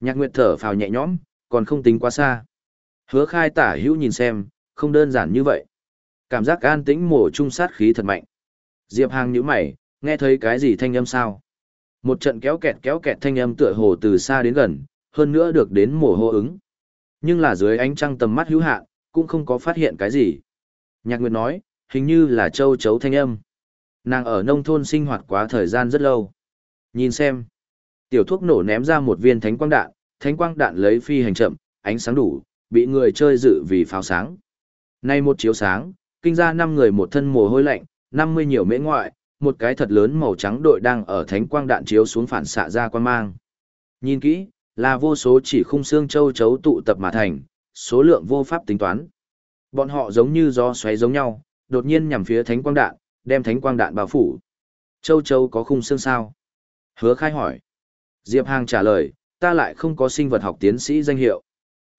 Nhạc Nguyệt thở phào nhẹ nhõm, còn không tính quá xa. Hứa khai tả hữu nhìn xem, không đơn giản như vậy. Cảm giác an tĩnh mổ trung sát khí thật mạnh. Diệp Hàng nhíu mày, nghe thấy cái gì thanh âm sao? Một trận kéo kẹt kéo kẹt thanh âm tựa hồ từ xa đến gần, hơn nữa được đến mổ hô ứng. Nhưng là dưới ánh trăng tầm mắt hữu hạn, cũng không có phát hiện cái gì. Nhạc Nguyệt nói, hình như là châu chấu thanh âm. Nàng ở nông thôn sinh hoạt quá thời gian rất lâu. Nhìn xem. Tiểu thuốc nổ ném ra một viên thánh quang đạn, thánh quang đạn lấy phi hành chậm, ánh sáng đủ, bị người chơi dự vì pháo sáng. Nay một chiếu sáng, kinh ra năm người một thân mồ hôi lạnh, 50 nhiều mễ ngoại, một cái thật lớn màu trắng đội đang ở thánh quang đạn chiếu xuống phản xạ ra quan mang. Nhìn kỹ, là vô số chỉ khung xương châu chấu tụ tập mà thành, số lượng vô pháp tính toán. Bọn họ giống như do xoáy giống nhau, đột nhiên nhằm phía thánh quang đạn, đem thánh quang đạn bao phủ. Châu chấu có khung xương sao? Hứa khai hỏi. Diệp Hàng trả lời, ta lại không có sinh vật học tiến sĩ danh hiệu.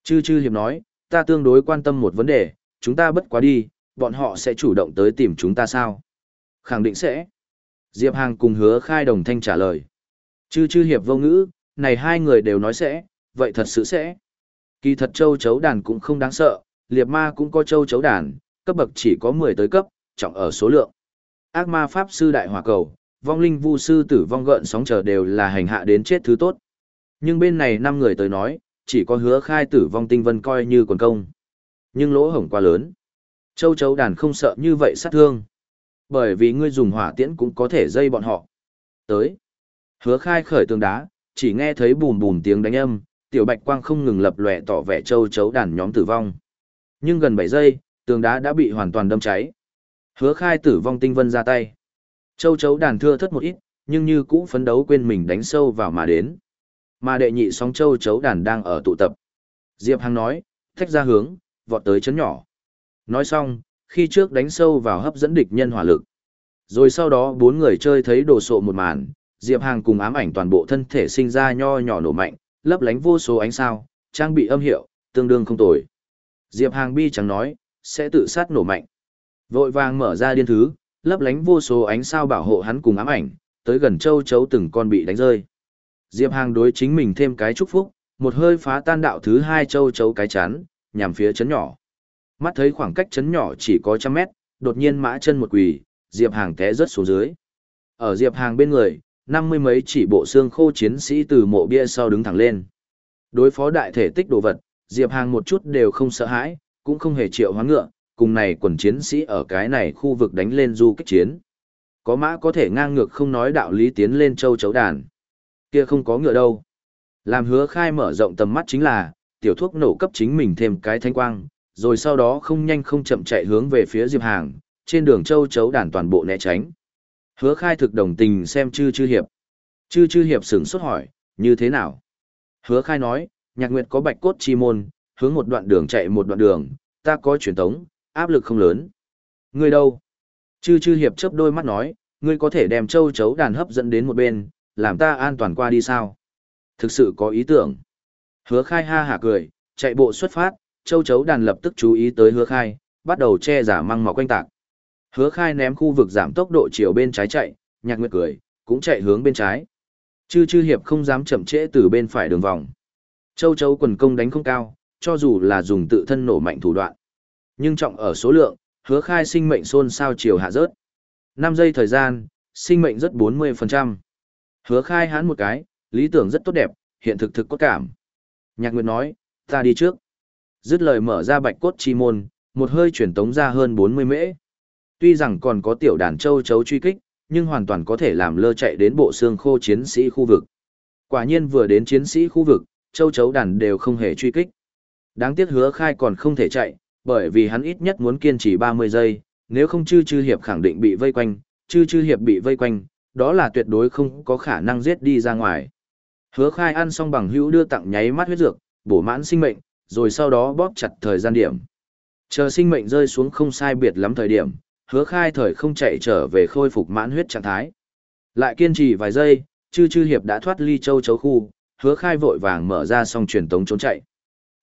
Chư chư hiệp nói, ta tương đối quan tâm một vấn đề, chúng ta bất quá đi, bọn họ sẽ chủ động tới tìm chúng ta sao? Khẳng định sẽ. Diệp Hàng cùng hứa khai đồng thanh trả lời. Chư chư hiệp vô ngữ, này hai người đều nói sẽ, vậy thật sự sẽ. Kỳ thật châu chấu đàn cũng không đáng sợ, liệt ma cũng có châu chấu đàn, cấp bậc chỉ có 10 tới cấp, trọng ở số lượng. Ác ma pháp sư đại hòa cầu, vong linh vu sư tử vong gợn sóng chờ đều là hành hạ đến chết thứ tốt. Nhưng bên này năm người tới nói, chỉ có hứa khai tử vong tinh vân coi như quần công. Nhưng lỗ hổng quá lớn. Châu chấu đàn không sợ như vậy sát thương. Bởi vì ngươi dùng hỏa tiễn cũng có thể dây bọn họ. Tới. Hứa khai khởi tường đá, chỉ nghe thấy bùm bùm tiếng đánh âm, tiểu bạch quang không ngừng lập lòe tỏ vẻ châu chấu đàn nhóm tử vong. Nhưng gần 7 giây, tường đá đã bị hoàn toàn đâm cháy. Hứa khai tử vong tinh vân ra tay. Châu chấu đàn thưa thất một ít, nhưng như cũ phấn đấu quên mình đánh sâu vào mà đến. Mà đệ nhị sóng châu chấu đàn đang ở tụ tập. Diệp Hằng nói, thách ra hướng, vọt tới chấn nhỏ. Nói xong, khi trước đánh sâu vào hấp dẫn địch nhân hỏa lực. Rồi sau đó bốn người chơi thấy đồ sộ một màn, Diệp Hàng cùng ám ảnh toàn bộ thân thể sinh ra nho nhỏ nổ mạnh, lấp lánh vô số ánh sao, trang bị âm hiệu, tương đương không tồi. Diệp Hàng bi chẳng nói, sẽ tự sát nổ mạnh. Vội vàng mở ra điên thứ, lấp lánh vô số ánh sao bảo hộ hắn cùng ám ảnh, tới gần châu chấu từng con bị đánh rơi. Diệp Hàng đối chính mình thêm cái chúc phúc, một hơi phá tan đạo thứ hai châu chấu cái chán, nhằm phía chấn nhỏ. Mắt thấy khoảng cách chấn nhỏ chỉ có trăm mét, đột nhiên mã chân một quỳ, Diệp Hàng té rớt xuống dưới. Ở Diệp Hàng bên người, năm mươi mấy chỉ bộ xương khô chiến sĩ từ mộ bia sau đứng thẳng lên. Đối phó đại thể tích đồ vật, Diệp Hàng một chút đều không sợ hãi, cũng không hề triệu hoán ngựa, cùng này quần chiến sĩ ở cái này khu vực đánh lên du kích chiến. Có mã có thể ngang ngược không nói đạo lý tiến lên châu chấu đàn. Kia không có ngựa đâu. Làm hứa khai mở rộng tầm mắt chính là, tiểu thuốc nổ cấp chính mình thêm cái thanh quang, rồi sau đó không nhanh không chậm chạy hướng về phía Diệp Hàng, trên đường châu chấu đàn toàn bộ né tránh. Hứa khai thực đồng tình xem chư chư hiệp. Chư chư hiệp sửng sốt hỏi, như thế nào? Hứa khai nói, nhạc nguyệt có bạch cốt chi môn, hướng một đoạn đường chạy một đoạn đường, ta có truyền tống, áp lực không lớn. Ngươi đâu? Chư chư hiệp chớp đôi mắt nói, ngươi có thể đem châu chấu đàn hấp dẫn đến một bên, làm ta an toàn qua đi sao? Thực sự có ý tưởng. Hứa khai ha hả cười, chạy bộ xuất phát, châu chấu đàn lập tức chú ý tới hứa khai, bắt đầu che giả măng mọc quanh tạc. Hứa khai ném khu vực giảm tốc độ chiều bên trái chạy, nhạc nguyệt cười, cũng chạy hướng bên trái. Chư chư hiệp không dám chậm trễ từ bên phải đường vòng. Châu chấu quần công đánh không cao, cho dù là dùng tự thân nổ mạnh thủ đoạn. Nhưng trọng ở số lượng, hứa khai sinh mệnh xôn sao chiều hạ rớt. 5 giây thời gian, sinh mệnh rất 40%. Hứa khai hắn một cái, lý tưởng rất tốt đẹp, hiện thực thực có cảm. Nhạc Nguyệt nói, ta đi trước. Dứt lời mở ra bạch cốt chi môn, một hơi chuyển tống ra hơn 40 mễ. Tuy rằng còn có tiểu đàn châu chấu truy kích, nhưng hoàn toàn có thể làm lơ chạy đến bộ xương khô chiến sĩ khu vực. Quả nhiên vừa đến chiến sĩ khu vực, châu chấu đàn đều không hề truy kích. Đáng tiếc hứa khai còn không thể chạy, bởi vì hắn ít nhất muốn kiên trì 30 giây, nếu không chư chư hiệp khẳng định bị vây quanh, chư chư hiệp bị vây quanh, đó là tuyệt đối không có khả năng giết đi ra ngoài. Hứa khai ăn xong bằng hữu đưa tặng nháy mắt huyết dược, bổ mãn sinh mệnh, rồi sau đó bóp chặt thời gian điểm. Chờ sinh mệnh rơi xuống không sai biệt lắm thời điểm, hứa khai thời không chạy trở về khôi phục mãn huyết trạng thái. Lại kiên trì vài giây, chư chư hiệp đã thoát ly châu chấu khu, hứa khai vội vàng mở ra xong truyền tống trốn chạy.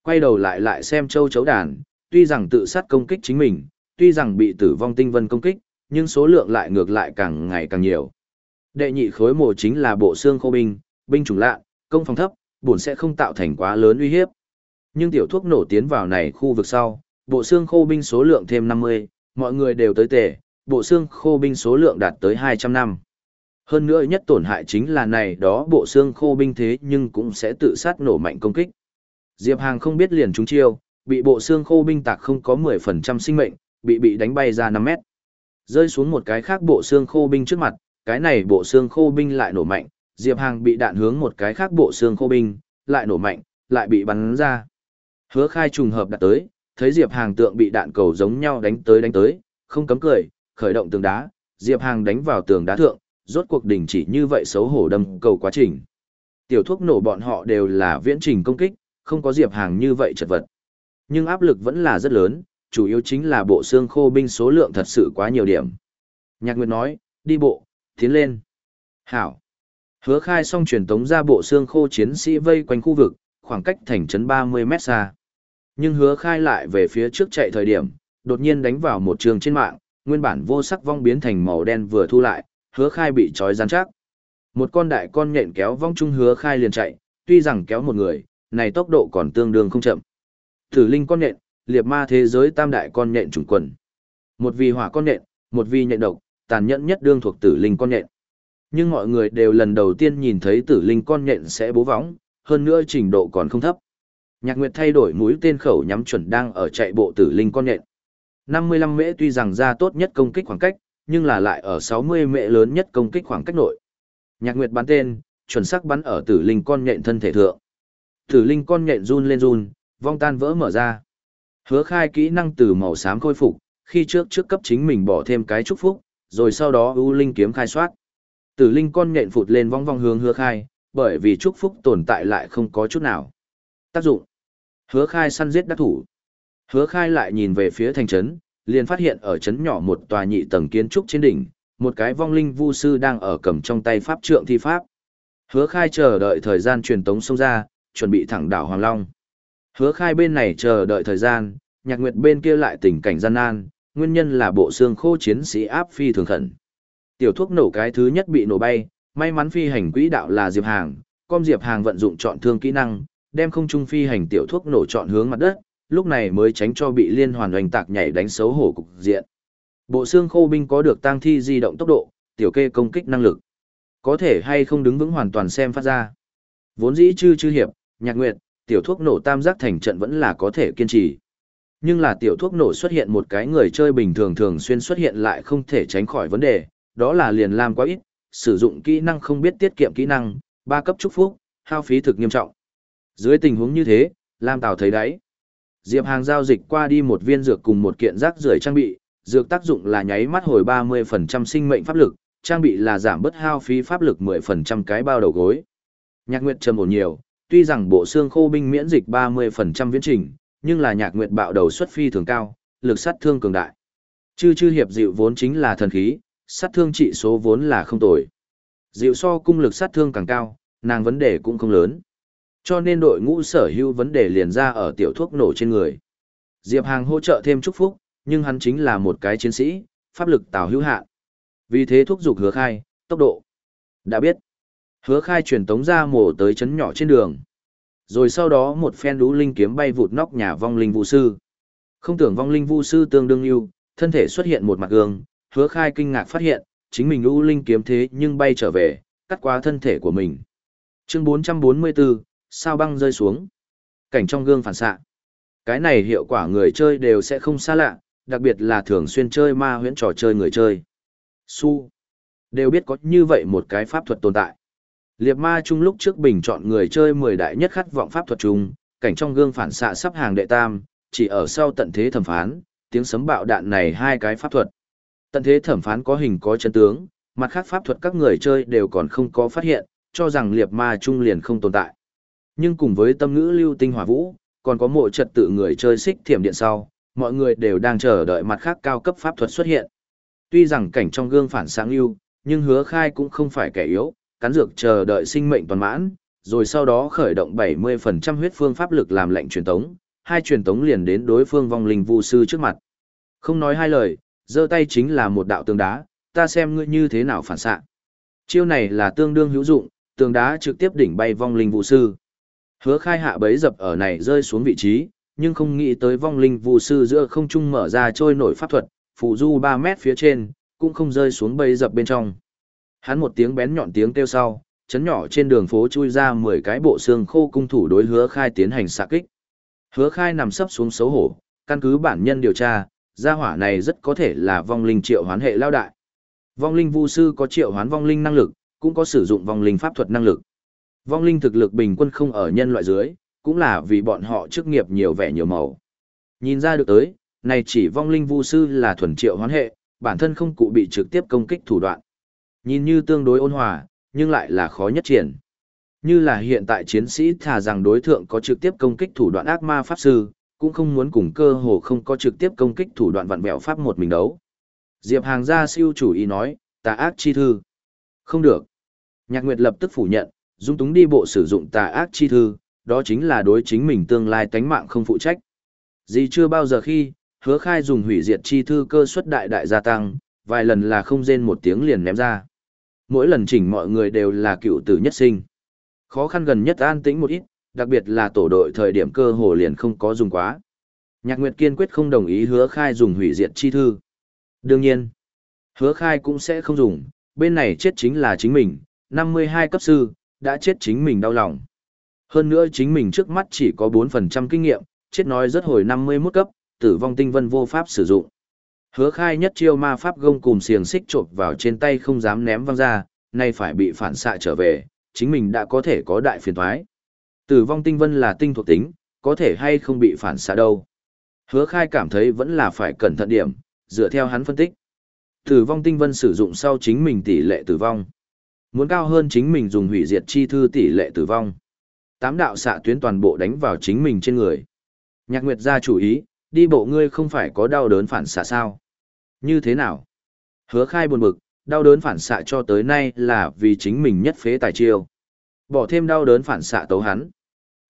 Quay đầu lại lại xem châu chấu đàn, tuy rằng tự sát công kích chính mình, tuy rằng bị tử vong tinh vân công kích, nhưng số lượng lại ngược lại càng ngày càng nhiều. Đệ nhị khối mộ chính là bộ xương khô binh, binh chủng lạ, công phòng thấp, buồn sẽ không tạo thành quá lớn uy hiếp. Nhưng tiểu thuốc nổ tiến vào này khu vực sau, bộ xương khô binh số lượng thêm 50, mọi người đều tới tề, bộ xương khô binh số lượng đạt tới 200 năm. Hơn nữa nhất tổn hại chính là này đó bộ xương khô binh thế nhưng cũng sẽ tự sát nổ mạnh công kích. Diệp Hàng không biết liền chúng chiêu, bị bộ xương khô binh tạc không có 10% sinh mệnh, bị bị đánh bay ra 5 mét. Rơi xuống một cái khác bộ xương khô binh trước mặt, cái này bộ xương khô binh lại nổ mạnh, Diệp Hàng bị đạn hướng một cái khác bộ xương khô binh, lại nổ mạnh, lại bị bắn ra. Hứa khai trùng hợp đặt tới, thấy Diệp Hàng tượng bị đạn cầu giống nhau đánh tới đánh tới, không cấm cười, khởi động tường đá, Diệp Hàng đánh vào tường đá thượng, rốt cuộc đình chỉ như vậy xấu hổ đâm cầu quá trình. Tiểu thuốc nổ bọn họ đều là viễn trình công kích, không có Diệp Hàng như vậy chật vật. Nhưng áp lực vẫn là rất lớn, chủ yếu chính là bộ xương khô binh số lượng thật sự quá nhiều điểm. Nhạc Nguyệt nói, đi bộ, tiến lên. Hảo. Hứa khai xong truyền tống ra bộ xương khô chiến sĩ vây quanh khu vực, khoảng cách thành trấn 30 mét xa. Nhưng hứa khai lại về phía trước chạy thời điểm, đột nhiên đánh vào một trường trên mạng, nguyên bản vô sắc vong biến thành màu đen vừa thu lại, hứa khai bị trói rắn chắc. Một con đại con nhện kéo vong chung hứa khai liền chạy, tuy rằng kéo một người, này tốc độ còn tương đương không chậm. Tử linh con nhện, liệt ma thế giới tam đại con nhện chủng quần. Một vì hỏa con nhện, một vì nhện độc, tàn nhẫn nhất đương thuộc tử linh con nhện. Nhưng mọi người đều lần đầu tiên nhìn thấy tử linh con nhện sẽ bố võng, hơn nữa trình độ còn không thấp. Nhạc Nguyệt thay đổi mũi tên khẩu nhắm chuẩn đang ở chạy bộ tử linh con nhện. 55 mễ tuy rằng ra tốt nhất công kích khoảng cách, nhưng là lại ở 60 mễ lớn nhất công kích khoảng cách nội. Nhạc Nguyệt bắn tên, chuẩn xác bắn ở tử linh con nhện thân thể thượng. Tử linh con nhện run lên run, vong tan vỡ mở ra. Hứa khai kỹ năng từ màu xám khôi phục, khi trước trước cấp chính mình bỏ thêm cái chúc phúc, rồi sau đó ưu linh kiếm khai soát. Tử linh con nhện phụt lên vong vong hướng hứa khai, bởi vì chúc phúc tồn tại lại không có chút nào. Tác dụng. Hứa khai săn giết đắc thủ. Hứa khai lại nhìn về phía thành trấn, liền phát hiện ở trấn nhỏ một tòa nhị tầng kiến trúc trên đỉnh, một cái vong linh vu sư đang ở cầm trong tay pháp trượng thi pháp. Hứa khai chờ đợi thời gian truyền tống xông ra, chuẩn bị thẳng đảo Hoàng Long. Hứa khai bên này chờ đợi thời gian, nhạc nguyệt bên kia lại tình cảnh gian nan, nguyên nhân là bộ xương khô chiến sĩ áp phi thường khẩn. Tiểu thuốc nổ cái thứ nhất bị nổ bay, may mắn phi hành quỹ đạo là Diệp Hàng, com Diệp Hàng vận dụng chọn thương kỹ năng, đem không trung phi hành tiểu thuốc nổ chọn hướng mặt đất, lúc này mới tránh cho bị liên hoàn hoành tạc nhảy đánh xấu hổ cục diện. Bộ xương khô binh có được tăng thi di động tốc độ, tiểu kê công kích năng lực. Có thể hay không đứng vững hoàn toàn xem phát ra. Vốn dĩ chư chư hiệp, nhạc nguyệt, tiểu thuốc nổ tam giác thành trận vẫn là có thể kiên trì. Nhưng là tiểu thuốc nổ xuất hiện một cái người chơi bình thường thường xuyên xuất hiện lại không thể tránh khỏi vấn đề, đó là liền làm quá ít, sử dụng kỹ năng không biết tiết kiệm kỹ năng, ba cấp chúc phúc, hao phí thực nghiêm trọng. Dưới tình huống như thế, Lam Tào thấy đấy. Diệp Hàng giao dịch qua đi một viên dược cùng một kiện rác rưởi trang bị, dược tác dụng là nháy mắt hồi 30% sinh mệnh pháp lực, trang bị là giảm bớt hao phí pháp lực 10% cái bao đầu gối. Nhạc Nguyệt trầm ổn nhiều, tuy rằng bộ xương khô binh miễn dịch 30% viễn trình, nhưng là Nhạc Nguyệt bạo đầu xuất phi thường cao, lực sát thương cường đại. Chư chư hiệp dịu vốn chính là thần khí, sát thương trị số vốn là không tồi. Dịu so cung lực sát thương càng cao, nàng vấn đề cũng không lớn. Cho nên đội ngũ sở hữu vấn đề liền ra ở tiểu thuốc nổ trên người. Diệp Hàng hỗ trợ thêm chúc phúc, nhưng hắn chính là một cái chiến sĩ, pháp lực tào hữu hạn. Vì thế thuốc dục hứa khai, tốc độ. Đã biết. Hứa khai truyền tống ra mổ tới chấn nhỏ trên đường. Rồi sau đó một phen đú linh kiếm bay vụt nóc nhà vong linh vũ sư. Không tưởng vong linh vũ sư tương đương yêu, thân thể xuất hiện một mặt gương, hứa khai kinh ngạc phát hiện, chính mình u linh kiếm thế nhưng bay trở về, cắt qua thân thể của mình. Chương 444, sao băng rơi xuống. Cảnh trong gương phản xạ. Cái này hiệu quả người chơi đều sẽ không xa lạ, đặc biệt là thường xuyên chơi ma huyễn trò chơi người chơi. Su. Đều biết có như vậy một cái pháp thuật tồn tại. Liệt ma chung lúc trước bình chọn người chơi 10 đại nhất khát vọng pháp thuật chung, cảnh trong gương phản xạ sắp hàng đệ tam, chỉ ở sau tận thế thẩm phán, tiếng sấm bạo đạn này hai cái pháp thuật. Tận thế thẩm phán có hình có chân tướng, mặt khác pháp thuật các người chơi đều còn không có phát hiện, cho rằng liệt ma chung liền không tồn tại. Nhưng cùng với tâm ngữ lưu tinh hỏa vũ, còn có mộ trật tự người chơi xích thiểm điện sau, mọi người đều đang chờ đợi mặt khác cao cấp pháp thuật xuất hiện. Tuy rằng cảnh trong gương phản sáng lưu, nhưng hứa khai cũng không phải kẻ yếu, cắn dược chờ đợi sinh mệnh toàn mãn, rồi sau đó khởi động 70% huyết phương pháp lực làm lệnh truyền tống, hai truyền tống liền đến đối phương vong linh vu sư trước mặt. Không nói hai lời, giơ tay chính là một đạo tường đá, ta xem ngươi như thế nào phản xạ. Chiêu này là tương đương hữu dụng, tường đá trực tiếp đỉnh bay vong linh vu sư. Hứa khai hạ bấy dập ở này rơi xuống vị trí, nhưng không nghĩ tới vong linh vu sư giữa không trung mở ra trôi nổi pháp thuật, phụ du 3 mét phía trên, cũng không rơi xuống bấy dập bên trong. Hắn một tiếng bén nhọn tiếng kêu sau, chấn nhỏ trên đường phố chui ra 10 cái bộ xương khô cung thủ đối hứa khai tiến hành xạ kích. Hứa khai nằm sấp xuống xấu hổ, căn cứ bản nhân điều tra, gia hỏa này rất có thể là vong linh triệu hoán hệ lao đại. Vong linh vu sư có triệu hoán vong linh năng lực, cũng có sử dụng vong linh pháp thuật năng lực. Vong linh thực lực bình quân không ở nhân loại dưới, cũng là vì bọn họ chức nghiệp nhiều vẻ nhiều màu. Nhìn ra được tới, này chỉ vong linh vu sư là thuần triệu hoán hệ, bản thân không cụ bị trực tiếp công kích thủ đoạn. Nhìn như tương đối ôn hòa, nhưng lại là khó nhất triển. Như là hiện tại chiến sĩ thà rằng đối tượng có trực tiếp công kích thủ đoạn ác ma pháp sư, cũng không muốn cùng cơ hồ không có trực tiếp công kích thủ đoạn vặn vẹo pháp một mình đấu. Diệp Hàng ra siêu chủ ý nói, tà ác chi thư. Không được. Nhạc Nguyệt lập tức phủ nhận, dung túng đi bộ sử dụng tà ác chi thư, đó chính là đối chính mình tương lai tánh mạng không phụ trách. Gì chưa bao giờ khi, hứa khai dùng hủy diệt chi thư cơ suất đại đại gia tăng, vài lần là không rên một tiếng liền ném ra. Mỗi lần chỉnh mọi người đều là cựu tử nhất sinh. Khó khăn gần nhất an tĩnh một ít, đặc biệt là tổ đội thời điểm cơ hồ liền không có dùng quá. Nhạc Nguyệt kiên quyết không đồng ý hứa khai dùng hủy diệt chi thư. Đương nhiên, hứa khai cũng sẽ không dùng, bên này chết chính là chính mình, 52 cấp sư, đã chết chính mình đau lòng. Hơn nữa chính mình trước mắt chỉ có 4% kinh nghiệm, chết nói rất hồi 51 cấp, tử vong tinh vân vô pháp sử dụng. Hứa khai nhất chiêu ma pháp gông cùng xiềng xích trộp vào trên tay không dám ném văng ra, nay phải bị phản xạ trở về, chính mình đã có thể có đại phiền thoái. Tử vong tinh vân là tinh thuộc tính, có thể hay không bị phản xạ đâu. Hứa khai cảm thấy vẫn là phải cẩn thận điểm, dựa theo hắn phân tích. Tử vong tinh vân sử dụng sau chính mình tỷ lệ tử vong. Muốn cao hơn chính mình dùng hủy diệt chi thư tỷ lệ tử vong. Tám đạo xạ tuyến toàn bộ đánh vào chính mình trên người. Nhạc Nguyệt ra chủ ý, đi bộ ngươi không phải có đau đớn phản xạ sao? Như thế nào? Hứa khai buồn bực, đau đớn phản xạ cho tới nay là vì chính mình nhất phế tài chiêu. Bỏ thêm đau đớn phản xạ tấu hắn.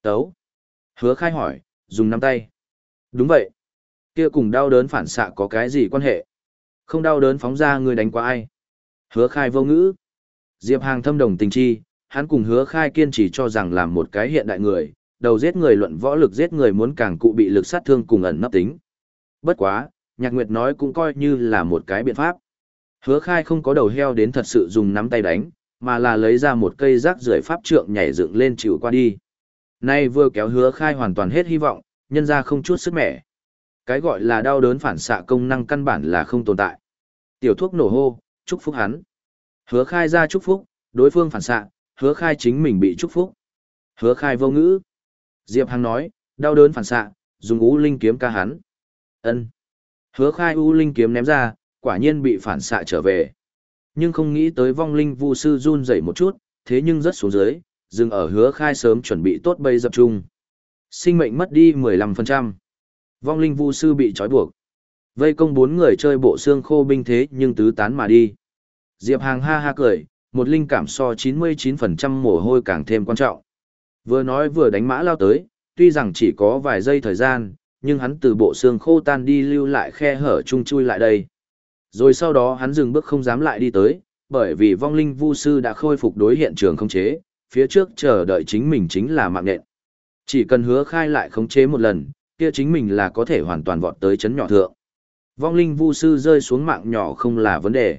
Tấu. Hứa khai hỏi, dùng nắm tay. Đúng vậy. Kia cùng đau đớn phản xạ có cái gì quan hệ? Không đau đớn phóng ra người đánh qua ai? Hứa khai vô ngữ. Diệp Hàng thâm đồng tình chi, hắn cùng hứa khai kiên trì cho rằng làm một cái hiện đại người, đầu giết người luận võ lực giết người muốn càng cụ bị lực sát thương cùng ẩn nấp tính. Bất quá, Nhạc Nguyệt nói cũng coi như là một cái biện pháp. Hứa khai không có đầu heo đến thật sự dùng nắm tay đánh, mà là lấy ra một cây rác rưởi pháp trượng nhảy dựng lên chịu qua đi. Nay vừa kéo hứa khai hoàn toàn hết hy vọng, nhân ra không chút sức mẻ. Cái gọi là đau đớn phản xạ công năng căn bản là không tồn tại. Tiểu thuốc nổ hô, chúc phúc hắn. Hứa khai ra chúc phúc, đối phương phản xạ, hứa khai chính mình bị chúc phúc. Hứa khai vô ngữ. Diệp Hằng nói, đau đớn phản xạ, dùng u linh kiếm ca hắn. ân Hứa khai u linh kiếm ném ra, quả nhiên bị phản xạ trở về. Nhưng không nghĩ tới vong linh vu sư run dậy một chút, thế nhưng rất xuống dưới, dừng ở hứa khai sớm chuẩn bị tốt bây dập trung. Sinh mệnh mất đi 15%. Vong linh vu sư bị trói buộc. Vây công bốn người chơi bộ xương khô binh thế nhưng tứ tán mà đi. Diệp Hàng ha ha cười, một linh cảm so 99% mồ hôi càng thêm quan trọng. Vừa nói vừa đánh mã lao tới, tuy rằng chỉ có vài giây thời gian, nhưng hắn từ bộ xương khô tan đi lưu lại khe hở chung chui lại đây. Rồi sau đó hắn dừng bước không dám lại đi tới, bởi vì vong linh vu sư đã khôi phục đối hiện trường không chế, phía trước chờ đợi chính mình chính là mạng nện. Chỉ cần hứa khai lại khống chế một lần, kia chính mình là có thể hoàn toàn vọt tới chấn nhỏ thượng. Vong linh vu sư rơi xuống mạng nhỏ không là vấn đề.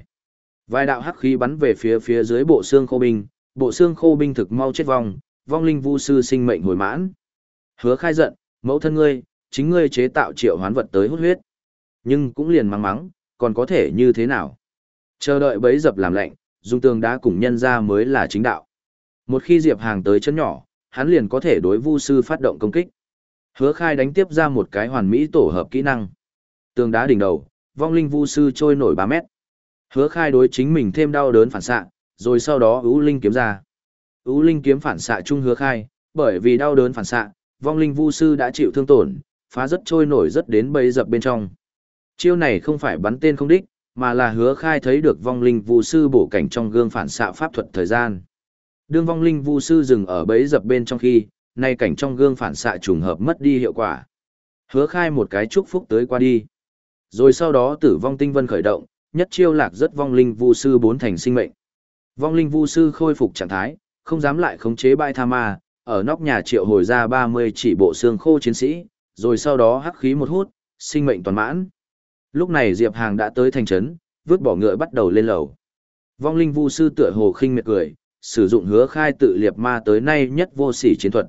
Vài đạo hắc khí bắn về phía phía dưới bộ xương khô binh, bộ xương khô binh thực mau chết vong, vong linh vu sư sinh mệnh hồi mãn. Hứa khai giận, mẫu thân ngươi, chính ngươi chế tạo triệu hoán vật tới hút huyết. Nhưng cũng liền mắng mắng, còn có thể như thế nào? Chờ đợi bấy dập làm lạnh, dùng tường đá cùng nhân ra mới là chính đạo. Một khi Diệp Hàng tới chân nhỏ, hắn liền có thể đối vu sư phát động công kích. Hứa khai đánh tiếp ra một cái hoàn mỹ tổ hợp kỹ năng. Tường đá đỉnh đầu, vong linh vu sư trôi nổi 3 mét. Hứa khai đối chính mình thêm đau đớn phản xạ, rồi sau đó ưu linh kiếm ra. U linh kiếm phản xạ chung hứa khai, bởi vì đau đớn phản xạ, vong linh vu sư đã chịu thương tổn, phá rất trôi nổi rất đến bấy dập bên trong. Chiêu này không phải bắn tên không đích, mà là hứa khai thấy được vong linh vu sư bổ cảnh trong gương phản xạ pháp thuật thời gian. Đương vong linh vu sư dừng ở bấy dập bên trong khi, nay cảnh trong gương phản xạ trùng hợp mất đi hiệu quả. Hứa khai một cái chúc phúc tới qua đi. Rồi sau đó tử vong tinh vân khởi động, nhất chiêu lạc rất vong linh vu sư bốn thành sinh mệnh. Vong linh vu sư khôi phục trạng thái, không dám lại khống chế bại tha ma, ở nóc nhà triệu hồi ra 30 chỉ bộ xương khô chiến sĩ, rồi sau đó hắc khí một hút, sinh mệnh toàn mãn. Lúc này Diệp Hàng đã tới thành trấn, vứt bỏ ngựa bắt đầu lên lầu. Vong linh vu sư tựa hồ khinh miệt cười, sử dụng hứa khai tự liệp ma tới nay nhất vô sỉ chiến thuật.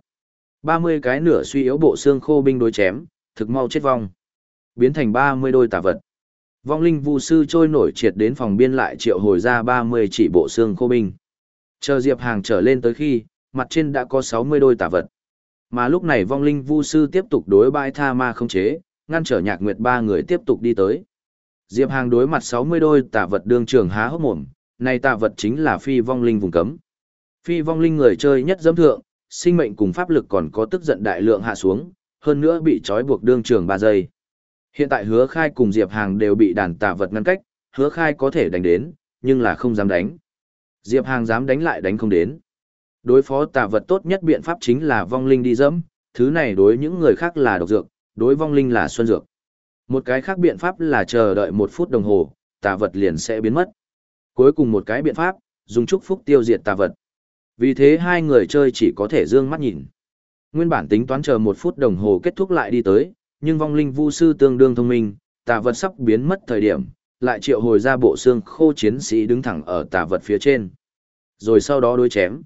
30 cái nửa suy yếu bộ xương khô binh đối chém, thực mau chết vong. Biến thành 30 đôi tà vật. Vong linh vu sư trôi nổi triệt đến phòng biên lại triệu hồi ra 30 chỉ bộ xương khô binh. Chờ Diệp Hàng trở lên tới khi, mặt trên đã có 60 đôi tà vật. Mà lúc này vong linh vu sư tiếp tục đối bãi tha ma không chế, ngăn trở nhạc nguyệt ba người tiếp tục đi tới. Diệp Hàng đối mặt 60 đôi tà vật đương trường há hốc mồm, này tà vật chính là phi vong linh vùng cấm. Phi vong linh người chơi nhất dâm thượng, sinh mệnh cùng pháp lực còn có tức giận đại lượng hạ xuống, hơn nữa bị trói buộc đương trường 3 giây. Hiện tại hứa khai cùng Diệp Hàng đều bị đàn tà vật ngăn cách, hứa khai có thể đánh đến, nhưng là không dám đánh. Diệp Hàng dám đánh lại đánh không đến. Đối phó tà vật tốt nhất biện pháp chính là vong linh đi dẫm, thứ này đối những người khác là độc dược, đối vong linh là xuân dược. Một cái khác biện pháp là chờ đợi một phút đồng hồ, tà vật liền sẽ biến mất. Cuối cùng một cái biện pháp, dùng chúc phúc tiêu diệt tà vật. Vì thế hai người chơi chỉ có thể dương mắt nhìn. Nguyên bản tính toán chờ một phút đồng hồ kết thúc lại đi tới, nhưng vong linh vu sư tương đương thông minh, tà vật sắp biến mất thời điểm, lại triệu hồi ra bộ xương khô chiến sĩ đứng thẳng ở tà vật phía trên. Rồi sau đó đối chém.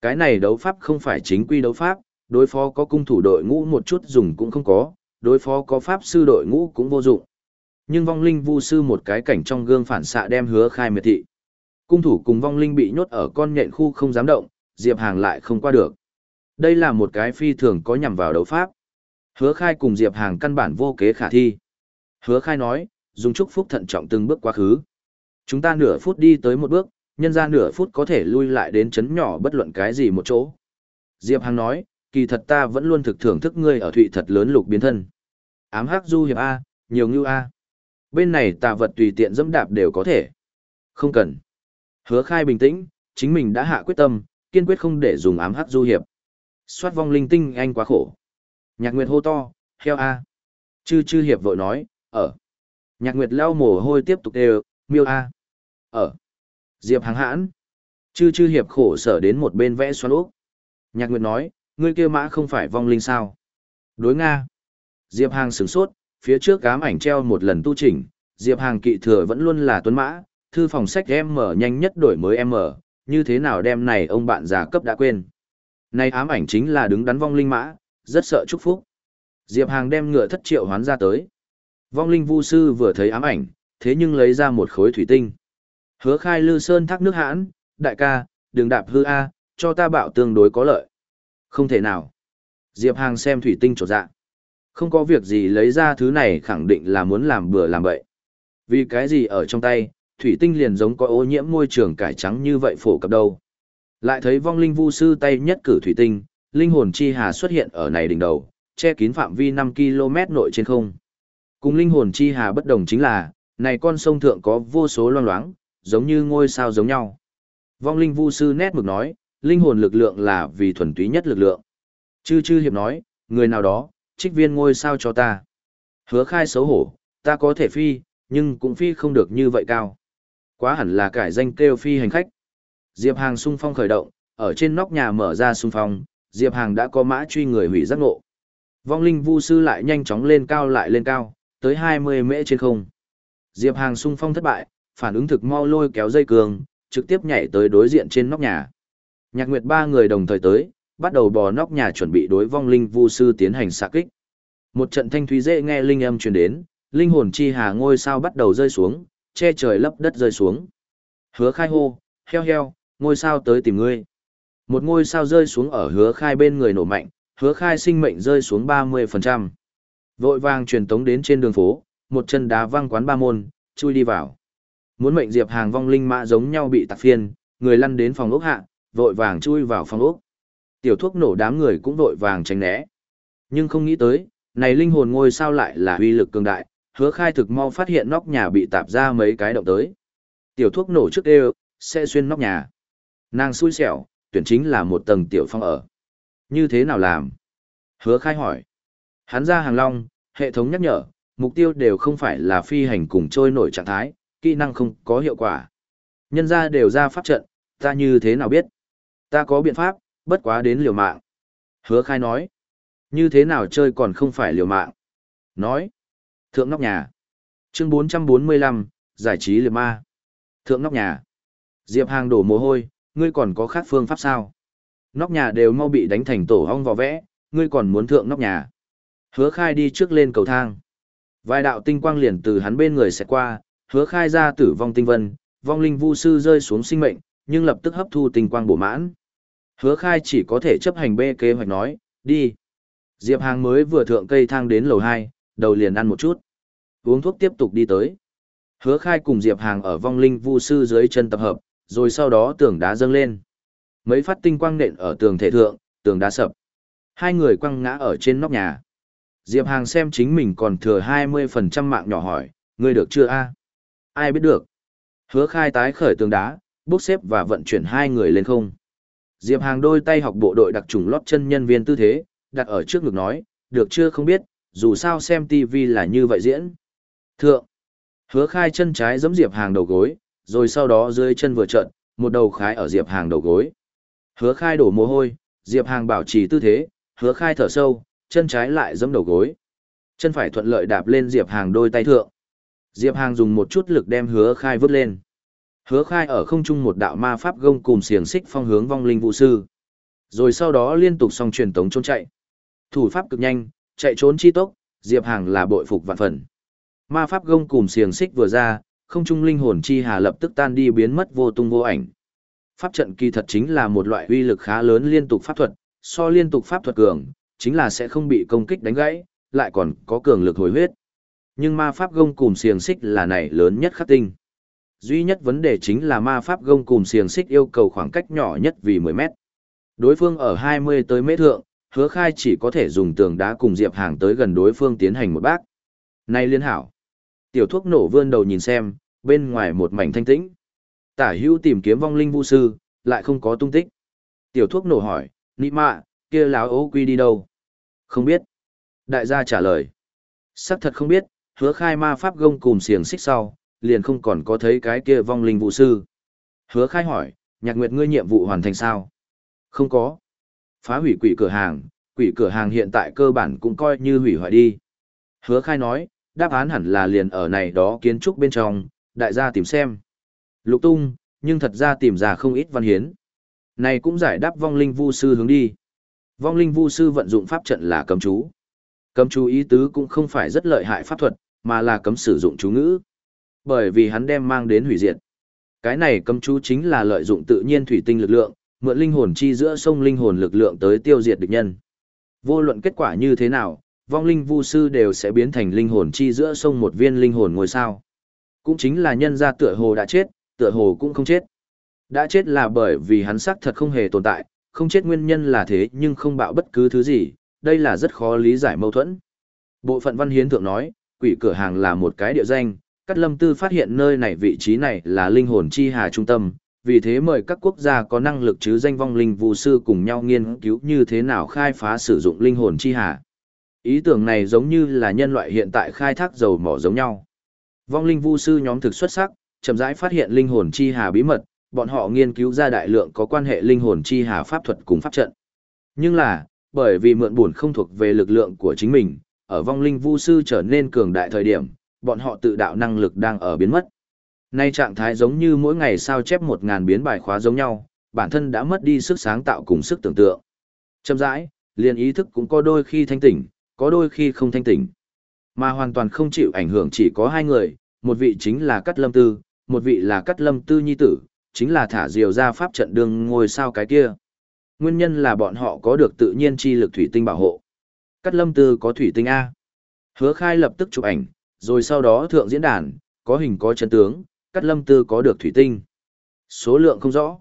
Cái này đấu pháp không phải chính quy đấu pháp, đối phó có cung thủ đội ngũ một chút dùng cũng không có, đối phó có pháp sư đội ngũ cũng vô dụng. Nhưng vong linh vu sư một cái cảnh trong gương phản xạ đem hứa khai miệt thị. Cung thủ cùng vong linh bị nhốt ở con nhện khu không dám động, Diệp Hàng lại không qua được. Đây là một cái phi thường có nhằm vào đấu pháp. Hứa khai cùng Diệp Hàng căn bản vô kế khả thi. Hứa khai nói, dùng chúc phúc thận trọng từng bước quá khứ. Chúng ta nửa phút đi tới một bước, nhân ra nửa phút có thể lui lại đến chấn nhỏ bất luận cái gì một chỗ. Diệp Hằng nói, kỳ thật ta vẫn luôn thực thưởng thức ngươi ở thụy thật lớn lục biến thân. Ám hắc du hiệp A, nhiều ngưu A. Bên này tà vật tùy tiện dẫm đạp đều có thể. Không cần. Hứa khai bình tĩnh, chính mình đã hạ quyết tâm, kiên quyết không để dùng ám hắc du hiệp. Xoát vong linh tinh anh quá khổ. Nhạc Nguyệt hô to, heo A. Chư chư hiệp vội nói, ở. Nhạc Nguyệt leo mồ hôi tiếp tục đều, miêu A. Ở. Diệp hàng hãn. Chư chư hiệp khổ sở đến một bên vẽ xoắn úp. Nhạc Nguyệt nói, ngươi kia mã không phải vong linh sao. Đối Nga. Diệp hàng sửng sốt, phía trước cám ảnh treo một lần tu chỉnh, Diệp hàng kỵ thừa vẫn luôn là tuấn mã, thư phòng sách em mở nhanh nhất đổi mới em mở, như thế nào đem này ông bạn già cấp đã quên. Nay ám ảnh chính là đứng đắn vong linh mã, rất sợ chúc phúc. Diệp Hàng đem ngựa thất triệu hoán ra tới. Vong linh vu sư vừa thấy ám ảnh, thế nhưng lấy ra một khối thủy tinh. Hứa khai lư sơn thác nước hãn, đại ca, đừng đạp hư A, cho ta bạo tương đối có lợi. Không thể nào. Diệp Hàng xem thủy tinh trột dạ. Không có việc gì lấy ra thứ này khẳng định là muốn làm bừa làm bậy. Vì cái gì ở trong tay, thủy tinh liền giống có ô nhiễm môi trường cải trắng như vậy phổ cập đâu. Lại thấy vong linh vu sư tay nhất cử thủy tinh, linh hồn chi hà xuất hiện ở này đỉnh đầu, che kín phạm vi 5 km nội trên không. Cùng linh hồn chi hà bất đồng chính là, này con sông thượng có vô số loang loáng, giống như ngôi sao giống nhau. Vong linh vu sư nét mực nói, linh hồn lực lượng là vì thuần túy nhất lực lượng. Chư chư hiệp nói, người nào đó, trích viên ngôi sao cho ta. Hứa khai xấu hổ, ta có thể phi, nhưng cũng phi không được như vậy cao. Quá hẳn là cải danh kêu phi hành khách. Diệp Hàng sung phong khởi động, ở trên nóc nhà mở ra sung phong, Diệp Hàng đã có mã truy người hủy giác ngộ. Vong linh vu sư lại nhanh chóng lên cao lại lên cao, tới 20 mễ trên không. Diệp Hàng sung phong thất bại, phản ứng thực mau lôi kéo dây cường, trực tiếp nhảy tới đối diện trên nóc nhà. Nhạc Nguyệt ba người đồng thời tới, bắt đầu bò nóc nhà chuẩn bị đối vong linh vu sư tiến hành xạ kích. Một trận thanh thúy dễ nghe linh âm truyền đến, linh hồn chi hà ngôi sao bắt đầu rơi xuống, che trời lấp đất rơi xuống. Hứa khai hô, heo heo, ngôi sao tới tìm ngươi. Một ngôi sao rơi xuống ở hứa khai bên người nổ mạnh, hứa khai sinh mệnh rơi xuống 30%. Vội vàng truyền tống đến trên đường phố, một chân đá văng quán ba môn, chui đi vào. Muốn mệnh diệp hàng vong linh mã giống nhau bị tạc phiên, người lăn đến phòng ốc hạ, vội vàng chui vào phòng ốc. Tiểu thuốc nổ đám người cũng vội vàng tránh né. Nhưng không nghĩ tới, này linh hồn ngôi sao lại là uy lực cường đại, hứa khai thực mau phát hiện nóc nhà bị tạp ra mấy cái động tới. Tiểu thuốc nổ trước đều, sẽ xuyên nóc nhà. Nàng xui xẻo, tuyển chính là một tầng tiểu phong ở. Như thế nào làm? Hứa khai hỏi. Hắn ra hàng long, hệ thống nhắc nhở, mục tiêu đều không phải là phi hành cùng trôi nổi trạng thái, kỹ năng không có hiệu quả. Nhân ra đều ra pháp trận, ta như thế nào biết? Ta có biện pháp, bất quá đến liều mạng. Hứa khai nói. Như thế nào chơi còn không phải liều mạng. Nói. Thượng nóc nhà. Chương 445, giải trí liều ma. Thượng nóc nhà. Diệp Hàng đổ mồ hôi, ngươi còn có khác phương pháp sao? Nóc nhà đều mau bị đánh thành tổ hong vò vẽ, ngươi còn muốn thượng nóc nhà. Hứa khai đi trước lên cầu thang. Vài đạo tinh quang liền từ hắn bên người sẽ qua, hứa khai ra tử vong tinh vân, vong linh vu sư rơi xuống sinh mệnh, nhưng lập tức hấp thu tinh quang bổ mãn. Hứa khai chỉ có thể chấp hành bê kế hoạch nói, đi. Diệp Hàng mới vừa thượng cây thang đến lầu 2, đầu liền ăn một chút. Uống thuốc tiếp tục đi tới. Hứa khai cùng Diệp Hàng ở vong linh vu sư dưới chân tập hợp, rồi sau đó tường đá dâng lên. Mấy phát tinh quang nện ở tường thể thượng, tường đá sập. Hai người quăng ngã ở trên nóc nhà. Diệp Hàng xem chính mình còn thừa 20% mạng nhỏ hỏi, ngươi được chưa a Ai biết được? Hứa khai tái khởi tường đá, bốc xếp và vận chuyển hai người lên không. Diệp Hàng đôi tay học bộ đội đặc trùng lót chân nhân viên tư thế, đặt ở trước ngực nói, được chưa không biết, dù sao xem TV là như vậy diễn. Thượng, hứa khai chân trái giẫm Diệp Hàng đầu gối, rồi sau đó dưới chân vừa trận, một đầu khái ở Diệp Hàng đầu gối. Hứa khai đổ mồ hôi, Diệp Hàng bảo trì tư thế, hứa khai thở sâu, chân trái lại giẫm đầu gối. Chân phải thuận lợi đạp lên Diệp Hàng đôi tay thượng. Diệp Hàng dùng một chút lực đem hứa khai vứt lên. Hứa khai ở không trung một đạo ma pháp gông cùng xiềng xích phong hướng vong linh vũ sư. Rồi sau đó liên tục song truyền tống trốn chạy. Thủ pháp cực nhanh, chạy trốn chi tốc, Diệp Hàng là bội phục vạn phần. Ma pháp gông cùng xiềng xích vừa ra, không trung linh hồn chi hà lập tức tan đi biến mất vô tung vô ảnh. Pháp trận kỳ thật chính là một loại uy lực khá lớn liên tục pháp thuật, so liên tục pháp thuật cường, chính là sẽ không bị công kích đánh gãy, lại còn có cường lực hồi huyết. Nhưng ma pháp gông cùng xiềng xích là này lớn nhất khắc tinh. Duy nhất vấn đề chính là ma pháp gông cùng xiềng xích yêu cầu khoảng cách nhỏ nhất vì 10 mét. Đối phương ở 20 tới mét thượng, hứa khai chỉ có thể dùng tường đá cùng Diệp Hàng tới gần đối phương tiến hành một bác. Này liên hảo. Tiểu thuốc nổ vươn đầu nhìn xem, bên ngoài một mảnh thanh tĩnh. Tả hữu tìm kiếm vong linh vũ sư, lại không có tung tích. Tiểu thuốc nổ hỏi, nị mạ, kia láo ố quy đi đâu? Không biết. Đại gia trả lời. Sắc thật không biết, hứa khai ma pháp gông cùng xiềng xích sau, liền không còn có thấy cái kia vong linh vũ sư. Hứa khai hỏi, nhạc nguyệt ngươi nhiệm vụ hoàn thành sao? Không có. Phá hủy quỷ cửa hàng, quỷ cửa hàng hiện tại cơ bản cũng coi như hủy hoại đi. Hứa khai nói, đáp án hẳn là liền ở này đó kiến trúc bên trong, đại gia tìm xem. Lục tung, nhưng thật ra tìm ra không ít văn hiến. Này cũng giải đáp vong linh vu sư hướng đi. Vong linh vu sư vận dụng pháp trận là cấm chú. Cấm chú ý tứ cũng không phải rất lợi hại pháp thuật, mà là cấm sử dụng chú ngữ. Bởi vì hắn đem mang đến hủy diệt. Cái này cấm chú chính là lợi dụng tự nhiên thủy tinh lực lượng, mượn linh hồn chi giữa sông linh hồn lực lượng tới tiêu diệt địch nhân. Vô luận kết quả như thế nào, vong linh vu sư đều sẽ biến thành linh hồn chi giữa sông một viên linh hồn ngôi sao. Cũng chính là nhân gia tựa hồ đã chết, tựa hồ cũng không chết. Đã chết là bởi vì hắn xác thật không hề tồn tại, không chết nguyên nhân là thế nhưng không bạo bất cứ thứ gì, đây là rất khó lý giải mâu thuẫn. Bộ phận văn hiến thượng nói, quỷ cửa hàng là một cái địa danh, Cát Lâm Tư phát hiện nơi này vị trí này là linh hồn chi hà trung tâm, vì thế mời các quốc gia có năng lực chứ danh vong linh vũ sư cùng nhau nghiên cứu như thế nào khai phá sử dụng linh hồn chi hà. Ý tưởng này giống như là nhân loại hiện tại khai thác dầu mỏ giống nhau. Vong linh vu sư nhóm thực xuất sắc, chậm rãi phát hiện linh hồn chi hà bí mật, bọn họ nghiên cứu ra đại lượng có quan hệ linh hồn chi hà pháp thuật cùng pháp trận. Nhưng là, bởi vì mượn buồn không thuộc về lực lượng của chính mình, ở vong linh vu sư trở nên cường đại thời điểm, bọn họ tự đạo năng lực đang ở biến mất. Nay trạng thái giống như mỗi ngày sao chép một ngàn biến bài khóa giống nhau, bản thân đã mất đi sức sáng tạo cùng sức tưởng tượng. Chậm rãi, liền ý thức cũng có đôi khi thanh tỉnh, có đôi khi không thanh tỉnh. Mà hoàn toàn không chịu ảnh hưởng chỉ có hai người, một vị chính là Cát Lâm Tư, một vị là Cát Lâm Tư Nhi Tử, chính là thả diều ra pháp trận đường ngồi sao cái kia. Nguyên nhân là bọn họ có được tự nhiên chi lực thủy tinh bảo hộ. Cát Lâm Tư có thủy tinh A. Hứa khai lập tức chụp ảnh, rồi sau đó thượng diễn đàn, có hình có chân tướng, Cát Lâm Tư có được thủy tinh. Số lượng không rõ.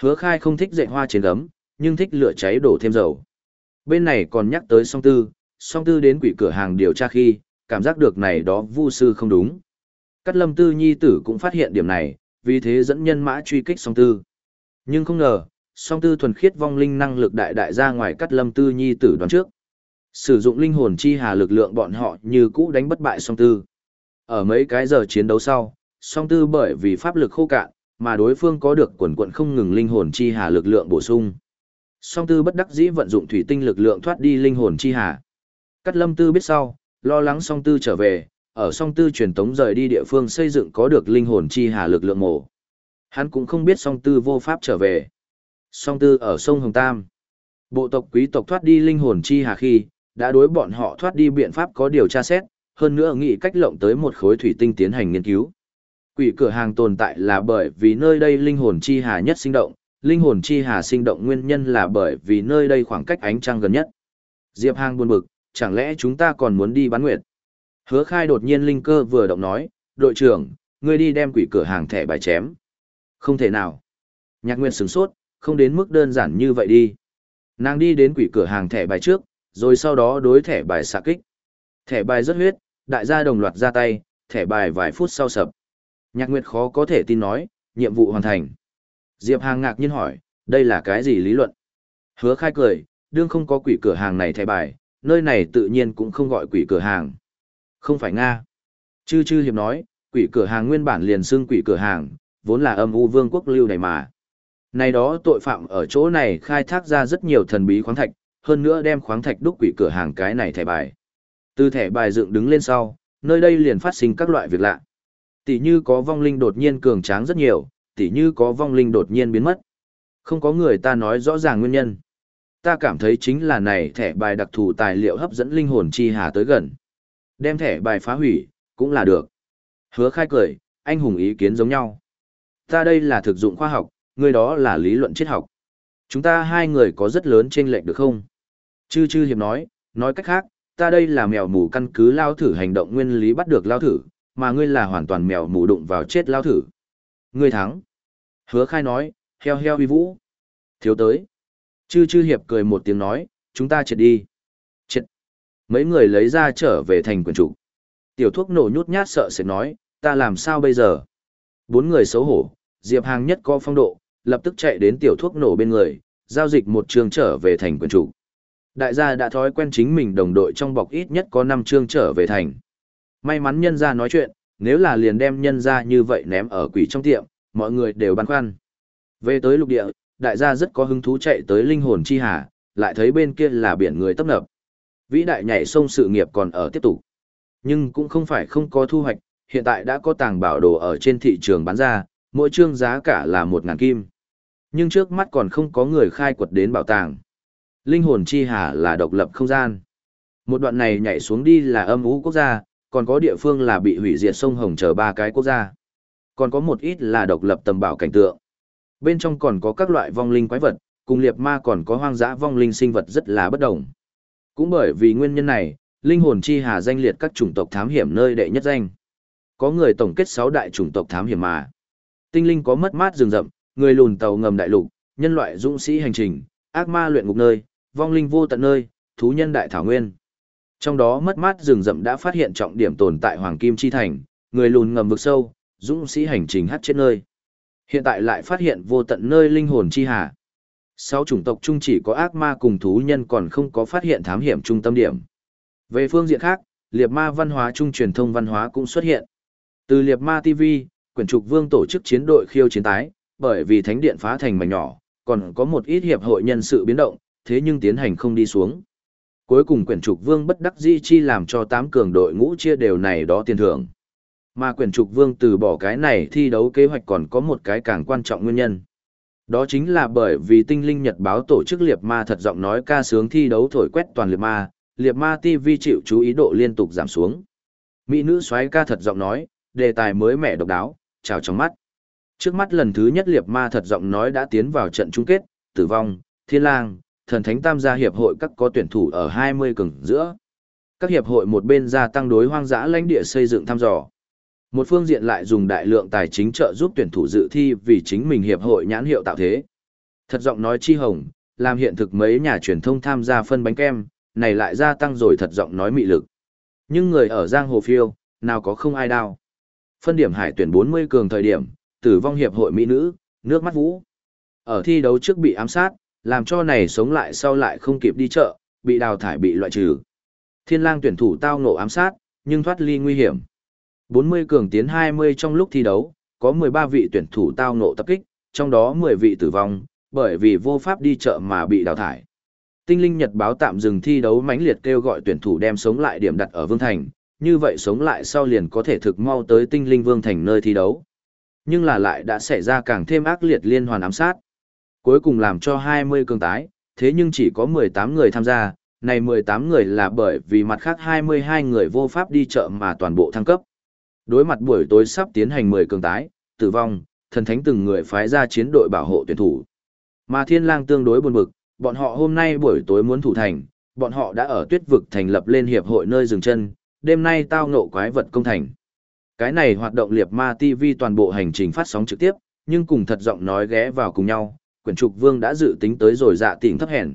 Hứa khai không thích dạy hoa trên gấm, nhưng thích lửa cháy đổ thêm dầu. Bên này còn nhắc tới song tư, song tư đến quỷ cửa hàng điều tra khi, cảm giác được này đó vu sư không đúng. Cát lâm tư nhi tử cũng phát hiện điểm này, vì thế dẫn nhân mã truy kích song tư. Nhưng không ngờ, song tư thuần khiết vong linh năng lực đại đại ra ngoài cắt lâm tư nhi tử đoán trước. Sử dụng linh hồn chi hà lực lượng bọn họ như cũ đánh bất bại song tư. Ở mấy cái giờ chiến đấu sau, song tư bởi vì pháp lực khô cạn, mà đối phương có được quần quận không ngừng linh hồn chi hà lực lượng bổ sung. Song tư bất đắc dĩ vận dụng thủy tinh lực lượng thoát đi linh hồn chi hà. Cắt lâm tư biết sau, lo lắng song tư trở về, ở song tư truyền tống rời đi địa phương xây dựng có được linh hồn chi hà lực lượng mổ. Hắn cũng không biết song tư vô pháp trở về. Song tư ở sông Hồng Tam. Bộ tộc quý tộc thoát đi linh hồn chi hà khi, đã đối bọn họ thoát đi biện pháp có điều tra xét, hơn nữa nghĩ cách lộng tới một khối thủy tinh tiến hành nghiên cứu. Quỷ cửa hàng tồn tại là bởi vì nơi đây linh hồn chi hà nhất sinh động, linh hồn chi hà sinh động nguyên nhân là bởi vì nơi đây khoảng cách ánh trăng gần nhất. Diệp Hàng buồn bực, chẳng lẽ chúng ta còn muốn đi bán nguyệt? Hứa khai đột nhiên linh cơ vừa động nói, đội trưởng, ngươi đi đem quỷ cửa hàng thẻ bài chém. Không thể nào. Nhạc Nguyên sửng sốt, không đến mức đơn giản như vậy đi. Nàng đi đến quỷ cửa hàng thẻ bài trước, rồi sau đó đối thẻ bài xạ kích. Thẻ bài rất huyết, đại gia đồng loạt ra tay, thẻ bài vài phút sau sập. Nhạc Nguyệt khó có thể tin nói, nhiệm vụ hoàn thành. Diệp Hàng ngạc nhiên hỏi, đây là cái gì lý luận? Hứa khai cười, đương không có quỷ cửa hàng này thẻ bài, nơi này tự nhiên cũng không gọi quỷ cửa hàng. Không phải Nga. Chư chư hiệp nói, quỷ cửa hàng nguyên bản liền xưng quỷ cửa hàng, vốn là âm u vương quốc lưu này mà. Này đó tội phạm ở chỗ này khai thác ra rất nhiều thần bí khoáng thạch, hơn nữa đem khoáng thạch đúc quỷ cửa hàng cái này thẻ bài. Từ thẻ bài dựng đứng lên sau, nơi đây liền phát sinh các loại việc lạ. Tỷ như có vong linh đột nhiên cường tráng rất nhiều, tỷ như có vong linh đột nhiên biến mất. Không có người ta nói rõ ràng nguyên nhân. Ta cảm thấy chính là này thẻ bài đặc thù tài liệu hấp dẫn linh hồn chi hà tới gần. Đem thẻ bài phá hủy, cũng là được. Hứa khai cười, anh hùng ý kiến giống nhau. Ta đây là thực dụng khoa học, người đó là lý luận triết học. Chúng ta hai người có rất lớn chênh lệch được không? Chư chư hiệp nói, nói cách khác, ta đây là mèo mù căn cứ lao thử hành động nguyên lý bắt được lao thử, mà ngươi là hoàn toàn mèo mù đụng vào chết lao thử. Ngươi thắng. Hứa khai nói, heo heo uy vũ. Thiếu tới. Chư chư hiệp cười một tiếng nói, chúng ta triệt đi. Triệt. Mấy người lấy ra trở về thành quyền chủ. Tiểu thuốc nổ nhút nhát sợ sẽ nói, ta làm sao bây giờ? Bốn người xấu hổ, Diệp Hàng nhất có phong độ, lập tức chạy đến tiểu thuốc nổ bên người, giao dịch một trường trở về thành quyền chủ. Đại gia đã thói quen chính mình đồng đội trong bọc ít nhất có 5 chương trở về thành. May mắn nhân gia nói chuyện, nếu là liền đem nhân gia như vậy ném ở quỷ trong tiệm, mọi người đều băn khoăn. Về tới lục địa, đại gia rất có hứng thú chạy tới linh hồn chi hà, lại thấy bên kia là biển người tấp nập. Vĩ đại nhảy sông sự nghiệp còn ở tiếp tục. Nhưng cũng không phải không có thu hoạch, hiện tại đã có tàng bảo đồ ở trên thị trường bán ra, mỗi chương giá cả là 1.000 kim. Nhưng trước mắt còn không có người khai quật đến bảo tàng. Linh hồn chi hà là độc lập không gian. Một đoạn này nhảy xuống đi là âm ú quốc gia, còn có địa phương là bị hủy diệt sông Hồng chờ ba cái quốc gia. Còn có một ít là độc lập tầm bảo cảnh tượng. Bên trong còn có các loại vong linh quái vật, cùng liệt ma còn có hoang dã vong linh sinh vật rất là bất đồng. Cũng bởi vì nguyên nhân này, linh hồn chi hà danh liệt các chủng tộc thám hiểm nơi đệ nhất danh. Có người tổng kết 6 đại chủng tộc thám hiểm mà. Tinh linh có mất mát rừng rậm, người lùn tàu ngầm đại lục, nhân loại dũng sĩ hành trình, ác ma luyện ngục nơi, vong linh vô tận nơi, thú nhân đại thảo nguyên. Trong đó mất mát rừng rậm đã phát hiện trọng điểm tồn tại Hoàng Kim Chi Thành, người lùn ngầm vực sâu, dũng sĩ hành trình hát chết nơi. Hiện tại lại phát hiện vô tận nơi linh hồn chi hà. Sáu chủng tộc chung chỉ có ác ma cùng thú nhân còn không có phát hiện thám hiểm trung tâm điểm. Về phương diện khác, liệt ma văn hóa trung truyền thông văn hóa cũng xuất hiện. Từ liệt ma TV, quyển trục vương tổ chức chiến đội khiêu chiến tái, bởi vì thánh điện phá thành mảnh nhỏ, còn có một ít hiệp hội nhân sự biến động, thế nhưng tiến hành không đi xuống. Cuối cùng quyển trục vương bất đắc dĩ chi làm cho tám cường đội ngũ chia đều này đó tiền thưởng. Mà quyển trục vương từ bỏ cái này thi đấu kế hoạch còn có một cái càng quan trọng nguyên nhân. Đó chính là bởi vì tinh linh nhật báo tổ chức liệt ma thật giọng nói ca sướng thi đấu thổi quét toàn liệt ma, liệt ma TV chịu chú ý độ liên tục giảm xuống. Mỹ nữ xoáy ca thật giọng nói, đề tài mới mẻ độc đáo, chào trong mắt. Trước mắt lần thứ nhất liệt ma thật giọng nói đã tiến vào trận chung kết, tử vong, thiên lang, thần thánh tam gia hiệp hội các có tuyển thủ ở 20 cường giữa. Các hiệp hội một bên gia tăng đối hoang dã lãnh địa xây dựng thăm dò. Một phương diện lại dùng đại lượng tài chính trợ giúp tuyển thủ dự thi vì chính mình hiệp hội nhãn hiệu tạo thế. Thật giọng nói chi hồng, làm hiện thực mấy nhà truyền thông tham gia phân bánh kem, này lại gia tăng rồi thật giọng nói mị lực. Nhưng người ở giang hồ phiêu, nào có không ai đau. Phân điểm hải tuyển 40 cường thời điểm, tử vong hiệp hội mỹ nữ, nước mắt vũ. Ở thi đấu trước bị ám sát, làm cho này sống lại sau lại không kịp đi chợ, bị đào thải bị loại trừ. Thiên lang tuyển thủ tao ngộ ám sát, nhưng thoát ly nguy hiểm. 40 cường tiến 20 trong lúc thi đấu, có 13 vị tuyển thủ tao ngộ tập kích, trong đó 10 vị tử vong, Bởi vì vô pháp đi chợ mà bị đào thải. Tinh linh Nhật báo tạm dừng thi đấu mãnh liệt kêu gọi tuyển thủ đem sống lại điểm đặt ở Vương Thành, như vậy sống lại sau liền có thể thực mau tới tinh linh Vương Thành nơi thi đấu. Nhưng là lại đã xảy ra càng thêm ác liệt liên hoàn ám sát. Cuối cùng làm cho 20 cường tái, thế nhưng chỉ có 18 người tham gia, này 18 người là bởi vì mặt khác 22 người vô pháp đi chợ mà toàn bộ thăng cấp. Đối mặt buổi tối sắp tiến hành 10 cường tái, tử vong, thần thánh từng người phái ra chiến đội bảo hộ tuyển thủ. Mà thiên lang tương đối buồn bực, bọn họ hôm nay buổi tối muốn thủ thành, bọn họ đã ở tuyết vực thành lập lên hiệp hội nơi dừng chân, đêm nay tao ngộ quái vật công thành. Cái này hoạt động liệt ma TV toàn bộ hành trình phát sóng trực tiếp, nhưng cùng thật giọng nói ghé vào cùng nhau, quyển trục vương đã dự tính tới rồi dạ tỉnh thấp hèn.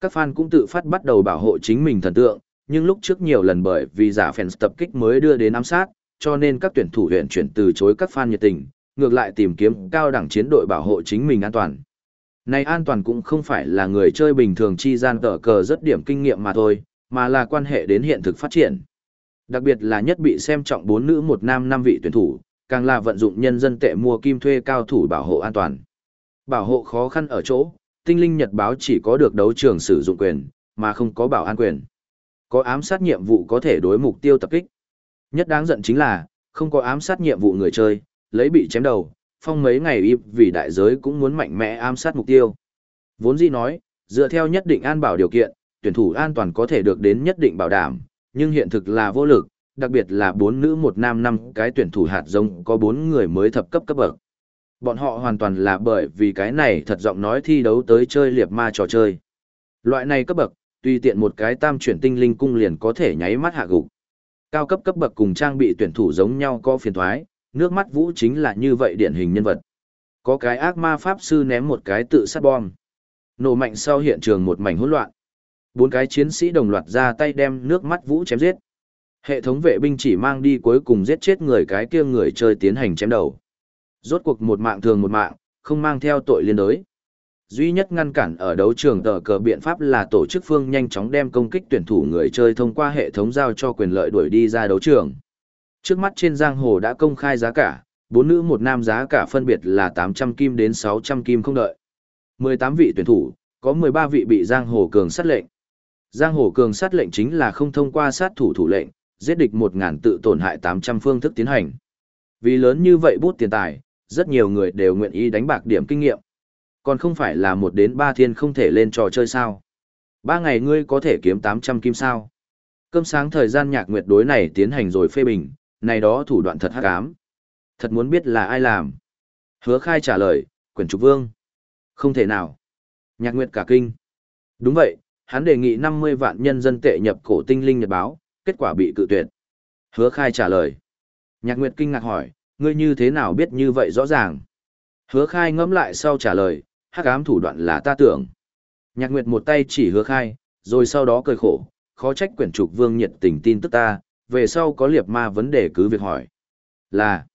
Các fan cũng tự phát bắt đầu bảo hộ chính mình thần tượng, nhưng lúc trước nhiều lần bởi vì giả fans tập kích mới đưa đến ám sát, cho nên các tuyển thủ huyện chuyển từ chối các fan nhiệt tình, ngược lại tìm kiếm cao đẳng chiến đội bảo hộ chính mình an toàn. Này an toàn cũng không phải là người chơi bình thường chi gian tờ cờ rất điểm kinh nghiệm mà thôi, mà là quan hệ đến hiện thực phát triển. Đặc biệt là nhất bị xem trọng bốn nữ một nam năm vị tuyển thủ, càng là vận dụng nhân dân tệ mua kim thuê cao thủ bảo hộ an toàn. Bảo hộ khó khăn ở chỗ, tinh linh nhật báo chỉ có được đấu trường sử dụng quyền, mà không có bảo an quyền. Có ám sát nhiệm vụ có thể đối mục tiêu tập kích. Nhất đáng giận chính là, không có ám sát nhiệm vụ người chơi, lấy bị chém đầu, phong mấy ngày y vì đại giới cũng muốn mạnh mẽ ám sát mục tiêu. Vốn dĩ nói, dựa theo nhất định an bảo điều kiện, tuyển thủ an toàn có thể được đến nhất định bảo đảm, nhưng hiện thực là vô lực, đặc biệt là bốn nữ một nam năm cái tuyển thủ hạt giống có bốn người mới thập cấp cấp bậc. Bọn họ hoàn toàn là bởi vì cái này thật giọng nói thi đấu tới chơi liệp ma trò chơi. Loại này cấp bậc, tùy tiện một cái tam chuyển tinh linh cung liền có thể nháy mắt hạ gục. Cao cấp cấp bậc cùng trang bị tuyển thủ giống nhau có phiền thoái, nước mắt vũ chính là như vậy điển hình nhân vật. Có cái ác ma pháp sư ném một cái tự sát bom. Nổ mạnh sau hiện trường một mảnh hỗn loạn. Bốn cái chiến sĩ đồng loạt ra tay đem nước mắt vũ chém giết. Hệ thống vệ binh chỉ mang đi cuối cùng giết chết người cái kia người chơi tiến hành chém đầu. Rốt cuộc một mạng thường một mạng, không mang theo tội liên đới Duy nhất ngăn cản ở đấu trường tờ cờ biện pháp là tổ chức phương nhanh chóng đem công kích tuyển thủ người chơi thông qua hệ thống giao cho quyền lợi đuổi đi ra đấu trường. Trước mắt trên giang hồ đã công khai giá cả, bốn nữ một nam giá cả phân biệt là 800 kim đến 600 kim không đợi. 18 vị tuyển thủ, có 13 vị bị giang hồ cường sát lệnh. Giang hồ cường sát lệnh chính là không thông qua sát thủ thủ lệnh, giết địch 1000 tự tổn hại 800 phương thức tiến hành. Vì lớn như vậy bút tiền tài, rất nhiều người đều nguyện ý đánh bạc điểm kinh nghiệm. Còn không phải là một đến ba thiên không thể lên trò chơi sao. Ba ngày ngươi có thể kiếm 800 kim sao. Cơm sáng thời gian nhạc nguyệt đối này tiến hành rồi phê bình, này đó thủ đoạn thật hắc ám. Thật muốn biết là ai làm. Hứa khai trả lời, quyển trục vương. Không thể nào. Nhạc nguyệt cả kinh. Đúng vậy, hắn đề nghị 50 vạn nhân dân tệ nhập cổ tinh linh nhật báo, kết quả bị cự tuyệt. Hứa khai trả lời. Nhạc nguyệt kinh ngạc hỏi, ngươi như thế nào biết như vậy rõ ràng? Hứa khai ngẫm lại sau trả lời, hắc ám thủ đoạn là ta tưởng. Nhạc nguyệt một tay chỉ hứa khai, rồi sau đó cười khổ, khó trách quyển trục vương nhiệt tình tin tức ta, về sau có liệp ma vấn đề cứ việc hỏi. Là,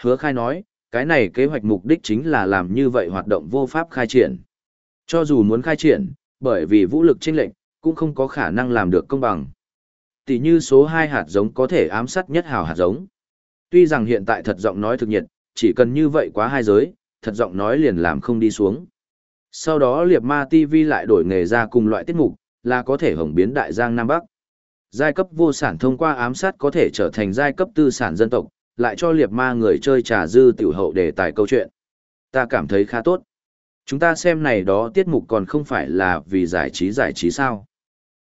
hứa khai nói, cái này kế hoạch mục đích chính là làm như vậy hoạt động vô pháp khai triển. Cho dù muốn khai triển, bởi vì vũ lực chênh lệnh, cũng không có khả năng làm được công bằng. Tỷ như số 2 hạt giống có thể ám sát nhất hào hạt giống. Tuy rằng hiện tại thật giọng nói thực nhiệt, chỉ cần như vậy quá hai giới, thật giọng nói liền làm không đi xuống. Sau đó liệp ma TV lại đổi nghề ra cùng loại tiết mục, là có thể hồng biến đại giang Nam Bắc. Giai cấp vô sản thông qua ám sát có thể trở thành giai cấp tư sản dân tộc, lại cho liệp ma người chơi trà dư tiểu hậu để tài câu chuyện. Ta cảm thấy khá tốt. Chúng ta xem này đó tiết mục còn không phải là vì giải trí giải trí sao.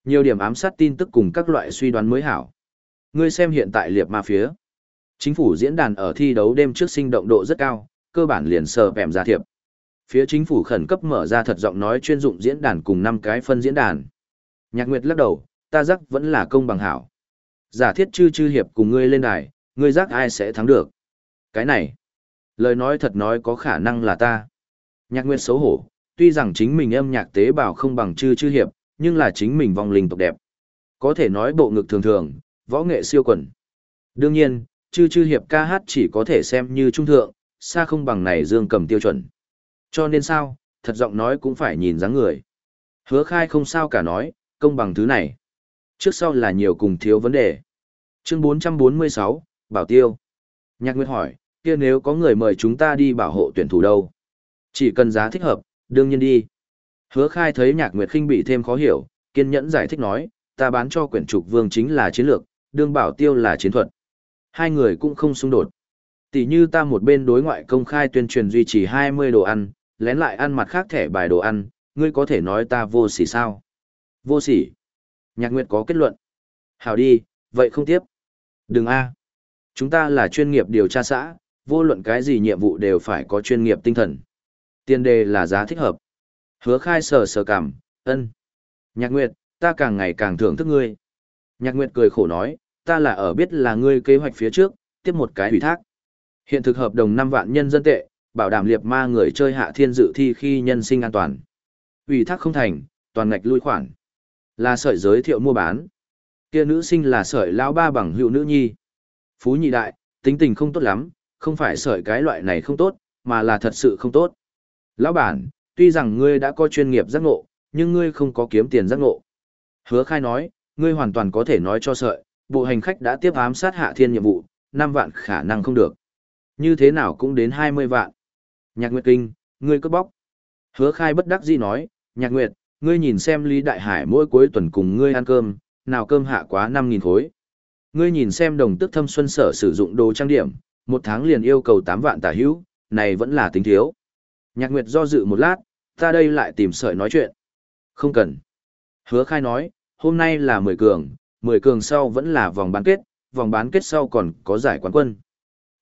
Nhiều điểm ám sát tin tức cùng các loại suy đoán mới hảo. Ngươi xem hiện tại liệp ma phía. Chính phủ diễn đàn ở thi đấu đêm trước sinh động độ rất cao, cơ bản liền sờ vẹm ra thiệp. Phía chính phủ khẩn cấp mở ra thật giọng nói chuyên dụng diễn đàn cùng năm cái phân diễn đàn. Nhạc Nguyệt lắc đầu, ta giác vẫn là công bằng hảo. Giả thiết chư chư hiệp cùng ngươi lên đài, ngươi giác ai sẽ thắng được. Cái này, lời nói thật nói có khả năng là ta. Nhạc Nguyệt xấu hổ, tuy rằng chính mình âm nhạc tế bào không bằng chư chư hiệp, nhưng là chính mình vong linh tộc đẹp. Có thể nói bộ ngực thường thường, võ nghệ siêu quần. Đương nhiên, chư chư hiệp ca hát chỉ có thể xem như trung thượng, xa không bằng này dương cầm tiêu chuẩn. Cho nên sao, thật giọng nói cũng phải nhìn dáng người. Hứa khai không sao cả nói, công bằng thứ này. Trước sau là nhiều cùng thiếu vấn đề. Chương 446, Bảo Tiêu. Nhạc Nguyệt hỏi, kia nếu có người mời chúng ta đi bảo hộ tuyển thủ đâu? Chỉ cần giá thích hợp, đương nhiên đi. Hứa khai thấy nhạc nguyệt khinh bị thêm khó hiểu, kiên nhẫn giải thích nói, ta bán cho quyển trục vương chính là chiến lược, đương bảo tiêu là chiến thuật. Hai người cũng không xung đột. Tỷ như ta một bên đối ngoại công khai tuyên truyền duy trì 20 đồ ăn, lén lại ăn mặt khác thẻ bài đồ ăn, ngươi có thể nói ta vô sỉ sao? Vô sỉ. Nhạc Nguyệt có kết luận. Hảo đi, vậy không tiếp. Đừng a. Chúng ta là chuyên nghiệp điều tra xã, vô luận cái gì nhiệm vụ đều phải có chuyên nghiệp tinh thần. Tiền đề là giá thích hợp. Hứa khai sờ sờ cảm, ân. Nhạc Nguyệt, ta càng ngày càng thưởng thức ngươi. Nhạc Nguyệt cười khổ nói, ta là ở biết là ngươi kế hoạch phía trước, tiếp một cái ủy thác. Hiện thực hợp đồng 5 vạn nhân dân tệ, bảo đảm liệt ma người chơi hạ thiên dự thi khi nhân sinh an toàn. Ủy thác không thành, toàn ngạch lui khoản. Là sợi giới thiệu mua bán. Kia nữ sinh là sợi lão ba bằng hữu nữ nhi. Phú nhị đại, tính tình không tốt lắm, không phải sợi cái loại này không tốt, mà là thật sự không tốt. Lão bản, tuy rằng ngươi đã có chuyên nghiệp giác ngộ, nhưng ngươi không có kiếm tiền giác ngộ. Hứa khai nói, ngươi hoàn toàn có thể nói cho sợi, bộ hành khách đã tiếp ám sát hạ thiên nhiệm vụ, 5 vạn khả năng không được. Như thế nào cũng đến 20 vạn. Nhạc Nguyệt Kinh, ngươi cướp bóc. Hứa khai bất đắc dĩ nói, Nhạc Nguyệt, ngươi nhìn xem Lý Đại Hải mỗi cuối tuần cùng ngươi ăn cơm, nào cơm hạ quá 5.000 khối. Ngươi nhìn xem đồng tức thâm xuân sở sử dụng đồ trang điểm, một tháng liền yêu cầu 8 vạn tả hữu, này vẫn là tính thiếu. Nhạc Nguyệt do dự một lát, ta đây lại tìm sợi nói chuyện. Không cần. Hứa khai nói, hôm nay là 10 cường, 10 cường sau vẫn là vòng bán kết, vòng bán kết sau còn có giải quán quân.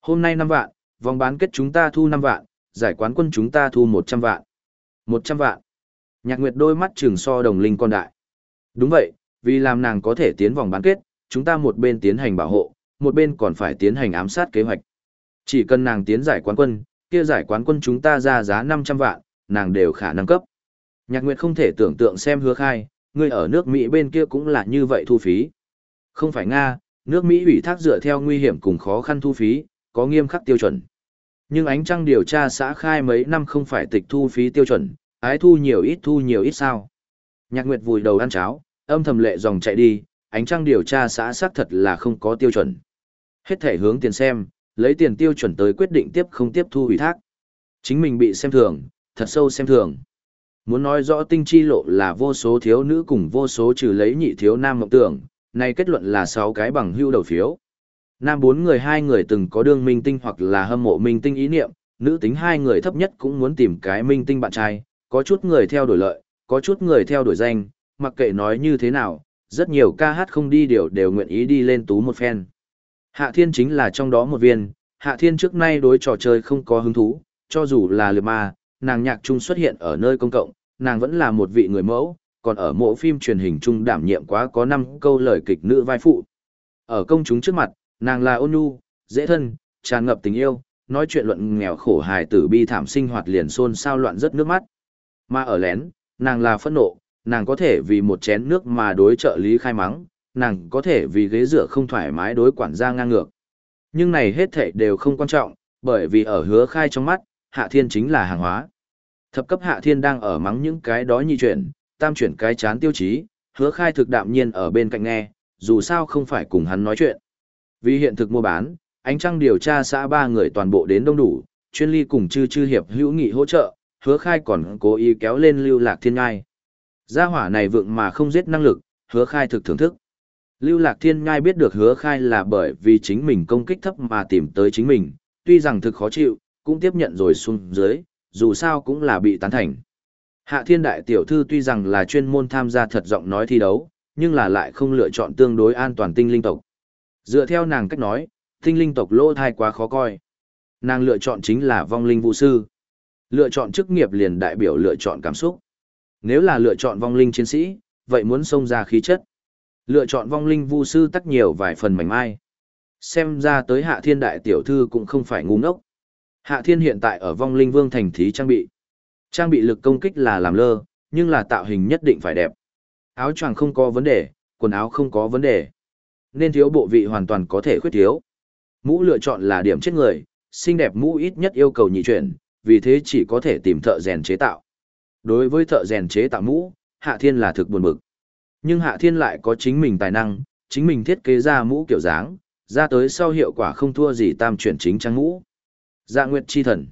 Hôm nay 5 vạn, vòng bán kết chúng ta thu 5 vạn, giải quán quân chúng ta thu 100 vạn. 100 vạn. Nhạc Nguyệt đôi mắt trừng so đồng linh con đại. Đúng vậy, vì làm nàng có thể tiến vòng bán kết, chúng ta một bên tiến hành bảo hộ, một bên còn phải tiến hành ám sát kế hoạch. Chỉ cần nàng tiến giải quán quân, kia giải quán quân chúng ta ra giá 500 vạn, nàng đều khả năng cấp. Nhạc Nguyệt không thể tưởng tượng xem hứa khai, người ở nước Mỹ bên kia cũng là như vậy thu phí. Không phải Nga, nước Mỹ ủy thác dựa theo nguy hiểm cùng khó khăn thu phí, có nghiêm khắc tiêu chuẩn. Nhưng ánh trăng điều tra xã khai mấy năm không phải tịch thu phí tiêu chuẩn, ái thu nhiều ít thu nhiều ít sao. Nhạc Nguyệt vùi đầu ăn cháo, âm thầm lệ dòng chạy đi, ánh trăng điều tra xã xác thật là không có tiêu chuẩn. Hết thể hướng tiền xem, lấy tiền tiêu chuẩn tới quyết định tiếp không tiếp thu ủy thác. Chính mình bị xem thường, thật sâu xem thường. Muốn nói rõ tinh chi lộ là vô số thiếu nữ cùng vô số trừ lấy nhị thiếu nam mộng tưởng, này kết luận là 6 cái bằng hưu đầu phiếu. Nam bốn người hai người từng có đương minh tinh hoặc là hâm mộ minh tinh ý niệm, nữ tính hai người thấp nhất cũng muốn tìm cái minh tinh bạn trai, có chút người theo đuổi lợi, có chút người theo đuổi danh, mặc kệ nói như thế nào, rất nhiều ca hát không đi điều đều nguyện ý đi lên tú một phen. Hạ Thiên chính là trong đó một viên, Hạ Thiên trước nay đối trò chơi không có hứng thú, cho dù là liệt ma, nàng nhạc trung xuất hiện ở nơi công cộng, nàng vẫn là một vị người mẫu, còn ở mộ phim truyền hình trung đảm nhiệm quá có 5 câu lời kịch nữ vai phụ. Ở công chúng trước mặt, nàng là ôn nhu, dễ thân, tràn ngập tình yêu, nói chuyện luận nghèo khổ hài tử bi thảm sinh hoạt liền xôn xao loạn rất nước mắt. Mà ở lén, nàng là phẫn nộ, nàng có thể vì một chén nước mà đối trợ lý khai mắng, nàng có thể vì ghế dựa không thoải mái đối quản gia ngang ngược. Nhưng này hết thảy đều không quan trọng, bởi vì ở hứa khai trong mắt, hạ thiên chính là hàng hóa. Thập cấp hạ thiên đang ở mắng những cái đó nhị chuyển, tam chuyển cái chán tiêu chí, hứa khai thực đạm nhiên ở bên cạnh nghe, dù sao không phải cùng hắn nói chuyện. Vì hiện thực mua bán, ánh trăng điều tra xã ba người toàn bộ đến đông đủ, chuyên ly cùng chư chư hiệp hữu nghị hỗ trợ, hứa khai còn cố ý kéo lên lưu lạc thiên ngai. Gia hỏa này vượng mà không giết năng lực, hứa khai thực thưởng thức. Lưu lạc thiên ngay biết được hứa khai là bởi vì chính mình công kích thấp mà tìm tới chính mình, tuy rằng thực khó chịu, cũng tiếp nhận rồi xuống dưới, dù sao cũng là bị tán thành. Hạ thiên đại tiểu thư tuy rằng là chuyên môn tham gia thật giọng nói thi đấu, nhưng là lại không lựa chọn tương đối an toàn tinh linh tộc. Dựa theo nàng cách nói, tinh linh tộc lỗ thai quá khó coi. Nàng lựa chọn chính là vong linh vũ sư. Lựa chọn chức nghiệp liền đại biểu lựa chọn cảm xúc. Nếu là lựa chọn vong linh chiến sĩ, vậy muốn xông ra khí chất. Lựa chọn vong linh vu sư tắc nhiều vài phần mảnh mai. Xem ra tới hạ thiên đại tiểu thư cũng không phải ngu ngốc. Hạ thiên hiện tại ở vong linh vương thành thí trang bị. Trang bị lực công kích là làm lơ, nhưng là tạo hình nhất định phải đẹp. Áo choàng không có vấn đề, quần áo không có vấn đề. Nên thiếu bộ vị hoàn toàn có thể khuyết thiếu. Mũ lựa chọn là điểm chết người, xinh đẹp mũ ít nhất yêu cầu nhị chuyển, vì thế chỉ có thể tìm thợ rèn chế tạo. Đối với thợ rèn chế tạo mũ, Hạ Thiên là thực buồn bực. Nhưng Hạ Thiên lại có chính mình tài năng, chính mình thiết kế ra mũ kiểu dáng, ra tới sau hiệu quả không thua gì tam chuyển chính trang mũ. Dạ Nguyệt chi thần.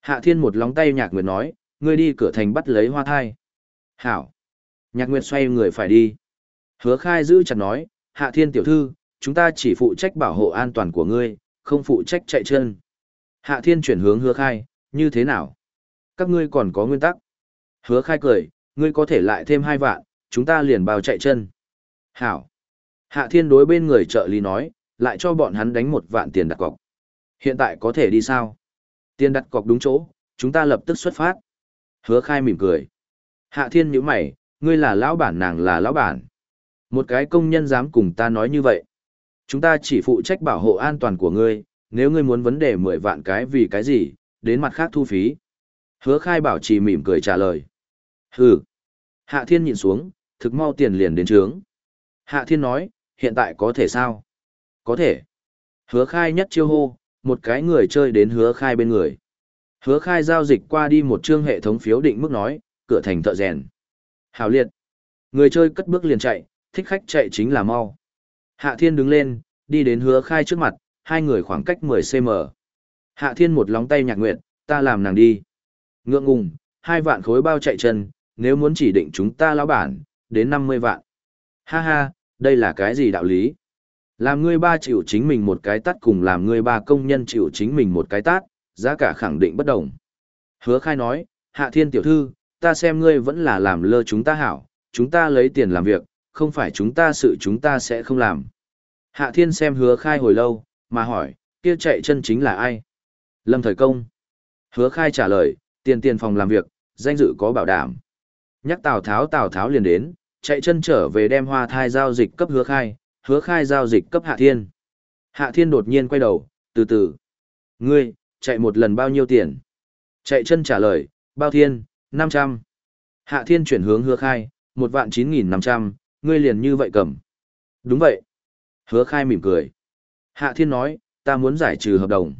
Hạ Thiên một lóng tay nhạc nguyệt nói, ngươi đi cửa thành bắt lấy hoa thai. Hảo. Nhạc Nguyệt xoay người phải đi. Hứa khai giữ chặt nói, Hạ Thiên tiểu thư, chúng ta chỉ phụ trách bảo hộ an toàn của ngươi, không phụ trách chạy chân. Hạ Thiên chuyển hướng hứa khai, như thế nào? Các ngươi còn có nguyên tắc. Hứa khai cười, ngươi có thể lại thêm hai vạn, chúng ta liền bao chạy chân. Hảo. Hạ Thiên đối bên người trợ lý nói, lại cho bọn hắn đánh một vạn tiền đặt cọc. Hiện tại có thể đi sao? Tiền đặt cọc đúng chỗ, chúng ta lập tức xuất phát. Hứa khai mỉm cười. Hạ Thiên nhíu mày, ngươi là lão bản nàng là lão bản. Một cái công nhân dám cùng ta nói như vậy. Chúng ta chỉ phụ trách bảo hộ an toàn của ngươi, nếu ngươi muốn vấn đề 10 vạn cái vì cái gì, đến mặt khác thu phí. Hứa khai bảo trì mỉm cười trả lời. Hừ. Hạ Thiên nhìn xuống, thực mau tiền liền đến trướng. Hạ Thiên nói, hiện tại có thể sao? Có thể. Hứa khai nhất chiêu hô, một cái người chơi đến hứa khai bên người. Hứa khai giao dịch qua đi một chương hệ thống phiếu định mức nói, cửa thành thợ rèn. Hào liệt. Người chơi cất bước liền chạy, thích khách chạy chính là mau. Hạ Thiên đứng lên, đi đến hứa khai trước mặt, hai người khoảng cách 10cm. Hạ Thiên một lóng tay nhạc nguyện, ta làm nàng đi. Ngượng ngùng, hai vạn khối bao chạy chân, nếu muốn chỉ định chúng ta lão bản, đến 50 vạn. Ha ha, đây là cái gì đạo lý? Làm ngươi ba chịu chính mình một cái tát cùng làm ngươi ba công nhân chịu chính mình một cái tát, giá cả khẳng định bất đồng. Hứa khai nói, Hạ Thiên tiểu thư, ta xem ngươi vẫn là làm lơ chúng ta hảo, chúng ta lấy tiền làm việc, không phải chúng ta sự chúng ta sẽ không làm. Hạ Thiên xem hứa khai hồi lâu, mà hỏi, kia chạy chân chính là ai? Lâm Thời Công. Hứa khai trả lời, tiền tiền phòng làm việc, danh dự có bảo đảm. Nhắc Tào Tháo Tào Tháo liền đến, chạy chân trở về đem hoa thai giao dịch cấp hứa khai, hứa khai giao dịch cấp Hạ Thiên. Hạ Thiên đột nhiên quay đầu, từ từ. Ngươi, chạy một lần bao nhiêu tiền? Chạy chân trả lời, bao thiên, 500. Hạ Thiên chuyển hướng hứa khai, một vạn 9.500, ngươi liền như vậy cầm. Đúng vậy. Hứa khai mỉm cười. Hạ Thiên nói, ta muốn giải trừ hợp đồng.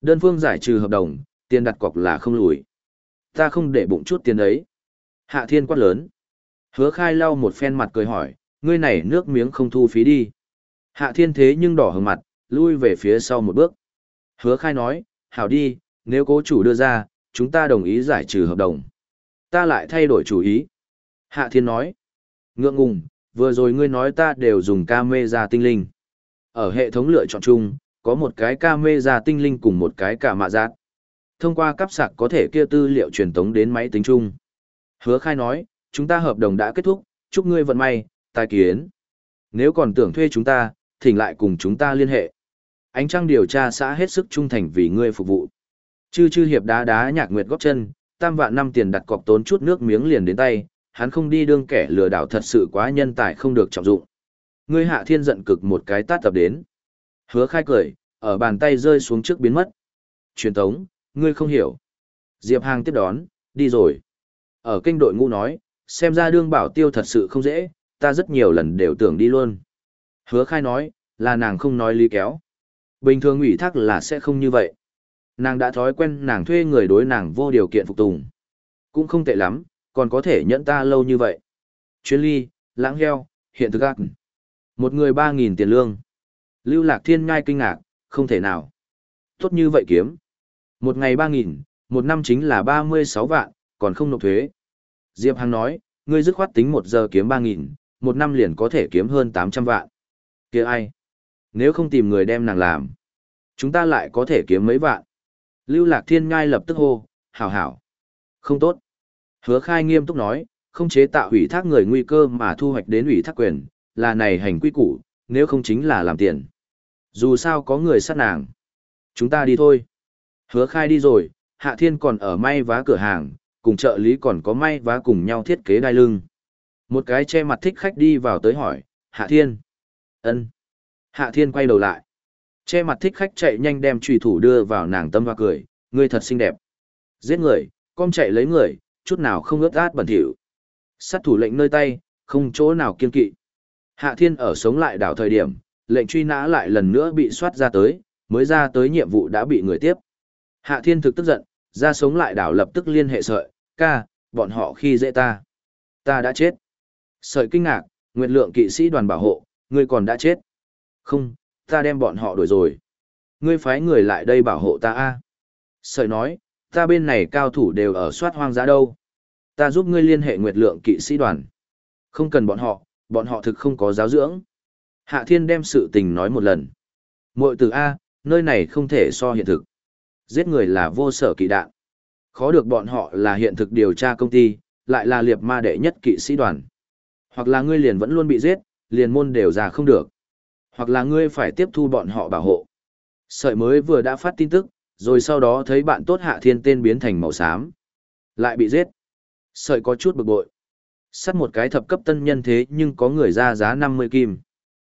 Đơn phương giải trừ hợp đồng, tiền đặt cọc là không lùi. Ta không để bụng chút tiền ấy. Hạ Thiên quát lớn. Hứa khai lau một phen mặt cười hỏi, ngươi này nước miếng không thu phí đi. Hạ Thiên thế nhưng đỏ hừng mặt, lui về phía sau một bước. Hứa khai nói, hảo đi, nếu cố chủ đưa ra, chúng ta đồng ý giải trừ hợp đồng. Ta lại thay đổi chủ ý. Hạ Thiên nói, ngượng ngùng, vừa rồi ngươi nói ta đều dùng camera tinh linh. Ở hệ thống lựa chọn chung, có một cái camera tinh linh cùng một cái cả mạ giác. Thông qua cắp sạc có thể kia tư liệu truyền tống đến máy tính chung. Hứa khai nói, chúng ta hợp đồng đã kết thúc, chúc ngươi vận may, tài kiến. Nếu còn tưởng thuê chúng ta, thỉnh lại cùng chúng ta liên hệ. Ánh trăng điều tra xã hết sức trung thành vì ngươi phục vụ. Chư chư hiệp đá đá nhạc nguyệt góp chân, tam vạn năm tiền đặt cọc tốn chút nước miếng liền đến tay, hắn không đi đương kẻ lừa đảo thật sự quá nhân tài không được trọng dụng. Ngươi hạ thiên giận cực một cái tát tập đến. Hứa khai cười, ở bàn tay rơi xuống trước biến mất. Truyền tống, ngươi không hiểu. Diệp Hàng tiếp đón, đi rồi. Ở kênh đội ngũ nói, xem ra đương bảo tiêu thật sự không dễ, ta rất nhiều lần đều tưởng đi luôn. Hứa khai nói, là nàng không nói lý kéo. Bình thường ủy thác là sẽ không như vậy. Nàng đã thói quen nàng thuê người đối nàng vô điều kiện phục tùng. Cũng không tệ lắm, còn có thể nhẫn ta lâu như vậy. Chuyên ly, lãng heo, hiện thực ác. Một người ba nghìn tiền lương. Lưu Lạc Thiên ngai kinh ngạc, không thể nào. Tốt như vậy kiếm. Một ngày ba nghìn, một năm chính là ba mươi sáu vạn, còn không nộp thuế. Diệp Hằng nói, ngươi dứt khoát tính một giờ kiếm ba nghìn, một năm liền có thể kiếm hơn tám trăm vạn. kia ai? Nếu không tìm người đem nàng làm, chúng ta lại có thể kiếm mấy vạn. Lưu Lạc Thiên ngay lập tức hô, hảo hảo. Không tốt. Hứa khai nghiêm túc nói, không chế tạo ủy thác người nguy cơ mà thu hoạch đến ủy thác quyền, là này hành quy củ, nếu không chính là làm tiền. Dù sao có người sát nàng. Chúng ta đi thôi. Hứa khai đi rồi, Hạ Thiên còn ở may vá cửa hàng, cùng trợ lý còn có may vá cùng nhau thiết kế đai lưng. Một cái che mặt thích khách đi vào tới hỏi, Hạ Thiên. ân Hạ Thiên quay đầu lại. Che mặt thích khách chạy nhanh đem trùy thủ đưa vào nàng tâm và cười, ngươi thật xinh đẹp. Giết người, con chạy lấy người, chút nào không ướt át bẩn thỉu. Sát thủ lệnh nơi tay, không chỗ nào kiên kỵ. Hạ Thiên ở sống lại đảo thời điểm, lệnh truy nã lại lần nữa bị soát ra tới, mới ra tới nhiệm vụ đã bị người tiếp. Hạ Thiên thực tức giận, ra sống lại đảo lập tức liên hệ sợi, ca, bọn họ khi dễ ta. Ta đã chết. Sợi kinh ngạc, nguyện lượng kỵ sĩ đoàn bảo hộ, ngươi còn đã chết. Không, ta đem bọn họ đuổi rồi. Ngươi phái người lại đây bảo hộ ta a. Sợi nói, Ta bên này cao thủ đều ở soát hoang dã đâu. Ta giúp ngươi liên hệ nguyệt lượng kỵ sĩ đoàn. Không cần bọn họ, bọn họ thực không có giáo dưỡng. Hạ Thiên đem sự tình nói một lần. Mội từ A, nơi này không thể so hiện thực. Giết người là vô sở kỵ đạn. Khó được bọn họ là hiện thực điều tra công ty, lại là liệp ma đệ nhất kỵ sĩ đoàn. Hoặc là ngươi liền vẫn luôn bị giết, liền môn đều ra không được. Hoặc là ngươi phải tiếp thu bọn họ bảo hộ. Sợi mới vừa đã phát tin tức, rồi sau đó thấy bạn tốt hạ thiên tên biến thành màu xám. Lại bị giết. Sợi có chút bực bội. Sắt một cái thập cấp tân nhân thế nhưng có người ra giá 50 kim.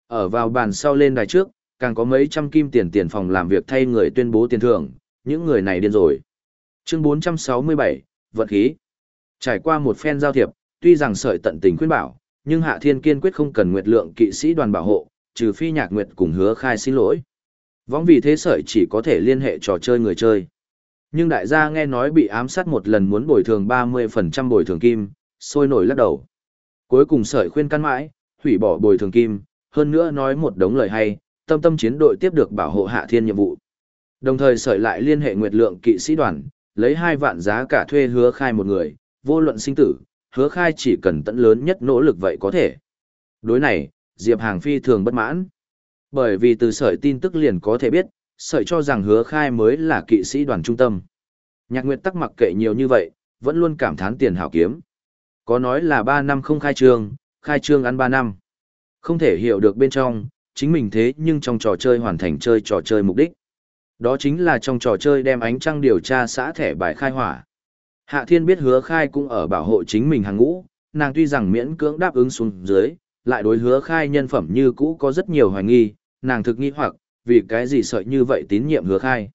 Ở vào bàn sau lên đài trước, càng có mấy trăm kim tiền tiền phòng làm việc thay người tuyên bố tiền thưởng, những người này điên rồi. Chương 467, Vận khí. Trải qua một phen giao thiệp, tuy rằng sợi tận tình khuyên bảo, nhưng Hạ Thiên kiên quyết không cần nguyệt lượng kỵ sĩ đoàn bảo hộ, trừ phi nhạc nguyệt cùng hứa khai xin lỗi. Võng vì thế sợi chỉ có thể liên hệ trò chơi người chơi. Nhưng đại gia nghe nói bị ám sát một lần muốn bồi thường 30% bồi thường kim, sôi nổi lắc đầu. Cuối cùng sợi khuyên căn mãi, hủy bỏ bồi thường kim, hơn nữa nói một đống lời hay, tâm tâm chiến đội tiếp được bảo hộ hạ thiên nhiệm vụ. Đồng thời sợi lại liên hệ nguyệt lượng kỵ sĩ đoàn, lấy hai vạn giá cả thuê hứa khai một người, vô luận sinh tử, hứa khai chỉ cần tận lớn nhất nỗ lực vậy có thể. Đối này, Diệp Hàng phi thường bất mãn. Bởi vì từ sợi tin tức liền có thể biết, sợi cho rằng hứa khai mới là kỵ sĩ đoàn trung tâm. Nhạc Nguyệt tắc mặc kệ nhiều như vậy, vẫn luôn cảm thán tiền hảo kiếm. Có nói là 3 năm không khai trương, khai trương ăn 3 năm. Không thể hiểu được bên trong, chính mình thế nhưng trong trò chơi hoàn thành chơi trò chơi mục đích. Đó chính là trong trò chơi đem ánh trăng điều tra xã thẻ bài khai hỏa. Hạ Thiên biết hứa khai cũng ở bảo hộ chính mình hàng ngũ, nàng tuy rằng miễn cưỡng đáp ứng xuống dưới, lại đối hứa khai nhân phẩm như cũ có rất nhiều hoài nghi, nàng thực nghi hoặc, vì cái gì sợi như vậy tín nhiệm hứa khai.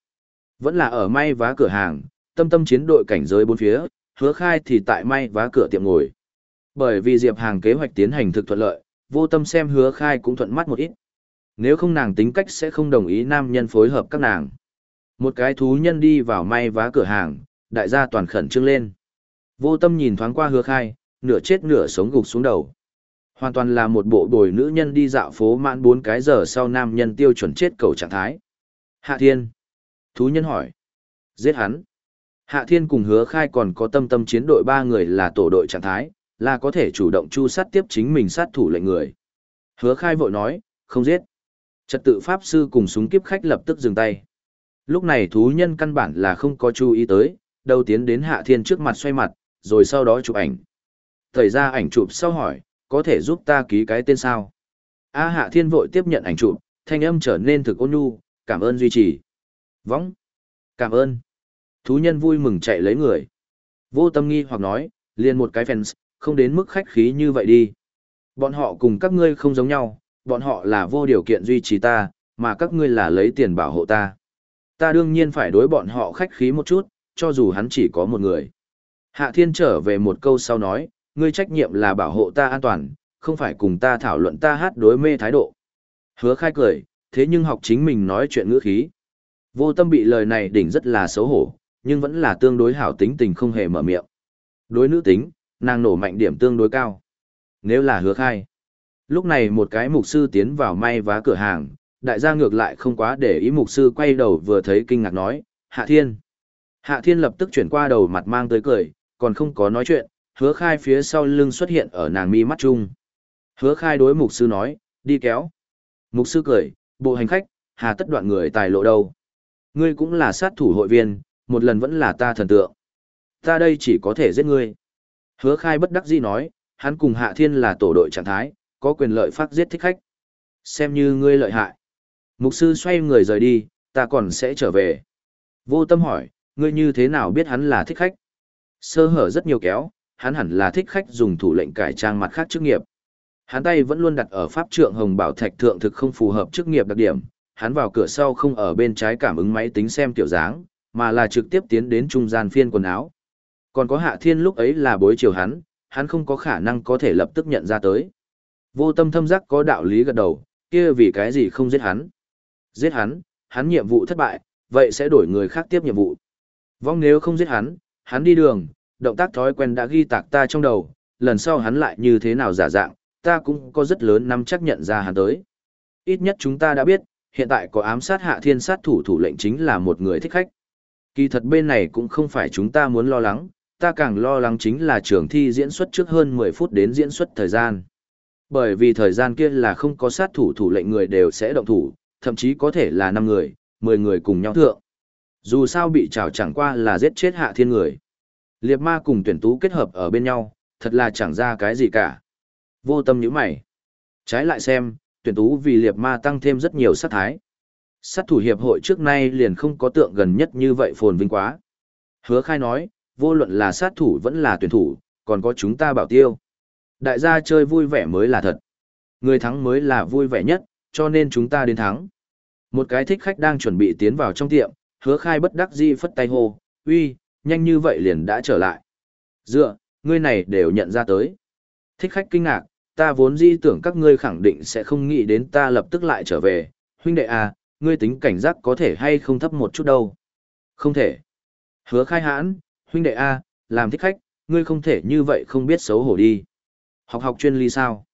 Vẫn là ở may vá cửa hàng, tâm tâm chiến đội cảnh giới bốn phía, hứa khai thì tại may vá cửa tiệm ngồi. Bởi vì Diệp Hàng kế hoạch tiến hành thực thuận lợi, vô tâm xem hứa khai cũng thuận mắt một ít. Nếu không nàng tính cách sẽ không đồng ý nam nhân phối hợp các nàng. Một cái thú nhân đi vào may vá cửa hàng, đại gia toàn khẩn trương lên. Vô tâm nhìn thoáng qua hứa khai, nửa chết nửa sống gục xuống đầu. Hoàn toàn là một bộ bồi nữ nhân đi dạo phố mãn 4 cái giờ sau nam nhân tiêu chuẩn chết cầu trạng thái. Hạ thiên. Thú nhân hỏi. Giết hắn. Hạ thiên cùng hứa khai còn có tâm tâm chiến đội ba người là tổ đội trạng thái, là có thể chủ động chu sát tiếp chính mình sát thủ lệnh người. Hứa khai vội nói, không giết. Trật tự pháp sư cùng súng kiếp khách lập tức dừng tay. Lúc này thú nhân căn bản là không có chú ý tới, đầu tiến đến hạ thiên trước mặt xoay mặt, rồi sau đó chụp ảnh. Thời ra ảnh chụp sau hỏi, có thể giúp ta ký cái tên sao? A hạ thiên vội tiếp nhận ảnh chụp, thanh âm trở nên thực ôn nhu, cảm ơn duy trì. Võng. Cảm ơn. Thú nhân vui mừng chạy lấy người. Vô tâm nghi hoặc nói, liền một cái fans, không đến mức khách khí như vậy đi. Bọn họ cùng các ngươi không giống nhau, bọn họ là vô điều kiện duy trì ta, mà các ngươi là lấy tiền bảo hộ ta. Ta đương nhiên phải đối bọn họ khách khí một chút, cho dù hắn chỉ có một người. Hạ Thiên trở về một câu sau nói, ngươi trách nhiệm là bảo hộ ta an toàn, không phải cùng ta thảo luận ta hát đối mê thái độ. Hứa khai cười, thế nhưng học chính mình nói chuyện ngữ khí. Vô tâm bị lời này đỉnh rất là xấu hổ, nhưng vẫn là tương đối hảo tính tình không hề mở miệng. Đối nữ tính, nàng nổ mạnh điểm tương đối cao. Nếu là hứa khai. Lúc này một cái mục sư tiến vào may vá cửa hàng, đại gia ngược lại không quá để ý mục sư quay đầu vừa thấy kinh ngạc nói, Hạ Thiên. Hạ Thiên lập tức chuyển qua đầu mặt mang tới cười, còn không có nói chuyện, hứa khai phía sau lưng xuất hiện ở nàng mi mắt chung. Hứa khai đối mục sư nói, đi kéo. Mục sư cười, bộ hành khách, hà tất đoạn người tài lộ đâu. Ngươi cũng là sát thủ hội viên, một lần vẫn là ta thần tượng. Ta đây chỉ có thể giết ngươi. Hứa khai bất đắc dĩ nói, hắn cùng Hạ Thiên là tổ đội trạng thái, có quyền lợi phát giết thích khách. Xem như ngươi lợi hại. Mục sư xoay người rời đi, ta còn sẽ trở về. Vô tâm hỏi, ngươi như thế nào biết hắn là thích khách? Sơ hở rất nhiều kéo, hắn hẳn là thích khách dùng thủ lệnh cải trang mặt khác chức nghiệp. Hắn tay vẫn luôn đặt ở pháp trượng hồng bảo thạch thượng thực không phù hợp chức nghiệp đặc điểm, hắn vào cửa sau không ở bên trái cảm ứng máy tính xem tiểu dáng, mà là trực tiếp tiến đến trung gian phiên quần áo. Còn có hạ thiên lúc ấy là bối chiều hắn, hắn không có khả năng có thể lập tức nhận ra tới. Vô tâm thâm giác có đạo lý gật đầu, kia vì cái gì không giết hắn. Giết hắn, hắn nhiệm vụ thất bại, vậy sẽ đổi người khác tiếp nhiệm vụ. Vong nếu không giết hắn, hắn đi đường, động tác thói quen đã ghi tạc ta trong đầu, lần sau hắn lại như thế nào giả dạng, ta cũng có rất lớn nắm chắc nhận ra hắn tới. Ít nhất chúng ta đã biết, hiện tại có ám sát hạ thiên sát thủ thủ lệnh chính là một người thích khách. Kỳ thật bên này cũng không phải chúng ta muốn lo lắng, ta càng lo lắng chính là trường thi diễn xuất trước hơn 10 phút đến diễn xuất thời gian. Bởi vì thời gian kia là không có sát thủ thủ lệnh người đều sẽ động thủ, thậm chí có thể là 5 người, 10 người cùng nhau thượng. Dù sao bị trào chẳng qua là giết chết hạ thiên người. Liệt ma cùng tuyển tú kết hợp ở bên nhau, thật là chẳng ra cái gì cả. Vô tâm nhíu mày. Trái lại xem, tuyển tú vì liệt ma tăng thêm rất nhiều sát thái. Sát thủ hiệp hội trước nay liền không có tượng gần nhất như vậy phồn vinh quá. Hứa khai nói, vô luận là sát thủ vẫn là tuyển thủ, còn có chúng ta bảo tiêu. Đại gia chơi vui vẻ mới là thật. Người thắng mới là vui vẻ nhất, cho nên chúng ta đến thắng. Một cái thích khách đang chuẩn bị tiến vào trong tiệm, hứa khai bất đắc di phất tay hô, uy, nhanh như vậy liền đã trở lại. Dựa, ngươi này đều nhận ra tới. Thích khách kinh ngạc, ta vốn di tưởng các ngươi khẳng định sẽ không nghĩ đến ta lập tức lại trở về. Huynh đệ à, ngươi tính cảnh giác có thể hay không thấp một chút đâu. Không thể. Hứa khai hãn, huynh đệ A, làm thích khách, ngươi không thể như vậy không biết xấu hổ đi. Học học chuyên ly sao?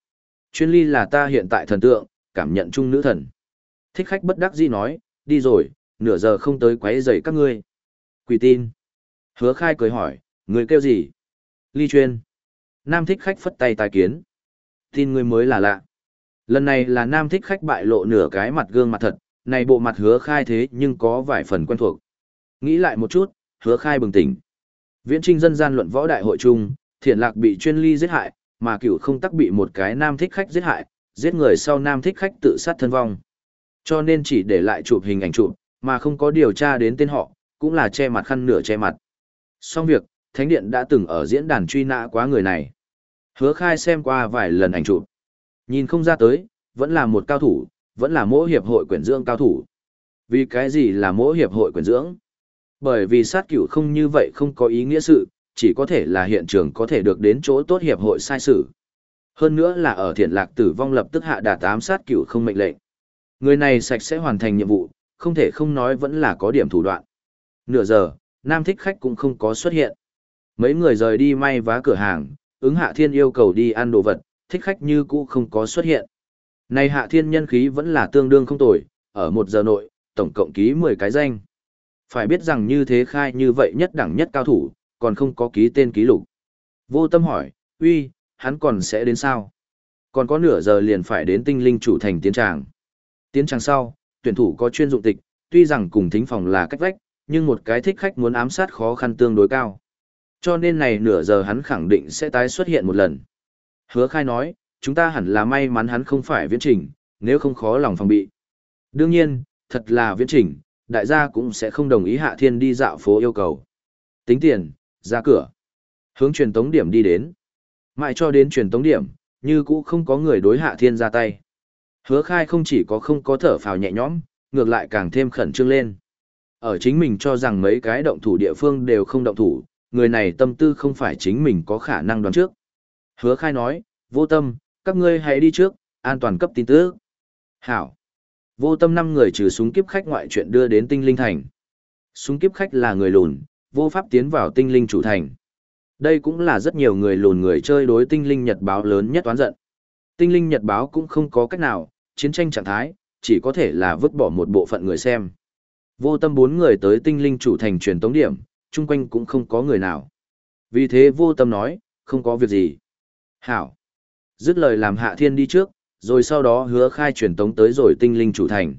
Chuyên ly là ta hiện tại thần tượng, cảm nhận chung nữ thần. Thích khách bất đắc dĩ nói, đi rồi, nửa giờ không tới quấy rầy các ngươi. Quỷ tin. Hứa khai cười hỏi, người kêu gì? Ly chuyên. Nam thích khách phất tay tài kiến. Tin người mới là lạ. Lần này là nam thích khách bại lộ nửa cái mặt gương mặt thật, này bộ mặt hứa khai thế nhưng có vài phần quen thuộc. Nghĩ lại một chút, hứa khai bừng tỉnh. Viễn trinh dân gian luận võ đại hội chung, thiện lạc bị chuyên ly giết hại, mà cửu không tắc bị một cái nam thích khách giết hại, giết người sau nam thích khách tự sát thân vong. Cho nên chỉ để lại chụp hình ảnh chụp, mà không có điều tra đến tên họ, cũng là che mặt khăn nửa che mặt. Xong việc, Thánh Điện đã từng ở diễn đàn truy nã quá người này. Hứa khai xem qua vài lần ảnh chụp. Nhìn không ra tới, vẫn là một cao thủ, vẫn là mỗi hiệp hội quyển dưỡng cao thủ. Vì cái gì là mỗi hiệp hội quyển dưỡng? Bởi vì sát cửu không như vậy không có ý nghĩa sự, chỉ có thể là hiện trường có thể được đến chỗ tốt hiệp hội sai sự. Hơn nữa là ở thiện lạc tử vong lập tức hạ đạt ám sát cửu không mệnh lệnh. Người này sạch sẽ hoàn thành nhiệm vụ, không thể không nói vẫn là có điểm thủ đoạn. Nửa giờ, nam thích khách cũng không có xuất hiện. Mấy người rời đi may vá cửa hàng, ứng hạ thiên yêu cầu đi ăn đồ vật, thích khách như cũ không có xuất hiện. Này hạ thiên nhân khí vẫn là tương đương không tồi, ở một giờ nội, tổng cộng ký 10 cái danh. Phải biết rằng như thế khai như vậy nhất đẳng nhất cao thủ, còn không có ký tên ký lục. Vô tâm hỏi, uy, hắn còn sẽ đến sao? Còn có nửa giờ liền phải đến tinh linh chủ thành tiến tràng. Tiến tràng sau, tuyển thủ có chuyên dụng tịch, tuy rằng cùng thính phòng là cách vách, nhưng một cái thích khách muốn ám sát khó khăn tương đối cao. Cho nên này nửa giờ hắn khẳng định sẽ tái xuất hiện một lần. Hứa khai nói, chúng ta hẳn là may mắn hắn không phải viễn trình, nếu không khó lòng phòng bị. Đương nhiên, thật là viễn trình, đại gia cũng sẽ không đồng ý Hạ Thiên đi dạo phố yêu cầu. Tính tiền, ra cửa. Hướng truyền tống điểm đi đến. Mãi cho đến truyền tống điểm, như cũ không có người đối Hạ Thiên ra tay. Hứa khai không chỉ có không có thở phào nhẹ nhõm, ngược lại càng thêm khẩn trương lên. Ở chính mình cho rằng mấy cái động thủ địa phương đều không động thủ, người này tâm tư không phải chính mình có khả năng đoán trước. Hứa khai nói, vô tâm, các ngươi hãy đi trước, an toàn cấp tin tức. Hảo. Vô tâm năm người trừ súng kiếp khách ngoại chuyện đưa đến tinh linh thành. Súng kiếp khách là người lùn, vô pháp tiến vào tinh linh chủ thành. Đây cũng là rất nhiều người lùn người chơi đối tinh linh nhật báo lớn nhất toán giận. Tinh linh nhật báo cũng không có cách nào, chiến tranh trạng thái, chỉ có thể là vứt bỏ một bộ phận người xem. Vô tâm bốn người tới tinh linh chủ thành truyền tống điểm, chung quanh cũng không có người nào. Vì thế vô tâm nói, không có việc gì. Hảo. Dứt lời làm hạ thiên đi trước, rồi sau đó hứa khai truyền tống tới rồi tinh linh chủ thành.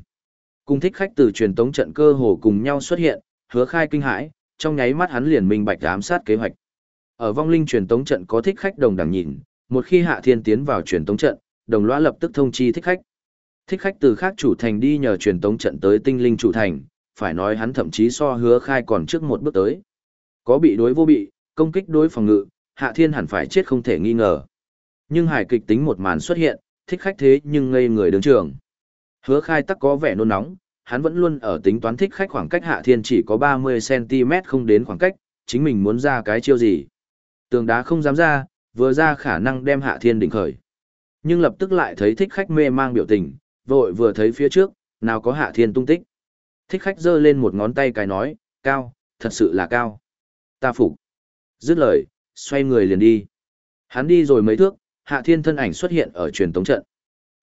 Cùng thích khách từ truyền tống trận cơ hồ cùng nhau xuất hiện, hứa khai kinh hãi, trong nháy mắt hắn liền minh bạch ám sát kế hoạch. Ở vong linh truyền tống trận có thích khách đồng đẳng nhìn, một khi hạ thiên tiến vào truyền tống trận, đồng lõa lập tức thông chi thích khách. Thích khách từ khác chủ thành đi nhờ truyền tống trận tới tinh linh chủ thành, phải nói hắn thậm chí so hứa khai còn trước một bước tới. Có bị đối vô bị, công kích đối phòng ngự, hạ thiên hẳn phải chết không thể nghi ngờ. Nhưng hài kịch tính một màn xuất hiện, thích khách thế nhưng ngây người đứng trường. Hứa khai tắc có vẻ nôn nóng, hắn vẫn luôn ở tính toán thích khách khoảng cách hạ thiên chỉ có 30cm không đến khoảng cách, chính mình muốn ra cái chiêu gì. Tường đá không dám ra, vừa ra khả năng đem hạ thiên đỉnh khởi. Nhưng lập tức lại thấy thích khách mê mang biểu tình, vội vừa thấy phía trước, nào có hạ thiên tung tích. Thích khách giơ lên một ngón tay cái nói, cao, thật sự là cao. Ta phục. Dứt lời, xoay người liền đi. Hắn đi rồi mấy thước, hạ thiên thân ảnh xuất hiện ở truyền tống trận.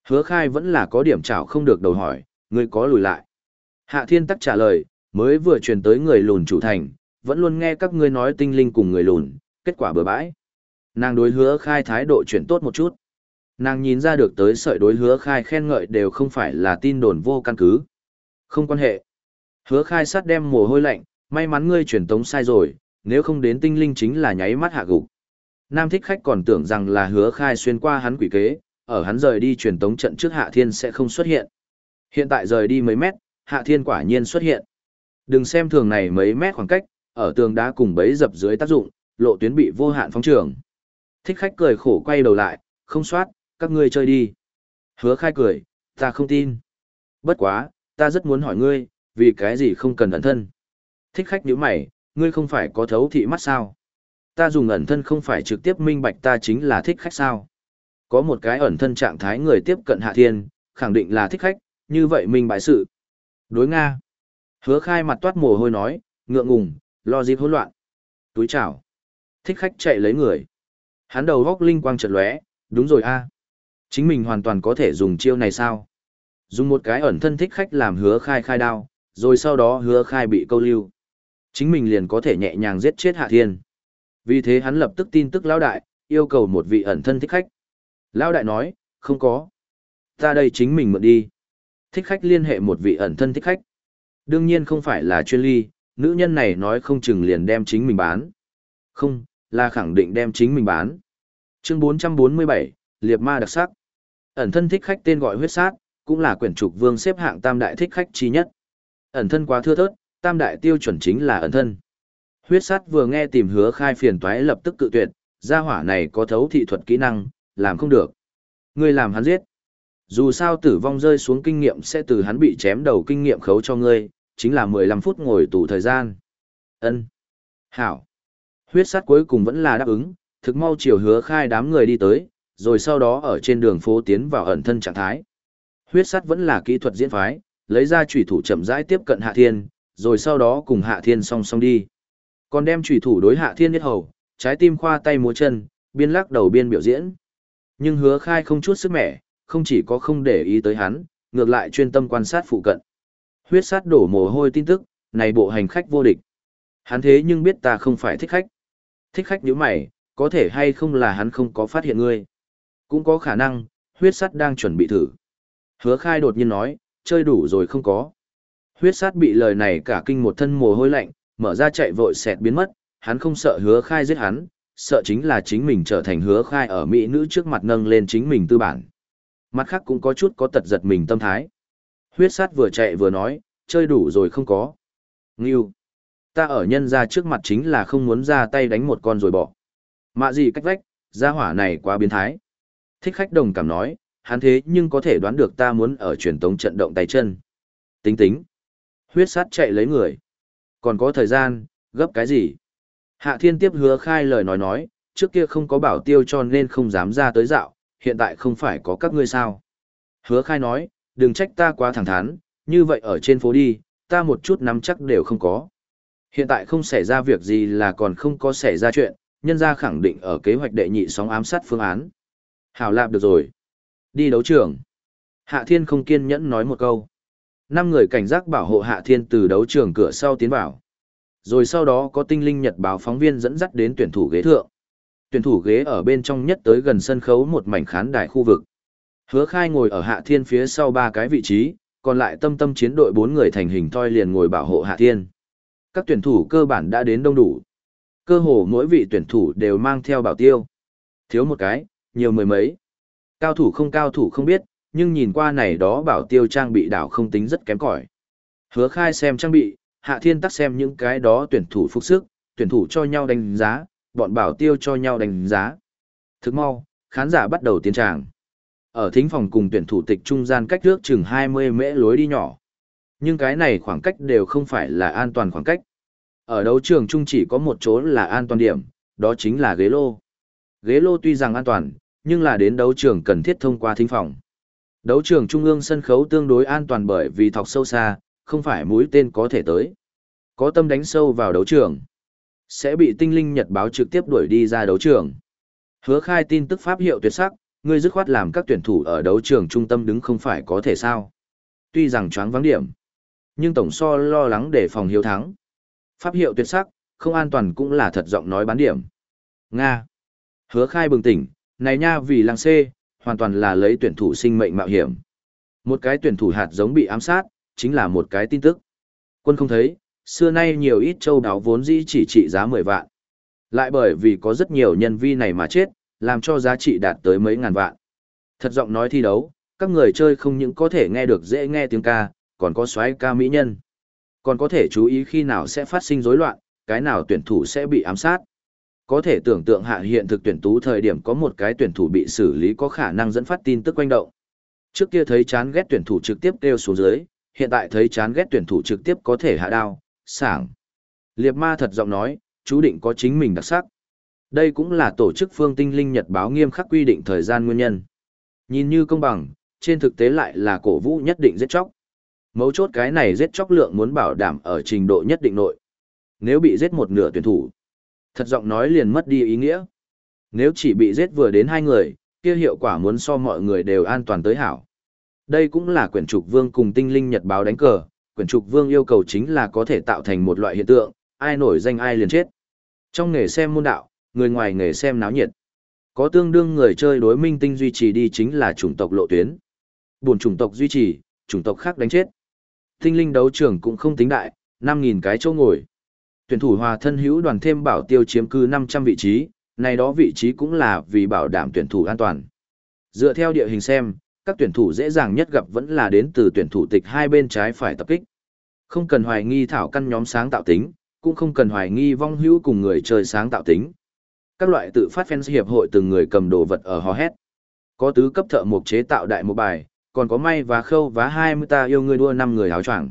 Hứa khai vẫn là có điểm chảo không được đầu hỏi, ngươi có lùi lại. Hạ thiên tắc trả lời, mới vừa truyền tới người lùn chủ thành, vẫn luôn nghe các ngươi nói tinh linh cùng người lùn, kết quả bừa bãi. Nàng đối hứa khai thái độ chuyển tốt một chút. Nàng nhìn ra được tới sợi đối hứa khai khen ngợi đều không phải là tin đồn vô căn cứ. Không quan hệ. Hứa khai sát đem mồ hôi lạnh, may mắn ngươi truyền tống sai rồi, nếu không đến tinh linh chính là nháy mắt hạ gục. Nam thích khách còn tưởng rằng là hứa khai xuyên qua hắn quỷ kế, ở hắn rời đi truyền tống trận trước hạ thiên sẽ không xuất hiện. Hiện tại rời đi mấy mét, hạ thiên quả nhiên xuất hiện. Đừng xem thường này mấy mét khoảng cách, ở tường đá cùng bấy dập dưới tác dụng, lộ tuyến bị vô hạn phóng trường. Thích khách cười khổ quay đầu lại, không soát, các ngươi chơi đi. Hứa khai cười, ta không tin. Bất quá, ta rất muốn hỏi ngươi, vì cái gì không cần ẩn thân. Thích khách nhíu mày, ngươi không phải có thấu thị mắt sao? Ta dùng ẩn thân không phải trực tiếp minh bạch ta chính là thích khách sao? Có một cái ẩn thân trạng thái người tiếp cận hạ thiên, khẳng định là thích khách, như vậy minh bại sự. Đối Nga. Hứa khai mặt toát mồ hôi nói, ngượng ngùng, lo dịp hỗn loạn. Túi chảo. Thích khách chạy lấy người. Hắn đầu góc linh quang chợt lóe, đúng rồi a Chính mình hoàn toàn có thể dùng chiêu này sao? Dùng một cái ẩn thân thích khách làm hứa khai khai đao, rồi sau đó hứa khai bị câu lưu. Chính mình liền có thể nhẹ nhàng giết chết hạ thiên. Vì thế hắn lập tức tin tức lão đại, yêu cầu một vị ẩn thân thích khách. Lão đại nói, không có. Ta đây chính mình mượn đi. Thích khách liên hệ một vị ẩn thân thích khách. Đương nhiên không phải là chuyên ly, nữ nhân này nói không chừng liền đem chính mình bán. Không, là khẳng định đem chính mình bán. Chương 447, Liệp ma đặc sắc. Ẩn thân thích khách tên gọi huyết sát, cũng là quyển trục vương xếp hạng tam đại thích khách chi nhất. Ẩn thân quá thưa thớt, tam đại tiêu chuẩn chính là ẩn thân. Huyết sát vừa nghe tìm hứa khai phiền toái lập tức cự tuyệt, gia hỏa này có thấu thị thuật kỹ năng, làm không được. Ngươi làm hắn giết. Dù sao tử vong rơi xuống kinh nghiệm sẽ từ hắn bị chém đầu kinh nghiệm khấu cho ngươi, chính là 15 phút ngồi tù thời gian. Ân. Hảo. Huyết sát cuối cùng vẫn là đáp ứng, thực mau chiều hứa khai đám người đi tới, rồi sau đó ở trên đường phố tiến vào ẩn thân trạng thái. Huyết sát vẫn là kỹ thuật diễn phái, lấy ra chủy thủ chậm rãi tiếp cận Hạ Thiên, rồi sau đó cùng Hạ Thiên song song đi. Còn đem chủy thủ đối Hạ Thiên nhất hầu, trái tim khoa tay múa chân, biên lắc đầu biên biểu diễn. Nhưng hứa khai không chút sức mẻ, không chỉ có không để ý tới hắn, ngược lại chuyên tâm quan sát phụ cận. Huyết sát đổ mồ hôi tin tức, này bộ hành khách vô địch. Hắn thế nhưng biết ta không phải thích khách. Thích khách nhíu mày, có thể hay không là hắn không có phát hiện ngươi. Cũng có khả năng, huyết sắt đang chuẩn bị thử. Hứa khai đột nhiên nói, chơi đủ rồi không có. Huyết sát bị lời này cả kinh một thân mồ hôi lạnh, mở ra chạy vội xẹt biến mất, hắn không sợ hứa khai giết hắn, sợ chính là chính mình trở thành hứa khai ở mỹ nữ trước mặt nâng lên chính mình tư bản. Mặt khác cũng có chút có tật giật mình tâm thái. Huyết sát vừa chạy vừa nói, chơi đủ rồi không có. Ngưu. Ta ở nhân ra trước mặt chính là không muốn ra tay đánh một con rồi bỏ. Mạ gì cách vách, gia hỏa này quá biến thái. Thích khách đồng cảm nói, hắn thế nhưng có thể đoán được ta muốn ở truyền tống trận động tay chân. Tính tính. Huyết sát chạy lấy người. Còn có thời gian, gấp cái gì? Hạ thiên tiếp hứa khai lời nói nói, trước kia không có bảo tiêu cho nên không dám ra tới dạo, hiện tại không phải có các ngươi sao. Hứa khai nói, đừng trách ta quá thẳng thắn, như vậy ở trên phố đi, ta một chút nắm chắc đều không có. Hiện tại không xảy ra việc gì là còn không có xảy ra chuyện, nhân gia khẳng định ở kế hoạch đệ nhị sóng ám sát phương án. Hảo lạp được rồi. Đi đấu trường. Hạ Thiên không kiên nhẫn nói một câu. Năm người cảnh giác bảo hộ Hạ Thiên từ đấu trường cửa sau tiến vào. Rồi sau đó có tinh linh nhật báo phóng viên dẫn dắt đến tuyển thủ ghế thượng. Tuyển thủ ghế ở bên trong nhất tới gần sân khấu một mảnh khán đài khu vực. Hứa khai ngồi ở Hạ Thiên phía sau ba cái vị trí, còn lại tâm tâm chiến đội bốn người thành hình toi liền ngồi bảo hộ Hạ Thiên. Các tuyển thủ cơ bản đã đến đông đủ. Cơ hồ mỗi vị tuyển thủ đều mang theo bảo tiêu. Thiếu một cái, nhiều mười mấy. Cao thủ không cao thủ không biết, nhưng nhìn qua này đó bảo tiêu trang bị đảo không tính rất kém cỏi. Hứa khai xem trang bị, hạ thiên tắc xem những cái đó tuyển thủ phục sức, tuyển thủ cho nhau đánh giá, bọn bảo tiêu cho nhau đánh giá. Thức mau, khán giả bắt đầu tiến tràng. Ở thính phòng cùng tuyển thủ tịch trung gian cách trước chừng 20 mễ lối đi nhỏ. Nhưng cái này khoảng cách đều không phải là an toàn khoảng cách. Ở đấu trường chung chỉ có một chỗ là an toàn điểm, đó chính là ghế lô. Ghế lô tuy rằng an toàn, nhưng là đến đấu trường cần thiết thông qua thính phòng. Đấu trường trung ương sân khấu tương đối an toàn bởi vì thọc sâu xa, không phải mũi tên có thể tới. Có tâm đánh sâu vào đấu trường, sẽ bị tinh linh nhật báo trực tiếp đuổi đi ra đấu trường. Hứa khai tin tức pháp hiệu tuyệt sắc, ngươi dứt khoát làm các tuyển thủ ở đấu trường trung tâm đứng không phải có thể sao. Tuy rằng choáng vắng điểm, nhưng tổng so lo lắng để phòng hiếu thắng. Pháp hiệu tuyệt sắc, không an toàn cũng là thật giọng nói bán điểm. Nga. Hứa khai bừng tỉnh, này nha vì làng c, hoàn toàn là lấy tuyển thủ sinh mệnh mạo hiểm. Một cái tuyển thủ hạt giống bị ám sát, chính là một cái tin tức. Quân không thấy, xưa nay nhiều ít châu đáo vốn dĩ chỉ trị giá 10 vạn. Lại bởi vì có rất nhiều nhân vi này mà chết, làm cho giá trị đạt tới mấy ngàn vạn. Thật giọng nói thi đấu, các người chơi không những có thể nghe được dễ nghe tiếng ca, còn có xoáy ca mỹ nhân. Còn có thể chú ý khi nào sẽ phát sinh rối loạn, cái nào tuyển thủ sẽ bị ám sát. Có thể tưởng tượng hạ hiện thực tuyển tú thời điểm có một cái tuyển thủ bị xử lý có khả năng dẫn phát tin tức quanh động. Trước kia thấy chán ghét tuyển thủ trực tiếp kêu xuống dưới, hiện tại thấy chán ghét tuyển thủ trực tiếp có thể hạ đao, sảng. Liệp ma thật giọng nói, chú định có chính mình đặc sắc. Đây cũng là tổ chức phương tinh linh nhật báo nghiêm khắc quy định thời gian nguyên nhân. Nhìn như công bằng, trên thực tế lại là cổ vũ nhất định giết chóc. Mấu chốt cái này giết chóc lượng muốn bảo đảm ở trình độ nhất định nội. Nếu bị giết một nửa tuyển thủ, thật giọng nói liền mất đi ý nghĩa. Nếu chỉ bị giết vừa đến hai người, kia hiệu quả muốn so mọi người đều an toàn tới hảo. Đây cũng là quyển trục vương cùng tinh linh nhật báo đánh cờ, quyển trục vương yêu cầu chính là có thể tạo thành một loại hiện tượng, ai nổi danh ai liền chết. Trong nghề xem môn đạo, người ngoài nghề xem náo nhiệt. Có tương đương người chơi đối minh tinh duy trì đi chính là chủng tộc lộ tuyến. Buồn chủng tộc duy trì, chủng tộc khác đánh chết. Tinh linh đấu trường cũng không tính đại, 5.000 cái chỗ ngồi. Tuyển thủ hòa thân hữu đoàn thêm bảo tiêu chiếm cư 500 vị trí, này đó vị trí cũng là vì bảo đảm tuyển thủ an toàn. Dựa theo địa hình xem, các tuyển thủ dễ dàng nhất gặp vẫn là đến từ tuyển thủ tịch hai bên trái phải tập kích. Không cần hoài nghi thảo căn nhóm sáng tạo tính, cũng không cần hoài nghi vong hữu cùng người chơi sáng tạo tính. Các loại tự phát fans hiệp hội từng người cầm đồ vật ở hò hét. Có tứ cấp thợ mộc chế tạo đại một bài, còn có may và khâu vá 20 ta yêu người đua năm người áo choàng.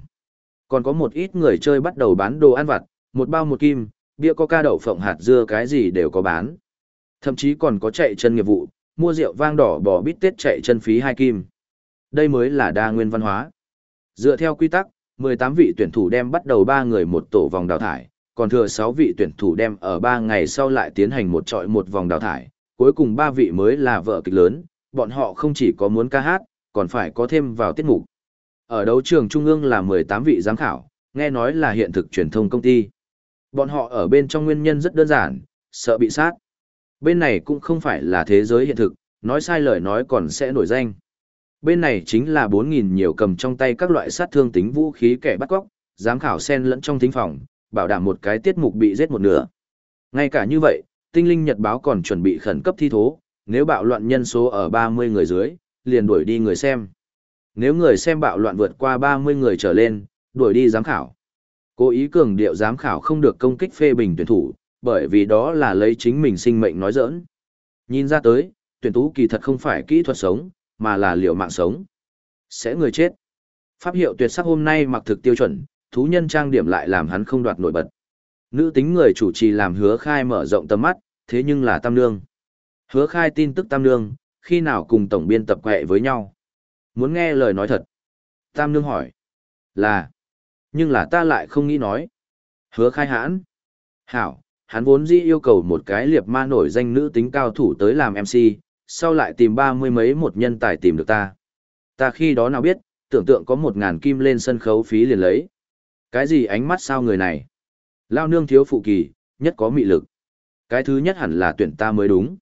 Còn có một ít người chơi bắt đầu bán đồ ăn vặt, một bao một kim, bia coca đậu phộng hạt dưa cái gì đều có bán. Thậm chí còn có chạy chân nghiệp vụ, mua rượu vang đỏ bỏ bít tết chạy chân phí hai kim. Đây mới là đa nguyên văn hóa. Dựa theo quy tắc, 18 vị tuyển thủ đem bắt đầu 3 người một tổ vòng đào thải, còn thừa 6 vị tuyển thủ đem ở 3 ngày sau lại tiến hành một trọi một vòng đào thải, cuối cùng 3 vị mới là vợ kịch lớn, bọn họ không chỉ có muốn ca hát, còn phải có thêm vào tiết mục. Ở đấu trường trung ương là 18 vị giám khảo, nghe nói là hiện thực truyền thông công ty. Bọn họ ở bên trong nguyên nhân rất đơn giản, sợ bị sát. Bên này cũng không phải là thế giới hiện thực, nói sai lời nói còn sẽ nổi danh. Bên này chính là 4.000 nhiều cầm trong tay các loại sát thương tính vũ khí kẻ bắt cóc, giám khảo sen lẫn trong thính phòng, bảo đảm một cái tiết mục bị giết một nửa. Ngay cả như vậy, tinh linh nhật báo còn chuẩn bị khẩn cấp thi thố, nếu bạo loạn nhân số ở 30 người dưới, liền đuổi đi người xem. Nếu người xem bạo loạn vượt qua 30 người trở lên, đuổi đi giám khảo. Cố ý cường điệu giám khảo không được công kích phê bình tuyển thủ, bởi vì đó là lấy chính mình sinh mệnh nói giỡn. Nhìn ra tới, tuyển tú kỳ thật không phải kỹ thuật sống, mà là liệu mạng sống. Sẽ người chết. Pháp hiệu tuyệt sắc hôm nay mặc thực tiêu chuẩn, thú nhân trang điểm lại làm hắn không đoạt nổi bật. Nữ tính người chủ trì làm hứa khai mở rộng tầm mắt, thế nhưng là tam nương. Hứa khai tin tức tam nương, khi nào cùng tổng biên tập quẹ với nhau. Muốn nghe lời nói thật. Tam nương hỏi. Là. Nhưng là ta lại không nghĩ nói. Hứa khai hãn. Hảo, hắn vốn dĩ yêu cầu một cái liệp ma nổi danh nữ tính cao thủ tới làm MC, sau lại tìm ba mươi mấy một nhân tài tìm được ta. Ta khi đó nào biết, tưởng tượng có một ngàn kim lên sân khấu phí liền lấy. Cái gì ánh mắt sao người này? Lao nương thiếu phụ kỳ, nhất có mị lực. Cái thứ nhất hẳn là tuyển ta mới đúng.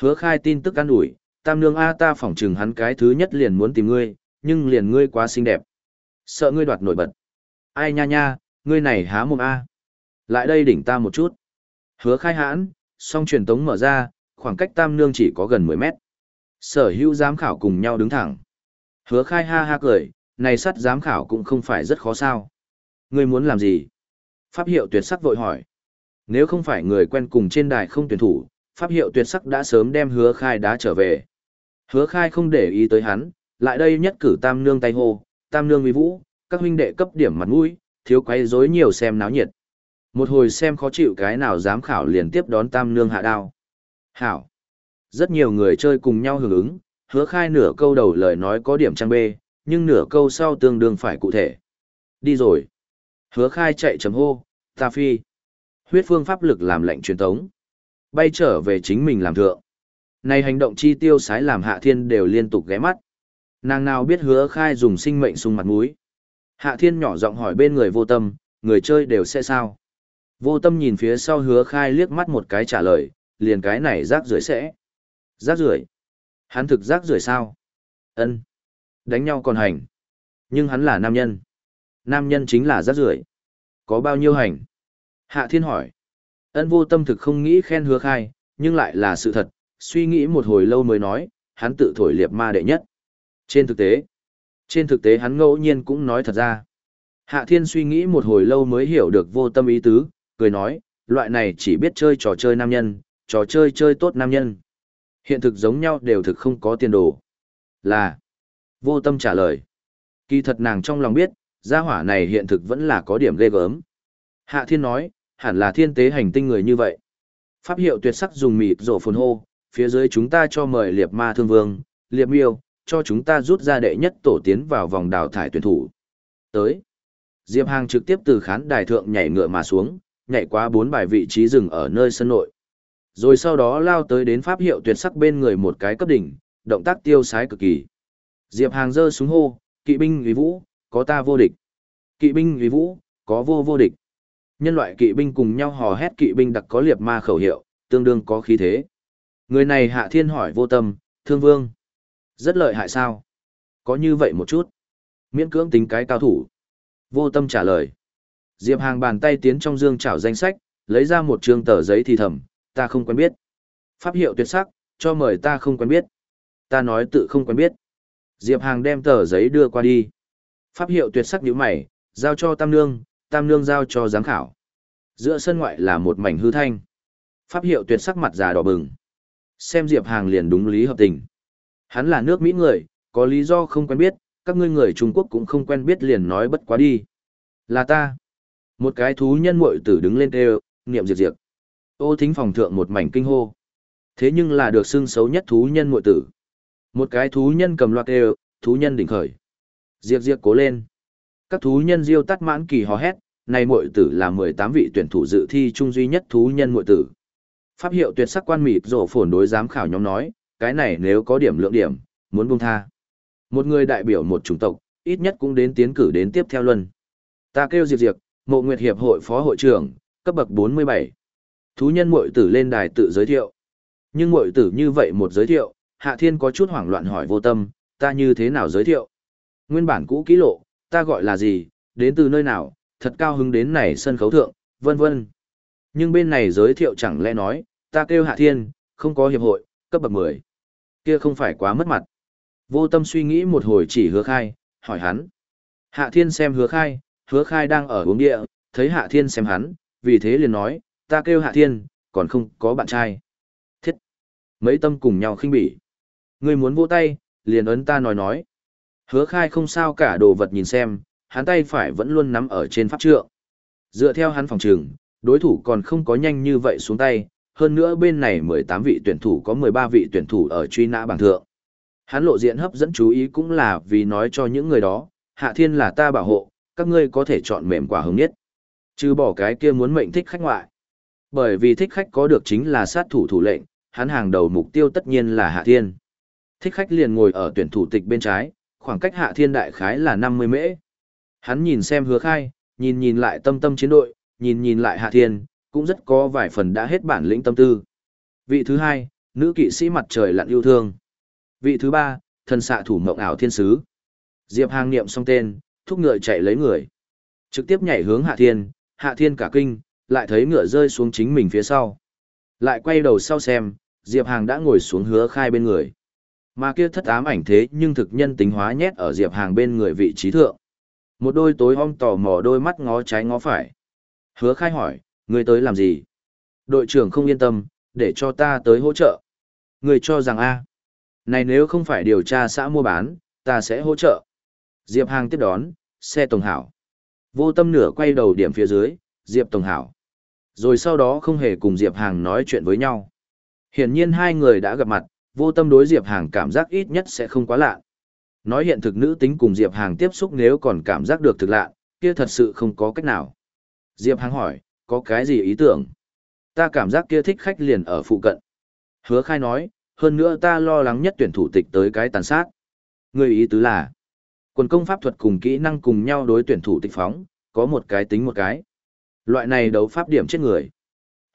Hứa khai tin tức an ủi, tam nương A ta phỏng chừng hắn cái thứ nhất liền muốn tìm ngươi, nhưng liền ngươi quá xinh đẹp. Sợ ngươi đoạt nổi bật. Ai nha nha, ngươi này há mồm A. Lại đây đỉnh ta một chút. Hứa khai hãn, song truyền tống mở ra, khoảng cách tam nương chỉ có gần 10 mét. Sở hữu giám khảo cùng nhau đứng thẳng. Hứa khai ha ha cười, này sắt giám khảo cũng không phải rất khó sao. Ngươi muốn làm gì? Pháp hiệu tuyệt sắc vội hỏi. Nếu không phải người quen cùng trên đài không tuyển thủ, pháp hiệu tuyệt sắc đã sớm đem hứa khai đá trở về. Hứa khai không để ý tới hắn, lại đây nhất cử tam nương tay hô, tam nương uy vũ, các huynh đệ cấp điểm mặt mũi, thiếu quay rối nhiều xem náo nhiệt. Một hồi xem khó chịu cái nào dám khảo liền tiếp đón tam nương hạ đao. Hảo. Rất nhiều người chơi cùng nhau hưởng ứng, hứa khai nửa câu đầu lời nói có điểm trang bê, nhưng nửa câu sau tương đương phải cụ thể. Đi rồi. Hứa khai chạy chấm hô, ta phi. Huyết phương pháp lực làm lệnh truyền tống. Bay trở về chính mình làm thượng. Này hành động chi tiêu sái làm hạ thiên đều liên tục ghé mắt. Nàng nào biết hứa khai dùng sinh mệnh sung mặt mũi. Hạ thiên nhỏ giọng hỏi bên người vô tâm, người chơi đều sẽ sao? Vô tâm nhìn phía sau hứa khai liếc mắt một cái trả lời, liền cái này rác rưởi sẽ. Rác rưởi Hắn thực rác rưởi sao? ân Đánh nhau còn hành. Nhưng hắn là nam nhân. Nam nhân chính là rác rưởi Có bao nhiêu hành? Hạ thiên hỏi. Ân vô tâm thực không nghĩ khen hứa khai, nhưng lại là sự thật, suy nghĩ một hồi lâu mới nói, hắn tự thổi liệp ma đệ nhất. Trên thực tế, trên thực tế hắn ngẫu nhiên cũng nói thật ra. Hạ thiên suy nghĩ một hồi lâu mới hiểu được vô tâm ý tứ, cười nói, loại này chỉ biết chơi trò chơi nam nhân, trò chơi chơi tốt nam nhân. Hiện thực giống nhau đều thực không có tiền đồ. Là, vô tâm trả lời. Kỳ thật nàng trong lòng biết, gia hỏa này hiện thực vẫn là có điểm ghê gớm. Hạ thiên nói, hẳn là thiên tế hành tinh người như vậy. Pháp hiệu tuyệt sắc dùng mịt rổ phồn hô, phía dưới chúng ta cho mời liệp ma thương vương, liệp miêu, cho chúng ta rút ra đệ nhất tổ tiến vào vòng đào thải tuyển thủ. Tới, Diệp Hàng trực tiếp từ khán đài thượng nhảy ngựa mà xuống, nhảy qua bốn bài vị trí dừng ở nơi sân nội. Rồi sau đó lao tới đến pháp hiệu tuyệt sắc bên người một cái cấp đỉnh, động tác tiêu sái cực kỳ. Diệp Hàng giơ súng hô, kỵ binh uy vũ, có ta vô địch. Kỵ binh uy vũ, có vô vô địch. Nhân loại kỵ binh cùng nhau hò hét kỵ binh đặc có liệp ma khẩu hiệu, tương đương có khí thế. Người này hạ thiên hỏi vô tâm, thương vương. Rất lợi hại sao? Có như vậy một chút. Miễn cưỡng tính cái cao thủ. Vô tâm trả lời. Diệp Hàng bàn tay tiến trong dương chảo danh sách, lấy ra một trương tờ giấy thì thầm, ta không quen biết. Pháp hiệu tuyệt sắc, cho mời ta không quen biết. Ta nói tự không quen biết. Diệp Hàng đem tờ giấy đưa qua đi. Pháp hiệu tuyệt sắc nhíu mày, giao cho Tam Nương, Tam Nương giao cho giám khảo. Giữa sân ngoại là một mảnh hư thanh. Pháp hiệu tuyệt sắc mặt già đỏ bừng. Xem Diệp Hàng liền đúng lý hợp tình. Hắn là nước Mỹ người, có lý do không quen biết, các ngươi người Trung Quốc cũng không quen biết liền nói bất quá đi. Là ta. Một cái thú nhân muội tử đứng lên kêu, niệm diệt diệt. Ô thính phòng thượng một mảnh kinh hô. Thế nhưng là được xưng xấu nhất thú nhân muội tử. Một cái thú nhân cầm loạt kêu, thú nhân đỉnh khởi. Diệp diệp cố lên. Các thú nhân diêu tắt mãn kỳ hò hét, này muội tử là 18 vị tuyển thủ dự thi trung duy nhất thú nhân muội tử. Pháp hiệu tuyệt sắc quan mịt rổ phổn đối giám khảo nhóm nói, cái này nếu có điểm lượng điểm, muốn buông tha. Một người đại biểu một chủng tộc, ít nhất cũng đến tiến cử đến tiếp theo luân. Ta kêu Diệp Diệp, Mộ Nguyệt Hiệp hội phó hội trưởng, cấp bậc 47. Thú nhân muội tử lên đài tự giới thiệu. Nhưng muội tử như vậy một giới thiệu, Hạ Thiên có chút hoảng loạn hỏi vô tâm, ta như thế nào giới thiệu? Nguyên bản cũ kỹ lộ, ta gọi là gì, đến từ nơi nào, thật cao hứng đến này sân khấu thượng, vân vân. Nhưng bên này giới thiệu chẳng lẽ nói, ta kêu Hạ Thiên, không có hiệp hội, cấp bậc 10. Kia không phải quá mất mặt. Vô tâm suy nghĩ một hồi chỉ hứa khai, hỏi hắn. Hạ Thiên xem hứa khai, hứa khai đang ở uống địa, thấy Hạ Thiên xem hắn, vì thế liền nói, ta kêu Hạ Thiên, còn không có bạn trai. Thiết. Mấy tâm cùng nhau khinh bỉ. Người muốn vỗ tay, liền ấn ta nói nói. Hứa khai không sao cả đồ vật nhìn xem, hắn tay phải vẫn luôn nắm ở trên pháp trượng. Dựa theo hắn phòng trường, đối thủ còn không có nhanh như vậy xuống tay, hơn nữa bên này 18 vị tuyển thủ có 13 vị tuyển thủ ở truy nã bảng thượng. Hắn lộ diện hấp dẫn chú ý cũng là vì nói cho những người đó, Hạ Thiên là ta bảo hộ, các ngươi có thể chọn mềm quả hứng nhất. Chứ bỏ cái kia muốn mệnh thích khách ngoại. Bởi vì thích khách có được chính là sát thủ thủ lệnh, hắn hàng đầu mục tiêu tất nhiên là Hạ Thiên. Thích khách liền ngồi ở tuyển thủ tịch bên trái, khoảng cách Hạ Thiên đại khái là 50 mễ. Hắn nhìn xem hứa khai, nhìn nhìn lại tâm tâm chiến đội, nhìn nhìn lại Hạ Thiên, cũng rất có vài phần đã hết bản lĩnh tâm tư. Vị thứ hai, nữ kỵ sĩ mặt trời lặn yêu thương. Vị thứ ba, thần xạ thủ mộng ảo thiên sứ. Diệp Hàng niệm xong tên, thúc ngựa chạy lấy người. Trực tiếp nhảy hướng Hạ Thiên, Hạ Thiên cả kinh, lại thấy ngựa rơi xuống chính mình phía sau. Lại quay đầu sau xem, Diệp Hàng đã ngồi xuống hứa khai bên người. Mà kia thất ám ảnh thế nhưng thực nhân tính hóa nhét ở Diệp Hàng bên người vị trí thượng. Một đôi tối om tò mò đôi mắt ngó trái ngó phải. Hứa khai hỏi, người tới làm gì? Đội trưởng không yên tâm, để cho ta tới hỗ trợ. Người cho rằng a Này nếu không phải điều tra xã mua bán, ta sẽ hỗ trợ. Diệp Hàng tiếp đón, xe tổng hảo. Vô tâm nửa quay đầu điểm phía dưới, Diệp tổng hảo. Rồi sau đó không hề cùng Diệp Hàng nói chuyện với nhau. Hiển nhiên hai người đã gặp mặt, vô tâm đối Diệp Hàng cảm giác ít nhất sẽ không quá lạ. Nói hiện thực nữ tính cùng Diệp Hàng tiếp xúc nếu còn cảm giác được thực lạ, kia thật sự không có cách nào. Diệp Hàng hỏi, có cái gì ý tưởng? Ta cảm giác kia thích khách liền ở phụ cận. Hứa khai nói, hơn nữa ta lo lắng nhất tuyển thủ tịch tới cái tàn sát. Người ý tứ là, Quần công pháp thuật cùng kỹ năng cùng nhau đối tuyển thủ tịch phóng, có một cái tính một cái. Loại này đấu pháp điểm chết người.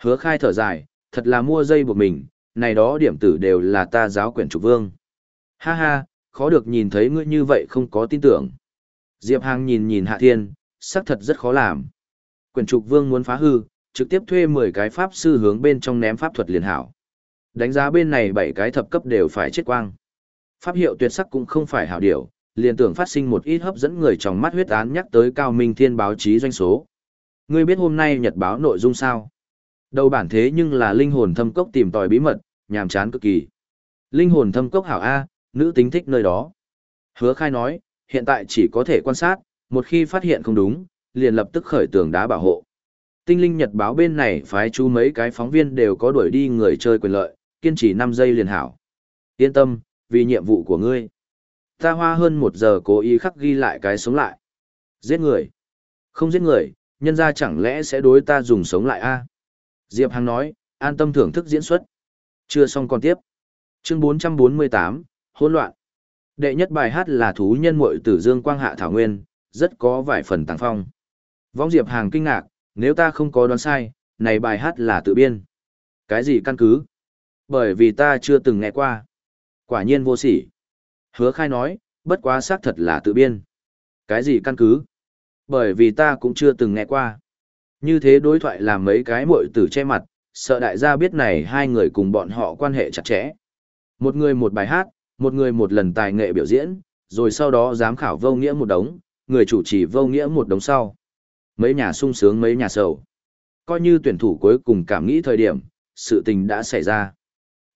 Hứa khai thở dài, thật là mua dây buộc mình, này đó điểm tử đều là ta giáo quyển trục vương. Ha ha, khó được nhìn thấy ngươi như vậy không có tin tưởng. Diệp Hàng nhìn nhìn Hạ Thiên, xác thật rất khó làm. Quyển trục vương muốn phá hư, trực tiếp thuê 10 cái pháp sư hướng bên trong ném pháp thuật liền hảo. Đánh giá bên này 7 cái thập cấp đều phải chết quang. Pháp hiệu tuyệt sắc cũng không phải hảo điều, liền tưởng phát sinh một ít hấp dẫn người trong mắt huyết án nhắc tới cao minh thiên báo chí doanh số. Ngươi biết hôm nay nhật báo nội dung sao? Đầu bản thế nhưng là linh hồn thâm cốc tìm tòi bí mật, nhàm chán cực kỳ. Linh hồn thâm cốc hảo A, nữ tính thích nơi đó. Hứa khai nói, hiện tại chỉ có thể quan sát, một khi phát hiện không đúng, liền lập tức khởi tường đá bảo hộ. Tinh linh nhật báo bên này phái chú mấy cái phóng viên đều có đuổi đi người chơi quyền lợi, kiên trì 5 giây liền hảo. Yên tâm, vì nhiệm vụ của ngươi. Ta hoa hơn một giờ cố ý khắc ghi lại cái sống lại. Giết người. Không giết người, nhân ra chẳng lẽ sẽ đối ta dùng sống lại a Diệp Hằng nói, an tâm thưởng thức diễn xuất. Chưa xong còn tiếp. Chương 448, hỗn loạn. Đệ nhất bài hát là thú nhân muội tử Dương Quang Hạ Thảo Nguyên, rất có vài phần tàng phong. Vong Diệp Hàng kinh ngạc, nếu ta không có đoán sai, này bài hát là tự biên. Cái gì căn cứ? Bởi vì ta chưa từng nghe qua. Quả nhiên vô sỉ. Hứa khai nói, bất quá xác thật là tự biên. Cái gì căn cứ? Bởi vì ta cũng chưa từng nghe qua. Như thế đối thoại làm mấy cái muội tử che mặt, sợ đại gia biết này hai người cùng bọn họ quan hệ chặt chẽ. Một người một bài hát, một người một lần tài nghệ biểu diễn, rồi sau đó giám khảo vô nghĩa một đống, người chủ trì vô nghĩa một đống sau. Mấy nhà sung sướng mấy nhà sầu. Coi như tuyển thủ cuối cùng cảm nghĩ thời điểm, sự tình đã xảy ra.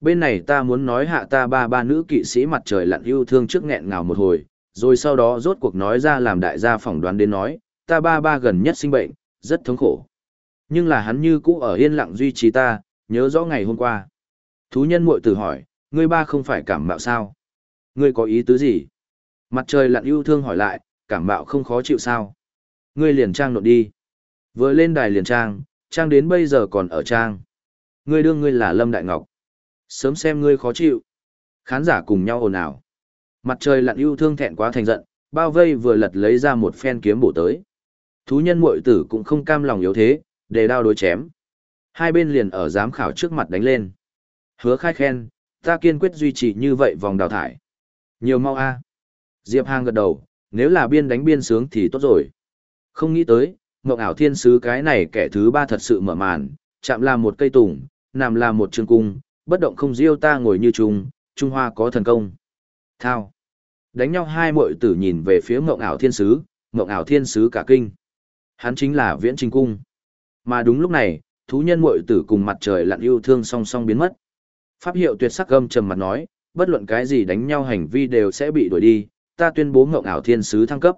Bên này ta muốn nói hạ ta ba ba nữ kỵ sĩ mặt trời lặn yêu thương trước nghẹn ngào một hồi, rồi sau đó rốt cuộc nói ra làm đại gia phỏng đoán đến nói, ta ba ba gần nhất sinh bệnh, rất thống khổ. Nhưng là hắn như cũ ở yên lặng duy trì ta, nhớ rõ ngày hôm qua. Thú nhân muội tử hỏi, ngươi ba không phải cảm mạo sao? Ngươi có ý tứ gì? Mặt trời lặn yêu thương hỏi lại, cảm mạo không khó chịu sao? Ngươi liền trang nộn đi. Vừa lên đài liền trang, trang đến bây giờ còn ở trang. Ngươi đương ngươi là Lâm Đại Ngọc. Sớm xem ngươi khó chịu. Khán giả cùng nhau ồn ào. Mặt trời lặn yêu thương thẹn quá thành giận, bao vây vừa lật lấy ra một phen kiếm bổ tới. Thú nhân muội tử cũng không cam lòng yếu thế, để đao đối chém. Hai bên liền ở giám khảo trước mặt đánh lên. Hứa khai khen, ta kiên quyết duy trì như vậy vòng đào thải. Nhiều mau a Diệp Hàng gật đầu, nếu là biên đánh biên sướng thì tốt rồi. Không nghĩ tới, mộng ảo thiên sứ cái này kẻ thứ ba thật sự mở màn, chạm là một cây tùng, nằm là một trường cung, bất động không diêu ta ngồi như trùng, Trung Hoa có thần công. Thao. Đánh nhau hai muội tử nhìn về phía mộng ảo thiên sứ, mộng ảo thiên sứ cả kinh. Hắn chính là viễn trình cung. Mà đúng lúc này, thú nhân muội tử cùng mặt trời lặn yêu thương song song biến mất. Pháp hiệu tuyệt sắc gâm trầm mặt nói, bất luận cái gì đánh nhau hành vi đều sẽ bị đuổi đi, ta tuyên bố ngộng ảo thiên sứ thăng cấp.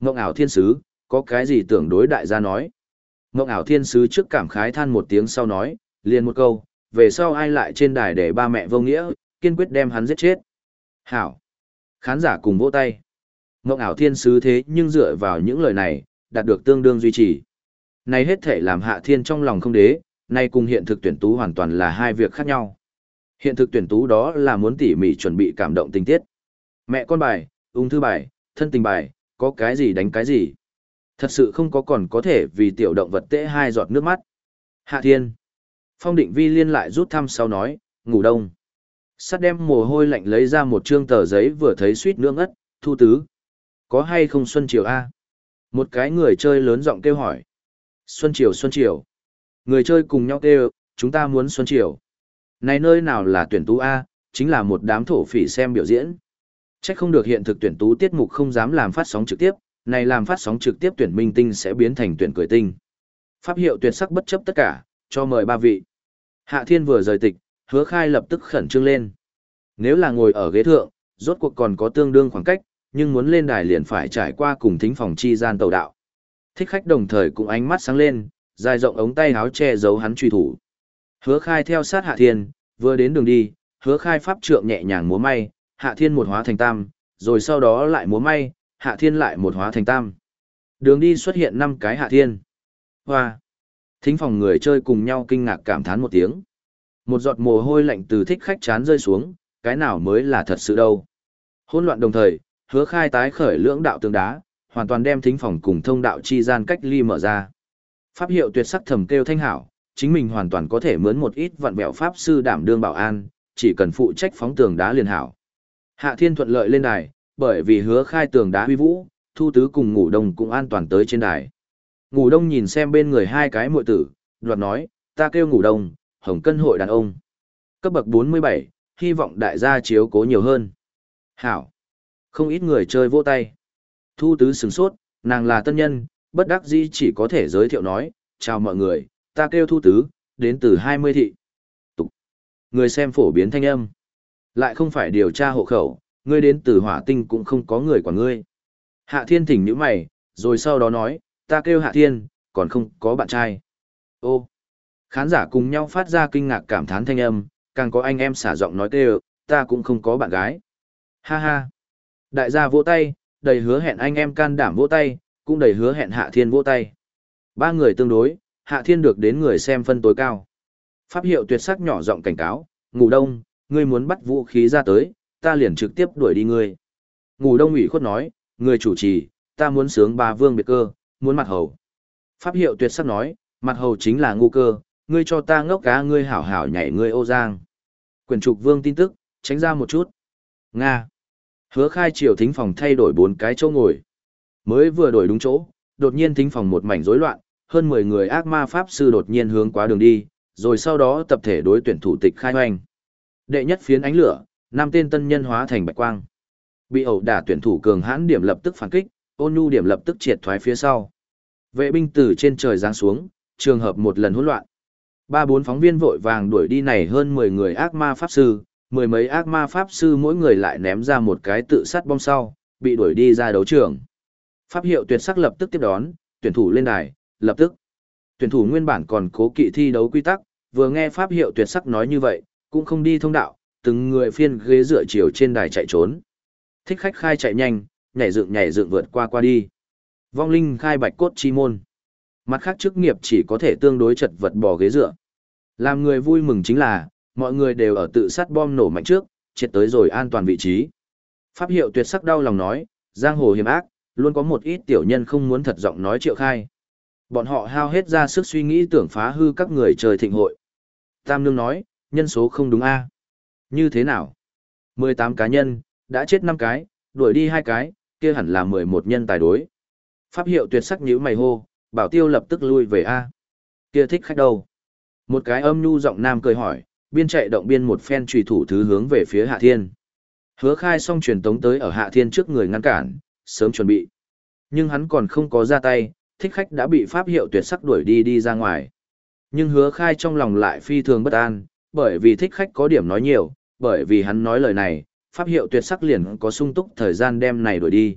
Ngộng ảo thiên sứ, có cái gì tưởng đối đại gia nói. Mộng ảo thiên sứ trước cảm khái than một tiếng sau nói, liền một câu, về sau ai lại trên đài để ba mẹ vô nghĩa, kiên quyết đem hắn giết chết. Hảo. Khán giả cùng vỗ tay. Mộng ảo thiên sứ thế nhưng dựa vào những lời này, đạt được tương đương duy trì. Này hết thể làm hạ thiên trong lòng không đế, nay cùng hiện thực tuyển tú hoàn toàn là hai việc khác nhau. Hiện thực tuyển tú đó là muốn tỉ mỉ chuẩn bị cảm động tình tiết. Mẹ con bài, ung thư bài, thân tình bài, có cái gì đánh cái gì. Thật sự không có còn có thể vì tiểu động vật tễ hai giọt nước mắt. Hạ thiên. Phong định vi liên lại rút thăm sau nói, ngủ đông. Sắt đem mồ hôi lạnh lấy ra một trương tờ giấy vừa thấy suýt nương ất, thu tứ. Có hay không Xuân Triều A? Một cái người chơi lớn giọng kêu hỏi. Xuân Triều Xuân Triều. Người chơi cùng nhau kêu, chúng ta muốn Xuân Triều. Này nơi nào là tuyển tú A, chính là một đám thổ phỉ xem biểu diễn. Chắc không được hiện thực tuyển tú tiết mục không dám làm phát sóng trực tiếp, này làm phát sóng trực tiếp tuyển minh tinh sẽ biến thành tuyển cười tinh. Pháp hiệu tuyệt sắc bất chấp tất cả, cho mời ba vị. Hạ Thiên vừa rời tịch, hứa khai lập tức khẩn trương lên. Nếu là ngồi ở ghế thượng, rốt cuộc còn có tương đương khoảng cách, nhưng muốn lên đài liền phải trải qua cùng thính phòng chi gian tàu đạo. Thích khách đồng thời cũng ánh mắt sáng lên, dài rộng ống tay áo che giấu hắn truy thủ. Hứa khai theo sát Hạ Thiên, vừa đến đường đi, hứa khai pháp trượng nhẹ nhàng múa may, Hạ Thiên một hóa thành tam, rồi sau đó lại múa may, Hạ Thiên lại một hóa thành tam. Đường đi xuất hiện năm cái Hạ Thiên. Hoa! Thính phòng người chơi cùng nhau kinh ngạc cảm thán một tiếng. Một giọt mồ hôi lạnh từ thích khách chán rơi xuống, cái nào mới là thật sự đâu. Hôn loạn đồng thời, hứa khai tái khởi lưỡng đạo tường đá, hoàn toàn đem thính phòng cùng thông đạo chi gian cách ly mở ra. Pháp hiệu tuyệt sắc thầm kêu thanh hảo, chính mình hoàn toàn có thể mướn một ít vận bẹo pháp sư đảm đương bảo an, chỉ cần phụ trách phóng tường đá liền hảo. Hạ Thiên thuận lợi lên đài, bởi vì hứa khai tường đá huy vũ, Thu Tứ cùng Ngủ Đông cũng an toàn tới trên đài. Ngủ Đông nhìn xem bên người hai cái muội tử, đoạt nói, ta kêu Ngủ Đông, Hồng Cân hội đàn ông. Cấp bậc 47, hy vọng đại gia chiếu cố nhiều hơn. Hảo. Không ít người chơi vô tay. Thu Tứ sừng sốt, nàng là tân nhân, bất đắc dĩ chỉ có thể giới thiệu nói, chào mọi người, ta kêu Thu Tứ, đến từ 20 thị. Tục. Người xem phổ biến thanh âm. Lại không phải điều tra hộ khẩu, ngươi đến từ hỏa tinh cũng không có người quản ngươi. Hạ thiên thỉnh những mày, rồi sau đó nói, ta kêu hạ thiên, còn không có bạn trai. Ô, khán giả cùng nhau phát ra kinh ngạc cảm thán thanh âm, càng có anh em xả giọng nói kêu, ta cũng không có bạn gái. Ha ha. Đại gia vỗ tay, đầy hứa hẹn anh em can đảm vỗ tay, cũng đầy hứa hẹn hạ thiên vỗ tay. Ba người tương đối, hạ thiên được đến người xem phân tối cao. Pháp hiệu tuyệt sắc nhỏ giọng cảnh cáo, ngủ đông, ngươi muốn bắt vũ khí ra tới, ta liền trực tiếp đuổi đi ngươi. Ngủ đông ủy khuất nói, người chủ trì, ta muốn sướng ba vương biệt cơ, muốn mặt hầu. Pháp hiệu tuyệt sắc nói, mặt hầu chính là ngu cơ, ngươi cho ta ngốc cá ngươi hảo hảo nhảy ngươi ô giang. Quyền trục vương tin tức, tránh ra một chút. Nga. Hứa khai triều thính phòng thay đổi bốn cái chỗ ngồi. Mới vừa đổi đúng chỗ, đột nhiên thính phòng một mảnh rối loạn, hơn 10 người ác ma pháp sư đột nhiên hướng qua đường đi, rồi sau đó tập thể đối tuyển thủ tịch khai hoành. Đệ nhất phiến ánh lửa, năm tên tân nhân hóa thành bạch quang. Bị ẩu đả tuyển thủ cường hãn điểm lập tức phản kích, ôn nhu điểm lập tức triệt thoái phía sau. Vệ binh từ trên trời giáng xuống, trường hợp một lần hỗn loạn. Ba bốn phóng viên vội vàng đuổi đi này hơn 10 người ác ma pháp sư, mười mấy ác ma pháp sư mỗi người lại ném ra một cái tự sát bom sau, bị đuổi đi ra đấu trường. Pháp hiệu tuyệt sắc lập tức tiếp đón, tuyển thủ lên đài, lập tức. Tuyển thủ nguyên bản còn cố kỵ thi đấu quy tắc, vừa nghe pháp hiệu tuyệt sắc nói như vậy, cũng không đi thông đạo, từng người phiên ghế dựa chiều trên đài chạy trốn. Thích khách khai chạy nhanh, nhảy dựng nhảy dựng vượt qua qua đi. Vong linh khai bạch cốt chi môn. Mặt khác chức nghiệp chỉ có thể tương đối chật vật bò ghế dựa. Làm người vui mừng chính là, mọi người đều ở tự sát bom nổ mạnh trước, triệt tới rồi an toàn vị trí. Pháp hiệu tuyệt sắc đau lòng nói, giang hồ hiểm ác, luôn có một ít tiểu nhân không muốn thật giọng nói triệu khai. Bọn họ hao hết ra sức suy nghĩ tưởng phá hư các người trời thịnh hội. Tam Nương nói, nhân số không đúng a như thế nào? 18 cá nhân, đã chết 5 cái, đuổi đi hai cái, kia hẳn là 11 nhân tài đối. Pháp hiệu tuyệt sắc nhíu mày hô, bảo tiêu lập tức lui về A. Kia thích khách đâu? Một cái âm nhu giọng nam cười hỏi, biên chạy động biên một phen trùy thủ thứ hướng về phía Hạ Thiên. Hứa khai xong truyền tống tới ở Hạ Thiên trước người ngăn cản, sớm chuẩn bị. Nhưng hắn còn không có ra tay, thích khách đã bị pháp hiệu tuyệt sắc đuổi đi đi ra ngoài. Nhưng hứa khai trong lòng lại phi thường bất an, bởi vì thích khách có điểm nói nhiều, bởi vì hắn nói lời này, pháp hiệu tuyệt sắc liền có sung túc thời gian đem này đuổi đi.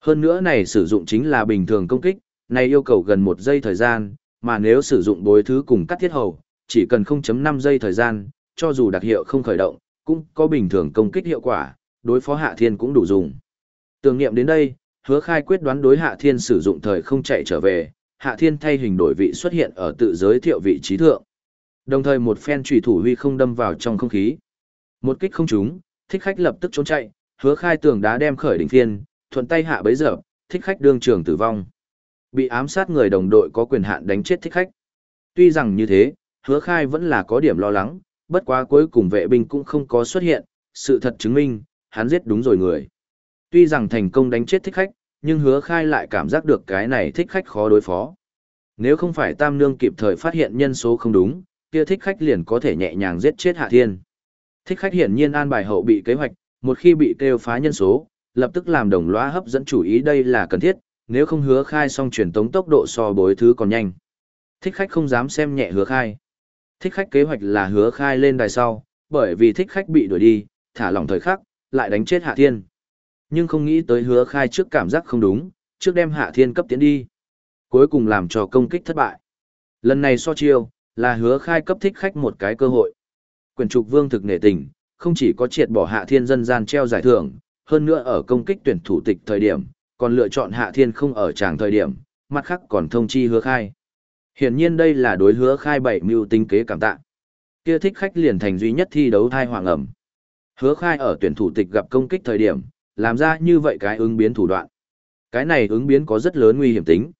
Hơn nữa này sử dụng chính là bình thường công kích, này yêu cầu gần một giây thời gian, mà nếu sử dụng bối thứ cùng cắt thiết hầu, chỉ cần 0.5 giây thời gian, cho dù đặc hiệu không khởi động, cũng có bình thường công kích hiệu quả, đối phó Hạ Thiên cũng đủ dùng. Tưởng niệm đến đây, hứa khai quyết đoán đối Hạ Thiên sử dụng thời không chạy trở về, Hạ Thiên thay hình đổi vị xuất hiện ở tự giới thiệu vị trí thượng. Đồng thời một phen trùy thủ huy không đâm vào trong không khí. Một kích không trúng, thích khách lập tức trốn chạy, hứa khai tường đá đem khởi đỉnh phiên, thuận tay hạ bấy giờ, thích khách đương trường tử vong. Bị ám sát người đồng đội có quyền hạn đánh chết thích khách. Tuy rằng như thế, hứa khai vẫn là có điểm lo lắng, bất quá cuối cùng vệ binh cũng không có xuất hiện, sự thật chứng minh, hắn giết đúng rồi người. Tuy rằng thành công đánh chết thích khách, nhưng hứa khai lại cảm giác được cái này thích khách khó đối phó. Nếu không phải Tam Nương kịp thời phát hiện nhân số không đúng, kia thích khách liền có thể nhẹ nhàng giết chết Hạ Thiên. Thích khách hiển nhiên an bài hậu bị kế hoạch, một khi bị kêu phá nhân số, lập tức làm đồng loa hấp dẫn chủ ý đây là cần thiết, nếu không hứa khai xong truyền tống tốc độ so bối thứ còn nhanh. Thích khách không dám xem nhẹ hứa khai. Thích khách kế hoạch là hứa khai lên đài sau, bởi vì thích khách bị đuổi đi, thả lỏng thời khắc, lại đánh chết Hạ Thiên. Nhưng không nghĩ tới hứa khai trước cảm giác không đúng, trước đem Hạ Thiên cấp tiến đi. Cuối cùng làm cho công kích thất bại. Lần này so chiêu, là hứa khai cấp thích khách một cái cơ hội. Quyền trục vương thực nể tình, không chỉ có triệt bỏ Hạ Thiên dân gian treo giải thưởng, hơn nữa ở công kích tuyển thủ tịch thời điểm, còn lựa chọn Hạ Thiên không ở tràng thời điểm, mặt khác còn thông chi hứa khai. Hiển nhiên đây là đối hứa khai bảy mưu tinh kế cảm tạ. Kia thích khách liền thành duy nhất thi đấu thai hoàng ẩm. Hứa khai ở tuyển thủ tịch gặp công kích thời điểm, làm ra như vậy cái ứng biến thủ đoạn. Cái này ứng biến có rất lớn nguy hiểm tính.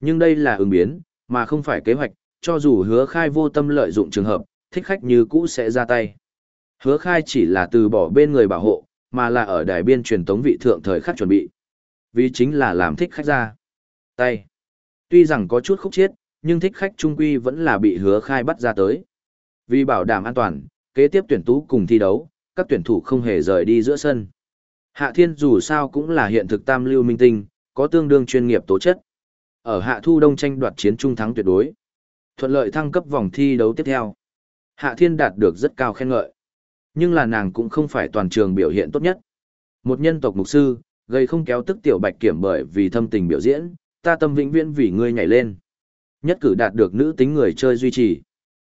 Nhưng đây là ứng biến, mà không phải kế hoạch, cho dù hứa khai vô tâm lợi dụng trường hợp, thích khách như cũ sẽ ra tay. Hứa khai chỉ là từ bỏ bên người bảo hộ, mà là ở đài biên truyền tống vị thượng thời khắc chuẩn bị. Vì chính là làm thích khách ra. Tay. Tuy rằng có chút khúc chiết, nhưng thích khách trung quy vẫn là bị hứa khai bắt ra tới. Vì bảo đảm an toàn, kế tiếp tuyển tú cùng thi đấu, các tuyển thủ không hề rời đi giữa sân. Hạ Thiên dù sao cũng là hiện thực tam lưu minh tinh, có tương đương chuyên nghiệp tố chất. Ở Hạ Thu Đông tranh đoạt chiến trung thắng tuyệt đối. Thuận lợi thăng cấp vòng thi đấu tiếp theo. Hạ Thiên đạt được rất cao khen ngợi. Nhưng là nàng cũng không phải toàn trường biểu hiện tốt nhất. Một nhân tộc mục sư, gây không kéo tức tiểu bạch kiểm bởi vì thâm tình biểu diễn, ta tâm vĩnh viễn vì ngươi nhảy lên. Nhất cử đạt được nữ tính người chơi duy trì.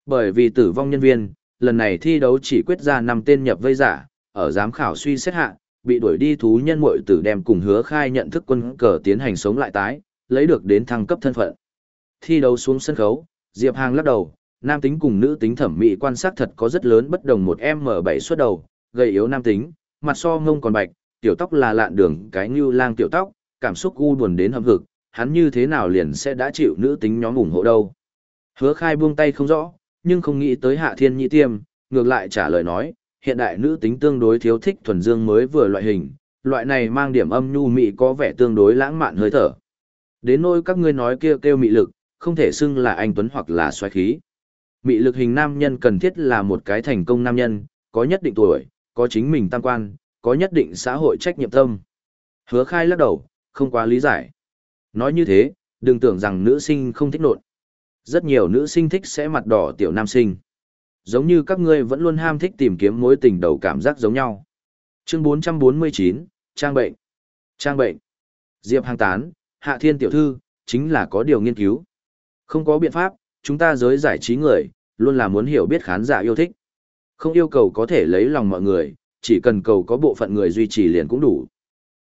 Bởi vì tử vong nhân viên, lần này thi đấu chỉ quyết ra 5 tên nhập vây giả, ở giám khảo suy xét hạ, bị đuổi đi thú nhân muội tử đem cùng hứa khai nhận thức quân cờ tiến hành sống lại tái, lấy được đến thăng cấp thân phận. Thi đấu xuống sân khấu, Diệp Hàng lắc đầu, nam tính cùng nữ tính thẩm mỹ quan sát thật có rất lớn bất đồng một M7 xuất đầu, gầy yếu nam tính, mặt so ngông còn bạch, tiểu tóc là lạn đường cái như lang tiểu tóc, cảm xúc u buồn đến hâm hực, hắn như thế nào liền sẽ đã chịu nữ tính nhóm ủng hộ đâu. Hứa khai buông tay không rõ, nhưng không nghĩ tới hạ thiên nhị tiêm, ngược lại trả lời nói, hiện đại nữ tính tương đối thiếu thích thuần dương mới vừa loại hình, loại này mang điểm âm nhu mị có vẻ tương đối lãng mạn hơi thở. Đến nỗi các ngươi nói kêu kêu mị lực, không thể xưng là anh tuấn hoặc là xoáy khí. Mị lực hình nam nhân cần thiết là một cái thành công nam nhân, có nhất định tuổi, có chính mình tam quan, có nhất định xã hội trách nhiệm tâm. Hứa khai lắc đầu, không quá lý giải. Nói như thế, đừng tưởng rằng nữ sinh không thích nộn. Rất nhiều nữ sinh thích sẽ mặt đỏ tiểu nam sinh. Giống như các ngươi vẫn luôn ham thích tìm kiếm mối tình đầu cảm giác giống nhau. Chương 449, Trang bệnh. Trang bệnh. Diệp Hàng tán, Hạ Thiên tiểu thư, chính là có điều nghiên cứu. Không có biện pháp, chúng ta giới giải trí người, luôn là muốn hiểu biết khán giả yêu thích. Không yêu cầu có thể lấy lòng mọi người, chỉ cần cầu có bộ phận người duy trì liền cũng đủ.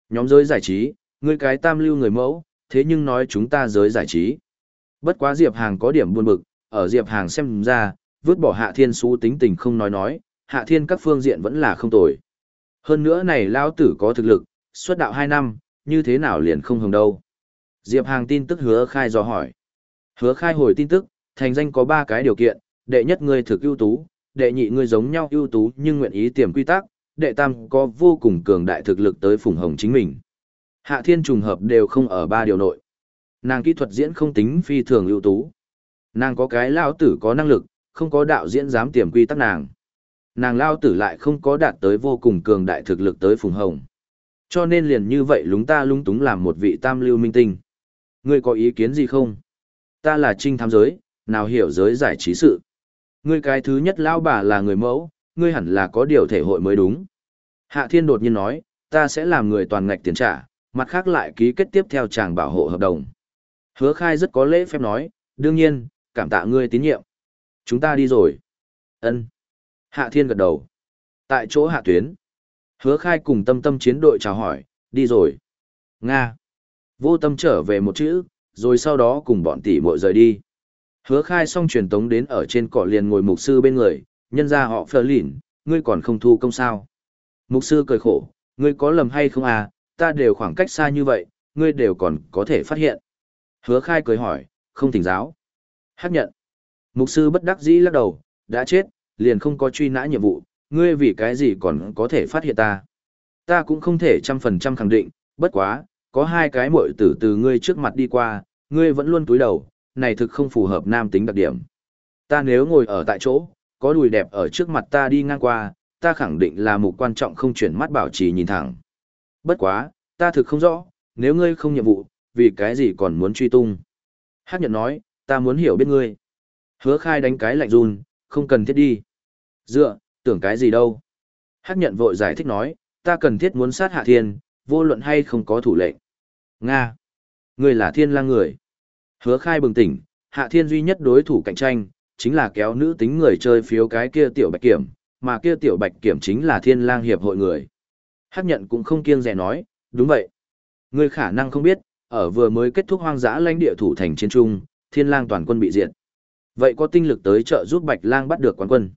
Nhóm giới giải trí, người cái tam lưu người mẫu, thế nhưng nói chúng ta giới giải trí. Bất quá Diệp Hàng có điểm buồn bực, ở Diệp Hàng xem ra, vứt bỏ Hạ Thiên xú tính tình không nói nói, Hạ Thiên các phương diện vẫn là không tồi. Hơn nữa này lao tử có thực lực, xuất đạo 2 năm, như thế nào liền không hồng đâu. Diệp Hàng tin tức hứa khai dò hỏi. Hứa khai hồi tin tức, thành danh có 3 cái điều kiện, đệ nhất ngươi thực ưu tú, đệ nhị ngươi giống nhau ưu tú nhưng nguyện ý tiềm quy tắc, đệ tam có vô cùng cường đại thực lực tới phùng hồng chính mình. Hạ thiên trùng hợp đều không ở ba điều nội. Nàng kỹ thuật diễn không tính phi thường ưu tú. Nàng có cái lao tử có năng lực, không có đạo diễn dám tiềm quy tắc nàng. Nàng lao tử lại không có đạt tới vô cùng cường đại thực lực tới phùng hồng. Cho nên liền như vậy lúng ta lung túng làm một vị tam lưu minh tinh. Ngươi có ý kiến gì không? Ta là trinh tham giới, nào hiểu giới giải trí sự. Ngươi cái thứ nhất lão bà là người mẫu, ngươi hẳn là có điều thể hội mới đúng. Hạ thiên đột nhiên nói, ta sẽ làm người toàn ngạch tiền trả, mặt khác lại ký kết tiếp theo chàng bảo hộ hợp đồng. Hứa khai rất có lễ phép nói, đương nhiên, cảm tạ ngươi tín nhiệm. Chúng ta đi rồi. ân Hạ thiên gật đầu. Tại chỗ hạ tuyến. Hứa khai cùng tâm tâm chiến đội chào hỏi, đi rồi. Nga. Vô tâm trở về một chữ, rồi sau đó cùng bọn tỷ muội rời đi. Hứa khai xong truyền tống đến ở trên cỏ liền ngồi mục sư bên người, nhân ra họ phờ lỉn, ngươi còn không thu công sao. Mục sư cười khổ, ngươi có lầm hay không à, ta đều khoảng cách xa như vậy, ngươi đều còn có thể phát hiện. Hứa khai cười hỏi, không thỉnh giáo. Hắc nhận. Mục sư bất đắc dĩ lắc đầu, đã chết, liền không có truy nã nhiệm vụ, ngươi vì cái gì còn có thể phát hiện ta. Ta cũng không thể trăm phần trăm khẳng định, bất quá, có hai cái muội tử từ ngươi trước mặt đi qua, ngươi vẫn luôn túi đầu, này thực không phù hợp nam tính đặc điểm. Ta nếu ngồi ở tại chỗ, có đùi đẹp ở trước mặt ta đi ngang qua, ta khẳng định là mục quan trọng không chuyển mắt bảo trì nhìn thẳng. Bất quá, ta thực không rõ, nếu ngươi không nhiệm vụ, vì cái gì còn muốn truy tung. Hát nhận nói, ta muốn hiểu biết ngươi. Hứa khai đánh cái lạnh run, không cần thiết đi. Dựa, tưởng cái gì đâu. Hát nhận vội giải thích nói, ta cần thiết muốn sát hạ thiên, vô luận hay không có thủ lệnh. Nga. Ngươi là thiên lang người. Hứa khai bừng tỉnh, hạ thiên duy nhất đối thủ cạnh tranh, chính là kéo nữ tính người chơi phiếu cái kia tiểu bạch kiểm, mà kia tiểu bạch kiểm chính là thiên lang hiệp hội người. Hắc nhận cũng không kiêng rẻ nói, đúng vậy. Ngươi khả năng không biết, ở vừa mới kết thúc hoang dã lãnh địa thủ thành chiến trung, thiên lang toàn quân bị diệt. Vậy có tinh lực tới trợ giúp bạch lang bắt được quán quân.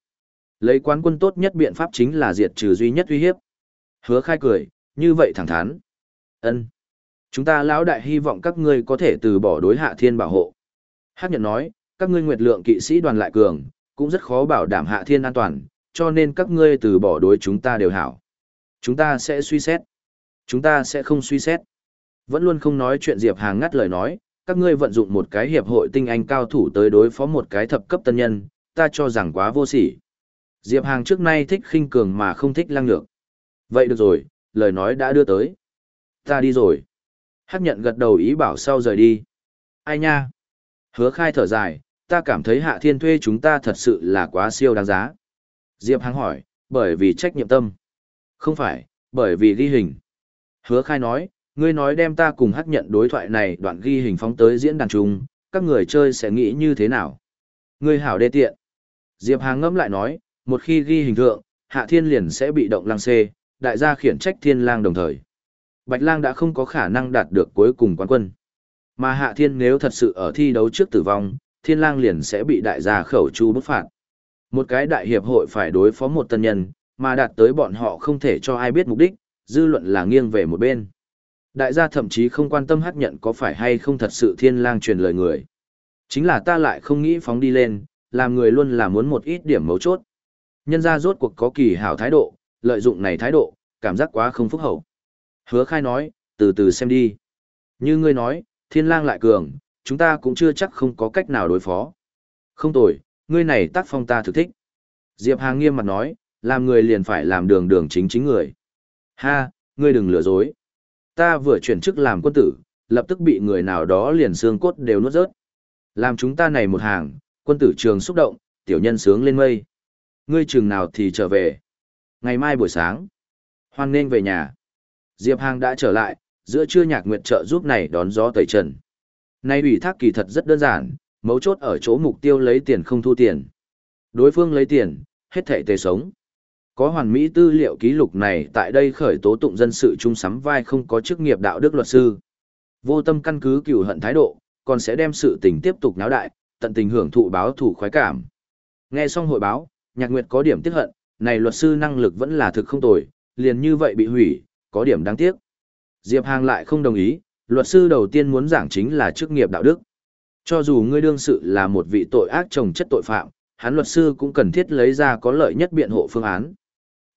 Lấy quán quân tốt nhất biện pháp chính là diệt trừ duy nhất uy hiếp. Hứa khai cười, như vậy thẳng thắn. Ân, Chúng ta lão đại hy vọng các ngươi có thể từ bỏ đối hạ thiên bảo hộ. Hắc nhận nói, các ngươi nguyệt lượng kỵ sĩ đoàn lại cường, cũng rất khó bảo đảm hạ thiên an toàn, cho nên các ngươi từ bỏ đối chúng ta đều hảo. Chúng ta sẽ suy xét. Chúng ta sẽ không suy xét. Vẫn luôn không nói chuyện Diệp Hàng ngắt lời nói, các ngươi vận dụng một cái hiệp hội tinh anh cao thủ tới đối phó một cái thập cấp tân nhân, ta cho rằng quá vô sỉ. Diệp Hàng trước nay thích khinh cường mà không thích lăng lược. Vậy được rồi, lời nói đã đưa tới. Ta đi rồi. Hắc nhận gật đầu ý bảo sau rời đi. Ai nha? Hứa khai thở dài, ta cảm thấy hạ thiên thuê chúng ta thật sự là quá siêu đáng giá. Diệp Hàng hỏi, bởi vì trách nhiệm tâm. Không phải, bởi vì ghi hình. Hứa khai nói, ngươi nói đem ta cùng hắc nhận đối thoại này đoạn ghi hình phóng tới diễn đàn chung, các người chơi sẽ nghĩ như thế nào? Ngươi hảo đê tiện. Diệp Hàng ngâm lại nói, một khi ghi hình thượng, hạ thiên liền sẽ bị động lăng xê, đại gia khiển trách thiên lang đồng thời. Bạch lang đã không có khả năng đạt được cuối cùng quán quân. Mà hạ thiên nếu thật sự ở thi đấu trước tử vong, thiên lang liền sẽ bị đại gia khẩu chu bức phạt. Một cái đại hiệp hội phải đối phó một tân nhân, mà đạt tới bọn họ không thể cho ai biết mục đích, dư luận là nghiêng về một bên. Đại gia thậm chí không quan tâm hát nhận có phải hay không thật sự thiên lang truyền lời người. Chính là ta lại không nghĩ phóng đi lên, làm người luôn là muốn một ít điểm mấu chốt. Nhân gia rốt cuộc có kỳ hảo thái độ, lợi dụng này thái độ, cảm giác quá không phúc hậu. Hứa khai nói, từ từ xem đi. Như ngươi nói, thiên lang lại cường, chúng ta cũng chưa chắc không có cách nào đối phó. Không tồi, ngươi này tác phong ta thực thích. Diệp Hàng nghiêm mặt nói, làm người liền phải làm đường đường chính chính người. Ha, ngươi đừng lừa dối. Ta vừa chuyển chức làm quân tử, lập tức bị người nào đó liền xương cốt đều nuốt rớt. Làm chúng ta này một hàng, quân tử trường xúc động, tiểu nhân sướng lên mây. Ngươi trường nào thì trở về. Ngày mai buổi sáng, hoan nên về nhà. Diệp Hàng đã trở lại, giữa trưa nhạc nguyệt trợ giúp này đón gió tẩy trần. Nay ủy thác kỳ thật rất đơn giản, mấu chốt ở chỗ mục tiêu lấy tiền không thu tiền. Đối phương lấy tiền, hết thảy tề sống. Có hoàn mỹ tư liệu ký lục này tại đây khởi tố tụng dân sự chung sắm vai không có chức nghiệp đạo đức luật sư. Vô tâm căn cứ cửu hận thái độ, còn sẽ đem sự tình tiếp tục náo đại, tận tình hưởng thụ báo thủ khoái cảm. Nghe xong hội báo, Nhạc Nguyệt có điểm tiếc hận, này luật sư năng lực vẫn là thực không tồi, liền như vậy bị hủy, có điểm đáng tiếc. Diệp Hàng lại không đồng ý, luật sư đầu tiên muốn giảng chính là chức nghiệp đạo đức. Cho dù ngươi đương sự là một vị tội ác trồng chất tội phạm, hắn luật sư cũng cần thiết lấy ra có lợi nhất biện hộ phương án.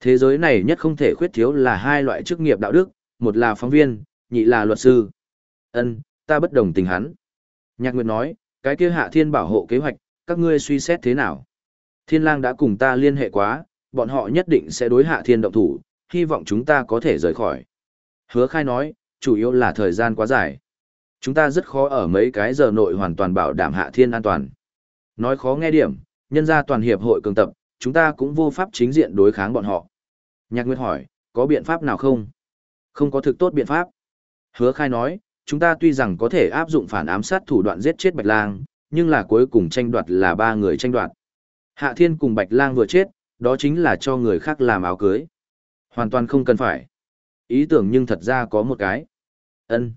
Thế giới này nhất không thể khuyết thiếu là hai loại chức nghiệp đạo đức, một là phóng viên, nhị là luật sư. Ân, ta bất đồng tình hắn. Nhạc Nguyệt nói, cái kia hạ thiên bảo hộ kế hoạch, các ngươi suy xét thế nào? Thiên lang đã cùng ta liên hệ quá, bọn họ nhất định sẽ đối hạ thiên động thủ, hy vọng chúng ta có thể rời khỏi. Hứa khai nói, chủ yếu là thời gian quá dài. Chúng ta rất khó ở mấy cái giờ nội hoàn toàn bảo đảm hạ thiên an toàn. Nói khó nghe điểm, nhân ra toàn hiệp hội cường tập, chúng ta cũng vô pháp chính diện đối kháng bọn họ. Nhạc Nguyệt hỏi, có biện pháp nào không? Không có thực tốt biện pháp. Hứa khai nói, chúng ta tuy rằng có thể áp dụng phản ám sát thủ đoạn giết chết Bạch Lang, nhưng là cuối cùng tranh đoạt là ba người tranh đoạt. Hạ Thiên cùng Bạch Lang vừa chết, đó chính là cho người khác làm áo cưới. Hoàn toàn không cần phải. Ý tưởng nhưng thật ra có một cái. ân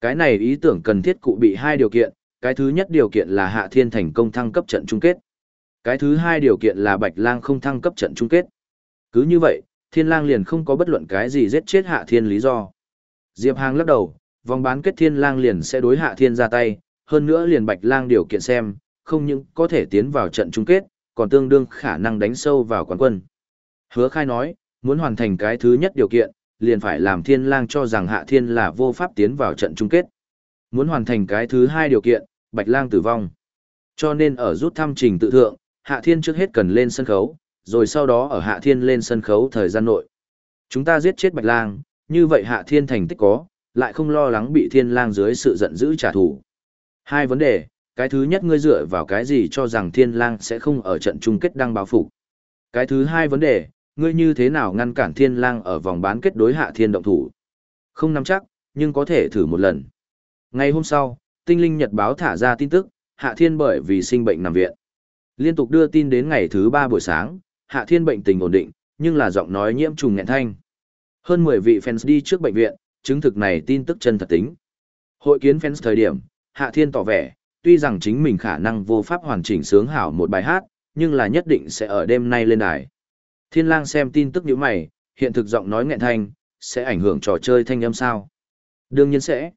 Cái này ý tưởng cần thiết cụ bị hai điều kiện, cái thứ nhất điều kiện là Hạ Thiên thành công thăng cấp trận chung kết. Cái thứ hai điều kiện là Bạch Lang không thăng cấp trận chung kết. Cứ như vậy, Thiên Lang liền không có bất luận cái gì giết chết Hạ Thiên lý do. Diệp Hàng lắc đầu, vòng bán kết Thiên Lang liền sẽ đối Hạ Thiên ra tay, hơn nữa liền Bạch Lang điều kiện xem, không những có thể tiến vào trận chung kết, còn tương đương khả năng đánh sâu vào quán quân. Hứa khai nói, muốn hoàn thành cái thứ nhất điều kiện, liền phải làm thiên lang cho rằng hạ thiên là vô pháp tiến vào trận chung kết. Muốn hoàn thành cái thứ hai điều kiện, bạch lang tử vong. Cho nên ở rút thăm trình tự thượng, hạ thiên trước hết cần lên sân khấu, rồi sau đó ở hạ thiên lên sân khấu thời gian nội. Chúng ta giết chết bạch lang, như vậy hạ thiên thành tích có, lại không lo lắng bị thiên lang dưới sự giận dữ trả thù. Hai vấn đề, cái thứ nhất ngươi dựa vào cái gì cho rằng thiên lang sẽ không ở trận chung kết đăng báo phục. Cái thứ hai vấn đề, ngươi như thế nào ngăn cản thiên lang ở vòng bán kết đối hạ thiên động thủ. Không nắm chắc, nhưng có thể thử một lần. Ngày hôm sau, tinh linh nhật báo thả ra tin tức, hạ thiên bởi vì sinh bệnh nằm viện. Liên tục đưa tin đến ngày thứ ba buổi sáng, hạ thiên bệnh tình ổn định, nhưng là giọng nói nhiễm trùng nghẹn thanh. Hơn 10 vị fans đi trước bệnh viện, chứng thực này tin tức chân thật tính. Hội kiến fans thời điểm, hạ thiên tỏ vẻ, tuy rằng chính mình khả năng vô pháp hoàn chỉnh sướng hảo một bài hát, nhưng là nhất định sẽ ở đêm nay lên đài. Thiên lang xem tin tức như mày, hiện thực giọng nói nghẹn thanh, sẽ ảnh hưởng trò chơi thanh âm sao? Đương nhiên sẽ.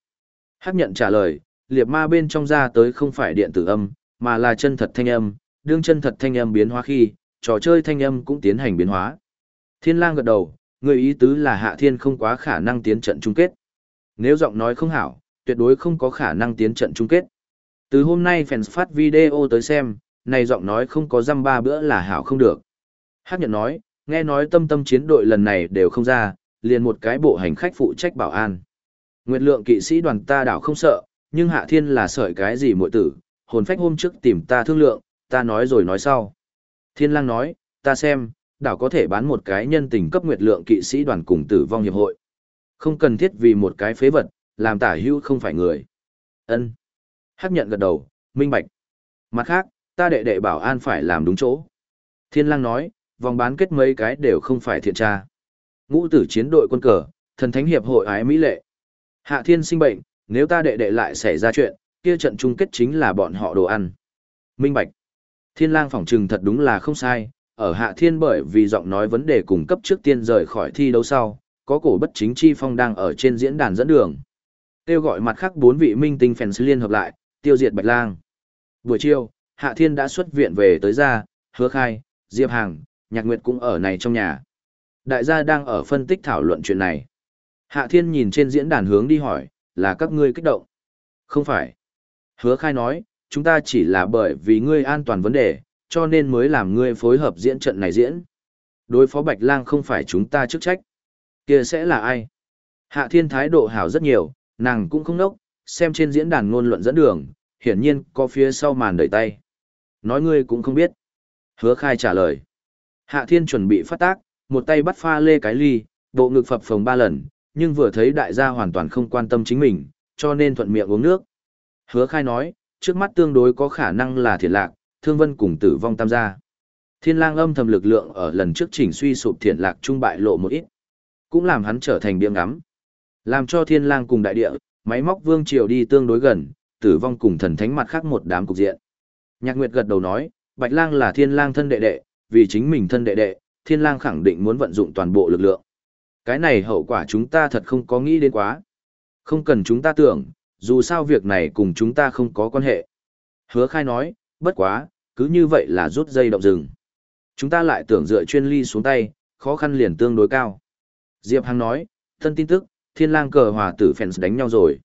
Hắc nhận trả lời, liệt ma bên trong ra tới không phải điện tử âm, mà là chân thật thanh âm, đương chân thật thanh âm biến hóa khi, trò chơi thanh âm cũng tiến hành biến hóa. Thiên lang gật đầu, người ý tứ là hạ thiên không quá khả năng tiến trận chung kết. Nếu giọng nói không hảo, tuyệt đối không có khả năng tiến trận chung kết. Từ hôm nay fans phát video tới xem, này giọng nói không có răm ba bữa là hảo không được. Hắc nhận nói, nghe nói tâm tâm chiến đội lần này đều không ra, liền một cái bộ hành khách phụ trách bảo an. Nguyệt lượng kỵ sĩ đoàn ta đảo không sợ, nhưng hạ thiên là sợi cái gì muội tử, hồn phách hôm trước tìm ta thương lượng, ta nói rồi nói sau. Thiên lang nói, ta xem, đảo có thể bán một cái nhân tình cấp nguyệt lượng kỵ sĩ đoàn cùng tử vong hiệp hội. Không cần thiết vì một cái phế vật, làm tả hữu không phải người. Ân. Hắc nhận gật đầu, minh bạch. Mặt khác, ta đệ đệ bảo an phải làm đúng chỗ. Thiên lang nói, vòng bán kết mấy cái đều không phải thiện tra. Ngũ tử chiến đội quân cờ, thần thánh hiệp hội ái mỹ lệ. Hạ thiên sinh bệnh, nếu ta đệ đệ lại xảy ra chuyện, kia trận chung kết chính là bọn họ đồ ăn. Minh bạch. Thiên lang phỏng trừng thật đúng là không sai, ở hạ thiên bởi vì giọng nói vấn đề cung cấp trước tiên rời khỏi thi đấu sau, có cổ bất chính chi phong đang ở trên diễn đàn dẫn đường. Kêu gọi mặt khác bốn vị minh tinh fans liên hợp lại, tiêu diệt bạch lang. Buổi chiều, hạ thiên đã xuất viện về tới ra, hứa khai, diệp hàng, nhạc nguyệt cũng ở này trong nhà. Đại gia đang ở phân tích thảo luận chuyện này. Hạ thiên nhìn trên diễn đàn hướng đi hỏi, là các ngươi kích động. Không phải. Hứa khai nói, chúng ta chỉ là bởi vì ngươi an toàn vấn đề, cho nên mới làm ngươi phối hợp diễn trận này diễn. Đối phó Bạch Lang không phải chúng ta chức trách. kia sẽ là ai? Hạ Thiên thái độ hảo rất nhiều, nàng cũng không nốc, xem trên diễn đàn ngôn luận dẫn đường, hiển nhiên có phía sau màn đẩy tay. Nói ngươi cũng không biết. Hứa khai trả lời. Hạ Thiên chuẩn bị phát tác, một tay bắt pha lê cái ly, bộ ngực phập phồng ba lần, nhưng vừa thấy đại gia hoàn toàn không quan tâm chính mình, cho nên thuận miệng uống nước. Hứa khai nói, trước mắt tương đối có khả năng là thiệt lạc, thương vân cùng tử vong tam gia. Thiên lang âm thầm lực lượng ở lần trước chỉnh suy sụp thiện lạc trung bại lộ một ít, cũng làm hắn trở thành biếng ngắm. Làm cho thiên lang cùng đại địa, máy móc vương triều đi tương đối gần, tử vong cùng thần thánh mặt khác một đám cục diện. Nhạc Nguyệt gật đầu nói, Bạch Lang là thiên lang thân đệ đệ, vì chính mình thân đệ đệ, thiên lang khẳng định muốn vận dụng toàn bộ lực lượng. Cái này hậu quả chúng ta thật không có nghĩ đến quá. Không cần chúng ta tưởng, dù sao việc này cùng chúng ta không có quan hệ. Hứa khai nói, bất quá, cứ như vậy là rút dây động rừng. Chúng ta lại tưởng dựa chuyên ly xuống tay, khó khăn liền tương đối cao. Diệp Hằng nói, thân tin tức, thiên lang cờ hòa tử phèn đánh nhau rồi.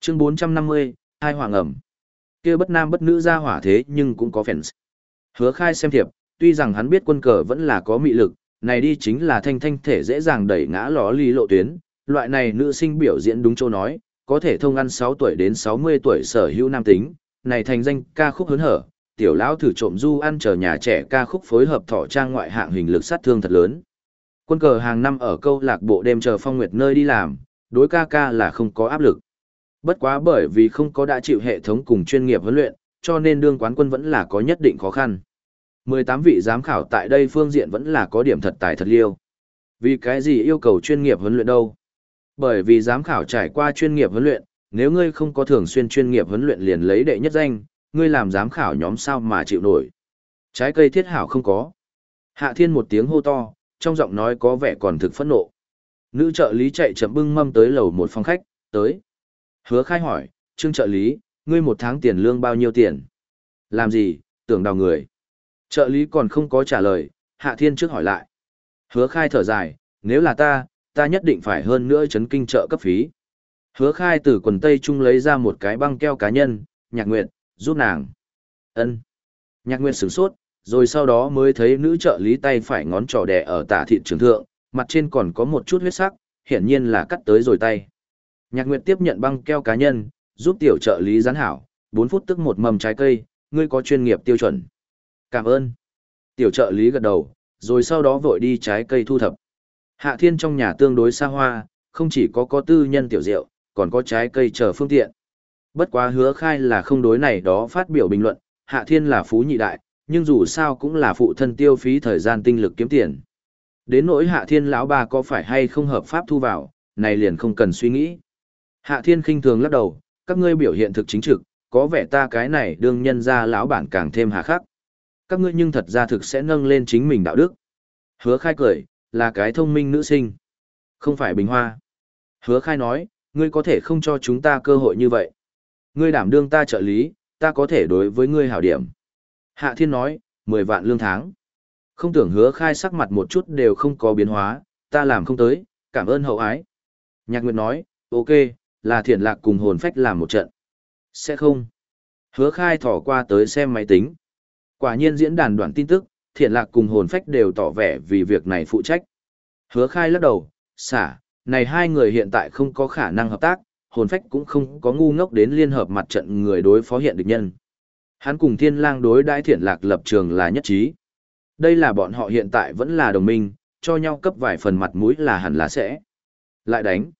Chương 450, hai hoàng ẩm. kia bất nam bất nữ ra hỏa thế nhưng cũng có phèn. Hứa khai xem thiệp, tuy rằng hắn biết quân cờ vẫn là có mị lực, này đi chính là thanh thanh thể dễ dàng đẩy ngã ló ly lộ tuyến, loại này nữ sinh biểu diễn đúng chỗ nói, có thể thông ăn 6 tuổi đến 60 tuổi sở hữu nam tính, này thành danh ca khúc hớn hở, tiểu lão thử trộm du ăn chờ nhà trẻ ca khúc phối hợp thỏ trang ngoại hạng hình lực sát thương thật lớn. Quân cờ hàng năm ở câu lạc bộ đêm chờ phong nguyệt nơi đi làm, đối ca ca là không có áp lực. Bất quá bởi vì không có đã chịu hệ thống cùng chuyên nghiệp huấn luyện, cho nên đương quán quân vẫn là có nhất định khó khăn. 18 vị giám khảo tại đây phương diện vẫn là có điểm thật tài thật liêu. Vì cái gì yêu cầu chuyên nghiệp huấn luyện đâu? Bởi vì giám khảo trải qua chuyên nghiệp huấn luyện, nếu ngươi không có thường xuyên chuyên nghiệp huấn luyện liền lấy đệ nhất danh, ngươi làm giám khảo nhóm sao mà chịu nổi. Trái cây thiết hảo không có. Hạ thiên một tiếng hô to, trong giọng nói có vẻ còn thực phẫn nộ. Nữ trợ lý chạy chậm bưng mâm tới lầu một phòng khách, tới. Hứa khai hỏi, trương trợ lý, ngươi một tháng tiền lương bao nhiêu tiền? Làm gì, tưởng đào người. Trợ lý còn không có trả lời, Hạ Thiên trước hỏi lại. Hứa khai thở dài, nếu là ta, ta nhất định phải hơn nữa chấn kinh trợ cấp phí. Hứa khai từ quần tây trung lấy ra một cái băng keo cá nhân, nhạc nguyệt, giúp nàng. ân Nhạc nguyệt sửng sốt, rồi sau đó mới thấy nữ trợ lý tay phải ngón trỏ đẻ ở tả thịt trường thượng, mặt trên còn có một chút huyết sắc, hiển nhiên là cắt tới rồi tay. Nhạc nguyệt tiếp nhận băng keo cá nhân, giúp tiểu trợ lý gián hảo, 4 phút tức một mầm trái cây, ngươi có chuyên nghiệp tiêu chuẩn. Cảm ơn. Tiểu trợ lý gật đầu, rồi sau đó vội đi trái cây thu thập. Hạ thiên trong nhà tương đối xa hoa, không chỉ có có tư nhân tiểu rượu, còn có trái cây chờ phương tiện. Bất quá hứa khai là không đối này đó phát biểu bình luận, hạ thiên là phú nhị đại, nhưng dù sao cũng là phụ thân tiêu phí thời gian tinh lực kiếm tiền. Đến nỗi hạ thiên lão bà có phải hay không hợp pháp thu vào, này liền không cần suy nghĩ. Hạ thiên khinh thường lắc đầu, các ngươi biểu hiện thực chính trực, có vẻ ta cái này đương nhân ra lão bản càng thêm hà khắc. Các ngươi nhưng thật ra thực sẽ nâng lên chính mình đạo đức. Hứa khai cười, là cái thông minh nữ sinh. Không phải bình hoa. Hứa khai nói, ngươi có thể không cho chúng ta cơ hội như vậy. Ngươi đảm đương ta trợ lý, ta có thể đối với ngươi hảo điểm. Hạ thiên nói, 10 vạn lương tháng. Không tưởng hứa khai sắc mặt một chút đều không có biến hóa, ta làm không tới, cảm ơn hậu ái. Nhạc Nguyệt nói, ok, là thiện lạc cùng hồn phách làm một trận. Sẽ không. Hứa khai thỏ qua tới xem máy tính. Quả nhiên diễn đàn đoạn tin tức, thiện lạc cùng hồn phách đều tỏ vẻ vì việc này phụ trách. Hứa khai lắc đầu, xả, này hai người hiện tại không có khả năng hợp tác, hồn phách cũng không có ngu ngốc đến liên hợp mặt trận người đối phó hiện địch nhân. Hắn cùng thiên lang đối đãi thiện lạc lập trường là nhất trí. Đây là bọn họ hiện tại vẫn là đồng minh, cho nhau cấp vài phần mặt mũi là hẳn là sẽ. Lại đánh.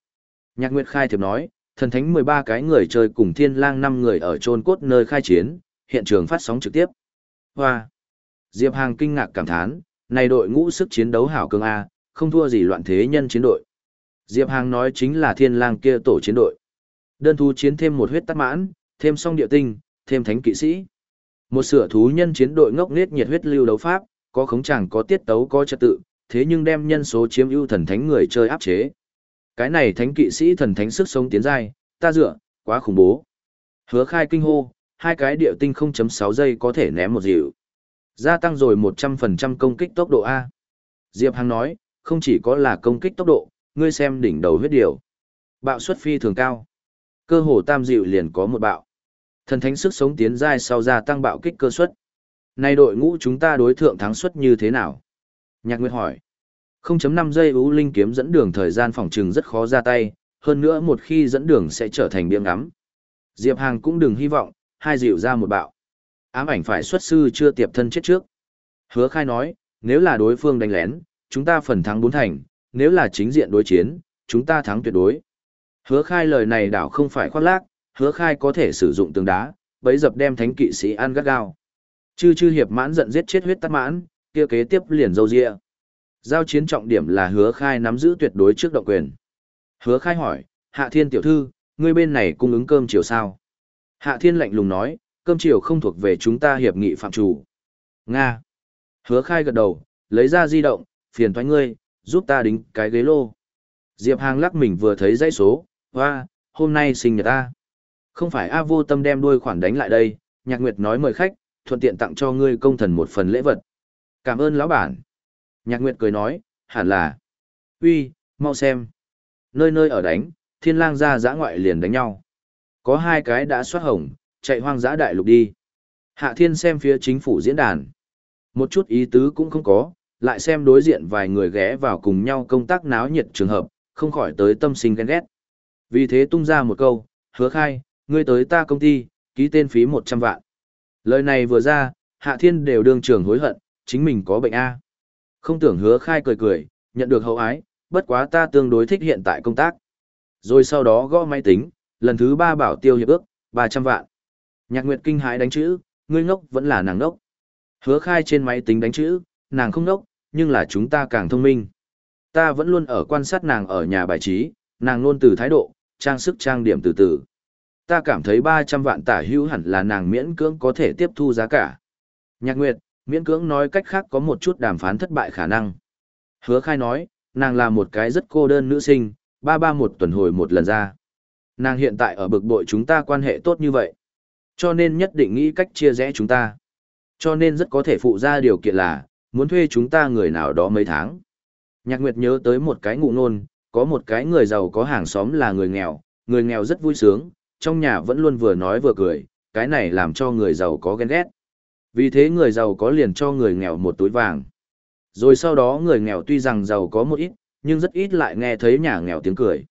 Nhạc Nguyệt Khai thiệp nói, thần thánh 13 cái người chơi cùng thiên lang 5 người ở trôn cốt nơi khai chiến, hiện trường phát sóng trực tiếp. Hoa. Diệp Hàng kinh ngạc cảm thán, này đội ngũ sức chiến đấu hảo cường A, không thua gì loạn thế nhân chiến đội. Diệp Hàng nói chính là thiên lang kia tổ chiến đội. Đơn thú chiến thêm một huyết tắt mãn, thêm song địa tinh, thêm thánh kỵ sĩ. Một sửa thú nhân chiến đội ngốc nghếch nhiệt huyết lưu đấu pháp, có khống chẳng có tiết tấu có trật tự, thế nhưng đem nhân số chiếm ưu thần thánh người chơi áp chế. Cái này thánh kỵ sĩ thần thánh sức sống tiến giai, ta dựa, quá khủng bố. Hứa khai kinh hô, hai cái địa tinh 0.6 giây có thể ném một dịu. Gia tăng rồi 100% công kích tốc độ A. Diệp Hằng nói, không chỉ có là công kích tốc độ, ngươi xem đỉnh đầu huyết điều. Bạo suất phi thường cao. Cơ hồ tam dịu liền có một bạo. Thần thánh sức sống tiến giai sau gia tăng bạo kích cơ suất. Này đội ngũ chúng ta đối thượng thắng suất như thế nào? Nhạc Nguyệt hỏi. 0.5 giây ưu linh kiếm dẫn đường thời gian phòng trừng rất khó ra tay, hơn nữa một khi dẫn đường sẽ trở thành biếng ngắm. Diệp Hàng cũng đừng hy vọng, hai dịu ra một bạo. Ám ảnh phải xuất sư chưa tiệp thân chết trước. Hứa khai nói, nếu là đối phương đánh lén, chúng ta phần thắng bốn thành, nếu là chính diện đối chiến, chúng ta thắng tuyệt đối. Hứa khai lời này đảo không phải khoác lác, hứa khai có thể sử dụng tường đá, bấy dập đem thánh kỵ sĩ ăn gắt gao. Chư chư hiệp mãn giận giết chết huyết tắt mãn, kia kế tiếp liền dâu dịa. Giao chiến trọng điểm là hứa khai nắm giữ tuyệt đối trước động quyền. Hứa khai hỏi, Hạ Thiên tiểu thư, ngươi bên này cung ứng cơm chiều sao? Hạ Thiên lạnh lùng nói, cơm chiều không thuộc về chúng ta hiệp nghị phạm chủ. Nga. Hứa khai gật đầu, lấy ra di động, phiền thoái ngươi, giúp ta đính cái ghế lô. Diệp Hàng lắc mình vừa thấy dãy số, hoa, hôm nay sinh nhật ta. Không phải A vô tâm đem đuôi khoản đánh lại đây, Nhạc Nguyệt nói mời khách, thuận tiện tặng cho ngươi công thần một phần lễ vật. Cảm ơn lão bản. Nhạc Nguyệt cười nói, hẳn là. Uy, mau xem. Nơi nơi ở đánh, thiên lang ra giã ngoại liền đánh nhau. Có hai cái đã xuất hồng, chạy hoang dã đại lục đi. Hạ thiên xem phía chính phủ diễn đàn. Một chút ý tứ cũng không có, lại xem đối diện vài người ghé vào cùng nhau công tác náo nhiệt trường hợp, không khỏi tới tâm sinh ghen ghét. Vì thế tung ra một câu, hứa khai, ngươi tới ta công ty, ký tên phí 100 vạn. Lời này vừa ra, Hạ Thiên đều đương trường hối hận, chính mình có bệnh A. Không tưởng hứa khai cười cười, nhận được hậu ái, bất quá ta tương đối thích hiện tại công tác. Rồi sau đó gõ máy tính, lần thứ ba bảo tiêu hiệp ước, 300 vạn. Nhạc Nguyệt kinh hãi đánh chữ, ngươi ngốc vẫn là nàng ngốc. Hứa khai trên máy tính đánh chữ, nàng không ngốc, nhưng là chúng ta càng thông minh. Ta vẫn luôn ở quan sát nàng ở nhà bài trí, nàng luôn từ thái độ, trang sức trang điểm từ từ. Ta cảm thấy 300 vạn tả hữu hẳn là nàng miễn cưỡng có thể tiếp thu giá cả. Nhạc Nguyệt, miễn cưỡng nói cách khác có một chút đàm phán thất bại khả năng. Hứa khai nói, nàng là một cái rất cô đơn nữ sinh, ba ba một tuần hồi một lần ra. Nàng hiện tại ở bực bội chúng ta quan hệ tốt như vậy. Cho nên nhất định nghĩ cách chia rẽ chúng ta. Cho nên rất có thể phụ ra điều kiện là, muốn thuê chúng ta người nào đó mấy tháng. Nhạc Nguyệt nhớ tới một cái ngụ nôn, có một cái người giàu có hàng xóm là người nghèo, người nghèo rất vui sướng, trong nhà vẫn luôn vừa nói vừa cười, cái này làm cho người giàu có ghen ghét. Vì thế người giàu có liền cho người nghèo một túi vàng. Rồi sau đó người nghèo tuy rằng giàu có một ít, nhưng rất ít lại nghe thấy nhà nghèo tiếng cười.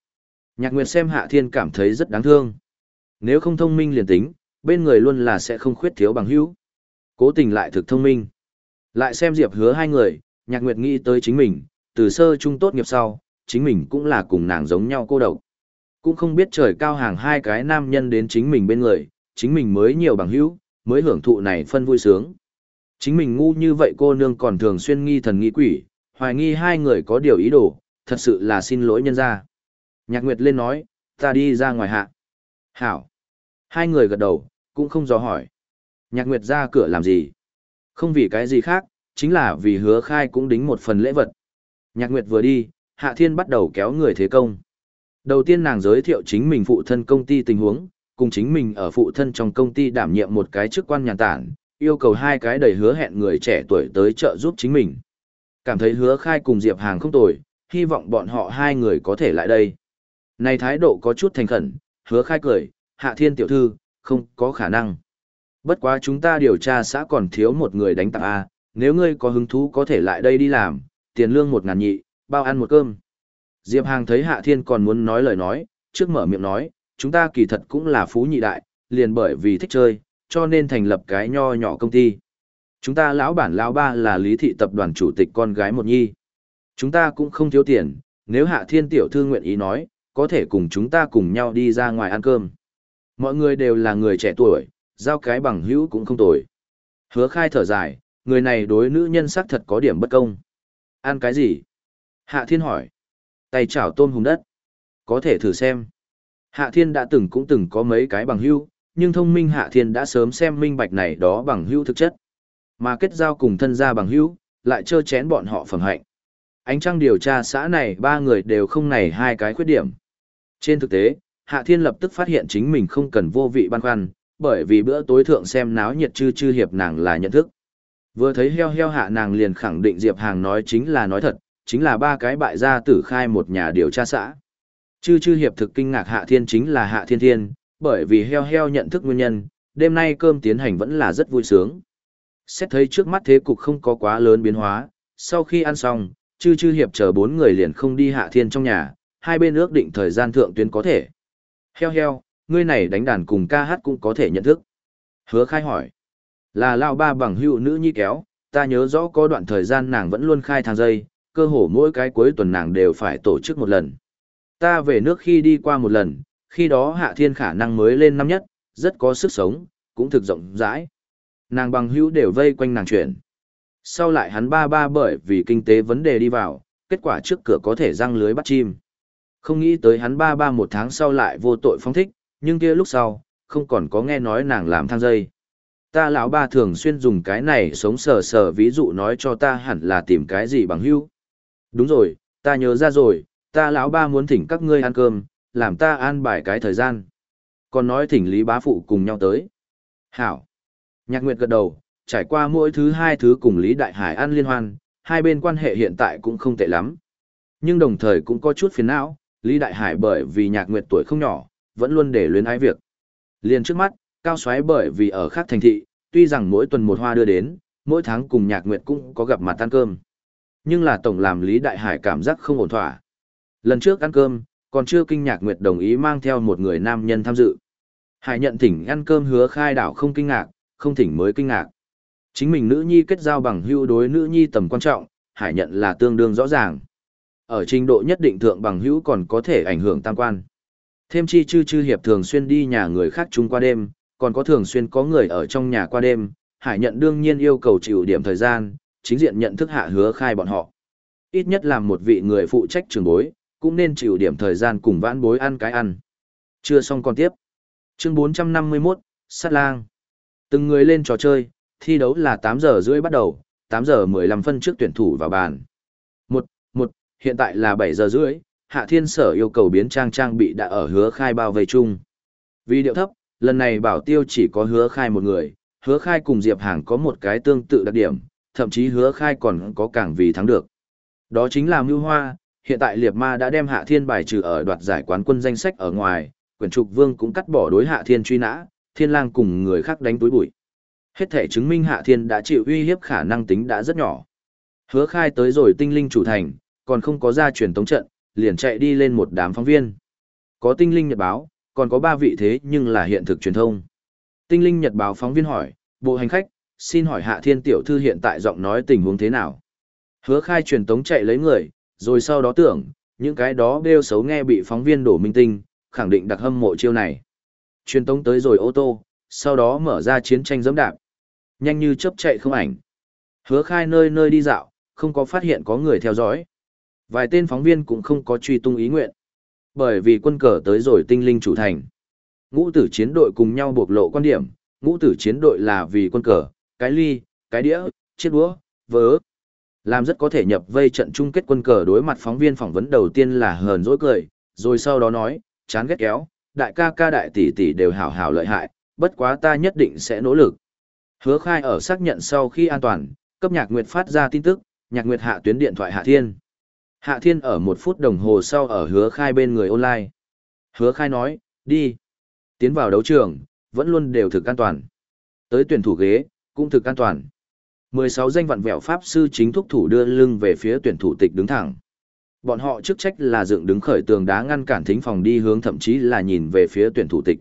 Nhạc Nguyệt xem Hạ Thiên cảm thấy rất đáng thương. Nếu không thông minh liền tính, bên người luôn là sẽ không khuyết thiếu bằng hữu. Cố tình lại thực thông minh. Lại xem Diệp hứa hai người, Nhạc Nguyệt nghĩ tới chính mình, từ sơ trung tốt nghiệp sau, chính mình cũng là cùng nàng giống nhau cô độc. Cũng không biết trời cao hàng hai cái nam nhân đến chính mình bên người, chính mình mới nhiều bằng hữu, mới hưởng thụ này phân vui sướng. Chính mình ngu như vậy cô nương còn thường xuyên nghi thần nghi quỷ, hoài nghi hai người có điều ý đồ, thật sự là xin lỗi nhân gia. Nhạc Nguyệt lên nói, ta đi ra ngoài hạ. Hảo. Hai người gật đầu, cũng không dò hỏi. Nhạc Nguyệt ra cửa làm gì? Không vì cái gì khác, chính là vì hứa khai cũng đính một phần lễ vật. Nhạc Nguyệt vừa đi, Hạ Thiên bắt đầu kéo người thế công. Đầu tiên nàng giới thiệu chính mình phụ thân công ty tình huống, cùng chính mình ở phụ thân trong công ty đảm nhiệm một cái chức quan nhàn tản, yêu cầu hai cái đầy hứa hẹn người trẻ tuổi tới trợ giúp chính mình. Cảm thấy hứa khai cùng Diệp Hàng không tồi, hy vọng bọn họ hai người có thể lại đây. Này thái độ có chút thành khẩn, hứa khai cười, hạ thiên tiểu thư, không có khả năng. Bất quá chúng ta điều tra xã còn thiếu một người đánh tạp A, nếu ngươi có hứng thú có thể lại đây đi làm, tiền lương một ngàn nhị, bao ăn một cơm. Diệp Hàng thấy Hạ Thiên còn muốn nói lời nói, trước mở miệng nói, chúng ta kỳ thật cũng là phú nhị đại, liền bởi vì thích chơi, cho nên thành lập cái nho nhỏ công ty. Chúng ta lão bản lão ba là lý thị tập đoàn chủ tịch con gái một nhi. Chúng ta cũng không thiếu tiền, nếu Hạ Thiên tiểu thư nguyện ý nói, có thể cùng chúng ta cùng nhau đi ra ngoài ăn cơm. Mọi người đều là người trẻ tuổi, giao cái bằng hữu cũng không tồi. Hứa khai thở dài, người này đối nữ nhân sắc thật có điểm bất công. Ăn cái gì? Hạ Thiên hỏi. Tay chảo tôm hùng đất. Có thể thử xem. Hạ Thiên đã từng cũng từng có mấy cái bằng hữu, nhưng thông minh Hạ Thiên đã sớm xem minh bạch này đó bằng hữu thực chất. Mà kết giao cùng thân gia bằng hữu, lại trơ chén bọn họ phẩm hạnh. Ánh trăng điều tra xã này ba người đều không này hai cái khuyết điểm. Trên thực tế, Hạ Thiên lập tức phát hiện chính mình không cần vô vị băn khoăn, bởi vì bữa tối thượng xem náo nhiệt chư chư hiệp nàng là nhận thức. Vừa thấy heo heo hạ nàng liền khẳng định Diệp Hàng nói chính là nói thật, chính là ba cái bại gia tử khai một nhà điều tra xã. Chư chư hiệp thực kinh ngạc Hạ Thiên chính là Hạ Thiên Thiên, bởi vì heo heo nhận thức nguyên nhân, đêm nay cơm tiến hành vẫn là rất vui sướng. Xét thấy trước mắt thế cục không có quá lớn biến hóa, sau khi ăn xong, chư chư hiệp chờ bốn người liền không đi Hạ Thiên trong nhà, hai bên ước định thời gian thượng tuyến có thể. Heo heo, ngươi này đánh đàn cùng ca hát cũng có thể nhận thức. Hứa khai hỏi. Là lao ba bằng hữu nữ nhi kéo, ta nhớ rõ có đoạn thời gian nàng vẫn luôn khai thang dây, cơ hồ mỗi cái cuối tuần nàng đều phải tổ chức một lần. Ta về nước khi đi qua một lần, khi đó hạ thiên khả năng mới lên năm nhất, rất có sức sống, cũng thực rộng rãi. Nàng bằng hữu đều vây quanh nàng chuyển. Sau lại hắn ba ba bởi vì kinh tế vấn đề đi vào, kết quả trước cửa có thể răng lưới bắt chim. Không nghĩ tới hắn ba ba một tháng sau lại vô tội phong thích, nhưng kia lúc sau, không còn có nghe nói nàng làm thang dây. Ta lão ba thường xuyên dùng cái này sống sờ sờ ví dụ nói cho ta hẳn là tìm cái gì bằng hữu. Đúng rồi, ta nhớ ra rồi, ta lão ba muốn thỉnh các ngươi ăn cơm, làm ta an bài cái thời gian. Còn nói thỉnh Lý Bá Phụ cùng nhau tới. Hảo. Nhạc Nguyệt gật đầu, trải qua mỗi thứ hai thứ cùng Lý Đại Hải ăn liên hoan, hai bên quan hệ hiện tại cũng không tệ lắm. Nhưng đồng thời cũng có chút phiền não, Lý Đại Hải bởi vì Nhạc Nguyệt tuổi không nhỏ, vẫn luôn để luyến ái việc. Liền trước mắt, cao xoáy bởi vì ở khác thành thị, tuy rằng mỗi tuần một hoa đưa đến, mỗi tháng cùng Nhạc Nguyệt cũng có gặp mặt ăn cơm. Nhưng là tổng làm Lý Đại Hải cảm giác không ổn thỏa. Lần trước ăn cơm, còn chưa kinh Nhạc Nguyệt đồng ý mang theo một người nam nhân tham dự. Hải nhận thỉnh ăn cơm hứa khai đảo không kinh ngạc, không thỉnh mới kinh ngạc. Chính mình nữ nhi kết giao bằng hưu đối nữ nhi tầm quan trọng, hải nhận là tương đương rõ ràng. Ở trình độ nhất định thượng bằng hữu còn có thể ảnh hưởng tam quan. Thêm chi chư chư hiệp thường xuyên đi nhà người khác chung qua đêm, còn có thường xuyên có người ở trong nhà qua đêm, hải nhận đương nhiên yêu cầu chịu điểm thời gian, chính diện nhận thức hạ hứa khai bọn họ. Ít nhất làm một vị người phụ trách trường bối, cũng nên chịu điểm thời gian cùng vãn bối ăn cái ăn. Chưa xong còn tiếp. Chương 451, Sát lang. Từng người lên trò chơi, thi đấu là 8 giờ rưỡi bắt đầu, 8 giờ 15 phân trước tuyển thủ vào bàn. Hiện tại là 7 giờ rưỡi, Hạ Thiên Sở yêu cầu biến trang trang bị đã ở hứa khai bao vây chung. Vì điệu thấp, lần này bảo tiêu chỉ có hứa khai một người, hứa khai cùng Diệp Hàng có một cái tương tự đặc điểm, thậm chí hứa khai còn có càng vì thắng được. Đó chính là Mưu Hoa, hiện tại Liệp Ma đã đem Hạ Thiên bài trừ ở đoạt giải quán quân danh sách ở ngoài, quyển trục vương cũng cắt bỏ đối Hạ Thiên truy nã, Thiên lang cùng người khác đánh túi bụi. Hết thể chứng minh Hạ Thiên đã chịu uy hiếp khả năng tính đã rất nhỏ. Hứa khai tới rồi tinh linh chủ thành, còn không có ra truyền tống trận, liền chạy đi lên một đám phóng viên. Có tinh linh nhật báo, còn có ba vị thế nhưng là hiện thực truyền thông. Tinh linh nhật báo phóng viên hỏi, bộ hành khách, xin hỏi hạ thiên tiểu thư hiện tại giọng nói tình huống thế nào? Hứa khai truyền tống chạy lấy người, rồi sau đó tưởng, những cái đó bêu xấu nghe bị phóng viên đổ minh tinh, khẳng định đặc hâm mộ chiêu này. Truyền tống tới rồi ô tô, sau đó mở ra chiến tranh dẫm đạp. Nhanh như chớp chạy không ảnh. Hứa khai nơi nơi đi dạo, không có phát hiện có người theo dõi. Vài tên phóng viên cũng không có truy tung ý nguyện. Bởi vì quân cờ tới rồi tinh linh chủ thành. Ngũ tử chiến đội cùng nhau bộc lộ quan điểm, ngũ tử chiến đội là vì quân cờ, cái ly, cái đĩa, chiếc đũa, vớ. Làm rất có thể nhập vây trận chung kết quân cờ đối mặt phóng viên phỏng vấn đầu tiên là hờn dỗi cười, rồi sau đó nói, chán ghét kéo, đại ca ca đại tỷ tỷ đều hảo hảo lợi hại, bất quá ta nhất định sẽ nỗ lực. Hứa khai ở xác nhận sau khi an toàn, cấp nhạc nguyệt phát ra tin tức, nhạc nguyệt hạ tuyến điện thoại hạ thiên. Hạ thiên ở một phút đồng hồ sau ở hứa khai bên người online. Hứa khai nói, đi. Tiến vào đấu trường, vẫn luôn đều thực an toàn. Tới tuyển thủ ghế, cũng thực an toàn. 16 danh vạn vẹo pháp sư chính thúc thủ đưa lưng về phía tuyển thủ tịch đứng thẳng. Bọn họ chức trách là dựng đứng khởi tường đá ngăn cản thính phòng đi hướng thậm chí là nhìn về phía tuyển thủ tịch.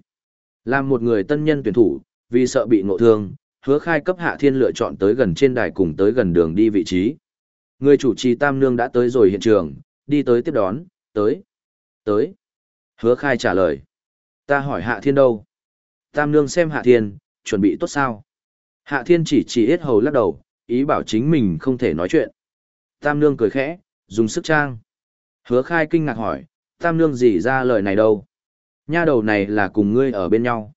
Làm một người tân nhân tuyển thủ, vì sợ bị ngộ thương, hứa khai cấp hạ thiên lựa chọn tới gần trên đài cùng tới gần đường đi vị trí. Người chủ trì Tam Nương đã tới rồi hiện trường, đi tới tiếp đón, tới, tới. Hứa khai trả lời. Ta hỏi hạ thiên đâu? Tam Nương xem hạ thiên, chuẩn bị tốt sao? Hạ thiên chỉ chỉ hết hầu lắc đầu, ý bảo chính mình không thể nói chuyện. Tam Nương cười khẽ, dùng sức trang. Hứa khai kinh ngạc hỏi, Tam Nương gì ra lời này đâu? Nha đầu này là cùng ngươi ở bên nhau.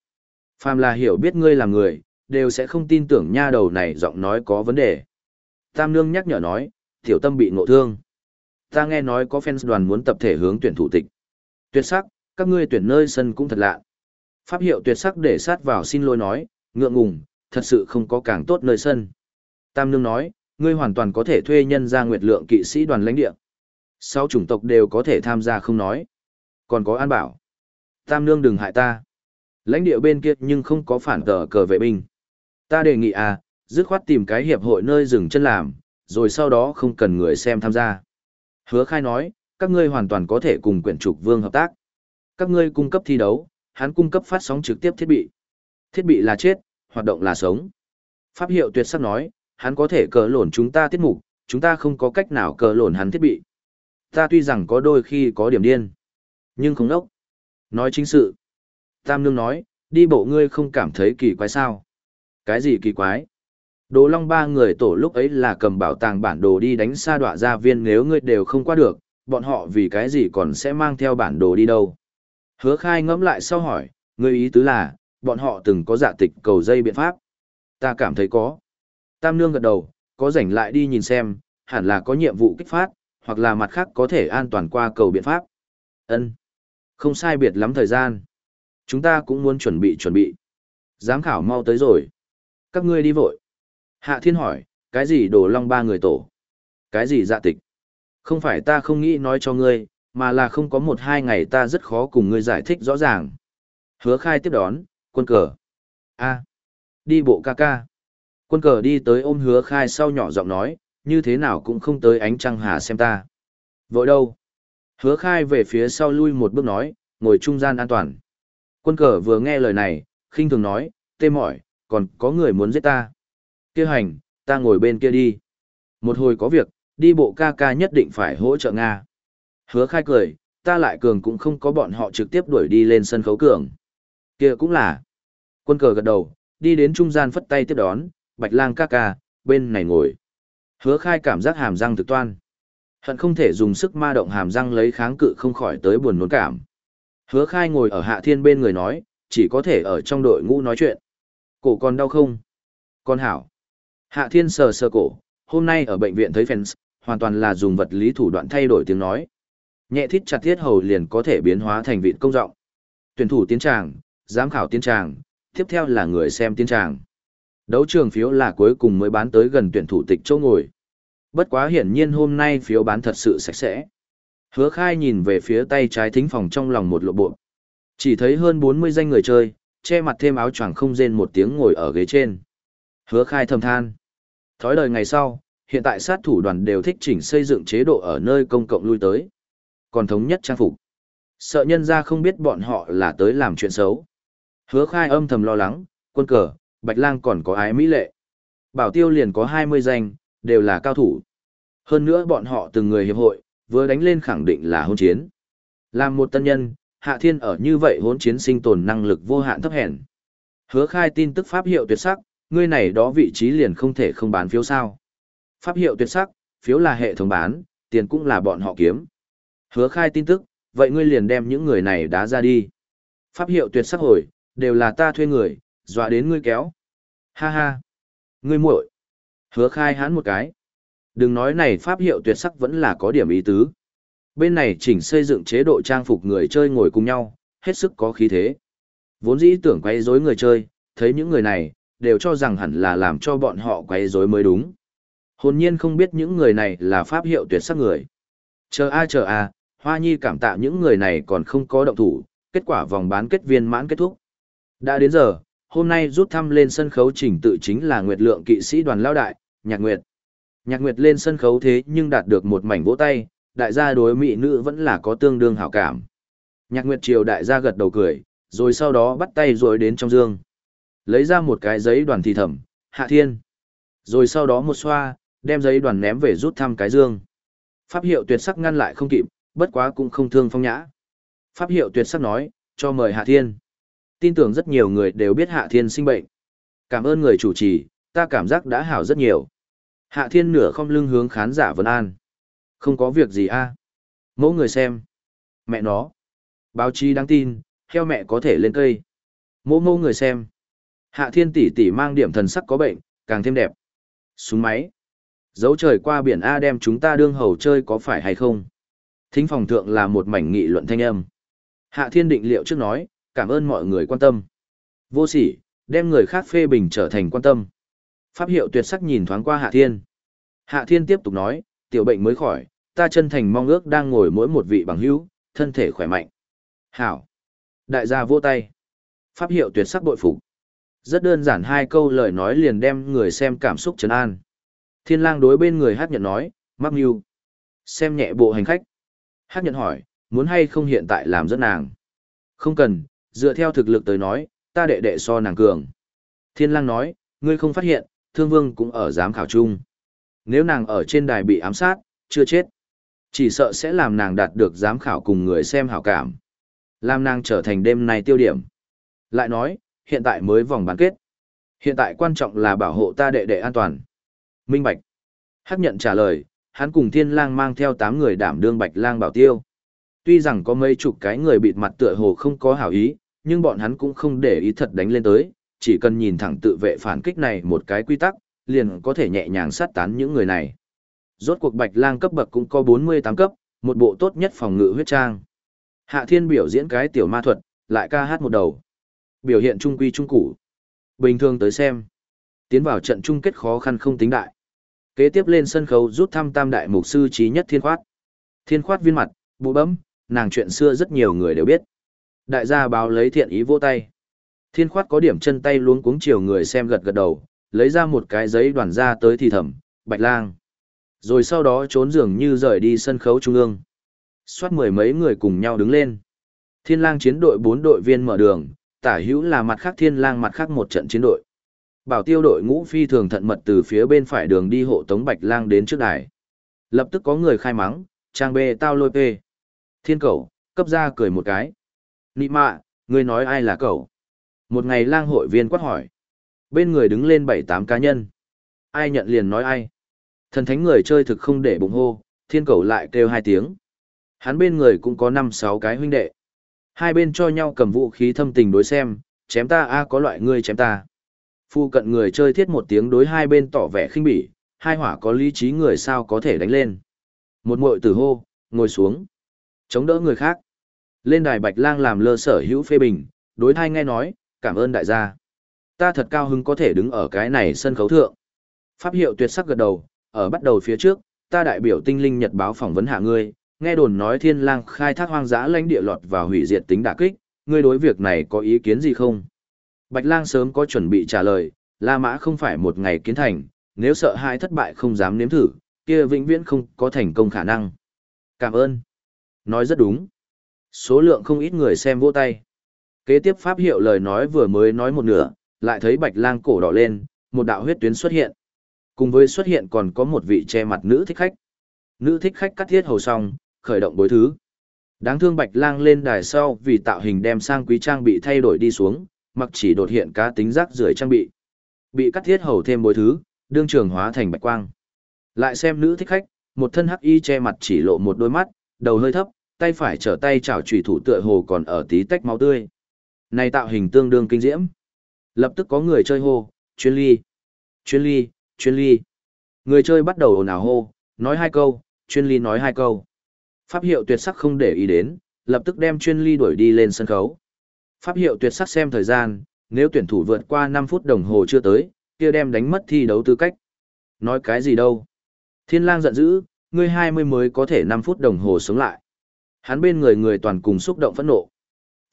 Phàm là hiểu biết ngươi là người, đều sẽ không tin tưởng nha đầu này giọng nói có vấn đề. Tam Nương nhắc nhở nói, tiểu tâm bị ngộ thương. Ta nghe nói có fans đoàn muốn tập thể hướng tuyển thủ tịch. Tuyệt sắc, các ngươi tuyển nơi sân cũng thật lạ. Pháp hiệu tuyệt sắc để sát vào xin lỗi nói, ngượng ngùng, thật sự không có càng tốt nơi sân. Tam Nương nói, ngươi hoàn toàn có thể thuê nhân ra nguyệt lượng kỵ sĩ đoàn lãnh địa. Sáu chủng tộc đều có thể tham gia không nói. Còn có an bảo. Tam Nương đừng hại ta. Lãnh địa bên kia nhưng không có phản tờ cờ vệ binh. Ta đề nghị à, dứt khoát tìm cái hiệp hội nơi dừng chân làm, rồi sau đó không cần người xem tham gia. Hứa khai nói, các ngươi hoàn toàn có thể cùng quyển trục vương hợp tác. Các ngươi cung cấp thi đấu, hắn cung cấp phát sóng trực tiếp thiết bị. Thiết bị là chết, hoạt động là sống. Pháp hiệu tuyệt sắc nói, hắn có thể cờ lổn chúng ta tiết mục, chúng ta không có cách nào cờ lổn hắn thiết bị. Ta tuy rằng có đôi khi có điểm điên, nhưng không đốc. Nói chính sự. Tam Nương nói, đi bộ ngươi không cảm thấy kỳ quái sao? Cái gì kỳ quái? Đồ Long ba người tổ lúc ấy là cầm bảo tàng bản đồ đi đánh xa đọa gia viên nếu ngươi đều không qua được, bọn họ vì cái gì còn sẽ mang theo bản đồ đi đâu. Hứa khai ngẫm lại sau hỏi, ngươi ý tứ là, bọn họ từng có dạ tịch cầu dây biện pháp. Ta cảm thấy có. Tam Nương gật đầu, có rảnh lại đi nhìn xem, hẳn là có nhiệm vụ kích phát, hoặc là mặt khác có thể an toàn qua cầu biện pháp. ân Không sai biệt lắm thời gian. Chúng ta cũng muốn chuẩn bị chuẩn bị. Giám khảo mau tới rồi. Các ngươi đi vội. Hạ thiên hỏi, cái gì đổ long ba người tổ? Cái gì dạ tịch? Không phải ta không nghĩ nói cho ngươi, mà là không có một hai ngày ta rất khó cùng ngươi giải thích rõ ràng. Hứa khai tiếp đón, quân cờ. a đi bộ ca ca. Quân cờ đi tới ôm hứa khai sau nhỏ giọng nói, như thế nào cũng không tới ánh trăng hà xem ta. Vội đâu? Hứa khai về phía sau lui một bước nói, ngồi trung gian an toàn. Quân cờ vừa nghe lời này, khinh thường nói, tê mỏi, còn có người muốn giết ta kia hành, ta ngồi bên kia đi. Một hồi có việc, đi bộ ca ca nhất định phải hỗ trợ Nga. Hứa khai cười, ta lại cường cũng không có bọn họ trực tiếp đuổi đi lên sân khấu cường. kia cũng là. Quân cờ gật đầu, đi đến trung gian phất tay tiếp đón, bạch lang ca ca, bên này ngồi. Hứa khai cảm giác hàm răng thực toan. Hận không thể dùng sức ma động hàm răng lấy kháng cự không khỏi tới buồn nôn cảm. Hứa khai ngồi ở hạ thiên bên người nói, chỉ có thể ở trong đội ngũ nói chuyện. Cổ còn đau không? Con hảo. Hạ Thiên sờ sờ cổ, hôm nay ở bệnh viện thấy fans, hoàn toàn là dùng vật lý thủ đoạn thay đổi tiếng nói. Nhẹ thít chặt thiết hầu liền có thể biến hóa thành vị công rộng. Tuyển thủ tiến tràng, giám khảo tiến tràng, tiếp theo là người xem tiến tràng. Đấu trường phiếu là cuối cùng mới bán tới gần tuyển thủ tịch chỗ ngồi. Bất quá hiển nhiên hôm nay phiếu bán thật sự sạch sẽ. Hứa khai nhìn về phía tay trái thính phòng trong lòng một lộ bộ. Chỉ thấy hơn 40 danh người chơi, che mặt thêm áo choàng không rên một tiếng ngồi ở ghế trên. Hứa khai thầm than. Thói đời ngày sau, hiện tại sát thủ đoàn đều thích chỉnh xây dựng chế độ ở nơi công cộng lui tới. Còn thống nhất trang phục. Sợ nhân ra không biết bọn họ là tới làm chuyện xấu. Hứa khai âm thầm lo lắng, quân cờ, bạch lang còn có ái mỹ lệ. Bảo tiêu liền có 20 danh, đều là cao thủ. Hơn nữa bọn họ từng người hiệp hội, vừa đánh lên khẳng định là hôn chiến. Làm một tân nhân, Hạ Thiên ở như vậy hôn chiến sinh tồn năng lực vô hạn thấp hèn. Hứa khai tin tức pháp hiệu tuyệt sắc, Ngươi này đó vị trí liền không thể không bán phiếu sao. Pháp hiệu tuyệt sắc, phiếu là hệ thống bán, tiền cũng là bọn họ kiếm. Hứa khai tin tức, vậy ngươi liền đem những người này đá ra đi. Pháp hiệu tuyệt sắc hồi, đều là ta thuê người, dọa đến ngươi kéo. Ha ha. Ngươi muội. Hứa khai hắn một cái. Đừng nói này pháp hiệu tuyệt sắc vẫn là có điểm ý tứ. Bên này chỉnh xây dựng chế độ trang phục người chơi ngồi cùng nhau, hết sức có khí thế. Vốn dĩ tưởng quay rối người chơi, thấy những người này, đều cho rằng hẳn là làm cho bọn họ quay rối mới đúng. Hồn nhiên không biết những người này là pháp hiệu tuyệt sắc người. Chờ a chờ a, Hoa Nhi cảm tạ những người này còn không có động thủ, kết quả vòng bán kết viên mãn kết thúc. Đã đến giờ, hôm nay rút thăm lên sân khấu trình tự chính là Nguyệt Lượng kỵ sĩ đoàn lao đại, Nhạc Nguyệt. Nhạc Nguyệt lên sân khấu thế nhưng đạt được một mảnh vỗ tay, đại gia đối mỹ nữ vẫn là có tương đương hảo cảm. Nhạc Nguyệt chiều đại gia gật đầu cười, rồi sau đó bắt tay rồi đến trong dương. Lấy ra một cái giấy đoàn thì thầm, hạ thiên. Rồi sau đó một xoa, đem giấy đoàn ném về rút thăm cái dương. Pháp hiệu tuyệt sắc ngăn lại không kịp, bất quá cũng không thương phong nhã. Pháp hiệu tuyệt sắc nói, cho mời hạ thiên. Tin tưởng rất nhiều người đều biết hạ thiên sinh bệnh. Cảm ơn người chủ trì, ta cảm giác đã hảo rất nhiều. Hạ thiên nửa không lưng hướng khán giả vấn an. Không có việc gì a Mẫu người xem. Mẹ nó. Báo chí đáng tin, heo mẹ có thể lên cây. Mẫu mẫu người xem. Hạ thiên tỷ tỷ mang điểm thần sắc có bệnh, càng thêm đẹp. Súng máy. Dấu trời qua biển A đem chúng ta đương hầu chơi có phải hay không? Thính phòng thượng là một mảnh nghị luận thanh âm. Hạ thiên định liệu trước nói, cảm ơn mọi người quan tâm. Vô sỉ, đem người khác phê bình trở thành quan tâm. Pháp hiệu tuyệt sắc nhìn thoáng qua Hạ Thiên. Hạ Thiên tiếp tục nói, tiểu bệnh mới khỏi, ta chân thành mong ước đang ngồi mỗi một vị bằng hữu, thân thể khỏe mạnh. Hảo. Đại gia vỗ tay. Pháp hiệu tuyệt sắc bội phục. Rất đơn giản hai câu lời nói liền đem người xem cảm xúc trấn an. Thiên lang đối bên người hát nhận nói, mắc mưu. Xem nhẹ bộ hành khách. Hát nhận hỏi, muốn hay không hiện tại làm rất nàng. Không cần, dựa theo thực lực tới nói, ta đệ đệ so nàng cường. Thiên lang nói, ngươi không phát hiện, thương vương cũng ở giám khảo chung. Nếu nàng ở trên đài bị ám sát, chưa chết. Chỉ sợ sẽ làm nàng đạt được giám khảo cùng người xem hảo cảm. Làm nàng trở thành đêm nay tiêu điểm. Lại nói, hiện tại mới vòng bán kết. Hiện tại quan trọng là bảo hộ ta đệ đệ an toàn. Minh Bạch. Hắc nhận trả lời, hắn cùng thiên lang mang theo 8 người đảm đương bạch lang bảo tiêu. Tuy rằng có mấy chục cái người bịt mặt tựa hồ không có hảo ý, nhưng bọn hắn cũng không để ý thật đánh lên tới, chỉ cần nhìn thẳng tự vệ phản kích này một cái quy tắc, liền có thể nhẹ nhàng sát tán những người này. Rốt cuộc bạch lang cấp bậc cũng có 48 cấp, một bộ tốt nhất phòng ngự huyết trang. Hạ thiên biểu diễn cái tiểu ma thuật, lại ca hát một đầu. Biểu hiện trung quy trung củ. Bình thường tới xem. Tiến vào trận chung kết khó khăn không tính đại. Kế tiếp lên sân khấu rút thăm tam đại mục sư trí nhất thiên khoát. Thiên khoát viên mặt, bụ bấm, nàng chuyện xưa rất nhiều người đều biết. Đại gia báo lấy thiện ý vô tay. Thiên khoát có điểm chân tay luống cuống chiều người xem gật gật đầu, lấy ra một cái giấy đoàn ra tới thì thầm, bạch lang. Rồi sau đó trốn dường như rời đi sân khấu trung ương. Xoát mười mấy người cùng nhau đứng lên. Thiên lang chiến đội bốn đội viên mở đường, tả hữu là mặt khác thiên lang mặt khác một trận chiến đội. Bảo tiêu đội ngũ phi thường thận mật từ phía bên phải đường đi hộ tống bạch lang đến trước đài. Lập tức có người khai mắng, trang bê tao lôi bê. Thiên cầu, cấp ra cười một cái. Nị mạ, ngươi nói ai là cậu? Một ngày lang hội viên quát hỏi. Bên người đứng lên bảy tám cá nhân. Ai nhận liền nói ai. Thần thánh người chơi thực không để bụng hô, thiên cầu lại kêu hai tiếng. Hắn bên người cũng có năm sáu cái huynh đệ. Hai bên cho nhau cầm vũ khí thâm tình đối xem, chém ta a có loại ngươi chém ta. Phu cận người chơi thiết một tiếng đối hai bên tỏ vẻ khinh bỉ, hai hỏa có lý trí người sao có thể đánh lên. Một muội tử hô, ngồi xuống. Chống đỡ người khác. Lên đài bạch lang làm lơ sở hữu phê bình, đối thai nghe nói, cảm ơn đại gia. Ta thật cao hứng có thể đứng ở cái này sân khấu thượng. Pháp hiệu tuyệt sắc gật đầu, ở bắt đầu phía trước, ta đại biểu tinh linh nhật báo phỏng vấn hạ ngươi, nghe đồn nói thiên lang khai thác hoang dã lãnh địa lọt vào hủy diệt tính đả kích, ngươi đối việc này có ý kiến gì không? Bạch lang sớm có chuẩn bị trả lời, La Mã không phải một ngày kiến thành, nếu sợ hai thất bại không dám nếm thử, kia vĩnh viễn không có thành công khả năng. Cảm ơn. Nói rất đúng. Số lượng không ít người xem vỗ tay. Kế tiếp pháp hiệu lời nói vừa mới nói một nửa, lại thấy bạch lang cổ đỏ lên, một đạo huyết tuyến xuất hiện. Cùng với xuất hiện còn có một vị che mặt nữ thích khách. Nữ thích khách cắt thiết hầu xong, khởi động bối thứ. Đáng thương bạch lang lên đài sau vì tạo hình đem sang quý trang bị thay đổi đi xuống, mặc chỉ đột hiện cá tính rác rưởi trang bị. Bị cắt thiết hầu thêm bối thứ, đương trường hóa thành bạch quang. Lại xem nữ thích khách, một thân hắc y che mặt chỉ lộ một đôi mắt, đầu hơi thấp, tay phải trở tay chảo chủy thủ tựa hồ còn ở tí tách máu tươi. Này tạo hình tương đương kinh diễm. Lập tức có người chơi hô, chuyên ly, chuyên ly, chuyên ly. Người chơi bắt đầu ồn ào hô, nói hai câu, chuyên ly nói hai câu. Pháp hiệu tuyệt sắc không để ý đến, lập tức đem chuyên ly đuổi đi lên sân khấu. Pháp hiệu tuyệt sắc xem thời gian, nếu tuyển thủ vượt qua 5 phút đồng hồ chưa tới, kia đem đánh mất thi đấu tư cách. Nói cái gì đâu? Thiên lang giận dữ, ngươi 20 mới có thể 5 phút đồng hồ sống lại. Hắn bên người người toàn cùng xúc động phẫn nộ.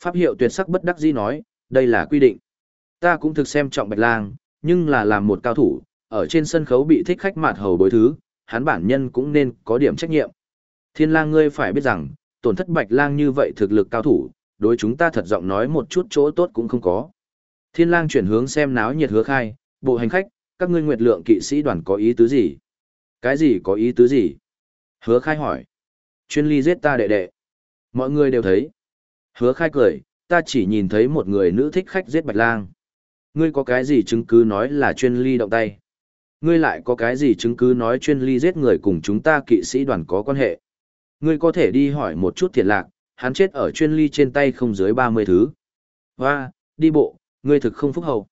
Pháp hiệu tuyệt sắc bất đắc dĩ nói, đây là quy định. Ta cũng thực xem trọng Bạch Lang, nhưng là làm một cao thủ, ở trên sân khấu bị thích khách mạt hầu bối thứ, hắn bản nhân cũng nên có điểm trách nhiệm. Thiên lang ngươi phải biết rằng, tổn thất Bạch Lang như vậy thực lực cao thủ, đối chúng ta thật giọng nói một chút chỗ tốt cũng không có. Thiên lang chuyển hướng xem náo nhiệt hứa khai, bộ hành khách, các ngươi nguyệt lượng kỵ sĩ đoàn có ý tứ gì? Cái gì có ý tứ gì? Hứa khai hỏi. Chuyên ly giết ta đệ đệ. Mọi người đều thấy. Hứa khai cười, ta chỉ nhìn thấy một người nữ thích khách giết bạch lang. Ngươi có cái gì chứng cứ nói là chuyên ly động tay? Ngươi lại có cái gì chứng cứ nói chuyên ly giết người cùng chúng ta kỵ sĩ đoàn có quan hệ? Ngươi có thể đi hỏi một chút thiệt lạc, hắn chết ở chuyên ly trên tay không dưới 30 thứ. Hoa, đi bộ, ngươi thực không phúc hậu.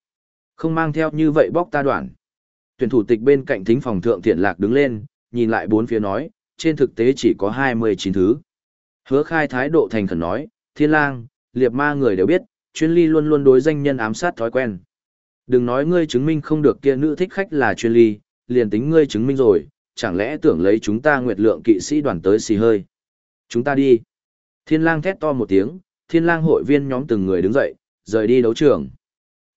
Không mang theo như vậy bóc ta đoạn. Tuyển thủ tịch bên cạnh thính phòng thượng thiện lạc đứng lên, nhìn lại bốn phía nói, trên thực tế chỉ có 29 thứ. Hứa khai thái độ thành khẩn nói, thiên lang, liệp ma người đều biết, chuyên ly luôn luôn đối danh nhân ám sát thói quen. Đừng nói ngươi chứng minh không được kia nữ thích khách là chuyên ly, liền tính ngươi chứng minh rồi, chẳng lẽ tưởng lấy chúng ta nguyệt lượng kỵ sĩ đoàn tới xì hơi. Chúng ta đi. Thiên lang thét to một tiếng, thiên lang hội viên nhóm từng người đứng dậy, rời đi đấu trường.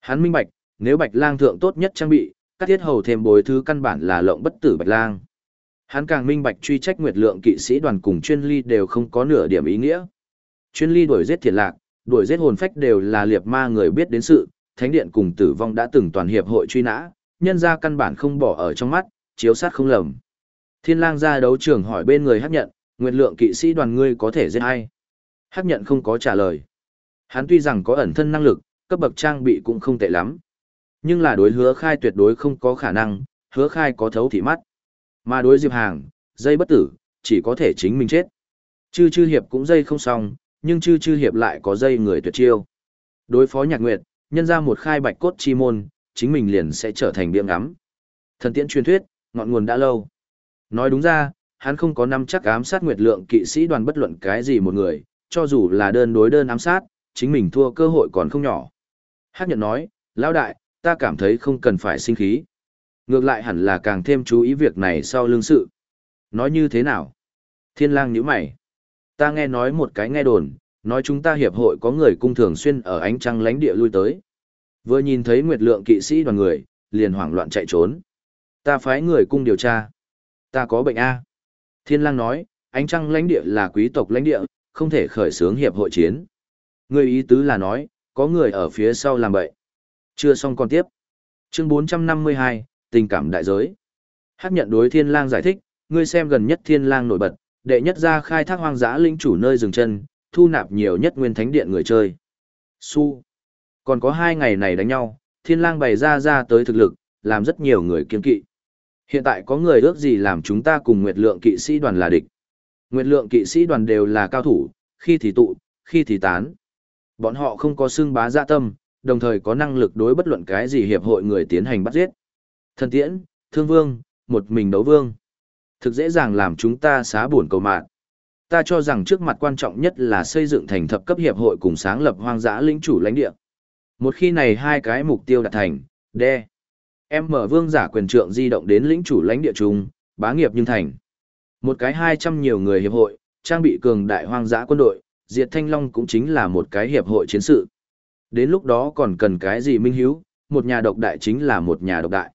Hắn minh bạch, nếu bạch lang thượng tốt nhất trang bị, các thiết hầu thêm bồi thứ căn bản là lộng bất tử bạch lang. Hắn càng minh bạch truy trách nguyệt lượng kỵ sĩ đoàn cùng chuyên ly đều không có nửa điểm ý nghĩa. Chuyên ly đuổi giết thiệt lạc, đuổi giết hồn phách đều là liệt ma người biết đến sự, thánh điện cùng tử vong đã từng toàn hiệp hội truy nã, nhân ra căn bản không bỏ ở trong mắt, chiếu sát không lầm. Thiên lang ra đấu trường hỏi bên người hắc nhận, nguyệt lượng kỵ sĩ đoàn ngươi có thể giết ai? Hắc nhận không có trả lời. Hắn tuy rằng có ẩn thân năng lực, cấp bậc trang bị cũng không tệ lắm. Nhưng là đối hứa khai tuyệt đối không có khả năng, hứa khai có thấu thị mắt. Mà đối Diệp Hàng, dây bất tử, chỉ có thể chính mình chết. Chư chư hiệp cũng dây không xong, nhưng chư chư hiệp lại có dây người tuyệt chiêu. Đối phó nhạc nguyệt, nhân ra một khai bạch cốt chi môn, chính mình liền sẽ trở thành biếng ngắm. Thần tiễn truyền thuyết, ngọn nguồn đã lâu. Nói đúng ra, hắn không có năm chắc ám sát nguyệt lượng kỵ sĩ đoàn bất luận cái gì một người, cho dù là đơn đối đơn ám sát, chính mình thua cơ hội còn không nhỏ. Hát nhận nói, lão đại, ta cảm thấy không cần phải sinh khí. Ngược lại hẳn là càng thêm chú ý việc này sau lương sự. Nói như thế nào? Thiên lang nhíu mày. Ta nghe nói một cái nghe đồn, nói chúng ta hiệp hội có người cung thường xuyên ở ánh trăng lánh địa lui tới. Vừa nhìn thấy nguyệt lượng kỵ sĩ đoàn người, liền hoảng loạn chạy trốn. Ta phái người cung điều tra. Ta có bệnh A. Thiên lang nói, ánh trăng lãnh địa là quý tộc lãnh địa, không thể khởi xướng hiệp hội chiến. Người ý tứ là nói, có người ở phía sau làm bậy. Chưa xong còn tiếp. Chương 452, tình cảm đại giới. Hắc nhận đối thiên lang giải thích, ngươi xem gần nhất thiên lang nổi bật, đệ nhất ra khai thác hoang dã linh chủ nơi dừng chân, thu nạp nhiều nhất nguyên thánh điện người chơi. Su. Còn có hai ngày này đánh nhau, thiên lang bày ra ra tới thực lực, làm rất nhiều người kiên kỵ. Hiện tại có người ước gì làm chúng ta cùng nguyệt lượng kỵ sĩ đoàn là địch. Nguyệt lượng kỵ sĩ đoàn đều là cao thủ, khi thì tụ, khi thì tán. Bọn họ không có xương bá dạ tâm, đồng thời có năng lực đối bất luận cái gì hiệp hội người tiến hành bắt giết. Thần tiễn, thương vương, một mình đấu vương. Thực dễ dàng làm chúng ta xá buồn cầu mạng. Ta cho rằng trước mặt quan trọng nhất là xây dựng thành thập cấp hiệp hội cùng sáng lập hoang dã lĩnh chủ lãnh địa. Một khi này hai cái mục tiêu đạt thành, đe. Em mở vương giả quyền trượng di động đến lĩnh chủ lãnh địa trung, bá nghiệp nhưng thành. Một cái hai trăm nhiều người hiệp hội, trang bị cường đại hoang dã quân đội, diệt thanh long cũng chính là một cái hiệp hội chiến sự. Đến lúc đó còn cần cái gì minh hiếu, một nhà độc đại chính là một nhà độc đại.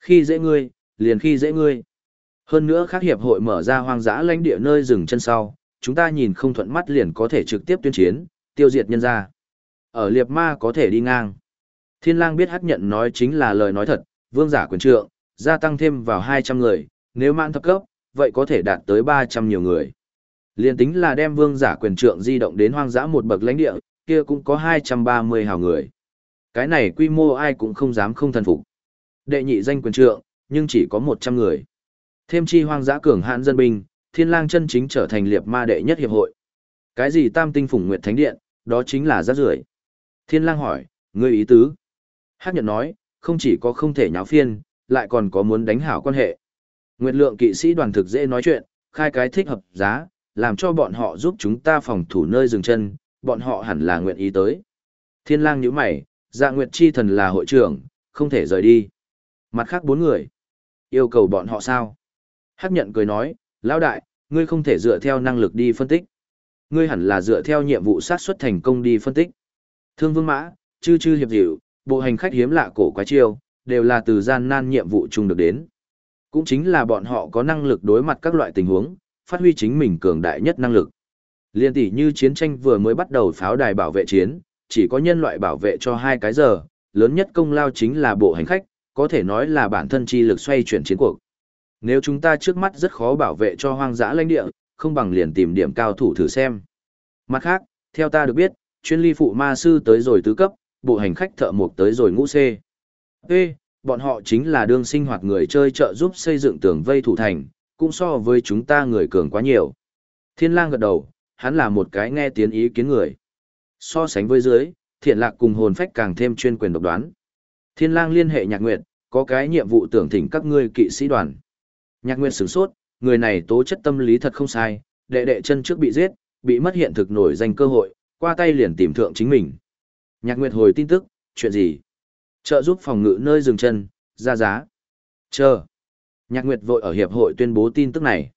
Khi dễ ngươi, liền khi dễ ngươi. Hơn nữa các hiệp hội mở ra hoang dã lãnh địa nơi dừng chân sau, chúng ta nhìn không thuận mắt liền có thể trực tiếp tuyên chiến, tiêu diệt nhân gia. Ở liệp ma có thể đi ngang. Thiên lang biết hắc nhận nói chính là lời nói thật, vương giả quyền trượng, gia tăng thêm vào 200 người, nếu mãn thập cấp, vậy có thể đạt tới 300 nhiều người. Liên tính là đem vương giả quyền trượng di động đến hoang dã một bậc lãnh địa, kia cũng có 230 hào người. Cái này quy mô ai cũng không dám không thần phục. Đệ nhị danh quyền trượng, nhưng chỉ có 100 người. Thêm chi hoang dã cường hãn dân binh, thiên lang chân chính trở thành liệt ma đệ nhất hiệp hội. Cái gì tam tinh phủng nguyệt thánh điện, đó chính là rác rưởi. Thiên lang hỏi, ngươi ý tứ? Hắc nhận nói, không chỉ có không thể nháo phiên, lại còn có muốn đánh hảo quan hệ. Nguyệt lượng kỵ sĩ đoàn thực dễ nói chuyện, khai cái thích hợp giá, làm cho bọn họ giúp chúng ta phòng thủ nơi dừng chân, bọn họ hẳn là nguyện ý tới. Thiên lang nhíu mày, dạ Nguyệt Chi thần là hội trưởng, không thể rời đi. Mặt khác bốn người, yêu cầu bọn họ sao? Hắc nhận cười nói, lão đại, ngươi không thể dựa theo năng lực đi phân tích. Ngươi hẳn là dựa theo nhiệm vụ sát xuất thành công đi phân tích. Thương vương mã, chư chư hiệp dịu, bộ hành khách hiếm lạ cổ quái chiêu, đều là từ gian nan nhiệm vụ chung được đến. Cũng chính là bọn họ có năng lực đối mặt các loại tình huống, phát huy chính mình cường đại nhất năng lực. Liên tỷ như chiến tranh vừa mới bắt đầu pháo đài bảo vệ chiến, chỉ có nhân loại bảo vệ cho hai cái giờ, lớn nhất công lao chính là bộ hành khách, có thể nói là bản thân chi lực xoay chuyển chiến cuộc. Nếu chúng ta trước mắt rất khó bảo vệ cho hoang dã lãnh địa, không bằng liền tìm điểm cao thủ thử xem. Mặt khác, theo ta được biết, chuyên ly phụ ma sư tới rồi tứ cấp, bộ hành khách thợ mộc tới rồi ngũ C. Ê, bọn họ chính là đương sinh hoạt người chơi trợ giúp xây dựng tường vây thủ thành, cũng so với chúng ta người cường quá nhiều. Thiên lang gật đầu, hắn là một cái nghe tiếng ý kiến người. So sánh với dưới, thiện lạc cùng hồn phách càng thêm chuyên quyền độc đoán. Thiên lang liên hệ nhạc nguyệt, có cái nhiệm vụ tưởng thỉnh các ngươi kỵ sĩ đoàn. Nhạc nguyệt sửng sốt, người này tố chất tâm lý thật không sai, đệ đệ chân trước bị giết, bị mất hiện thực nổi danh cơ hội, qua tay liền tìm thượng chính mình. Nhạc nguyệt hồi tin tức, chuyện gì? Trợ giúp phòng ngự nơi dừng chân, ra giá. Chờ. Nhạc nguyệt vội ở hiệp hội tuyên bố tin tức này.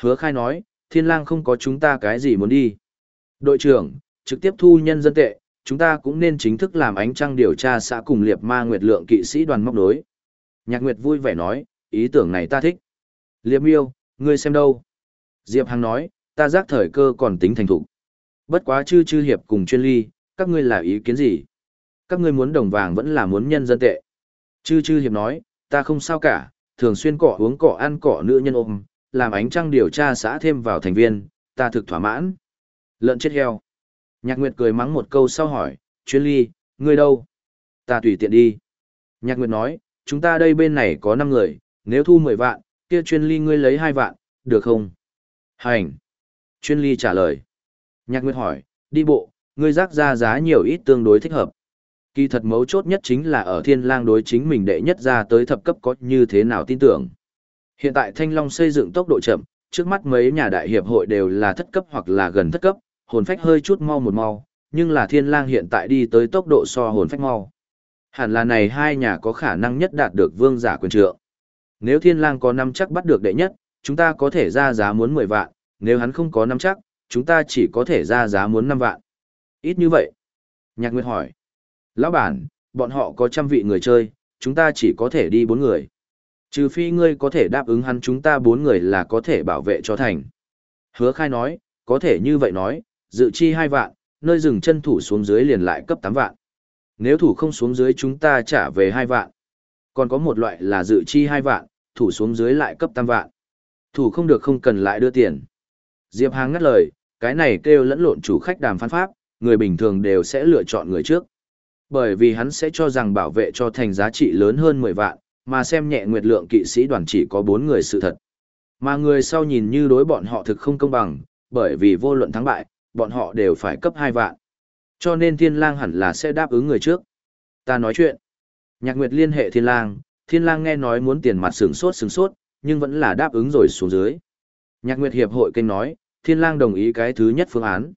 Hứa khai nói, thiên lang không có chúng ta cái gì muốn đi. Đội trưởng, trực tiếp thu nhân dân tệ, chúng ta cũng nên chính thức làm ánh trăng điều tra xã cùng liệp ma nguyệt lượng kỵ sĩ đoàn móc đối. Nhạc Nguyệt vui vẻ nói, ý tưởng này ta thích. Liệp miêu, ngươi xem đâu? Diệp Hằng nói, ta giác thời cơ còn tính thành thục. Bất quá chư chư hiệp cùng chuyên ly, các ngươi là ý kiến gì? Các ngươi muốn đồng vàng vẫn là muốn nhân dân tệ. Chư chư hiệp nói, ta không sao cả, thường xuyên cỏ uống cỏ ăn cỏ nữ nhân ôm, làm ánh trăng điều tra xã thêm vào thành viên, ta thực thỏa mãn. Lợn chết heo. Nhạc Nguyệt cười mắng một câu sau hỏi, chuyên ly, ngươi đâu? Ta tùy tiện đi. Nhạc Nguyệt nói, chúng ta đây bên này có 5 người, nếu thu 10 vạn, kia chuyên ly ngươi lấy 2 vạn, được không? Hành. Chuyên ly trả lời. Nhạc Nguyệt hỏi, đi bộ, ngươi rác ra giá nhiều ít tương đối thích hợp. Kỳ thật mấu chốt nhất chính là ở thiên lang đối chính mình đệ nhất ra tới thập cấp có như thế nào tin tưởng. Hiện tại Thanh Long xây dựng tốc độ chậm, trước mắt mấy nhà đại hiệp hội đều là thất cấp hoặc là gần thất cấp, hồn phách hơi chút mau một mau, nhưng là thiên lang hiện tại đi tới tốc độ so hồn phách mau. Hẳn là này hai nhà có khả năng nhất đạt được vương giả quyền trượng. Nếu thiên lang có năm chắc bắt được đệ nhất, chúng ta có thể ra giá muốn 10 vạn, nếu hắn không có năm chắc, chúng ta chỉ có thể ra giá muốn 5 vạn. Ít như vậy. Nhạc Nguyệt hỏi. Lão bản, bọn họ có trăm vị người chơi, chúng ta chỉ có thể đi bốn người. Trừ phi ngươi có thể đáp ứng hắn chúng ta bốn người là có thể bảo vệ cho thành. Hứa khai nói, có thể như vậy nói, dự chi hai vạn, nơi dừng chân thủ xuống dưới liền lại cấp 8 vạn. Nếu thủ không xuống dưới chúng ta trả về hai vạn. Còn có một loại là dự chi hai vạn, thủ xuống dưới lại cấp 8 vạn. Thủ không được không cần lại đưa tiền. Diệp Hàng ngắt lời, cái này kêu lẫn lộn chủ khách đàm phán pháp, người bình thường đều sẽ lựa chọn người trước. Bởi vì hắn sẽ cho rằng bảo vệ cho thành giá trị lớn hơn 10 vạn, mà xem nhẹ nguyệt lượng kỵ sĩ đoàn chỉ có 4 người sự thật. Mà người sau nhìn như đối bọn họ thực không công bằng, bởi vì vô luận thắng bại, bọn họ đều phải cấp 2 vạn. Cho nên thiên lang hẳn là sẽ đáp ứng người trước. Ta nói chuyện. Nhạc Nguyệt liên hệ thiên lang, thiên lang nghe nói muốn tiền mặt sướng sốt sướng sốt, nhưng vẫn là đáp ứng rồi xuống dưới. Nhạc Nguyệt Hiệp hội kênh nói, thiên lang đồng ý cái thứ nhất phương án.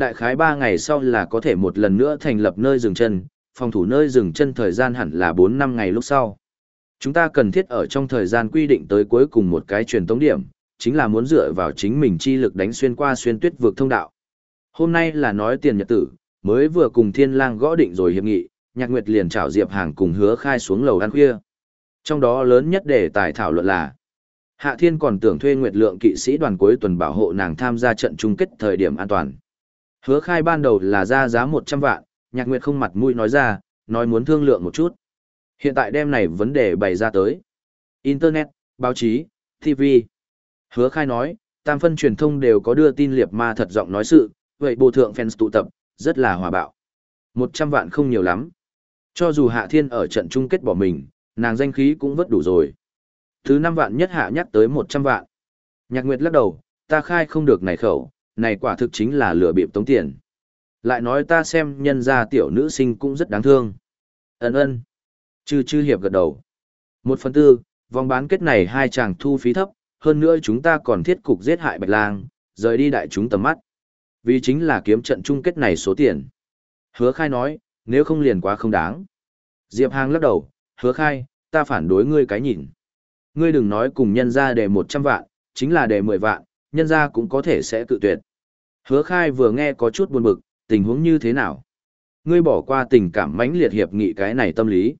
Đại khái 3 ngày sau là có thể một lần nữa thành lập nơi dừng chân, phòng thủ nơi dừng chân thời gian hẳn là 4-5 ngày lúc sau. Chúng ta cần thiết ở trong thời gian quy định tới cuối cùng một cái truyền tống điểm, chính là muốn dựa vào chính mình chi lực đánh xuyên qua xuyên tuyết vượt thông đạo. Hôm nay là nói tiền nhật tử, mới vừa cùng thiên lang gõ định rồi hiệp nghị, nhạc nguyệt liền chào Diệp Hàng cùng hứa khai xuống lầu ăn khuya. Trong đó lớn nhất để tài thảo luận là, Hạ Thiên còn tưởng thuê nguyệt lượng kỵ sĩ đoàn cuối tuần bảo hộ nàng tham gia trận chung kết thời điểm an toàn. Hứa khai ban đầu là ra giá 100 vạn, nhạc nguyệt không mặt mũi nói ra, nói muốn thương lượng một chút. Hiện tại đêm này vấn đề bày ra tới. Internet, báo chí, TV. Hứa khai nói, tam phân truyền thông đều có đưa tin liệp ma thật giọng nói sự, vậy bộ thượng fans tụ tập, rất là hòa bạo. 100 vạn không nhiều lắm. Cho dù Hạ Thiên ở trận chung kết bỏ mình, nàng danh khí cũng vất đủ rồi. Thứ 5 vạn nhất hạ nhắc tới 100 vạn. Nhạc Nguyệt lắc đầu, ta khai không được này khẩu, này quả thực chính là lừa bịp tống tiền. Lại nói ta xem nhân gia tiểu nữ sinh cũng rất đáng thương. Ấn ơn. Chư chư hiệp gật đầu. Một phần tư, Vòng bán kết này hai chàng thu phí thấp, hơn nữa chúng ta còn thiết cục giết hại Bạch Lang, rời đi đại chúng tầm mắt. Vì chính là kiếm trận chung kết này số tiền. Hứa khai nói, nếu không liền quá không đáng. Diệp Hàng lắc đầu, hứa khai, ta phản đối ngươi cái nhìn. Ngươi đừng nói cùng nhân ra để 100 vạn, chính là để 10 vạn, nhân ra cũng có thể sẽ tự tuyệt. Hứa khai vừa nghe có chút buồn bực, tình huống như thế nào? Ngươi bỏ qua tình cảm mãnh liệt hiệp nghị cái này tâm lý.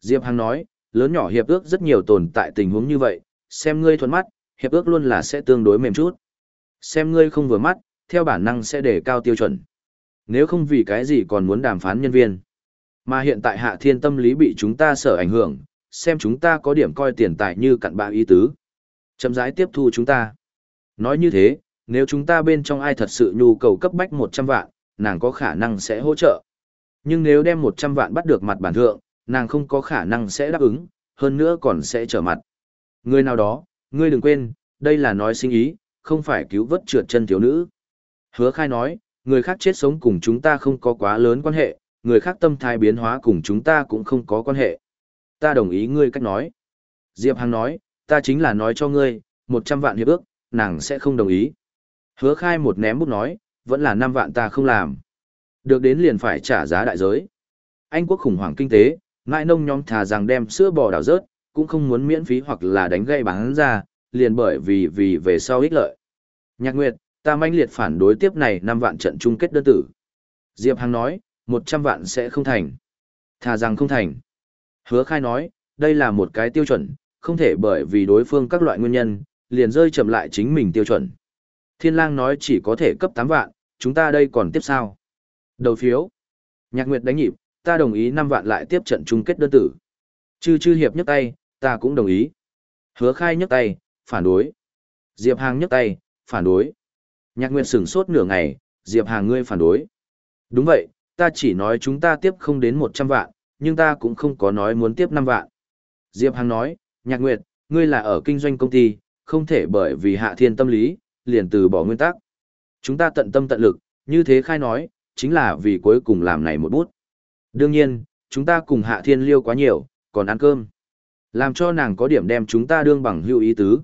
Diệp Hằng nói, lớn nhỏ hiệp ước rất nhiều tồn tại tình huống như vậy, xem ngươi thuận mắt, hiệp ước luôn là sẽ tương đối mềm chút. Xem ngươi không vừa mắt, theo bản năng sẽ để cao tiêu chuẩn. Nếu không vì cái gì còn muốn đàm phán nhân viên. Mà hiện tại hạ thiên tâm lý bị chúng ta sở ảnh hưởng, xem chúng ta có điểm coi tiền tài như cặn bạ ý tứ. Chậm rãi tiếp thu chúng ta. Nói như thế, nếu chúng ta bên trong ai thật sự nhu cầu cấp bách 100 vạn, nàng có khả năng sẽ hỗ trợ. Nhưng nếu đem 100 vạn bắt được mặt bản thượng, nàng không có khả năng sẽ đáp ứng, hơn nữa còn sẽ trở mặt. Người nào đó, ngươi đừng quên, đây là nói sinh ý, không phải cứu vớt trượt chân thiếu nữ. Hứa khai nói, người khác chết sống cùng chúng ta không có quá lớn quan hệ, người khác tâm thái biến hóa cùng chúng ta cũng không có quan hệ. Ta đồng ý ngươi cách nói. Diệp Hằng nói, ta chính là nói cho ngươi, 100 vạn hiệp ước, nàng sẽ không đồng ý. Hứa khai một ném bút nói, vẫn là 5 vạn ta không làm. Được đến liền phải trả giá đại giới. Anh quốc khủng hoảng kinh tế, ngại nông nhóm thà rằng đem sữa bò đào rớt, cũng không muốn miễn phí hoặc là đánh gây bán ra, liền bởi vì vì về sau ích lợi. Nhạc Nguyệt, ta manh liệt phản đối tiếp này 5 vạn trận chung kết đơn tử. Diệp Hằng nói, 100 vạn sẽ không thành. Thà rằng không thành. Hứa khai nói, đây là một cái tiêu chuẩn, không thể bởi vì đối phương các loại nguyên nhân, liền rơi chậm lại chính mình tiêu chuẩn. Thiên lang nói chỉ có thể cấp 8 vạn, chúng ta đây còn tiếp sao? Đầu phiếu. Nhạc Nguyệt đánh nhịp, ta đồng ý 5 vạn lại tiếp trận chung kết đơn tử. Chư chư hiệp nhấc tay, ta cũng đồng ý. Hứa khai nhấc tay, phản đối. Diệp Hàng nhấc tay, phản đối. Nhạc Nguyệt sửng sốt nửa ngày, Diệp Hàng ngươi phản đối. Đúng vậy, ta chỉ nói chúng ta tiếp không đến 100 vạn, nhưng ta cũng không có nói muốn tiếp 5 vạn. Diệp Hàng nói, Nhạc Nguyệt, ngươi là ở kinh doanh công ty, không thể bởi vì hạ thiên tâm lý, liền từ bỏ nguyên tắc. Chúng ta tận tâm tận lực, như thế khai nói, chính là vì cuối cùng làm này một bút. Đương nhiên, chúng ta cùng hạ thiên liêu quá nhiều, còn ăn cơm. Làm cho nàng có điểm đem chúng ta đương bằng hữu ý tứ.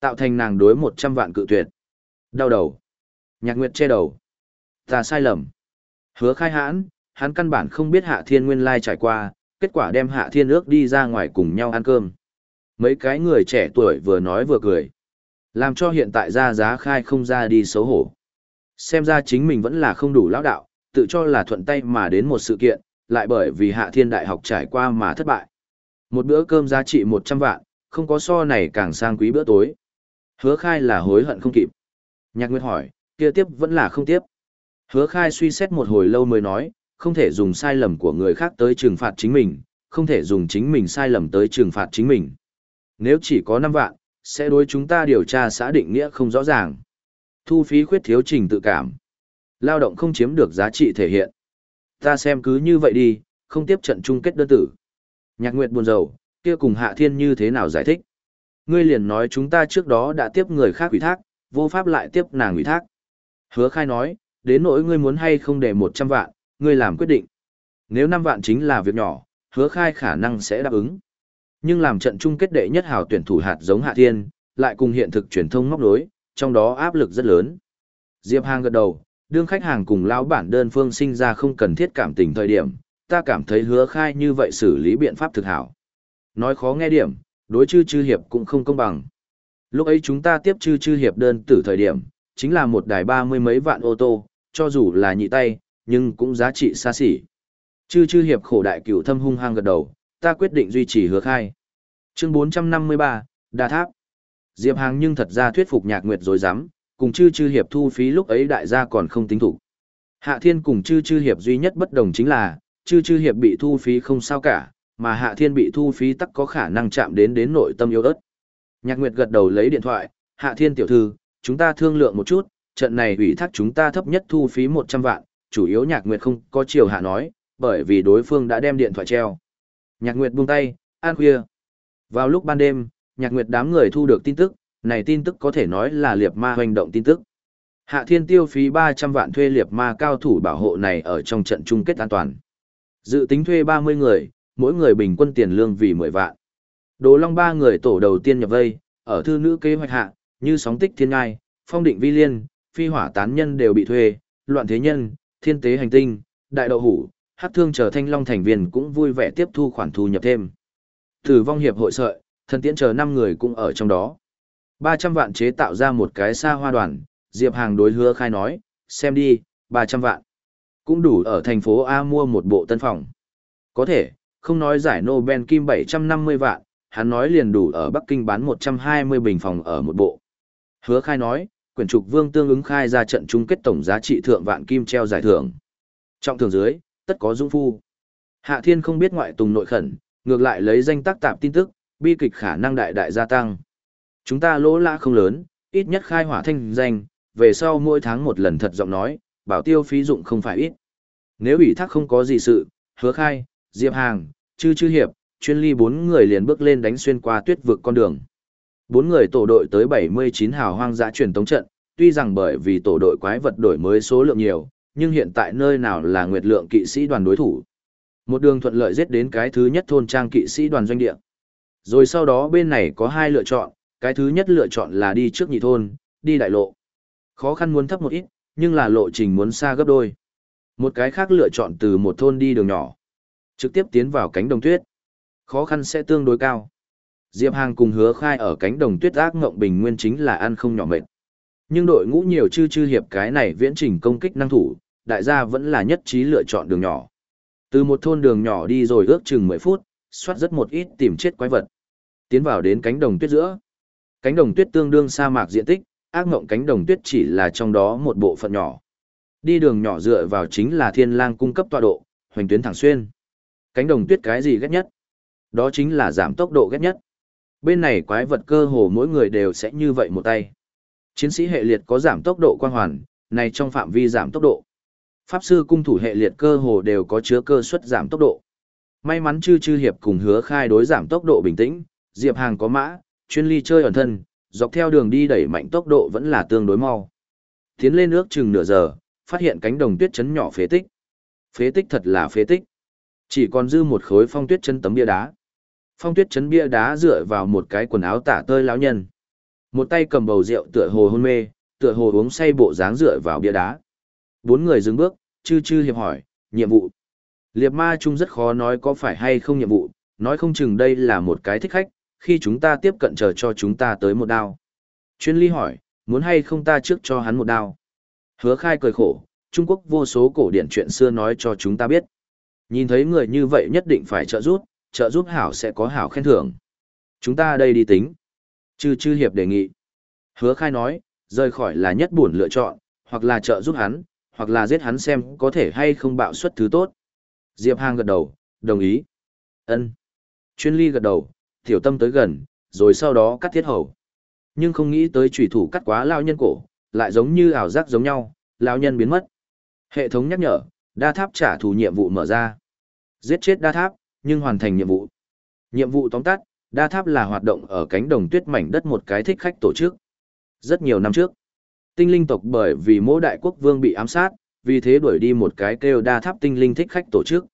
Tạo thành nàng đối 100 vạn cự tuyệt. Đau đầu. Nhạc Nguyệt che đầu. Ta sai lầm. Hứa khai hãn, hắn căn bản không biết hạ thiên nguyên lai trải qua, kết quả đem hạ thiên ước đi ra ngoài cùng nhau ăn cơm. Mấy cái người trẻ tuổi vừa nói vừa cười. Làm cho hiện tại ra giá khai không ra đi xấu hổ. Xem ra chính mình vẫn là không đủ lão đạo, tự cho là thuận tay mà đến một sự kiện, lại bởi vì hạ thiên đại học trải qua mà thất bại. Một bữa cơm giá trị 100 vạn, không có so này càng sang quý bữa tối. Hứa khai là hối hận không kịp. Nhạc Nguyệt hỏi, kia tiếp vẫn là không tiếp. Hứa khai suy xét một hồi lâu mới nói, không thể dùng sai lầm của người khác tới trừng phạt chính mình, không thể dùng chính mình sai lầm tới trừng phạt chính mình. Nếu chỉ có 5 vạn, sẽ đối chúng ta điều tra xã định nghĩa không rõ ràng. Thu phí khuyết thiếu trình tự cảm. Lao động không chiếm được giá trị thể hiện. Ta xem cứ như vậy đi, không tiếp trận chung kết đơn tử. Nhạc Nguyệt buồn rầu, kia cùng Hạ Thiên như thế nào giải thích? Ngươi liền nói chúng ta trước đó đã tiếp người khác ủy thác, vô pháp lại tiếp nàng ủy thác. Hứa khai nói, đến nỗi ngươi muốn hay không để 100 vạn, ngươi làm quyết định. Nếu 5 vạn chính là việc nhỏ, hứa khai khả năng sẽ đáp ứng. Nhưng làm trận chung kết đệ nhất hào tuyển thủ hạt giống Hạ Thiên, lại cùng hiện thực truyền thông móc đối, trong đó áp lực rất lớn. Diệp Hàng gật đầu, đương khách hàng cùng lão bản đơn phương sinh ra không cần thiết cảm tình thời điểm, ta cảm thấy hứa khai như vậy xử lý biện pháp thực hảo. Nói khó nghe điểm, đối chư chư hiệp cũng không công bằng. Lúc ấy chúng ta tiếp chư chư hiệp đơn tử thời điểm, chính là một đài ba mươi mấy vạn ô tô, cho dù là nhị tay, nhưng cũng giá trị xa xỉ. Chư chư hiệp khổ đại cửu thâm hung hăng gật đầu, ta quyết định duy trì hứa khai. Chương 453, Đa Tháp. Diệp Hàng nhưng thật ra thuyết phục nhạc nguyệt rồi dám, cùng chư chư hiệp thu phí lúc ấy đại gia còn không tính thủ. Hạ Thiên cùng chư chư hiệp duy nhất bất đồng chính là, chư chư hiệp bị thu phí không sao cả, mà Hạ Thiên bị thu phí tắc có khả năng chạm đến đến nội tâm yếu ớt. Nhạc Nguyệt gật đầu lấy điện thoại, Hạ Thiên tiểu thư, chúng ta thương lượng một chút, trận này ủy thác chúng ta thấp nhất thu phí 100 vạn, chủ yếu Nhạc Nguyệt không có chiều hạ nói, bởi vì đối phương đã đem điện thoại treo. Nhạc Nguyệt buông tay, an khuya. Vào lúc ban đêm, Nhạc Nguyệt đám người thu được tin tức, này tin tức có thể nói là liệp ma hoành động tin tức. Hạ Thiên tiêu phí 300 vạn thuê liệp ma cao thủ bảo hộ này ở trong trận chung kết an toàn. Dự tính thuê 30 người, mỗi người bình quân tiền lương vì 10 vạn. Đồ Long ba người tổ đầu tiên nhập vây, ở thư nữ kế hoạch hạ, như sóng tích thiên ngai, phong định vi liên, phi hỏa tán nhân đều bị thuê, loạn thế nhân, thiên tế hành tinh, đại đậu hủ, Hát thương chờ thanh long thành viên cũng vui vẻ tiếp thu khoản thu nhập thêm. Tử vong hiệp hội sợi, thần tiễn chờ năm người cũng ở trong đó. 300 vạn chế tạo ra một cái xa hoa đoàn, Diệp Hàng đối hứa khai nói, xem đi, 300 vạn. Cũng đủ ở thành phố A mua một bộ tân phòng. Có thể, không nói giải Nobel Kim 750 vạn, hắn nói liền đủ ở Bắc Kinh bán 120 bình phòng ở một bộ. Hứa khai nói, quyển trục vương tương ứng khai ra trận chung kết tổng giá trị thượng vạn kim treo giải thưởng. Trọng thường dưới, tất có dũng phu. Hạ Thiên không biết ngoại tùng nội khẩn, ngược lại lấy danh tác tạp tin tức, bi kịch khả năng đại đại gia tăng. Chúng ta lỗ lã không lớn, ít nhất khai hỏa thanh danh, về sau mỗi tháng một lần thật giọng nói, bảo tiêu phí dụng không phải ít. Nếu ủy thác không có gì sự, hứa khai, diệp hàng, chư chư hiệp, chuyên ly bốn người liền bước lên đánh xuyên qua tuyết vực con đường. Bốn người tổ đội tới 79 hào hoang dã truyền tống trận, tuy rằng bởi vì tổ đội quái vật đổi mới số lượng nhiều, nhưng hiện tại nơi nào là nguyệt lượng kỵ sĩ đoàn đối thủ. Một đường thuận lợi giết đến cái thứ nhất thôn trang kỵ sĩ đoàn doanh địa. Rồi sau đó bên này có hai lựa chọn, cái thứ nhất lựa chọn là đi trước nhị thôn, đi đại lộ. Khó khăn muốn thấp một ít, nhưng là lộ trình muốn xa gấp đôi. Một cái khác lựa chọn từ một thôn đi đường nhỏ, trực tiếp tiến vào cánh đồng tuyết. Khó khăn sẽ tương đối cao. Diệp Hàng cùng hứa khai ở cánh đồng tuyết ác ngộng bình nguyên chính là ăn không nhỏ mệt. Nhưng đội ngũ nhiều chư chư hiệp cái này viễn trình công kích năng thủ, đại gia vẫn là nhất trí lựa chọn đường nhỏ. Từ một thôn đường nhỏ đi rồi ước chừng 10 phút, soát rất một ít tìm chết quái vật. Tiến vào đến cánh đồng tuyết giữa. Cánh đồng tuyết tương đương sa mạc diện tích, ác ngộng cánh đồng tuyết chỉ là trong đó một bộ phận nhỏ. Đi đường nhỏ dựa vào chính là thiên lang cung cấp tọa độ, hoành tuyến thẳng xuyên. Cánh đồng tuyết cái gì ghét nhất? Đó chính là giảm tốc độ ghét nhất. Bên này quái vật cơ hồ mỗi người đều sẽ như vậy một tay. Chiến sĩ hệ liệt có giảm tốc độ quang hoàn, này trong phạm vi giảm tốc độ. Pháp sư cung thủ hệ liệt cơ hồ đều có chứa cơ suất giảm tốc độ. May mắn chư chư hiệp cùng hứa khai đối giảm tốc độ bình tĩnh, Diệp Hàng có mã, chuyên ly chơi ẩn thân, dọc theo đường đi đẩy mạnh tốc độ vẫn là tương đối mau. Tiến lên nước chừng nửa giờ, phát hiện cánh đồng tuyết chấn nhỏ phế tích. Phế tích thật là phế tích. Chỉ còn dư một khối phong tuyết chân tấm bia đá. Phong tuyết chấn bia đá dựa vào một cái quần áo tả tơi lão nhân. Một tay cầm bầu rượu tựa hồ hôn mê, tựa hồ uống say bộ dáng dựa vào bia đá. Bốn người dừng bước, chư chư hiệp hỏi, nhiệm vụ. Liệp ma chung rất khó nói có phải hay không nhiệm vụ, nói không chừng đây là một cái thích khách, khi chúng ta tiếp cận chờ cho chúng ta tới một đao. Chuyên ly hỏi, muốn hay không ta trước cho hắn một đao. Hứa khai cười khổ, Trung Quốc vô số cổ điển chuyện xưa nói cho chúng ta biết. Nhìn thấy người như vậy nhất định phải trợ giúp, trợ giúp hảo sẽ có hảo khen thưởng. Chúng ta đây đi tính. Chư chư hiệp đề nghị. Hứa khai nói, rời khỏi là nhất buồn lựa chọn, hoặc là trợ giúp hắn, hoặc là giết hắn xem có thể hay không bạo suất thứ tốt. Diệp Hàng gật đầu, đồng ý. ân Chuyên ly gật đầu, tiểu tâm tới gần, rồi sau đó cắt thiết hầu. Nhưng không nghĩ tới trùy thủ cắt quá lao nhân cổ, lại giống như ảo giác giống nhau, lao nhân biến mất. Hệ thống nhắc nhở, đa tháp trả thù nhiệm vụ mở ra. Giết chết đa tháp, nhưng hoàn thành nhiệm vụ. Nhiệm vụ tóm tắt, đa tháp là hoạt động ở cánh đồng tuyết mảnh đất một cái thích khách tổ chức. Rất nhiều năm trước, tinh linh tộc bởi vì mỗi đại quốc vương bị ám sát, vì thế đuổi đi một cái kêu đa tháp tinh linh thích khách tổ chức.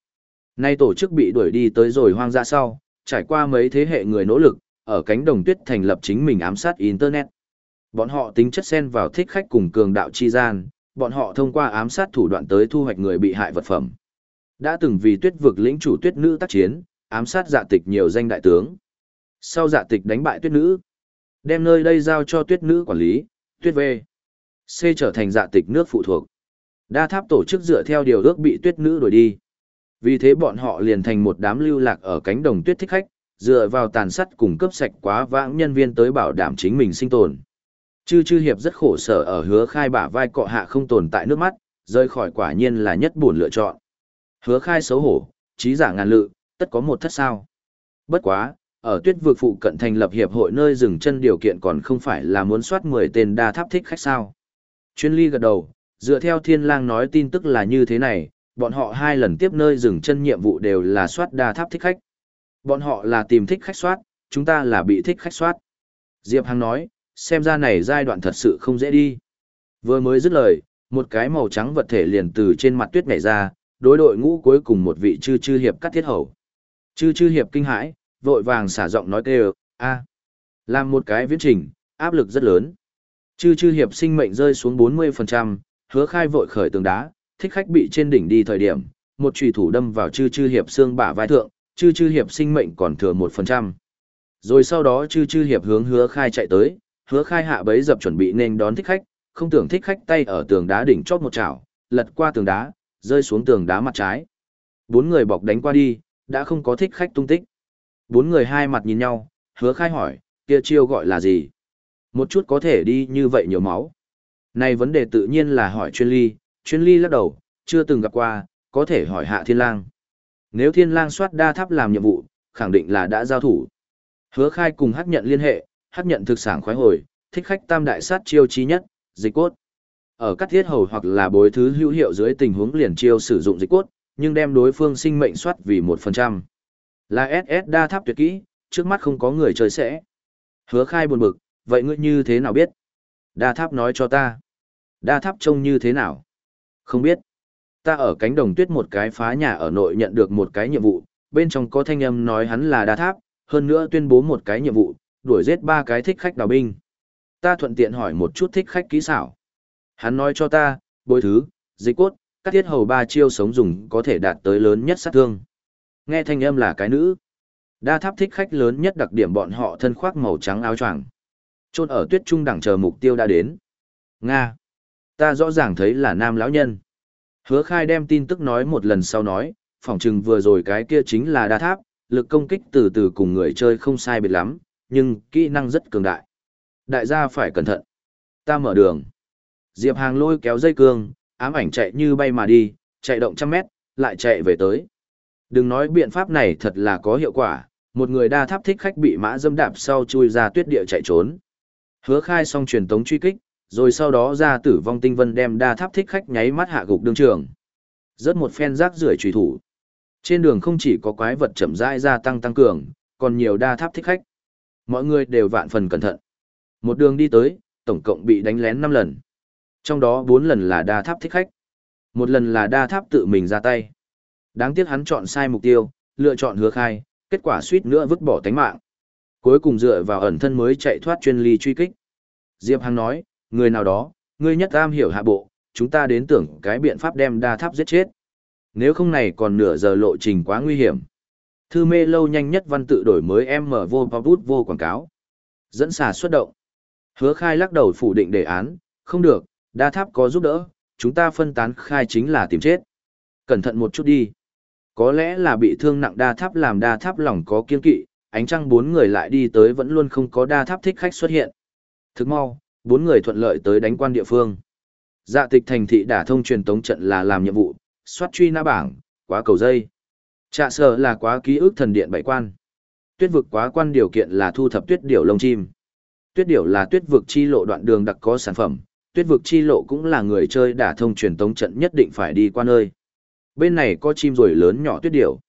Nay tổ chức bị đuổi đi tới rồi hoang dã sau, trải qua mấy thế hệ người nỗ lực, ở cánh đồng tuyết thành lập chính mình ám sát Internet. Bọn họ tính chất xen vào thích khách cùng cường đạo chi gian, bọn họ thông qua ám sát thủ đoạn tới thu hoạch người bị hại vật phẩm. Đã từng vì tuyết vực lĩnh chủ tuyết nữ tác chiến, ám sát dạ tịch nhiều danh đại tướng. Sau dạ tịch đánh bại tuyết nữ, đem nơi đây giao cho tuyết nữ quản lý, tuyết về. C trở thành dạ tịch nước phụ thuộc. Đa tháp tổ chức dựa theo điều ước bị tuyết nữ đuổi đi. Vì thế bọn họ liền thành một đám lưu lạc ở cánh đồng tuyết thích khách, dựa vào tàn sắt cùng cấp sạch quá vãng nhân viên tới bảo đảm chính mình sinh tồn. Chư chư hiệp rất khổ sở ở hứa khai bả vai cọ hạ không tồn tại nước mắt, rơi khỏi quả nhiên là nhất buồn lựa chọn. Hứa khai xấu hổ, trí giả ngàn lự, tất có một thất sao. Bất quá, ở tuyết vực phụ cận thành lập hiệp hội nơi dừng chân điều kiện còn không phải là muốn soát 10 tên đa tháp thích khách sao. Chuyên ly gật đầu, dựa theo thiên lang nói tin tức là như thế này, bọn họ hai lần tiếp nơi dừng chân nhiệm vụ đều là soát đa tháp thích khách. Bọn họ là tìm thích khách soát, chúng ta là bị thích khách soát. Diệp Hằng nói, xem ra này giai đoạn thật sự không dễ đi. Vừa mới dứt lời, một cái màu trắng vật thể liền từ trên mặt tuyết nhảy ra, đối đội ngũ cuối cùng một vị chư chư hiệp cắt thiết hầu. Chư chư hiệp kinh hãi, vội vàng xả giọng nói kêu, a làm một cái viễn trình, áp lực rất lớn. Chư chư hiệp sinh mệnh rơi xuống 40%, hứa khai vội khởi tường đá, thích khách bị trên đỉnh đi thời điểm, một trùy thủ đâm vào chư chư hiệp xương bả vai thượng, chư chư hiệp sinh mệnh còn thừa 1%. Rồi sau đó chư chư hiệp hướng hứa khai chạy tới, hứa khai hạ bấy dập chuẩn bị nên đón thích khách, không tưởng thích khách tay ở tường đá đỉnh chót một chảo, lật qua tường đá, rơi xuống tường đá mặt trái. Bốn người bọc đánh qua đi, đã không có thích khách tung tích. Bốn người hai mặt nhìn nhau, hứa khai hỏi, kia chiêu gọi là gì? Một chút có thể đi như vậy nhiều máu. Này vấn đề tự nhiên là hỏi chuyên ly, chuyên ly lắc đầu, chưa từng gặp qua, có thể hỏi hạ thiên lang. Nếu thiên lang soát đa tháp làm nhiệm vụ, khẳng định là đã giao thủ. Hứa khai cùng hắc nhận liên hệ, hắc nhận thực sản khoái hồi, thích khách tam đại sát chiêu chí nhất, dịch cốt. Ở các thiết hầu hoặc là bối thứ hữu hiệu dưới tình huống liền chiêu sử dụng dịch cốt, nhưng đem đối phương sinh mệnh soát vì 1%. Là SS đa tháp tuyệt kỹ, trước mắt không có người chơi sẽ. Hứa khai buồn bực, vậy ngươi như thế nào biết? Đa tháp nói cho ta. Đa tháp trông như thế nào? Không biết. Ta ở cánh đồng tuyết một cái phá nhà ở nội nhận được một cái nhiệm vụ, bên trong có thanh âm nói hắn là đa tháp, hơn nữa tuyên bố một cái nhiệm vụ, đuổi giết ba cái thích khách đào binh. Ta thuận tiện hỏi một chút thích khách kỹ xảo. Hắn nói cho ta, bối thứ, dịch cốt, các thiết hầu ba chiêu sống dùng có thể đạt tới lớn nhất sát thương. Nghe thanh âm là cái nữ. Đa tháp thích khách lớn nhất đặc điểm bọn họ thân khoác màu trắng áo choàng. Trôn ở tuyết trung đẳng chờ mục tiêu đã đến. Nga. Ta rõ ràng thấy là nam lão nhân. Hứa khai đem tin tức nói một lần sau nói, phỏng chừng vừa rồi cái kia chính là đa tháp, lực công kích từ từ cùng người chơi không sai biệt lắm, nhưng kỹ năng rất cường đại. Đại gia phải cẩn thận. Ta mở đường. Diệp Hàng lôi kéo dây cương, ám ảnh chạy như bay mà đi, chạy động trăm mét, lại chạy về tới. Đừng nói biện pháp này thật là có hiệu quả, một người đa tháp thích khách bị mã dâm đạp sau chui ra tuyết địa chạy trốn. Hứa khai xong truyền tống truy kích, rồi sau đó ra tử vong tinh vân đem đa tháp thích khách nháy mắt hạ gục đương trường. Rớt một phen rác rưởi trùy thủ. Trên đường không chỉ có quái vật chậm rãi gia tăng tăng cường, còn nhiều đa tháp thích khách. Mọi người đều vạn phần cẩn thận. Một đường đi tới, tổng cộng bị đánh lén 5 lần. Trong đó 4 lần là đa tháp thích khách. Một lần là đa tháp tự mình ra tay. Đáng tiếc hắn chọn sai mục tiêu, lựa chọn hứa khai, kết quả suýt nữa vứt bỏ tánh mạng. Cuối cùng dựa vào ẩn thân mới chạy thoát chuyên ly truy kích. Diệp Hằng nói, người nào đó, ngươi nhất am hiểu hạ bộ, chúng ta đến tưởng cái biện pháp đem đa tháp giết chết. Nếu không này còn nửa giờ lộ trình quá nguy hiểm. Thư mê lâu nhanh nhất văn tự đổi mới em mở vô bút vô quảng cáo. Dẫn xà xuất động. Hứa khai lắc đầu phủ định đề án, không được, đa tháp có giúp đỡ, chúng ta phân tán khai chính là tìm chết. Cẩn thận một chút đi. Có lẽ là bị thương nặng đa tháp làm đa tháp lòng có kiên kỵ, ánh trăng bốn người lại đi tới vẫn luôn không có đa tháp thích khách xuất hiện. Thức mau, bốn người thuận lợi tới đánh quan địa phương. Dạ tịch thành thị đả thông truyền tống trận là làm nhiệm vụ, soát truy na bảng, quá cầu dây. Trạ sở là quá ký ức thần điện bảy quan. Tuyết vực quá quan điều kiện là thu thập tuyết điểu lông chim. Tuyết điểu là tuyết vực chi lộ đoạn đường đặc có sản phẩm, tuyết vực chi lộ cũng là người chơi đả thông truyền tống trận nhất định phải đi qua nơi. Bên này có chim rồi lớn nhỏ tuyết điểu,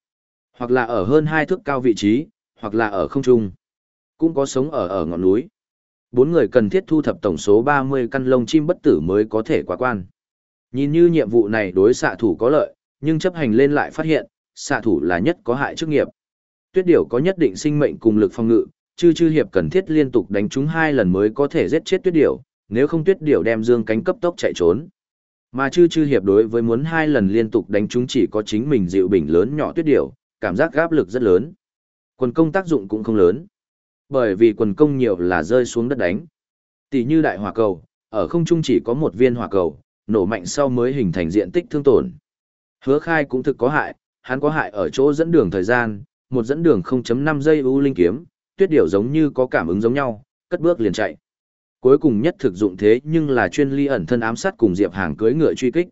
hoặc là ở hơn hai thước cao vị trí, hoặc là ở không trung. Cũng có sống ở ở ngọn núi. Bốn người cần thiết thu thập tổng số 30 căn lông chim bất tử mới có thể qua quan. Nhìn như nhiệm vụ này đối xạ thủ có lợi, nhưng chấp hành lên lại phát hiện, xạ thủ là nhất có hại chức nghiệp. Tuyết điểu có nhất định sinh mệnh cùng lực phòng ngự, chư chư hiệp cần thiết liên tục đánh chúng hai lần mới có thể giết chết tuyết điểu, nếu không tuyết điểu đem dương cánh cấp tốc chạy trốn. Mà chư chư hiệp đối với muốn hai lần liên tục đánh chúng chỉ có chính mình dịu bình lớn nhỏ tuyết điểu, cảm giác gáp lực rất lớn. Quần công tác dụng cũng không lớn. Bởi vì quần công nhiều là rơi xuống đất đánh. Tỷ như đại hỏa cầu, ở không trung chỉ có một viên hỏa cầu, nổ mạnh sau mới hình thành diện tích thương tổn. Hứa khai cũng thực có hại, hắn có hại ở chỗ dẫn đường thời gian, một dẫn đường 0.5 giây u linh kiếm, tuyết điểu giống như có cảm ứng giống nhau, cất bước liền chạy. Cuối cùng nhất thực dụng thế nhưng là chuyên ly ẩn thân ám sát cùng Diệp Hàng cưới ngựa truy kích.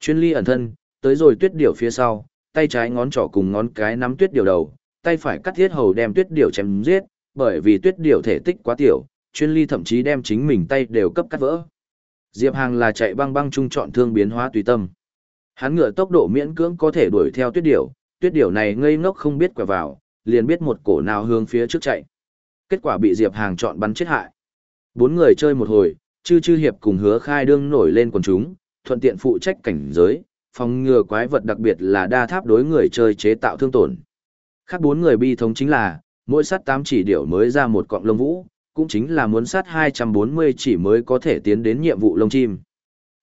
Chuyên ly ẩn thân, tới rồi tuyết điểu phía sau, tay trái ngón trỏ cùng ngón cái nắm tuyết điểu đầu, tay phải cắt thiết hầu đem tuyết điểu chém giết, bởi vì tuyết điểu thể tích quá tiểu, chuyên ly thậm chí đem chính mình tay đều cấp cắt vỡ. Diệp Hàng là chạy băng băng trung chọn thương biến hóa tùy tâm. Hắn ngựa tốc độ miễn cưỡng có thể đuổi theo tuyết điểu, tuyết điểu này ngây ngốc không biết quẻ vào, liền biết một cổ nào hướng phía trước chạy. Kết quả bị Diệp Hàng chọn bắn chết hại. Bốn người chơi một hồi, chư chư hiệp cùng hứa khai đương nổi lên quần chúng, thuận tiện phụ trách cảnh giới, phòng ngừa quái vật đặc biệt là đa tháp đối người chơi chế tạo thương tổn. Khác bốn người bi thống chính là, mỗi sát 8 chỉ điểu mới ra một cọng lông vũ, cũng chính là muốn sát 240 chỉ mới có thể tiến đến nhiệm vụ lông chim.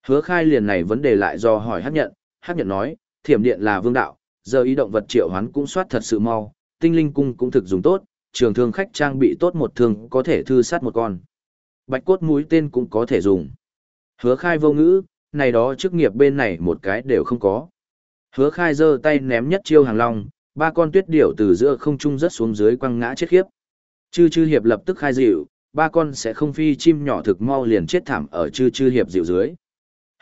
Hứa khai liền này vấn đề lại do hỏi hát nhận, hát nhận nói, thiểm điện là vương đạo, giờ ý động vật triệu hoán cũng soát thật sự mau, tinh linh cung cũng thực dùng tốt, trường thương khách trang bị tốt một thương có thể thư sát một con. Bạch cốt mũi tên cũng có thể dùng. Hứa khai vô ngữ, này đó chức nghiệp bên này một cái đều không có. Hứa khai giơ tay ném nhất chiêu hàng long, ba con tuyết điểu từ giữa không trung rớt xuống dưới quăng ngã chết khiếp. Chư chư hiệp lập tức khai dịu, ba con sẽ không phi chim nhỏ thực mau liền chết thảm ở chư chư hiệp dịu dưới.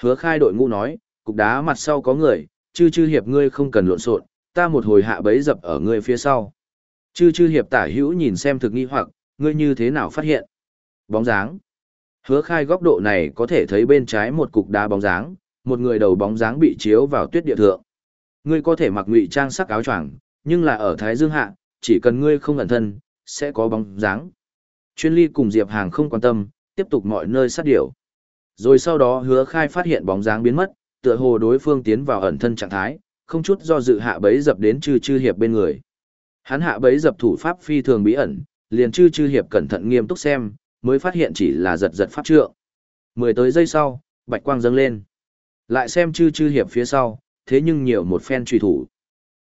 Hứa khai đội ngũ nói, cục đá mặt sau có người, chư chư hiệp ngươi không cần lộn xộn, ta một hồi hạ bấy dập ở ngươi phía sau. Chư chư hiệp tả hữu nhìn xem thực nghi hoặc, ngươi như thế nào phát hiện. Bóng dáng. Hứa khai góc độ này có thể thấy bên trái một cục đá bóng dáng, một người đầu bóng dáng bị chiếu vào tuyết địa thượng. Ngươi có thể mặc ngụy trang sắc áo choàng, nhưng là ở Thái Dương hạ, chỉ cần ngươi không ẩn thân, sẽ có bóng dáng. Chuyên ly cùng Diệp Hàng không quan tâm, tiếp tục mọi nơi sát điểu. Rồi sau đó hứa khai phát hiện bóng dáng biến mất, tựa hồ đối phương tiến vào ẩn thân trạng thái, không chút do dự hạ bấy dập đến chư chư hiệp bên người. Hắn hạ bấy dập thủ pháp phi thường bí ẩn, liền chư chư hiệp cẩn thận nghiêm túc xem, mới phát hiện chỉ là giật giật pháp trượng. Mười tới giây sau, bạch quang dâng lên. Lại xem chư chư hiệp phía sau, thế nhưng nhiều một phen truy thủ.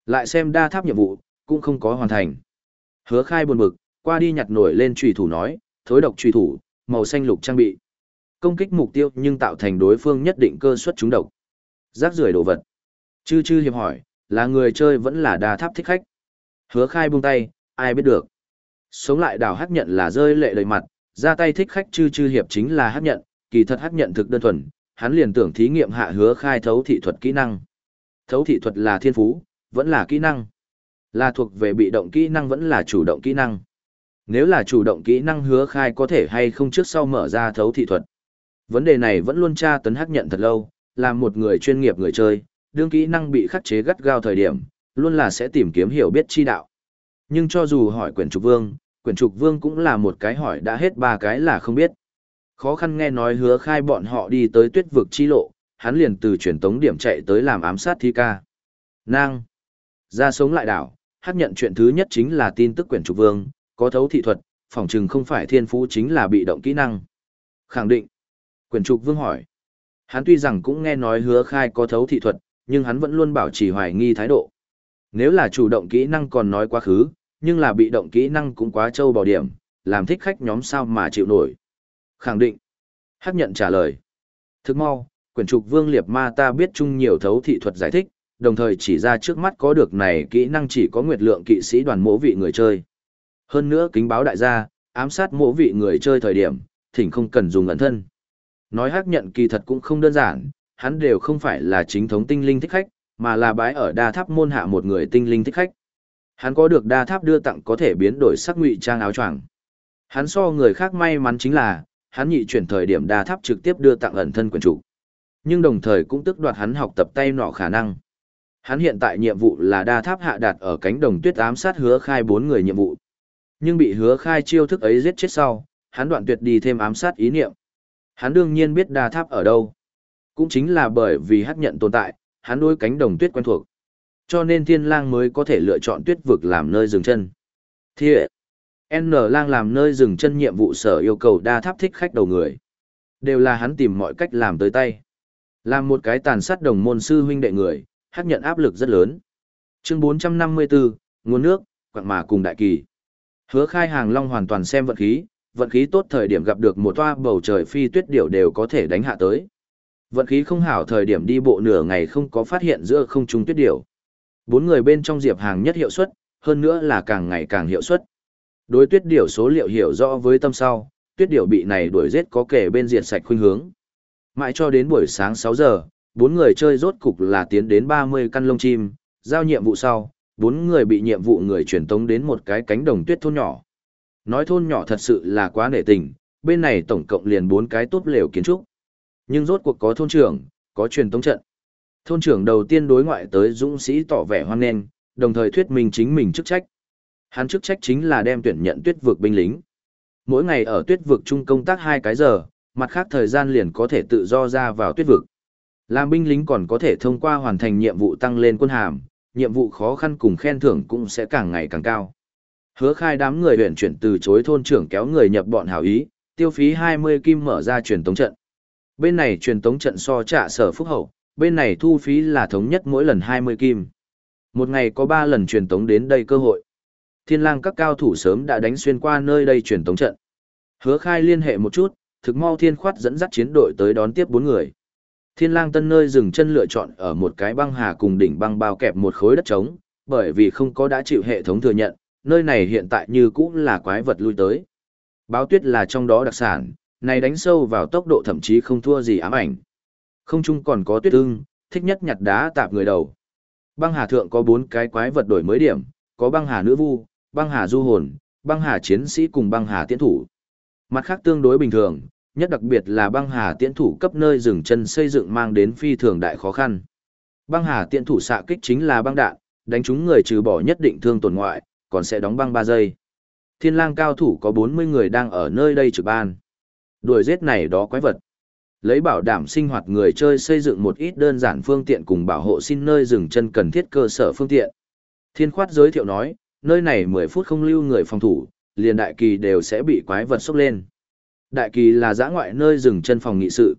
Lại xem đa tháp nhiệm vụ, cũng không có hoàn thành. Hứa khai buồn bực, qua đi nhặt nổi lên truy thủ nói, thối độc truy thủ, màu xanh lục trang bị. Công kích mục tiêu nhưng tạo thành đối phương nhất định cơ suất trúng độc. Rác rưởi đồ vật. Chư chư hiệp hỏi, là người chơi vẫn là đa tháp thích khách. Hứa khai buông tay, ai biết được. Sống lại đảo hắc nhận là rơi lệ đầy mặt, ra tay thích khách chư chư hiệp chính là hắc nhận, kỳ thật hắc nhận thực đơn thuần, hắn liền tưởng thí nghiệm hạ hứa khai thấu thị thuật kỹ năng. Thấu thị thuật là thiên phú, vẫn là kỹ năng. Là thuộc về bị động kỹ năng vẫn là chủ động kỹ năng. Nếu là chủ động kỹ năng hứa khai có thể hay không trước sau mở ra thấu thị thuật. Vấn đề này vẫn luôn tra tấn hắc nhận thật lâu, là một người chuyên nghiệp người chơi, đương kỹ năng bị khắc chế gắt gao thời điểm, luôn là sẽ tìm kiếm hiểu biết chi đạo. Nhưng cho dù hỏi quyển trục vương, quyển trục vương cũng là một cái hỏi đã hết ba cái là không biết. Khó khăn nghe nói hứa khai bọn họ đi tới tuyết vực chi lộ, hắn liền từ truyền tống điểm chạy tới làm ám sát thi ca. Nang. Ra sống lại đảo, hát nhận chuyện thứ nhất chính là tin tức quyển trục vương, có thấu thị thuật, phỏng chừng không phải thiên phú chính là bị động kỹ năng. Khẳng định. Quyển trục vương hỏi. Hắn tuy rằng cũng nghe nói hứa khai có thấu thị thuật, nhưng hắn vẫn luôn bảo trì hoài nghi thái độ. Nếu là chủ động kỹ năng còn nói quá khứ, nhưng là bị động kỹ năng cũng quá trâu bảo điểm, làm thích khách nhóm sao mà chịu nổi. Khẳng định. Hắc nhận trả lời. Thức mau, quyển trục vương liệt ma ta biết chung nhiều thấu thị thuật giải thích, đồng thời chỉ ra trước mắt có được này kỹ năng chỉ có nguyệt lượng kỵ sĩ đoàn mỗ vị người chơi. Hơn nữa kính báo đại gia, ám sát mỗ vị người chơi thời điểm, thỉnh không cần dùng ẩn thân. Nói hắc nhận kỳ thật cũng không đơn giản, hắn đều không phải là chính thống tinh linh thích khách, mà là bái ở đa tháp môn hạ một người tinh linh thích khách. Hắn có được đa tháp đưa tặng có thể biến đổi sắc ngụy trang áo choàng. Hắn so người khác may mắn chính là, hắn nhị chuyển thời điểm đa tháp trực tiếp đưa tặng ẩn thân quyền chủ. Nhưng đồng thời cũng tức đoạt hắn học tập tay nọ khả năng. Hắn hiện tại nhiệm vụ là đa tháp hạ đạt ở cánh đồng tuyết ám sát hứa khai bốn người nhiệm vụ. Nhưng bị hứa khai chiêu thức ấy giết chết sau, hắn đoạn tuyệt đi thêm ám sát ý niệm. Hắn đương nhiên biết đa tháp ở đâu. Cũng chính là bởi vì hắc nhận tồn tại, hắn đối cánh đồng tuyết quen thuộc. Cho nên thiên lang mới có thể lựa chọn tuyết vực làm nơi dừng chân. Thiệ, N lang làm nơi dừng chân nhiệm vụ sở yêu cầu đa tháp thích khách đầu người. Đều là hắn tìm mọi cách làm tới tay. Làm một cái tàn sát đồng môn sư huynh đệ người, hắc nhận áp lực rất lớn. Chương 454, nguồn nước, quạng mà cùng đại kỳ. Hứa khai hàng long hoàn toàn xem vận khí, vận khí tốt thời điểm gặp được một toa bầu trời phi tuyết điểu đều có thể đánh hạ tới. Vận khí không hảo thời điểm đi bộ nửa ngày không có phát hiện giữa không trung tuyết điểu. Bốn người bên trong diệp hàng nhất hiệu suất, hơn nữa là càng ngày càng hiệu suất. Đối tuyết điểu số liệu hiểu rõ với tâm sau, tuyết điểu bị này đuổi giết có kể bên diệt sạch khuynh hướng. Mãi cho đến buổi sáng 6 giờ, bốn người chơi rốt cục là tiến đến 30 căn lông chim, giao nhiệm vụ sau, bốn người bị nhiệm vụ người truyền tống đến một cái cánh đồng tuyết thôn nhỏ. Nói thôn nhỏ thật sự là quá nể tình, bên này tổng cộng liền bốn cái tốt lều kiến trúc. Nhưng rốt cuộc có thôn trưởng, có truyền tống trận. Thôn trưởng đầu tiên đối ngoại tới dũng sĩ tỏ vẻ hoan nghênh, đồng thời thuyết minh chính mình chức trách. Hắn chức trách chính là đem tuyển nhận tuyết vực binh lính. Mỗi ngày ở tuyết vực chung công tác hai cái giờ, mặt khác thời gian liền có thể tự do ra vào tuyết vực. Làm binh lính còn có thể thông qua hoàn thành nhiệm vụ tăng lên quân hàm, nhiệm vụ khó khăn cùng khen thưởng cũng sẽ càng ngày càng cao. Hứa khai đám người huyện chuyển từ chối thôn trưởng kéo người nhập bọn hảo ý, tiêu phí 20 kim mở ra truyền tống trận. Bên này truyền tống trận so trả sở phúc hậu, bên này thu phí là thống nhất mỗi lần 20 kim. Một ngày có 3 lần truyền tống đến đây cơ hội. Thiên lang các cao thủ sớm đã đánh xuyên qua nơi đây truyền tống trận. Hứa khai liên hệ một chút, thực mau thiên khoát dẫn dắt chiến đội tới đón tiếp bốn người. Thiên lang tân nơi dừng chân lựa chọn ở một cái băng hà cùng đỉnh băng bao kẹp một khối đất trống, bởi vì không có đã chịu hệ thống thừa nhận, nơi này hiện tại như cũng là quái vật lui tới. Báo tuyết là trong đó đặc sản, này đánh sâu vào tốc độ thậm chí không thua gì ám ảnh. Không chung còn có tuyết ưng, thích nhất nhặt đá tạp người đầu. Băng hà thượng có bốn cái quái vật đổi mới điểm, có băng hà nữ vu, băng hà du hồn, băng hà chiến sĩ cùng băng hà tiễn thủ. Mặt khác tương đối bình thường, nhất đặc biệt là băng hà tiễn thủ cấp nơi dừng chân xây dựng mang đến phi thường đại khó khăn. Băng hà tiễn thủ xạ kích chính là băng đạn, đánh chúng người trừ bỏ nhất định thương tổn ngoại, còn sẽ đóng băng 3 giây. Thiên lang cao thủ có 40 người đang ở nơi đây trực ban. Đuổi giết này đó quái vật. Lấy bảo đảm sinh hoạt người chơi xây dựng một ít đơn giản phương tiện cùng bảo hộ xin nơi dừng chân cần thiết cơ sở phương tiện. Thiên khoát giới thiệu nói, nơi này 10 phút không lưu người phòng thủ, liền đại kỳ đều sẽ bị quái vật sốc lên. Đại kỳ là giã ngoại nơi dừng chân phòng nghị sự.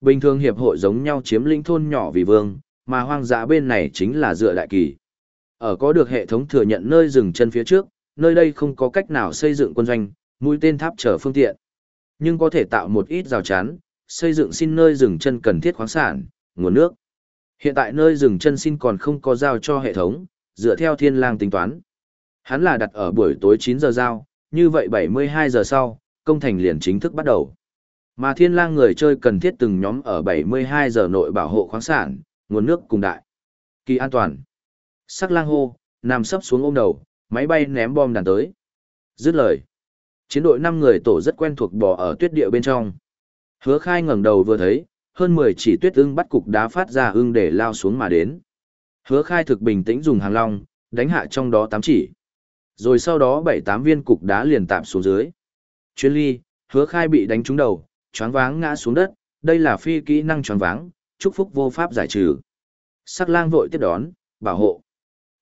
Bình thường hiệp hội giống nhau chiếm lĩnh thôn nhỏ vì vương, mà hoang dã bên này chính là dựa đại kỳ. Ở có được hệ thống thừa nhận nơi dừng chân phía trước, nơi đây không có cách nào xây dựng quân doanh, mũi tên tháp chở phương tiện. Nhưng có thể tạo một ít rào chắn, xây dựng xin nơi dừng chân cần thiết khoáng sản, nguồn nước. Hiện tại nơi dừng chân xin còn không có giao cho hệ thống, dựa theo thiên lang tính toán. Hắn là đặt ở buổi tối 9 giờ giao, như vậy 72 giờ sau, công thành liền chính thức bắt đầu. Mà thiên lang người chơi cần thiết từng nhóm ở 72 giờ nội bảo hộ khoáng sản, nguồn nước cùng đại. Kỳ an toàn. Sắc lang hô, nằm sấp xuống ôm đầu, máy bay ném bom đàn tới. Dứt lời. Chiến đội 5 người tổ rất quen thuộc bò ở tuyết địa bên trong. Hứa khai ngẩng đầu vừa thấy, hơn 10 chỉ tuyết ưng bắt cục đá phát ra ưng để lao xuống mà đến. Hứa khai thực bình tĩnh dùng hàng long, đánh hạ trong đó 8 chỉ. Rồi sau đó 7-8 viên cục đá liền tạm xuống dưới. Chuyên ly, hứa khai bị đánh trúng đầu, choáng váng ngã xuống đất, đây là phi kỹ năng choáng váng, chúc phúc vô pháp giải trừ. Sắc lang vội tiếp đón, bảo hộ.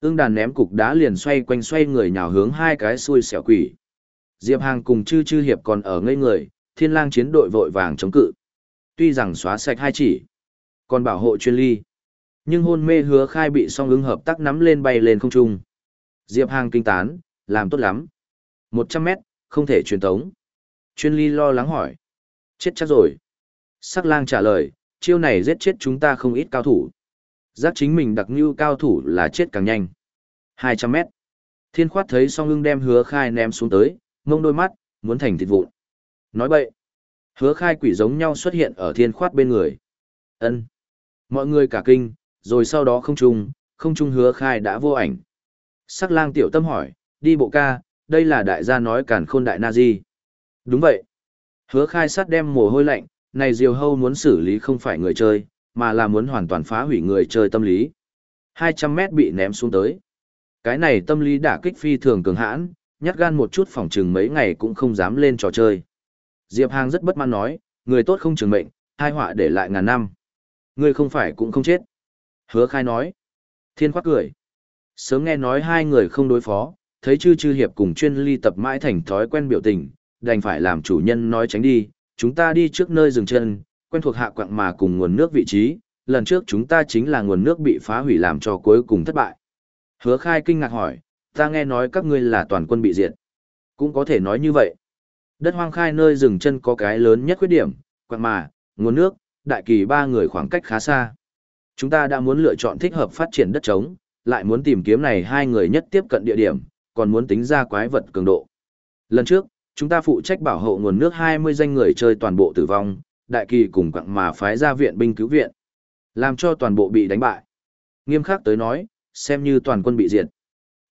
Ưng đàn ném cục đá liền xoay quanh xoay người nhào hướng hai cái xui xẻo quỷ. Diệp Hàng cùng chư chư hiệp còn ở ngây người, thiên lang chiến đội vội vàng chống cự. Tuy rằng xóa sạch hai chỉ, còn bảo hộ chuyên ly. Nhưng hôn mê hứa khai bị song ứng hợp tác nắm lên bay lên không trung. Diệp Hàng kinh tán, làm tốt lắm. 100 mét, không thể truyền tống. Chuyên ly lo lắng hỏi. Chết chắc rồi. Sắc lang trả lời, chiêu này giết chết chúng ta không ít cao thủ. Giác chính mình đặc như cao thủ là chết càng nhanh. 200 mét. Thiên khoát thấy song ưng đem hứa khai ném xuống tới, mông đôi mắt, muốn thành thịt vụn. Nói bậy. Hứa khai quỷ giống nhau xuất hiện ở thiên khoát bên người. ân Mọi người cả kinh, rồi sau đó không trung không trung hứa khai đã vô ảnh. Sắc lang tiểu tâm hỏi, đi bộ ca, đây là đại gia nói cản khôn đại na di. Đúng vậy. Hứa khai sát đem mồ hôi lạnh, này diều hâu muốn xử lý không phải người chơi, mà là muốn hoàn toàn phá hủy người chơi tâm lý. 200 mét bị ném xuống tới. Cái này tâm lý đả kích phi thường cường hãn, nhát gan một chút phòng trừng mấy ngày cũng không dám lên trò chơi. Diệp Hàng rất bất mãn nói, người tốt không trường mệnh, hai họa để lại ngàn năm. Người không phải cũng không chết. Hứa khai nói. Thiên khoác cười. Sớm nghe nói hai người không đối phó, thấy chư chư hiệp cùng chuyên ly tập mãi thành thói quen biểu tình, đành phải làm chủ nhân nói tránh đi, chúng ta đi trước nơi dừng chân, quen thuộc hạ quạng mà cùng nguồn nước vị trí, lần trước chúng ta chính là nguồn nước bị phá hủy làm cho cuối cùng thất bại. Hứa khai kinh ngạc hỏi, ta nghe nói các ngươi là toàn quân bị diệt. Cũng có thể nói như vậy. Đất hoang khai nơi dừng chân có cái lớn nhất khuyết điểm, quạng mà, nguồn nước, đại kỳ ba người khoảng cách khá xa. Chúng ta đã muốn lựa chọn thích hợp phát triển đất trống, lại muốn tìm kiếm này hai người nhất tiếp cận địa điểm, còn muốn tính ra quái vật cường độ. Lần trước, chúng ta phụ trách bảo hộ nguồn nước 20 danh người chơi toàn bộ tử vong, đại kỳ cùng quặng mà phái ra viện binh cứu viện, làm cho toàn bộ bị đánh bại. Nghiêm khắc tới nói, xem như toàn quân bị diệt.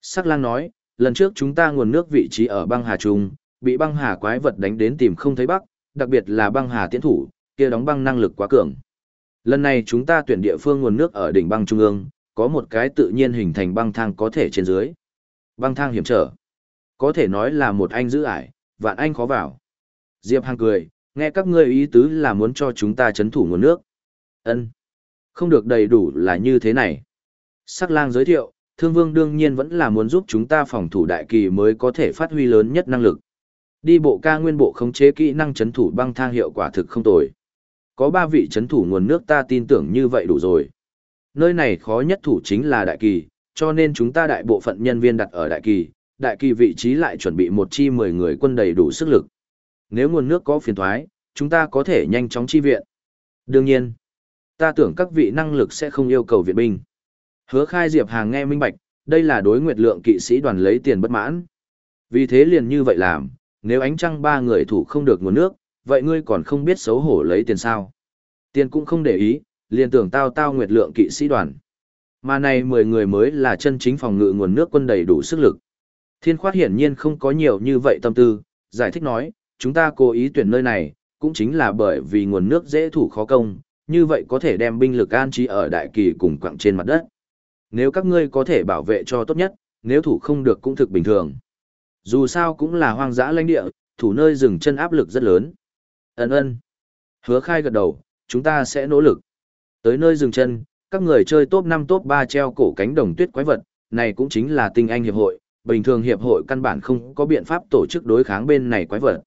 Sắc lang nói, lần trước chúng ta nguồn nước vị trí ở băng hà trung, bị băng hà quái vật đánh đến tìm không thấy bắc, đặc biệt là băng hà tiến thủ, kia đóng băng năng lực quá cường. Lần này chúng ta tuyển địa phương nguồn nước ở đỉnh băng trung ương, có một cái tự nhiên hình thành băng thang có thể trên dưới. Băng thang hiểm trở. Có thể nói là một anh giữ ải, vạn anh khó vào. Diệp Hàng cười, nghe các ngươi ý tứ là muốn cho chúng ta chấn thủ nguồn nước. Ân, Không được đầy đủ là như thế này. Sắc lang giới thiệu, thương vương đương nhiên vẫn là muốn giúp chúng ta phòng thủ đại kỳ mới có thể phát huy lớn nhất năng lực. Đi bộ ca nguyên bộ khống chế kỹ năng chấn thủ băng thang hiệu quả thực không tồi. Có ba vị chấn thủ nguồn nước ta tin tưởng như vậy đủ rồi. Nơi này khó nhất thủ chính là đại kỳ, cho nên chúng ta đại bộ phận nhân viên đặt ở đại kỳ, đại kỳ vị trí lại chuẩn bị một chi 10 người quân đầy đủ sức lực. Nếu nguồn nước có phiền thoái, chúng ta có thể nhanh chóng chi viện. Đương nhiên, ta tưởng các vị năng lực sẽ không yêu cầu viện binh. Hứa khai Diệp Hàng nghe minh bạch, đây là đối nguyệt lượng kỵ sĩ đoàn lấy tiền bất mãn. Vì thế liền như vậy làm, nếu ánh trăng ba người thủ không được nguồn nước, vậy ngươi còn không biết xấu hổ lấy tiền sao. Tiền cũng không để ý, liền tưởng tao tao nguyệt lượng kỵ sĩ đoàn. Mà này 10 người mới là chân chính phòng ngự nguồn nước quân đầy đủ sức lực. Thiên khoát hiển nhiên không có nhiều như vậy tâm tư, giải thích nói, chúng ta cố ý tuyển nơi này, cũng chính là bởi vì nguồn nước dễ thủ khó công, như vậy có thể đem binh lực an trí ở đại kỳ cùng quặng trên mặt đất. Nếu các ngươi có thể bảo vệ cho tốt nhất, nếu thủ không được cũng thực bình thường. Dù sao cũng là hoang dã lãnh địa, thủ nơi dừng chân áp lực rất lớn. Ấn ơn. Hứa khai gật đầu, chúng ta sẽ nỗ lực. Tới nơi dừng chân, các người chơi top 5 top 3 treo cổ cánh đồng tuyết quái vật, này cũng chính là tinh anh hiệp hội, bình thường hiệp hội căn bản không có biện pháp tổ chức đối kháng bên này quái vật.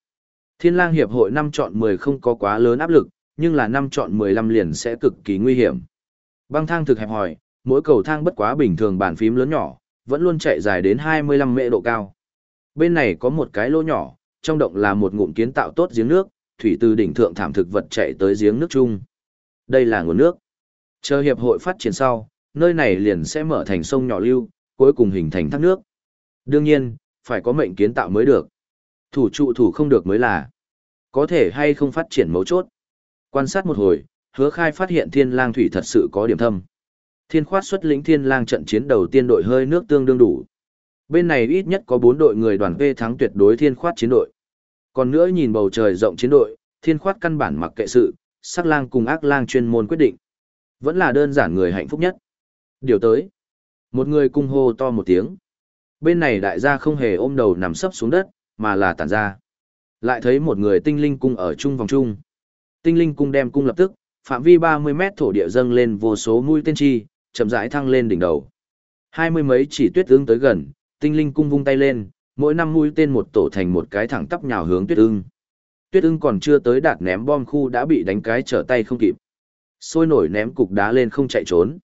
Thiên lang hiệp hội năm chọn 10 không có quá lớn áp lực, nhưng là năm chọn 15 liền sẽ cực kỳ nguy hiểm. Băng thang thực hẹp hỏi, mỗi cầu thang bất quá bình thường bàn phím lớn nhỏ, vẫn luôn chạy dài đến 25 mệ độ cao. Bên này có một cái lỗ nhỏ, trong động là một ngụm kiến tạo tốt giếng nước, thủy từ đỉnh thượng thảm thực vật chạy tới giếng nước chung. Đây là nguồn nước. Chờ hiệp hội phát triển sau, nơi này liền sẽ mở thành sông nhỏ lưu, cuối cùng hình thành thác nước. Đương nhiên, phải có mệnh kiến tạo mới được. Thủ trụ thủ không được mới là. Có thể hay không phát triển mấu chốt. Quan sát một hồi, hứa khai phát hiện thiên lang thủy thật sự có điểm thâm. Thiên khoát xuất lĩnh thiên lang trận chiến đầu tiên đội hơi nước tương đương đủ. Bên này ít nhất có 4 đội người đoàn V thắng tuyệt đối thiên khoát chiến đội. Còn nữa nhìn bầu trời rộng chiến đội, thiên khoát căn bản mặc kệ sự, sắc lang cùng ác lang chuyên môn quyết định. Vẫn là đơn giản người hạnh phúc nhất. Điều tới. Một người cung hô to một tiếng. Bên này đại gia không hề ôm đầu nằm sấp xuống đất, mà là tản ra. Lại thấy một người tinh linh cung ở chung vòng chung. Tinh linh cung đem cung lập tức, phạm vi 30 mét thổ địa dâng lên vô số mũi tên chi, chậm rãi thăng lên đỉnh đầu. Hai mươi mấy chỉ tuyết ương tới gần, tinh linh cung vung tay lên, mỗi năm mũi tên một tổ thành một cái thẳng tắp nhào hướng tuyết ương Tuyết ương còn chưa tới đạt ném bom khu đã bị đánh cái trở tay không kịp. Sôi nổi ném cục đá lên không chạy trốn.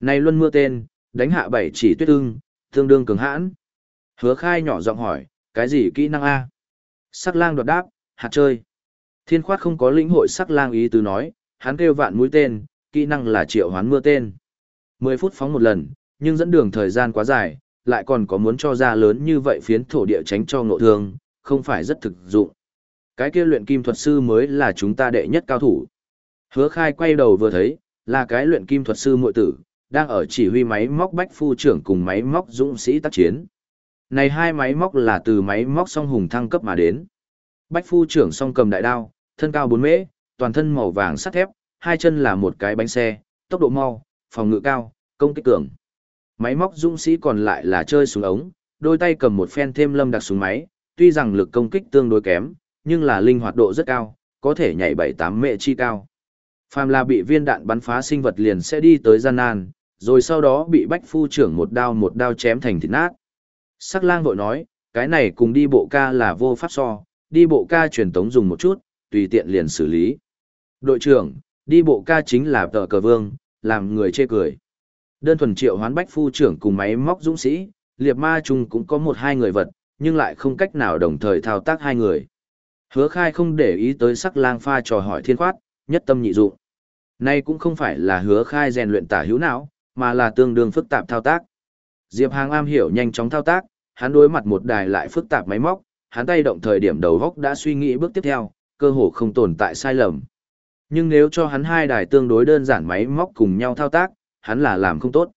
Này luân mưa tên, đánh hạ bảy chỉ tuyết ương tương đương cường hãn. Hứa khai nhỏ giọng hỏi, cái gì kỹ năng A? Sắc lang đoạt đáp, hạt chơi. Thiên khoát không có lĩnh hội sắc lang ý tứ nói, hắn kêu vạn mũi tên, kỹ năng là triệu hoán mưa tên. 10 phút phóng một lần, nhưng dẫn đường thời gian quá dài, lại còn có muốn cho ra lớn như vậy phiến thổ địa tránh cho ngộ thương, không phải rất thực dụng. Cái kia luyện kim thuật sư mới là chúng ta đệ nhất cao thủ. Hứa khai quay đầu vừa thấy, là cái luyện kim thuật sư muội tử, đang ở chỉ huy máy móc bách phu trưởng cùng máy móc dũng sĩ tác chiến. Này hai máy móc là từ máy móc song hùng thăng cấp mà đến. Bách phu trưởng song cầm đại đao, thân cao 4 mễ, toàn thân màu vàng sắt thép, hai chân là một cái bánh xe, tốc độ mau, phòng ngự cao, công kích cường. Máy móc dũng sĩ còn lại là chơi súng ống, đôi tay cầm một phen thêm lâm đặc súng máy, tuy rằng lực công kích tương đối kém, nhưng là linh hoạt độ rất cao, có thể nhảy 7-8 mệ chi cao. Phàm là bị viên đạn bắn phá sinh vật liền sẽ đi tới gian nan, rồi sau đó bị bách phu trưởng một đao một đao chém thành thịt nát. Sắc lang vội nói, cái này cùng đi bộ ca là vô pháp so, đi bộ ca truyền tống dùng một chút, tùy tiện liền xử lý. Đội trưởng, đi bộ ca chính là tờ cờ vương, làm người chê cười. Đơn thuần triệu hoán bách phu trưởng cùng máy móc dũng sĩ, liệt ma chung cũng có một hai người vật, nhưng lại không cách nào đồng thời thao tác hai người. Hứa khai không để ý tới sắc lang pha trò hỏi thiên khoát, nhất tâm nhị dụng. Nay cũng không phải là hứa khai rèn luyện tả hữu não, mà là tương đương phức tạp thao tác. Diệp Hàng am hiểu nhanh chóng thao tác, hắn đối mặt một đài lại phức tạp máy móc, hắn tay động thời điểm đầu góc đã suy nghĩ bước tiếp theo, cơ hồ không tồn tại sai lầm. Nhưng nếu cho hắn hai đài tương đối đơn giản máy móc cùng nhau thao tác, hắn là làm không tốt.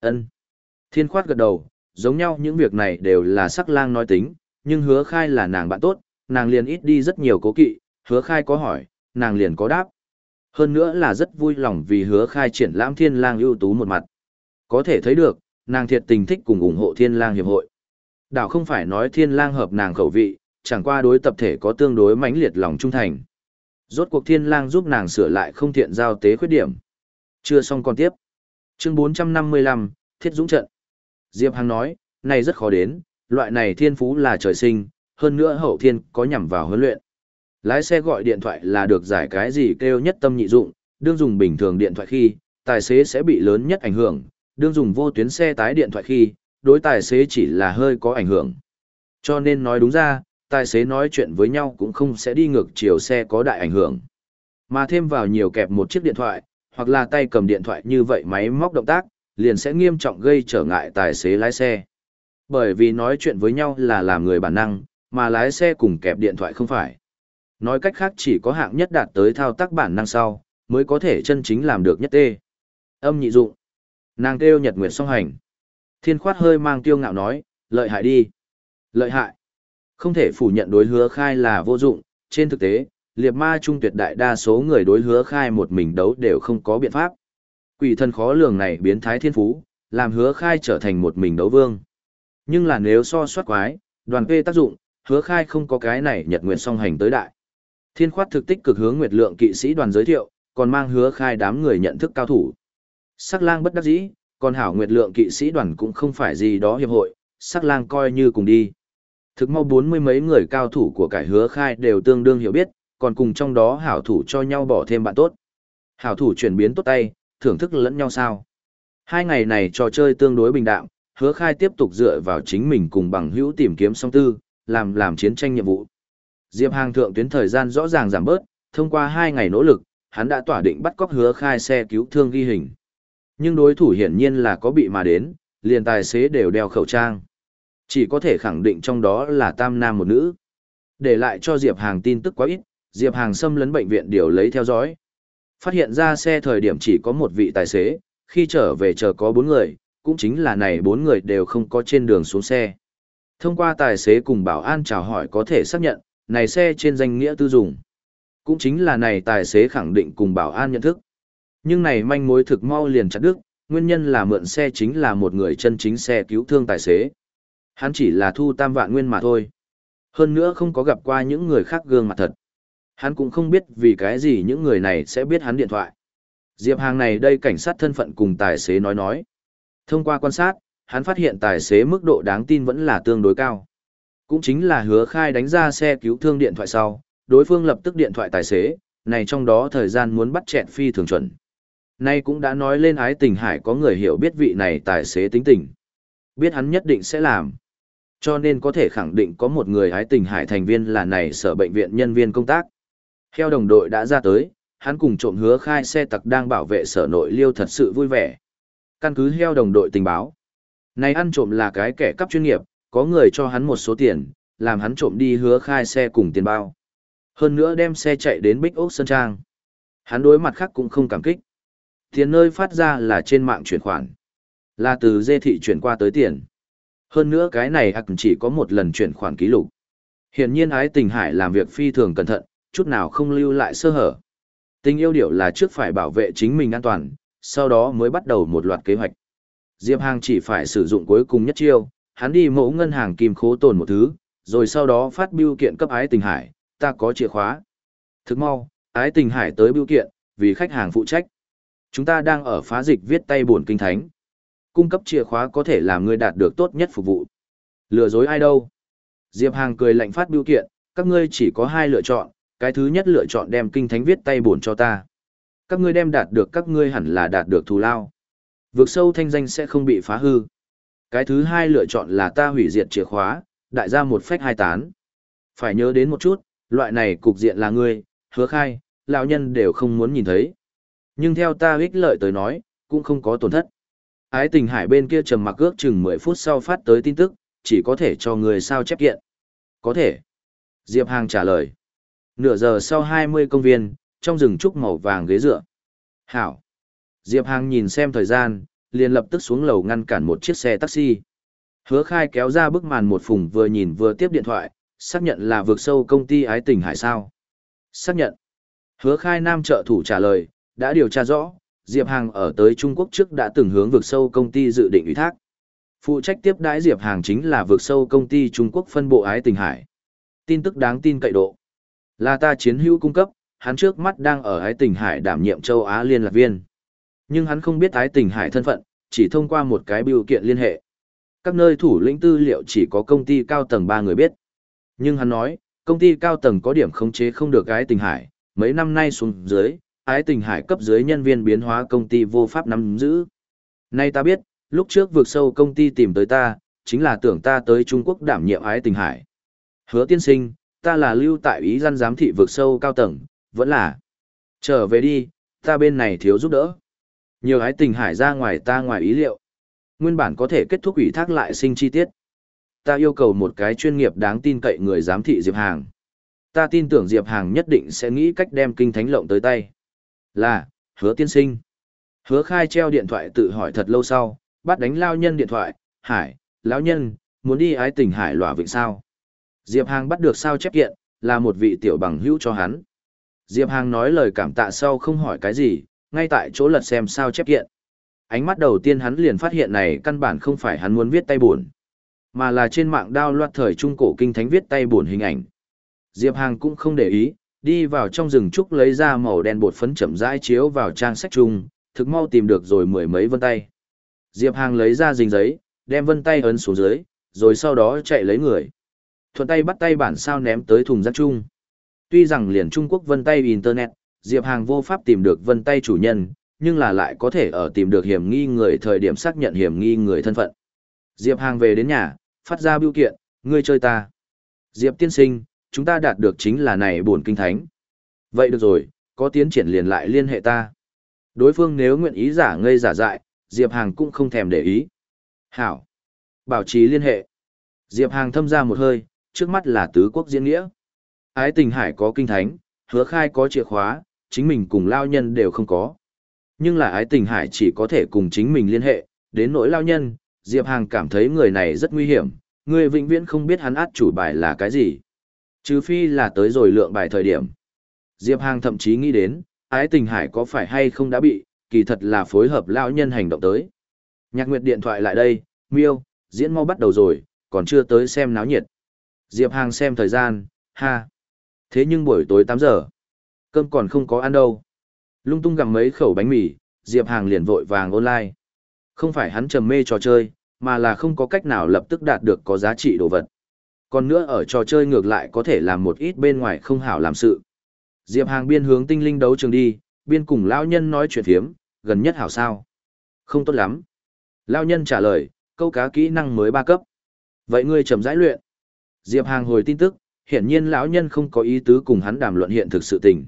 Ân. Thiên khoát gật đầu, giống nhau những việc này đều là sắc lang nói tính, nhưng hứa khai là nàng bạn tốt, nàng liền ít đi rất nhiều cố kỵ, hứa khai có hỏi, nàng liền có đáp. Hơn nữa là rất vui lòng vì hứa khai triển lãm thiên lang ưu tú một mặt. Có thể thấy được, nàng thiệt tình thích cùng ủng hộ thiên lang hiệp hội. Đảo không phải nói thiên lang hợp nàng khẩu vị, chẳng qua đối tập thể có tương đối mãnh liệt lòng trung thành. Rốt cuộc thiên lang giúp nàng sửa lại không thiện giao tế khuyết điểm. Chưa xong còn tiếp. Chương 455, Thiết Dũng Trận. Diệp Hằng nói, này rất khó đến, loại này thiên phú là trời sinh, hơn nữa hậu thiên có nhằm vào huấn luyện. Lái xe gọi điện thoại là được giải cái gì kêu nhất tâm nhị dụng, đương dùng bình thường điện thoại khi, tài xế sẽ bị lớn nhất ảnh hưởng, đương dùng vô tuyến xe tái điện thoại khi, đối tài xế chỉ là hơi có ảnh hưởng. Cho nên nói đúng ra, tài xế nói chuyện với nhau cũng không sẽ đi ngược chiều xe có đại ảnh hưởng. Mà thêm vào nhiều kẹp một chiếc điện thoại, hoặc là tay cầm điện thoại như vậy máy móc động tác, liền sẽ nghiêm trọng gây trở ngại tài xế lái xe. Bởi vì nói chuyện với nhau là làm người bản năng, mà lái xe cùng kẹp điện thoại không phải. Nói cách khác chỉ có hạng nhất đạt tới thao tác bản năng sau, mới có thể chân chính làm được nhất tê. Âm nhị dụng. Nàng kêu nhật nguyệt song hành. Thiên khoát hơi mang tiêu ngạo nói, lợi hại đi. Lợi hại. Không thể phủ nhận đối hứa khai là vô dụng, trên thực tế, liệt ma trung tuyệt đại đa số người đối hứa khai một mình đấu đều không có biện pháp. Quỷ thần khó lường này biến thái thiên phú, làm hứa khai trở thành một mình đấu vương. Nhưng là nếu so soát quái, đoàn kê tác dụng, hứa khai không có cái này nhật nguyện song hành tới đại. Thiên khoát thực tích cực hướng nguyệt lượng kỵ sĩ đoàn giới thiệu, còn mang hứa khai đám người nhận thức cao thủ. Sắc lang bất đắc dĩ, còn hảo nguyệt lượng kỵ sĩ đoàn cũng không phải gì đó hiệp hội, sắc lang coi như cùng đi. Thực mau bốn mươi mấy người cao thủ của cải hứa khai đều tương đương hiểu biết, còn cùng trong đó hảo thủ cho nhau bỏ thêm bạn tốt. Hảo thủ chuyển biến tốt tay, thưởng thức lẫn nhau sao. Hai ngày này trò chơi tương đối bình đạm, hứa khai tiếp tục dựa vào chính mình cùng bằng hữu tìm kiếm song tư, làm làm chiến tranh nhiệm vụ. Diệp Hàng thượng tuyến thời gian rõ ràng giảm bớt, thông qua hai ngày nỗ lực, hắn đã tỏa định bắt cóc hứa khai xe cứu thương ghi hình. Nhưng đối thủ hiển nhiên là có bị mà đến, liền tài xế đều đeo khẩu trang. Chỉ có thể khẳng định trong đó là tam nam một nữ. Để lại cho Diệp Hàng tin tức quá ít, Diệp Hàng xâm lấn bệnh viện điều lấy theo dõi. Phát hiện ra xe thời điểm chỉ có một vị tài xế, khi trở về chờ có bốn người, cũng chính là này bốn người đều không có trên đường xuống xe. Thông qua tài xế cùng bảo an chào hỏi có thể xác nhận, này xe trên danh nghĩa tư dùng. Cũng chính là này tài xế khẳng định cùng bảo an nhận thức. Nhưng này manh mối thực mau liền chặt đứt, nguyên nhân là mượn xe chính là một người chân chính xe cứu thương tài xế. Hắn chỉ là thu tam vạn nguyên mà thôi. Hơn nữa không có gặp qua những người khác gương mặt thật. Hắn cũng không biết vì cái gì những người này sẽ biết hắn điện thoại. Diệp Hàng này đây cảnh sát thân phận cùng tài xế nói nói. Thông qua quan sát, hắn phát hiện tài xế mức độ đáng tin vẫn là tương đối cao. Cũng chính là hứa khai đánh ra xe cứu thương điện thoại sau, đối phương lập tức điện thoại tài xế, này trong đó thời gian muốn bắt chẹn phi thường chuẩn. Nay cũng đã nói lên ái tình hải có người hiểu biết vị này tài xế tính tình. Biết hắn nhất định sẽ làm. Cho nên có thể khẳng định có một người ái tình hải thành viên là này sở bệnh viện nhân viên công tác. Theo đồng đội đã ra tới, hắn cùng trộm hứa khai xe tặc đang bảo vệ sở nội liêu thật sự vui vẻ. Căn cứ theo đồng đội tình báo. Này ăn trộm là cái kẻ cắp chuyên nghiệp, có người cho hắn một số tiền, làm hắn trộm đi hứa khai xe cùng tiền bao. Hơn nữa đem xe chạy đến Bích Ốc Sơn Trang. Hắn đối mặt khác cũng không cảm kích. Tiền nơi phát ra là trên mạng chuyển khoản. Là từ dê thị chuyển qua tới tiền. Hơn nữa cái này hạc chỉ có một lần chuyển khoản ký lục. Hiển nhiên ái tình hải làm việc phi thường cẩn thận, chút nào không lưu lại sơ hở. Tình yêu điệu là trước phải bảo vệ chính mình an toàn, sau đó mới bắt đầu một loạt kế hoạch. Diệp Hàng chỉ phải sử dụng cuối cùng nhất chiêu, hắn đi mẫu ngân hàng kim khố tồn một thứ, rồi sau đó phát biêu kiện cấp ái tình hải, ta có chìa khóa. Thức mau, ái tình hải tới biêu kiện, vì khách hàng phụ trách. Chúng ta đang ở phá dịch viết tay buồn kinh thánh. Cung cấp chìa khóa có thể làm người đạt được tốt nhất phục vụ. Lừa dối ai đâu? Diệp Hàng cười lạnh phát biêu kiện, các ngươi chỉ có hai lựa chọn, cái thứ nhất lựa chọn đem kinh thánh viết tay buồn cho ta. Các ngươi đem đạt được các ngươi hẳn là đạt được thù lao. Vượt sâu thanh danh sẽ không bị phá hư. Cái thứ hai lựa chọn là ta hủy diệt chìa khóa, đại gia một phách hai tán. Phải nhớ đến một chút, loại này cục diện là ngươi, hứa khai, lão nhân đều không muốn nhìn thấy. Nhưng theo ta ích lợi tới nói, cũng không có tổn thất. Ái tình hải bên kia trầm mặc ước chừng 10 phút sau phát tới tin tức, chỉ có thể cho người sao chép kiện. Có thể. Diệp Hàng trả lời. Nửa giờ sau 20 công viên, trong rừng trúc màu vàng ghế dựa. Hảo. Diệp Hàng nhìn xem thời gian, liền lập tức xuống lầu ngăn cản một chiếc xe taxi. Hứa khai kéo ra bức màn một phùng vừa nhìn vừa tiếp điện thoại, xác nhận là vượt sâu công ty ái tình hải sao. Xác nhận. Hứa khai nam trợ thủ trả lời, đã điều tra rõ, Diệp Hàng ở tới Trung Quốc trước đã từng hướng vượt sâu công ty dự định ủy thác. Phụ trách tiếp đãi Diệp Hàng chính là vượt sâu công ty Trung Quốc phân bộ ái tình hải. Tin tức đáng tin cậy độ. Là ta chiến hữu cung cấp, hắn trước mắt đang ở ái tình hải đảm nhiệm châu Á liên lạc viên. Nhưng hắn không biết ái tình hải thân phận, chỉ thông qua một cái biểu kiện liên hệ. Các nơi thủ lĩnh tư liệu chỉ có công ty cao tầng ba người biết. Nhưng hắn nói, công ty cao tầng có điểm khống chế không được ái tình hải, mấy năm nay xuống dưới, ái tình hải cấp dưới nhân viên biến hóa công ty vô pháp nắm giữ. Nay ta biết, lúc trước vượt sâu công ty tìm tới ta, chính là tưởng ta tới Trung Quốc đảm nhiệm ái tình hải. Hứa tiên sinh, ta là lưu tại ý gian giám thị vượt sâu cao tầng, vẫn là. Trở về đi, ta bên này thiếu giúp đỡ. Nhiều ái tình hải ra ngoài ta ngoài ý liệu. Nguyên bản có thể kết thúc ủy thác lại sinh chi tiết. Ta yêu cầu một cái chuyên nghiệp đáng tin cậy người giám thị Diệp Hàng. Ta tin tưởng Diệp Hàng nhất định sẽ nghĩ cách đem kinh thánh lộng tới tay. Là, hứa tiên sinh. Hứa khai treo điện thoại tự hỏi thật lâu sau, bắt đánh lao nhân điện thoại, hải, lão nhân, muốn đi ái tình hải lỏa vịnh sao. Diệp Hàng bắt được sao chép kiện, là một vị tiểu bằng hữu cho hắn. Diệp Hàng nói lời cảm tạ sau không hỏi cái gì, ngay tại chỗ lật xem sao chép kiện. Ánh mắt đầu tiên hắn liền phát hiện này căn bản không phải hắn muốn viết tay buồn, mà là trên mạng đao loạt thời trung cổ kinh thánh viết tay buồn hình ảnh. Diệp Hàng cũng không để ý, đi vào trong rừng trúc lấy ra màu đen bột phấn chậm rãi chiếu vào trang sách chung, thực mau tìm được rồi mười mấy vân tay. Diệp Hàng lấy ra dính giấy, đem vân tay ấn xuống dưới, rồi sau đó chạy lấy người. Thuận tay bắt tay bản sao ném tới thùng rác chung. Tuy rằng liền Trung Quốc vân tay Internet, Diệp Hàng vô pháp tìm được vân tay chủ nhân, nhưng là lại có thể ở tìm được hiểm nghi người thời điểm xác nhận hiểm nghi người thân phận. Diệp Hàng về đến nhà, phát ra biểu kiện, ngươi chơi ta. Diệp tiên sinh, chúng ta đạt được chính là này buồn kinh thánh. Vậy được rồi, có tiến triển liền lại liên hệ ta. Đối phương nếu nguyện ý giả ngây giả dại, Diệp Hàng cũng không thèm để ý. Hảo. Bảo trì liên hệ. Diệp Hàng thâm ra một hơi, trước mắt là tứ quốc diễn nghĩa. Ái tình hải có kinh thánh, hứa khai có chìa khóa, chính mình cùng lao nhân đều không có. Nhưng là ái tình hải chỉ có thể cùng chính mình liên hệ, đến nỗi lao nhân, Diệp Hàng cảm thấy người này rất nguy hiểm, người vĩnh viễn không biết hắn át chủ bài là cái gì. Trừ phi là tới rồi lượng bài thời điểm. Diệp Hàng thậm chí nghĩ đến, ái tình hải có phải hay không đã bị, kỳ thật là phối hợp lao nhân hành động tới. Nhạc Nguyệt điện thoại lại đây, miêu, diễn mau bắt đầu rồi, còn chưa tới xem náo nhiệt. Diệp Hàng xem thời gian, ha. Thế nhưng buổi tối 8 giờ, cơm còn không có ăn đâu. Lung tung gặm mấy khẩu bánh mì, Diệp Hàng liền vội vàng online. Không phải hắn trầm mê trò chơi, mà là không có cách nào lập tức đạt được có giá trị đồ vật. Còn nữa ở trò chơi ngược lại có thể làm một ít bên ngoài không hảo làm sự. Diệp Hàng biên hướng tinh linh đấu trường đi, biên cùng lão nhân nói chuyện thiếm, gần nhất hảo sao. Không tốt lắm. Lão nhân trả lời, câu cá kỹ năng mới ba cấp. Vậy ngươi chậm rãi luyện. Diệp Hàng hồi tin tức, hiển nhiên lão nhân không có ý tứ cùng hắn đàm luận hiện thực sự tình.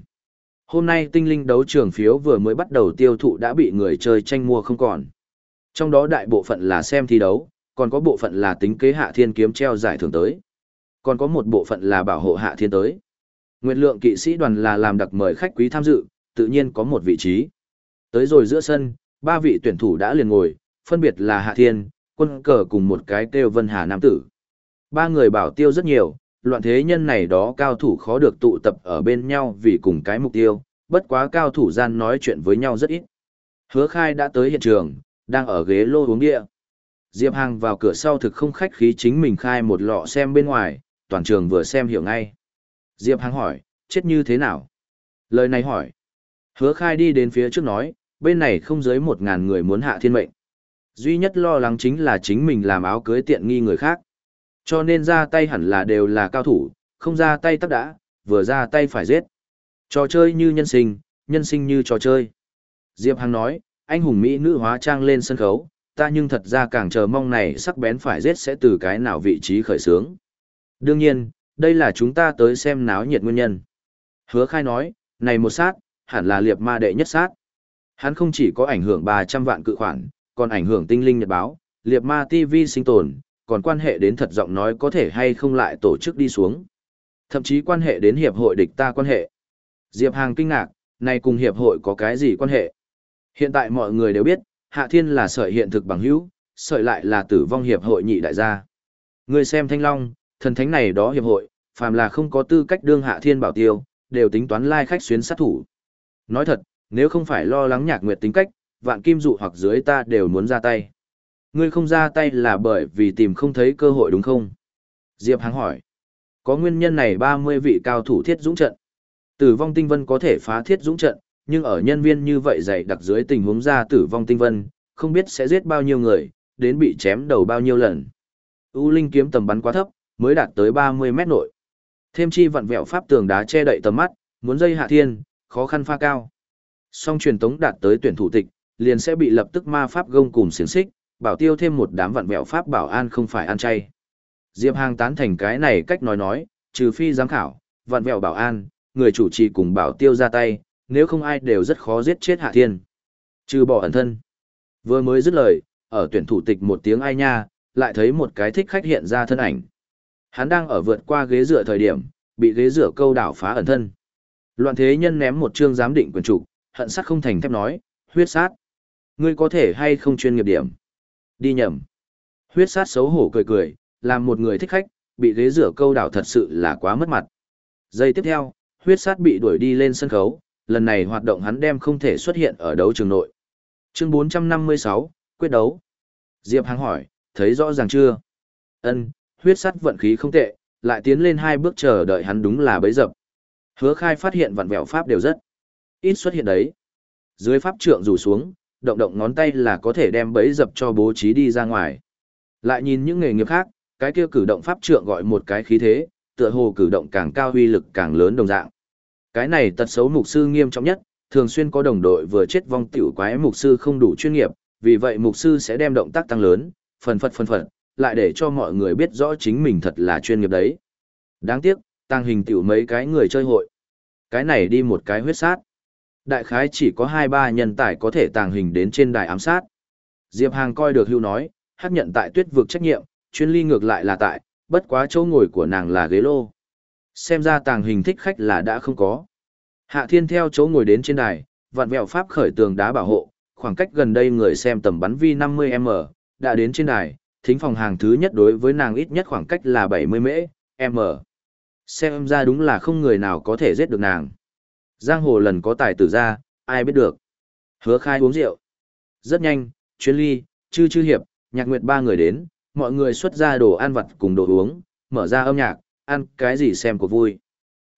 Hôm nay tinh linh đấu trường phiếu vừa mới bắt đầu tiêu thụ đã bị người chơi tranh mua không còn. Trong đó đại bộ phận là xem thi đấu, còn có bộ phận là tính kế hạ thiên kiếm treo giải thưởng tới. Còn có một bộ phận là bảo hộ hạ thiên tới. Nguyệt lượng kỵ sĩ đoàn là làm đặc mời khách quý tham dự, tự nhiên có một vị trí. Tới rồi giữa sân, ba vị tuyển thủ đã liền ngồi, phân biệt là Hạ Thiên, quân cờ cùng một cái kêu Vân Hà Nam Tử. Ba người bảo tiêu rất nhiều, loạn thế nhân này đó cao thủ khó được tụ tập ở bên nhau vì cùng cái mục tiêu, bất quá cao thủ gian nói chuyện với nhau rất ít. Hứa khai đã tới hiện trường, đang ở ghế lô uống địa. Diệp Hàng vào cửa sau thực không khách khí chính mình khai một lọ xem bên ngoài, toàn trường vừa xem hiểu ngay. Diệp Hàng hỏi, chết như thế nào? Lời này hỏi. Hứa khai đi đến phía trước nói, bên này không dưới một ngàn người muốn hạ thiên mệnh. Duy nhất lo lắng chính là chính mình làm áo cưới tiện nghi người khác. Cho nên ra tay hẳn là đều là cao thủ, không ra tay tắc đã, vừa ra tay phải giết. Trò chơi như nhân sinh, nhân sinh như trò chơi. Diệp Hằng nói, anh hùng Mỹ nữ hóa trang lên sân khấu, ta nhưng thật ra càng chờ mong này sắc bén phải giết sẽ từ cái nào vị trí khởi sướng. Đương nhiên, đây là chúng ta tới xem náo nhiệt nguyên nhân. Hứa khai nói, này một sát, hẳn là liệp ma đệ nhất sát. Hắn không chỉ có ảnh hưởng 300 vạn cự khoản, còn ảnh hưởng tinh linh nhật báo, liệp ma TV sinh tồn, còn quan hệ đến thật giọng nói có thể hay không lại tổ chức đi xuống. Thậm chí quan hệ đến hiệp hội địch ta quan hệ. Diệp Hàng kinh ngạc, này cùng hiệp hội có cái gì quan hệ? Hiện tại mọi người đều biết, Hạ Thiên là sợi hiện thực bằng hữu, sợi lại là tử vong hiệp hội nhị đại gia. Người xem Thanh Long, thần thánh này đó hiệp hội, phàm là không có tư cách đương Hạ Thiên bảo tiêu, đều tính toán lai like khách xuyến sát thủ. Nói thật, nếu không phải lo lắng nhạc nguyệt tính cách, vạn kim dụ hoặc dưới ta đều muốn ra tay. Ngươi không ra tay là bởi vì tìm không thấy cơ hội đúng không? Diệp Hằng hỏi. Có nguyên nhân này 30 vị cao thủ thiết dũng trận. Tử vong tinh vân có thể phá thiết dũng trận, nhưng ở nhân viên như vậy dày đặc dưới tình huống ra tử vong tinh vân, không biết sẽ giết bao nhiêu người, đến bị chém đầu bao nhiêu lần. U Linh kiếm tầm bắn quá thấp, mới đạt tới 30 mét nội. Thêm chi vặn vẹo pháp tường đá che đậy tầm mắt, muốn dây hạ thiên, khó khăn pha cao. Song truyền tống đạt tới tuyển thủ tịch, liền sẽ bị lập tức ma pháp gông cùng xiềng xích, bảo tiêu thêm một đám vặn vẹo pháp bảo an không phải ăn chay. Diệp Hàng tán thành cái này cách nói nói, trừ phi giám khảo, vặn vẹo bảo an, người chủ trì cùng bảo tiêu ra tay, nếu không ai đều rất khó giết chết hạ thiên. Trừ bỏ ẩn thân. Vừa mới dứt lời, ở tuyển thủ tịch một tiếng ai nha, lại thấy một cái thích khách hiện ra thân ảnh. Hắn đang ở vượt qua ghế dựa thời điểm, bị ghế dựa câu đảo phá ẩn thân. Loạn thế nhân ném một chương giám định quyền chủ, hận sát không thành thép nói, huyết sát. Ngươi có thể hay không chuyên nghiệp điểm? Đi nhầm. Huyết sát xấu hổ cười cười, làm một người thích khách, bị ghế rửa câu đảo thật sự là quá mất mặt. Giây tiếp theo, huyết sát bị đuổi đi lên sân khấu, lần này hoạt động hắn đem không thể xuất hiện ở đấu trường nội. Chương 456, quyết đấu. Diệp Hàng hỏi, thấy rõ ràng chưa? Ân, huyết sát vận khí không tệ, lại tiến lên hai bước chờ đợi hắn đúng là bấy dập. Hứa khai phát hiện vặn vẹo pháp đều rất ít xuất hiện đấy. Dưới pháp trượng rủ xuống, động động ngón tay là có thể đem bẫy dập cho bố trí đi ra ngoài. Lại nhìn những nghề nghiệp khác, cái kia cử động pháp trượng gọi một cái khí thế, tựa hồ cử động càng cao huy lực càng lớn đồng dạng. Cái này tật xấu mục sư nghiêm trọng nhất, thường xuyên có đồng đội vừa chết vong tiểu quái mục sư không đủ chuyên nghiệp, vì vậy mục sư sẽ đem động tác tăng lớn, phần phật phần phật, lại để cho mọi người biết rõ chính mình thật là chuyên nghiệp đấy. Đáng tiếc, tăng hình tiểu mấy cái người chơi hội. Cái này đi một cái huyết sát. Đại khái chỉ có 2-3 nhân tài có thể tàng hình đến trên đài ám sát. Diệp Hàng coi được hưu nói, hắc nhận tại tuyết vực trách nhiệm, chuyên ly ngược lại là tại, bất quá chỗ ngồi của nàng là ghế lô. Xem ra tàng hình thích khách là đã không có. Hạ thiên theo chỗ ngồi đến trên đài, vặn vẹo pháp khởi tường đá bảo hộ, khoảng cách gần đây người xem tầm bắn vi 50m, đã đến trên đài, thính phòng hàng thứ nhất đối với nàng ít nhất khoảng cách là 70 mễ, m. Xem ra đúng là không người nào có thể giết được nàng. Giang hồ lần có tài tử ra, ai biết được. Hứa khai uống rượu. Rất nhanh, chuyên ly, chư chư hiệp, nhạc nguyệt ba người đến, mọi người xuất ra đồ ăn vặt cùng đồ uống, mở ra âm nhạc, ăn cái gì xem của vui.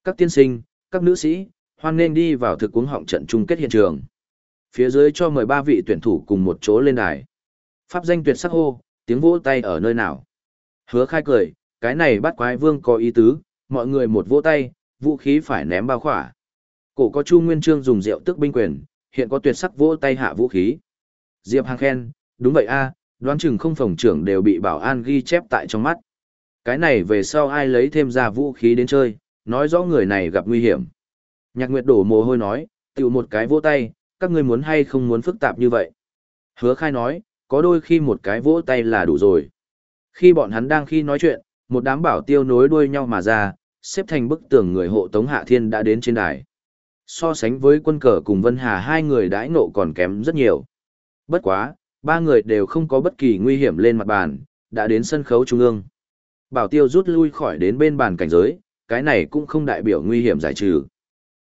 Các tiên sinh, các nữ sĩ, hoan nên đi vào thực uống họng trận chung kết hiện trường. Phía dưới cho mời ba vị tuyển thủ cùng một chỗ lên đài. Pháp danh tuyệt sắc hô, tiếng vỗ tay ở nơi nào. Hứa khai cười, cái này bắt quái vương có ý tứ, mọi người một vỗ tay, vũ khí phải ném bao khỏa. Cổ có Chu Nguyên Trương dùng rượu tức binh quyền, hiện có tuyệt sắc vỗ tay hạ vũ khí. Diệp Hàng khen, đúng vậy a, đoán chừng không phòng trưởng đều bị bảo an ghi chép tại trong mắt. Cái này về sau ai lấy thêm ra vũ khí đến chơi, nói rõ người này gặp nguy hiểm. Nhạc Nguyệt đổ mồ hôi nói, tiểu một cái vỗ tay, các ngươi muốn hay không muốn phức tạp như vậy. Hứa khai nói, có đôi khi một cái vỗ tay là đủ rồi. Khi bọn hắn đang khi nói chuyện, một đám bảo tiêu nối đuôi nhau mà ra, xếp thành bức tường người hộ Tống Hạ Thiên đã đến trên đài. So sánh với quân cờ cùng Vân Hà hai người đãi nộ còn kém rất nhiều. Bất quá, ba người đều không có bất kỳ nguy hiểm lên mặt bàn, đã đến sân khấu trung ương. Bảo tiêu rút lui khỏi đến bên bàn cảnh giới, cái này cũng không đại biểu nguy hiểm giải trừ.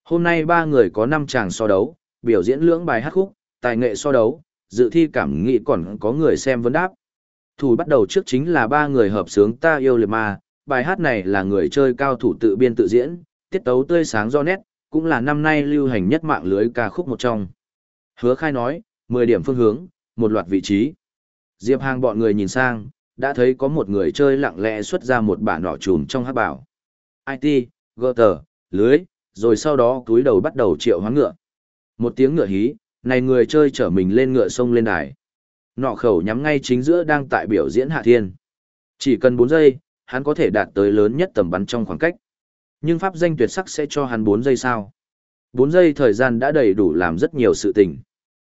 Hôm nay ba người có 5 chàng so đấu, biểu diễn lưỡng bài hát khúc, tài nghệ so đấu, dự thi cảm nghị còn có người xem vấn đáp. Thủ bắt đầu trước chính là ba người hợp sướng Ta yêu liệt ma, bài hát này là người chơi cao thủ tự biên tự diễn, tiết tấu tươi sáng do nét, cũng là năm nay lưu hành nhất mạng lưới ca khúc một trong. Hứa khai nói, 10 điểm phương hướng, một loạt vị trí. Diệp Hàng bọn người nhìn sang, đã thấy có một người chơi lặng lẽ xuất ra một bản nỏ trùm trong hát bảo. IT, gơ tờ, lưới, rồi sau đó túi đầu bắt đầu triệu hoán ngựa. Một tiếng ngựa hí, này người chơi chở mình lên ngựa sông lên đài. Nọ khẩu nhắm ngay chính giữa đang tại biểu diễn hạ thiên. Chỉ cần 4 giây, hắn có thể đạt tới lớn nhất tầm bắn trong khoảng cách. Nhưng pháp danh tuyệt sắc sẽ cho hắn 4 giây sao? 4 giây thời gian đã đầy đủ làm rất nhiều sự tình.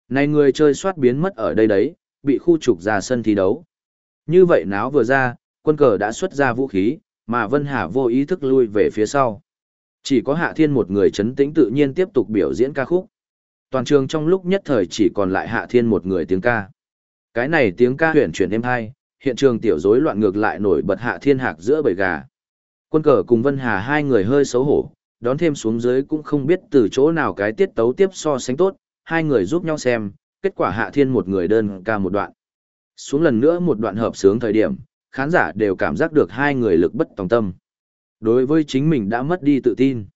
Này người chơi soát biến mất ở đây đấy, bị khu trục ra sân thi đấu. Như vậy náo vừa ra, quân cờ đã xuất ra vũ khí, mà Vân Hà vô ý thức lui về phía sau. Chỉ có Hạ Thiên một người chấn tĩnh tự nhiên tiếp tục biểu diễn ca khúc. Toàn trường trong lúc nhất thời chỉ còn lại Hạ Thiên một người tiếng ca. Cái này tiếng ca huyền chuyển êm hai, hiện trường tiểu rối loạn ngược lại nổi bật Hạ Thiên hạc giữa bầy gà. Quân cờ cùng Vân Hà hai người hơi xấu hổ, đón thêm xuống dưới cũng không biết từ chỗ nào cái tiết tấu tiếp so sánh tốt, hai người giúp nhau xem, kết quả Hạ Thiên một người đơn ca một đoạn. Xuống lần nữa một đoạn hợp sướng thời điểm, khán giả đều cảm giác được hai người lực bất tòng tâm. Đối với chính mình đã mất đi tự tin.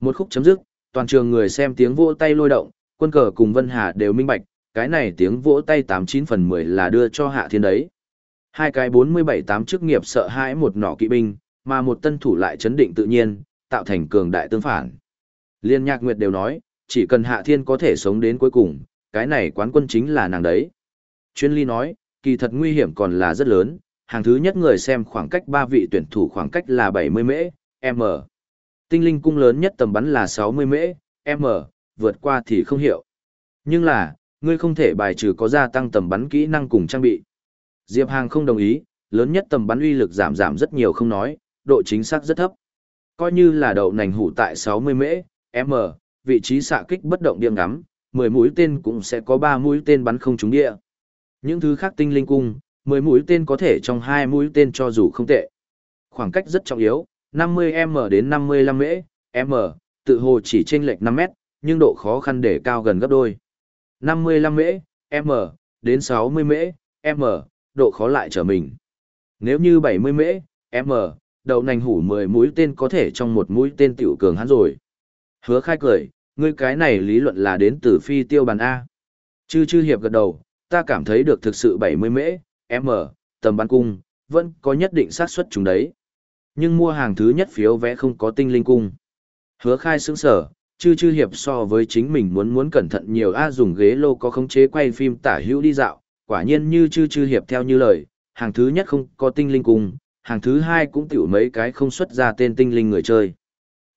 Một khúc chấm dứt, toàn trường người xem tiếng vỗ tay lôi động, quân cờ cùng Vân Hà đều minh bạch, cái này tiếng vỗ tay 89 phần 10 là đưa cho Hạ Thiên đấy. Hai cái 47 tám chức nghiệp sợ hãi một nỏ kỵ binh, mà một tân thủ lại chấn định tự nhiên, tạo thành cường đại tương phản. Liên Nhạc Nguyệt đều nói, chỉ cần Hạ Thiên có thể sống đến cuối cùng, cái này quán quân chính là nàng đấy. Chuyên ly nói, kỳ thật nguy hiểm còn là rất lớn, hàng thứ nhất người xem khoảng cách ba vị tuyển thủ khoảng cách là 70 mễ, m. Tinh linh cung lớn nhất tầm bắn là 60 mễ, m, vượt qua thì không hiểu. Nhưng là, ngươi không thể bài trừ có gia tăng tầm bắn kỹ năng cùng trang bị. Diệp Hàng không đồng ý, lớn nhất tầm bắn uy lực giảm giảm rất nhiều không nói, độ chính xác rất thấp. Coi như là đậu nành hủ tại 60 mễ, m, vị trí xạ kích bất động điểm ngắm, 10 mũi tên cũng sẽ có 3 mũi tên bắn không trúng địa. Những thứ khác tinh linh cung, 10 mũi tên có thể trong 2 mũi tên cho dù không tệ. Khoảng cách rất trọng yếu, 50m đến 55 mễ, m, tự hồ chỉ chênh lệch 5 mét, nhưng độ khó khăn để cao gần gấp đôi. 55 mễ, m, đến 60 mễ, m, độ khó lại trở mình. Nếu như 70 mễ, m, đầu nành hủ 10 mũi tên có thể trong một mũi tên tiểu cường hắn rồi. Hứa khai cười, ngươi cái này lý luận là đến từ phi tiêu bàn A. Chư chư hiệp gật đầu, ta cảm thấy được thực sự 70 mễ, m, tầm bắn cung, vẫn có nhất định xác suất chúng đấy. Nhưng mua hàng thứ nhất phiếu vẽ không có tinh linh cung. Hứa khai sướng sở, chư chư hiệp so với chính mình muốn muốn cẩn thận nhiều A dùng ghế lô có khống chế quay phim tả hữu đi dạo, quả nhiên như chư chư hiệp theo như lời, hàng thứ nhất không có tinh linh cung, hàng thứ hai cũng tiểu mấy cái không xuất ra tên tinh linh người chơi.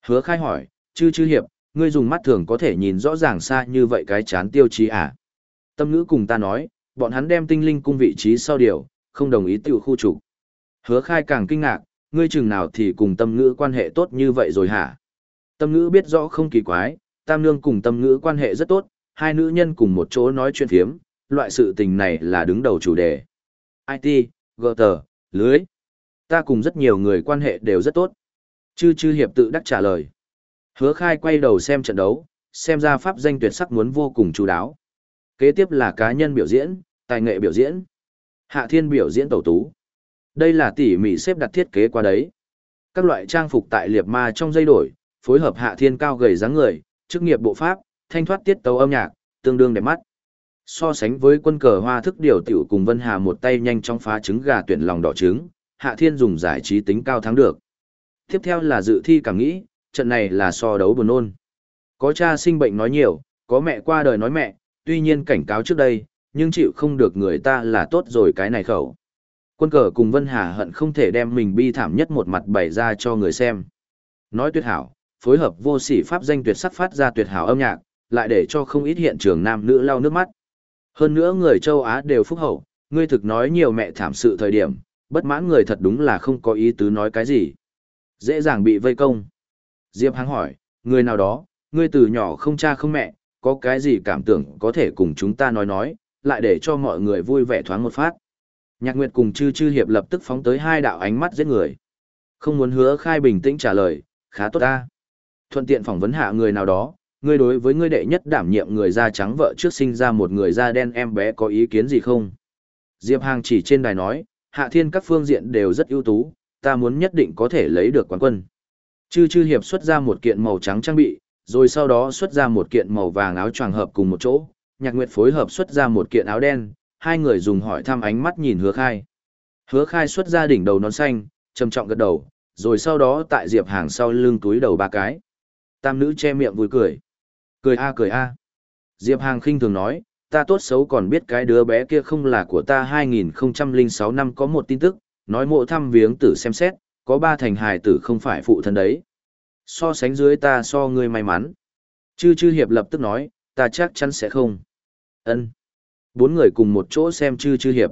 Hứa khai hỏi, chư chư hiệp, ngươi dùng mắt thường có thể nhìn rõ ràng xa như vậy cái chán tiêu chí à? Tâm ngữ cùng ta nói, bọn hắn đem tinh linh cung vị trí sau điều, không đồng ý tiểu khu chủ. Hứa khai càng kinh ngạc, ngươi chừng nào thì cùng tâm ngữ quan hệ tốt như vậy rồi hả? Tâm ngữ biết rõ không kỳ quái, tam nương cùng tâm ngữ quan hệ rất tốt, hai nữ nhân cùng một chỗ nói chuyện phiếm, loại sự tình này là đứng đầu chủ đề. IT, GT, lưới. Ta cùng rất nhiều người quan hệ đều rất tốt. Chư chư hiệp tự đắc trả lời. Hứa khai quay đầu xem trận đấu, xem ra pháp danh tuyệt sắc muốn vô cùng chú đáo. Kế tiếp là cá nhân biểu diễn, tài nghệ biểu diễn. Hạ thiên biểu diễn tẩu tú. Đây là tỉ mỉ xếp đặt thiết kế qua đấy. Các loại trang phục tại liệp ma trong dây đổi, phối hợp hạ thiên cao gầy dáng người, chức nghiệp bộ pháp, thanh thoát tiết tấu âm nhạc, tương đương đẹp mắt. So sánh với quân cờ hoa thức điều tiểu cùng Vân Hà một tay nhanh chóng phá trứng gà tuyển lòng đỏ trứng, Hạ Thiên dùng giải trí tính cao thắng được. Tiếp theo là dự thi cảm nghĩ, trận này là so đấu buồn ôn. Có cha sinh bệnh nói nhiều, có mẹ qua đời nói mẹ, tuy nhiên cảnh cáo trước đây, nhưng chịu không được người ta là tốt rồi cái này khẩu. Quân cờ cùng Vân Hà hận không thể đem mình bi thảm nhất một mặt bày ra cho người xem. Nói tuyệt hảo, phối hợp vô sỉ pháp danh tuyệt sắc phát ra tuyệt hảo âm nhạc, lại để cho không ít hiện trường nam nữ lau nước mắt. Hơn nữa người châu Á đều phúc hậu, ngươi thực nói nhiều mẹ thảm sự thời điểm, bất mãn người thật đúng là không có ý tứ nói cái gì. Dễ dàng bị vây công. Diệp Hằng hỏi, người nào đó, ngươi từ nhỏ không cha không mẹ, có cái gì cảm tưởng có thể cùng chúng ta nói nói, lại để cho mọi người vui vẻ thoáng một phát. Nhạc Nguyệt cùng Chư Chư Hiệp lập tức phóng tới hai đạo ánh mắt giết người. Không muốn hứa khai bình tĩnh trả lời, khá tốt ta. Thuận tiện phỏng vấn hạ người nào đó, ngươi đối với ngươi đệ nhất đảm nhiệm người da trắng vợ trước sinh ra một người da đen em bé có ý kiến gì không? Diệp Hàng chỉ trên đài nói, hạ thiên các phương diện đều rất ưu tú, ta muốn nhất định có thể lấy được quán quân. Chư chư hiệp xuất ra một kiện màu trắng trang bị, rồi sau đó xuất ra một kiện màu vàng áo choàng hợp cùng một chỗ, nhạc nguyệt phối hợp xuất ra một kiện áo đen, hai người dùng hỏi thăm ánh mắt nhìn hứa khai. Hứa khai xuất ra đỉnh đầu nón xanh, trầm trọng gật đầu, rồi sau đó tại diệp hàng sau lưng túi đầu ba cái. Tam nữ che miệng vui cười. Cười a cười a. Diệp Hàng khinh thường nói, ta tốt xấu còn biết cái đứa bé kia không là của ta 2006 năm có một tin tức, nói mộ thăm viếng tử xem xét, có ba thành hài tử không phải phụ thân đấy. So sánh dưới ta so ngươi may mắn. Chư chư hiệp lập tức nói, ta chắc chắn sẽ không. Ân. Bốn người cùng một chỗ xem chư chư hiệp.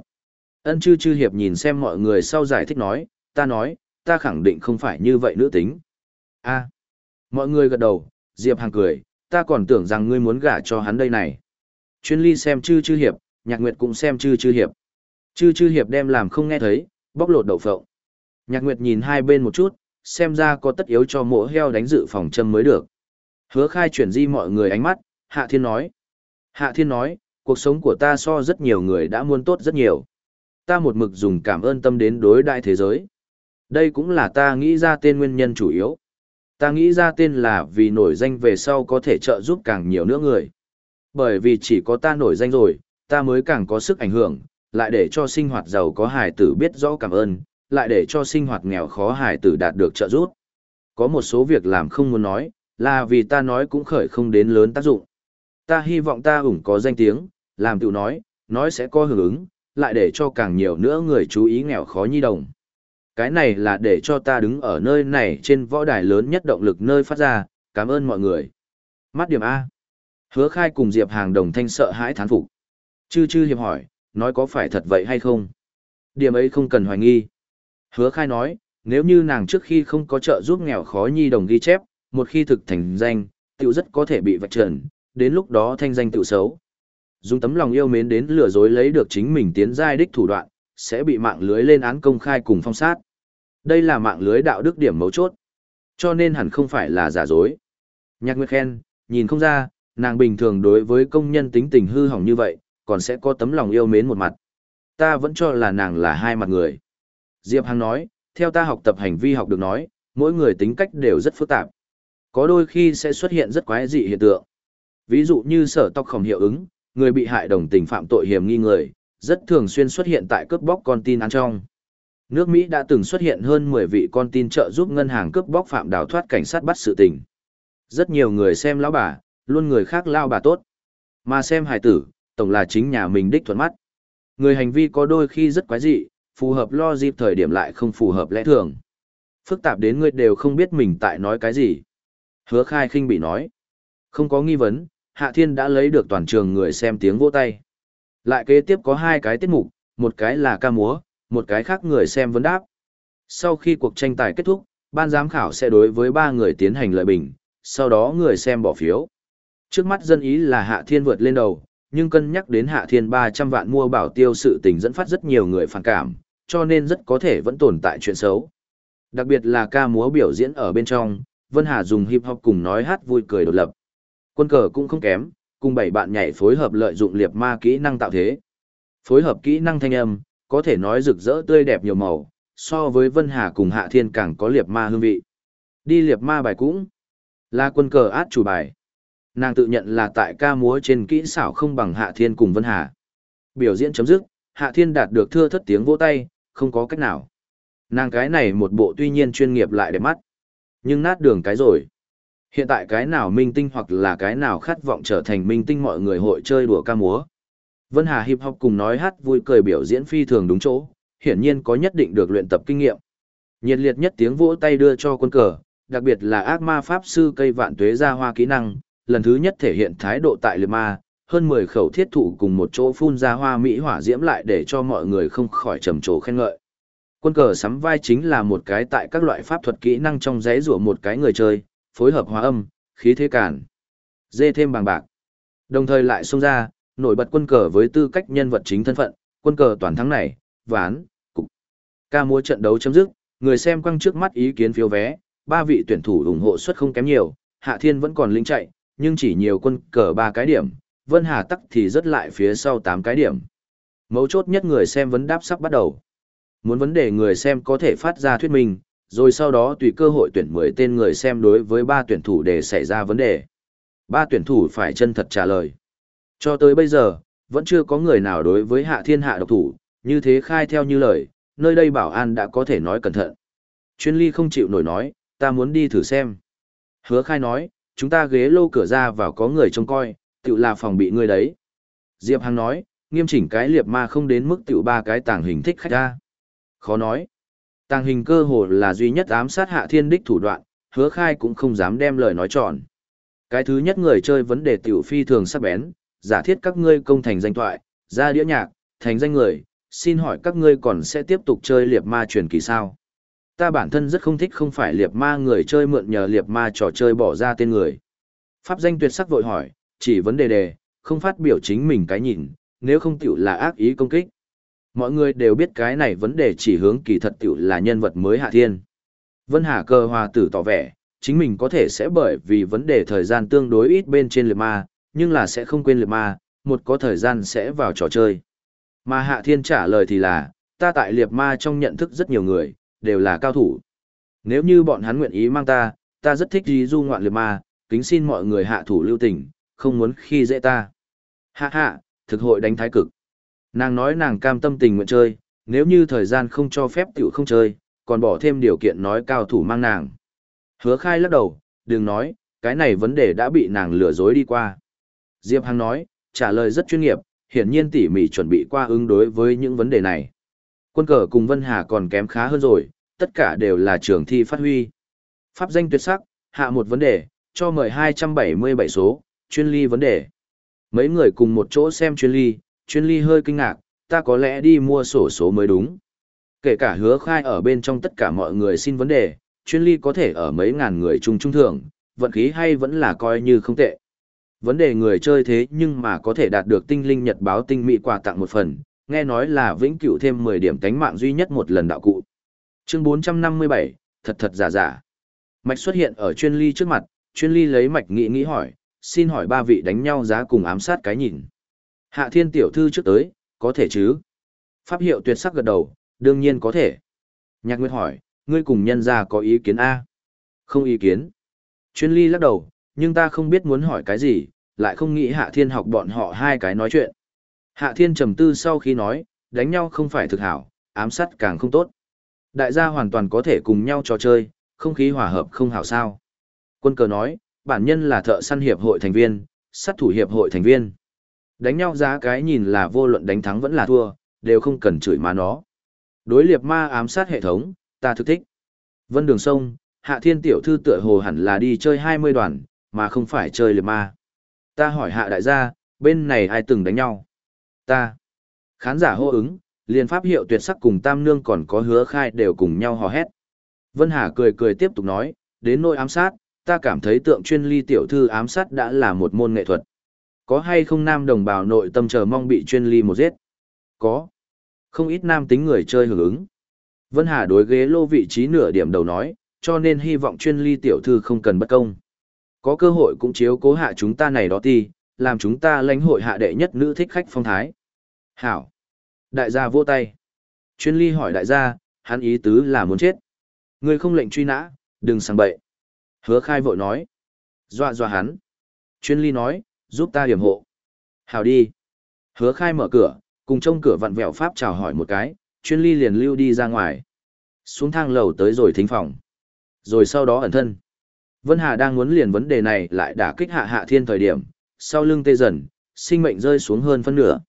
Ân chư chư hiệp nhìn xem mọi người sau giải thích nói, ta nói, ta khẳng định không phải như vậy nữ tính. A. Mọi người gật đầu, Diệp Hàng cười, ta còn tưởng rằng ngươi muốn gả cho hắn đây này. Chuyên ly xem chư chư hiệp, nhạc nguyệt cũng xem chư chư hiệp. Chư chư hiệp đem làm không nghe thấy, bóc lột đậu phộng. Nhạc nguyệt nhìn hai bên một chút, xem ra có tất yếu cho mỗ heo đánh dự phòng châm mới được. Hứa khai chuyển di mọi người ánh mắt, Hạ Thiên nói. Hạ Thiên nói, cuộc sống của ta so rất nhiều người đã muôn tốt rất nhiều. Ta một mực dùng cảm ơn tâm đến đối đại thế giới. Đây cũng là ta nghĩ ra tên nguyên nhân chủ yếu. Ta nghĩ ra tên là vì nổi danh về sau có thể trợ giúp càng nhiều nữa người. Bởi vì chỉ có ta nổi danh rồi, ta mới càng có sức ảnh hưởng, lại để cho sinh hoạt giàu có hài tử biết rõ cảm ơn, lại để cho sinh hoạt nghèo khó hài tử đạt được trợ giúp. Có một số việc làm không muốn nói, là vì ta nói cũng khởi không đến lớn tác dụng. Ta hy vọng ta ủng có danh tiếng, làm tự nói, nói sẽ có hưởng ứng, lại để cho càng nhiều nữa người chú ý nghèo khó nhi đồng. Cái này là để cho ta đứng ở nơi này trên võ đài lớn nhất động lực nơi phát ra, cảm ơn mọi người. Mắt điểm A. Hứa khai cùng Diệp Hàng đồng thanh sợ hãi thán phục. Chư chư hiệp hỏi, nói có phải thật vậy hay không? Điểm ấy không cần hoài nghi. Hứa khai nói, nếu như nàng trước khi không có trợ giúp nghèo khó nhi đồng ghi chép, một khi thực thành danh, tiểu rất có thể bị vạch trần, đến lúc đó thanh danh tiểu xấu. Dùng tấm lòng yêu mến đến lừa dối lấy được chính mình tiến giai đích thủ đoạn, sẽ bị mạng lưới lên án công khai cùng phong sát. Đây là mạng lưới đạo đức điểm mấu chốt. Cho nên hẳn không phải là giả dối. Nhạc Nguyệt khen, nhìn không ra, nàng bình thường đối với công nhân tính tình hư hỏng như vậy, còn sẽ có tấm lòng yêu mến một mặt. Ta vẫn cho là nàng là hai mặt người. Diệp Hằng nói, theo ta học tập hành vi học được nói, mỗi người tính cách đều rất phức tạp. Có đôi khi sẽ xuất hiện rất quái dị hiện tượng. Ví dụ như sở tóc khổng hiệu ứng, người bị hại đồng tình phạm tội hiểm nghi người, rất thường xuyên xuất hiện tại cướp bóc con tin ăn trong. Nước Mỹ đã từng xuất hiện hơn 10 vị con tin trợ giúp ngân hàng cướp bóc phạm đào thoát cảnh sát bắt sự tình. Rất nhiều người xem lão bà, luôn người khác lao bà tốt. Mà xem hài tử, tổng là chính nhà mình đích thuận mắt. Người hành vi có đôi khi rất quái dị, phù hợp lo dịp thời điểm lại không phù hợp lẽ thường. Phức tạp đến người đều không biết mình tại nói cái gì. Hứa khai khinh bị nói. Không có nghi vấn, Hạ Thiên đã lấy được toàn trường người xem tiếng vỗ tay. Lại kế tiếp có hai cái tiết mục, một cái là ca múa, một cái khác người xem vấn đáp. Sau khi cuộc tranh tài kết thúc, ban giám khảo sẽ đối với ba người tiến hành lợi bình, sau đó người xem bỏ phiếu. Trước mắt dân ý là Hạ Thiên vượt lên đầu, nhưng cân nhắc đến Hạ Thiên 300 vạn mua bảo tiêu sự tình dẫn phát rất nhiều người phản cảm, cho nên rất có thể vẫn tồn tại chuyện xấu. Đặc biệt là ca múa biểu diễn ở bên trong, Vân Hà dùng hip hop cùng nói hát vui cười đột lập. Quân cờ cũng không kém, cùng bảy bạn nhảy phối hợp lợi dụng liệp ma kỹ năng tạo thế. Phối hợp kỹ năng thanh âm, có thể nói rực rỡ tươi đẹp nhiều màu, so với Vân Hà cùng Hạ Thiên càng có liệp ma hương vị. Đi liệp ma bài cũng là quân cờ át chủ bài. Nàng tự nhận là tại ca múa trên kỹ xảo không bằng Hạ Thiên cùng Vân Hà. Biểu diễn chấm dứt, Hạ Thiên đạt được thưa thất tiếng vỗ tay, không có cách nào. Nàng cái này một bộ tuy nhiên chuyên nghiệp lại đẹp mắt. Nhưng nát đường cái rồi. Hiện tại cái nào minh tinh hoặc là cái nào khát vọng trở thành minh tinh mọi người hội chơi đùa ca múa. Vân Hà hip hop cùng nói hát vui cười biểu diễn phi thường đúng chỗ, hiển nhiên có nhất định được luyện tập kinh nghiệm. Nhiệt liệt nhất tiếng vỗ tay đưa cho quân cờ, đặc biệt là ác ma pháp sư cây vạn tuế ra hoa kỹ năng, lần thứ nhất thể hiện thái độ tại liệt ma, hơn 10 khẩu thiết thủ cùng một chỗ phun ra hoa mỹ hỏa diễm lại để cho mọi người không khỏi trầm trồ khen ngợi. Quân cờ sắm vai chính là một cái tại các loại pháp thuật kỹ năng trong giấy rủa một cái người chơi, phối hợp hóa âm, khí thế cản. Dê thêm bằng bạc. Đồng thời lại xông ra, nổi bật quân cờ với tư cách nhân vật chính thân phận, quân cờ toàn thắng này, ván, cục. Ca múa trận đấu chấm dứt, người xem quăng trước mắt ý kiến phiếu vé, ba vị tuyển thủ ủng hộ suất không kém nhiều, Hạ Thiên vẫn còn linh chạy, nhưng chỉ nhiều quân cờ ba cái điểm, Vân Hà tắc thì rất lại phía sau 8 cái điểm. Mấu chốt nhất người xem vấn đáp sắp bắt đầu. Muốn vấn đề người xem có thể phát ra thuyết minh, rồi sau đó tùy cơ hội tuyển 10 tên người xem đối với ba tuyển thủ để xảy ra vấn đề. Ba tuyển thủ phải chân thật trả lời. Cho tới bây giờ, vẫn chưa có người nào đối với hạ thiên hạ độc thủ, như thế khai theo như lời, nơi đây bảo an đã có thể nói cẩn thận. Chuyên ly không chịu nổi nói, ta muốn đi thử xem. Hứa khai nói, chúng ta ghế lô cửa ra vào có người trông coi, tự là phòng bị ngươi đấy. Diệp Hằng nói, nghiêm chỉnh cái liệp ma không đến mức tiểu ba cái tàng hình thích khách ra. Khó nói. Tàng hình cơ hồ là duy nhất ám sát hạ thiên đích thủ đoạn, hứa khai cũng không dám đem lời nói tròn. Cái thứ nhất người chơi vấn đề tiểu phi thường sắc bén, giả thiết các ngươi công thành danh thoại, ra đĩa nhạc, thành danh người, xin hỏi các ngươi còn sẽ tiếp tục chơi liệp ma truyền kỳ sao? Ta bản thân rất không thích không phải liệp ma người chơi mượn nhờ liệp ma trò chơi bỏ ra tên người. Pháp danh tuyệt sắc vội hỏi, chỉ vấn đề đề, không phát biểu chính mình cái nhìn, nếu không tiểu là ác ý công kích. Mọi người đều biết cái này vấn đề chỉ hướng kỳ thật tiểu là nhân vật mới hạ thiên. Vân Hà cơ hòa tử tỏ vẻ, chính mình có thể sẽ bởi vì vấn đề thời gian tương đối ít bên trên liệp ma, nhưng là sẽ không quên liệp ma, một có thời gian sẽ vào trò chơi. Mà Hạ Thiên trả lời thì là, ta tại liệp ma trong nhận thức rất nhiều người, đều là cao thủ. Nếu như bọn hắn nguyện ý mang ta, ta rất thích đi du ngoạn liệt ma, kính xin mọi người hạ thủ lưu tình, không muốn khi dễ ta. Hạ hạ, thực hội đánh thái cực. Nàng nói nàng cam tâm tình nguyện chơi, nếu như thời gian không cho phép tiểu không chơi, còn bỏ thêm điều kiện nói cao thủ mang nàng. Hứa khai lắc đầu, đừng nói, cái này vấn đề đã bị nàng lừa dối đi qua. Diệp Hằng nói, trả lời rất chuyên nghiệp, hiển nhiên tỉ mỉ chuẩn bị qua ứng đối với những vấn đề này. Quân cờ cùng Vân Hà còn kém khá hơn rồi, tất cả đều là trường thi phát huy. Pháp danh tuyệt sắc, hạ một vấn đề, cho mời 277 số, chuyên ly vấn đề. Mấy người cùng một chỗ xem chuyên ly, chuyên ly hơi kinh ngạc, ta có lẽ đi mua sổ số mới đúng. Kể cả hứa khai ở bên trong tất cả mọi người xin vấn đề, chuyên ly có thể ở mấy ngàn người chung trung thưởng, vận khí hay vẫn là coi như không tệ. Vấn đề người chơi thế nhưng mà có thể đạt được tinh linh nhật báo tinh mỹ quà tặng một phần, nghe nói là vĩnh cửu thêm 10 điểm cánh mạng duy nhất một lần đạo cụ. Chương 457, thật thật giả giả. Mạch xuất hiện ở chuyên ly trước mặt, chuyên ly lấy mạch nghĩ nghĩ hỏi, xin hỏi ba vị đánh nhau giá cùng ám sát cái nhìn. Hạ thiên tiểu thư trước tới, có thể chứ? Pháp hiệu tuyệt sắc gật đầu, đương nhiên có thể. Nhạc Nguyệt hỏi, ngươi cùng nhân gia có ý kiến A? Không ý kiến. Chuyên ly lắc đầu, nhưng ta không biết muốn hỏi cái gì, lại không nghĩ Hạ Thiên học bọn họ hai cái nói chuyện. Hạ Thiên trầm tư sau khi nói, đánh nhau không phải thực hảo, ám sát càng không tốt. Đại gia hoàn toàn có thể cùng nhau trò chơi, không khí hòa hợp không hảo sao. Quân cờ nói, bản nhân là thợ săn hiệp hội thành viên, sát thủ hiệp hội thành viên. Đánh nhau giá cái nhìn là vô luận đánh thắng vẫn là thua, đều không cần chửi má nó. Đối liệp ma ám sát hệ thống, ta thực thích. Vân Đường Sông, Hạ Thiên Tiểu Thư tựa hồ hẳn là đi chơi 20 đoàn, mà không phải chơi liệp ma. Ta hỏi Hạ Đại gia, bên này ai từng đánh nhau? Ta. Khán giả hô ứng, liền pháp hiệu tuyệt sắc cùng Tam Nương còn có hứa khai đều cùng nhau hò hét. Vân Hà cười cười tiếp tục nói, đến nỗi ám sát, ta cảm thấy tượng chuyên ly tiểu thư ám sát đã là một môn nghệ thuật. Có hay không nam đồng bào nội tâm chờ mong bị chuyên ly một giết? Có. Không ít nam tính người chơi hưởng ứng. Vân Hà đối ghế lô vị trí nửa điểm đầu nói, cho nên hy vọng chuyên ly tiểu thư không cần bất công. Có cơ hội cũng chiếu cố hạ chúng ta này đó ti, làm chúng ta lãnh hội hạ đệ nhất nữ thích khách phong thái. Hảo. Đại gia vô tay. Chuyên ly hỏi đại gia, hắn ý tứ là muốn chết. Người không lệnh truy nã, đừng sang bậy. Hứa khai vội nói. Dọa dọa hắn. Chuyên ly nói, giúp ta điểm hộ. Hảo đi. Hứa khai mở cửa, cùng trông cửa vặn vẹo pháp chào hỏi một cái, chuyên ly liền lưu đi ra ngoài. Xuống thang lầu tới rồi thính phòng. Rồi sau đó ẩn thân. Vân Hà đang muốn liền vấn đề này lại đả kích hạ hạ thiên thời điểm, sau lưng tê dần, sinh mệnh rơi xuống hơn phân nửa.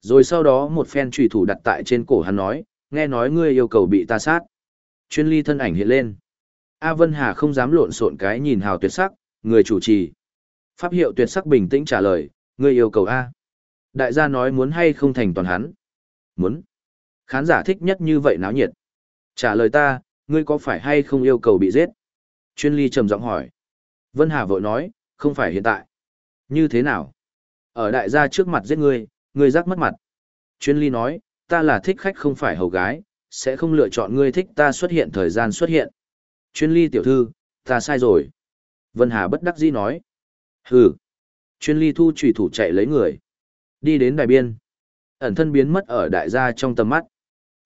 Rồi sau đó một phen trùy thủ đặt tại trên cổ hắn nói, nghe nói ngươi yêu cầu bị ta sát. Chuyên ly thân ảnh hiện lên. A Vân Hà không dám lộn xộn cái nhìn hào tuyệt sắc, người chủ trì. Pháp hiệu tuyệt sắc bình tĩnh trả lời, ngươi yêu cầu A. Đại gia nói muốn hay không thành toàn hắn. Muốn. Khán giả thích nhất như vậy náo nhiệt. Trả lời ta, ngươi có phải hay không yêu cầu bị giết? Chuyên ly trầm giọng hỏi. Vân Hà vội nói, không phải hiện tại. Như thế nào? Ở đại gia trước mặt giết ngươi, ngươi rắc mất mặt. Chuyên ly nói, ta là thích khách không phải hầu gái, sẽ không lựa chọn ngươi thích ta xuất hiện thời gian xuất hiện. Chuyên ly tiểu thư, ta sai rồi. Vân Hà bất đắc dĩ nói. Hừ. Chuyên ly thu trùy thủ chạy lấy người. Đi đến đài biên. Ẩn thân biến mất ở đại gia trong tầm mắt.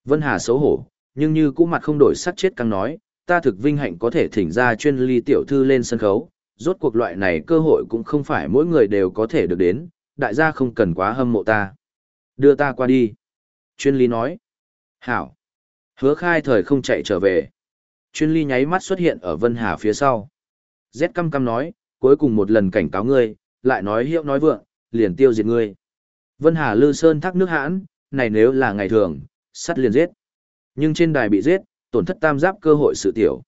Vân Hà xấu hổ, nhưng như cũ mặt không đổi sắc chết căng nói, ta thực vinh hạnh có thể thỉnh ra chuyên ly tiểu thư lên sân khấu. Rốt cuộc loại này cơ hội cũng không phải mỗi người đều có thể được đến, đại gia không cần quá hâm mộ ta. Đưa ta qua đi. Chuyên ly nói. Hảo. Hứa khai thời không chạy trở về. Chuyên ly nháy mắt xuất hiện ở Vân Hà phía sau. Z căm căm nói, cuối cùng một lần cảnh cáo ngươi, lại nói hiệu nói vượng, liền tiêu diệt ngươi. Vân Hà Lư Sơn thác nước hãn, này nếu là ngày thường, sắt liền giết. Nhưng trên đài bị giết, tổn thất tam giáp cơ hội sự tiểu.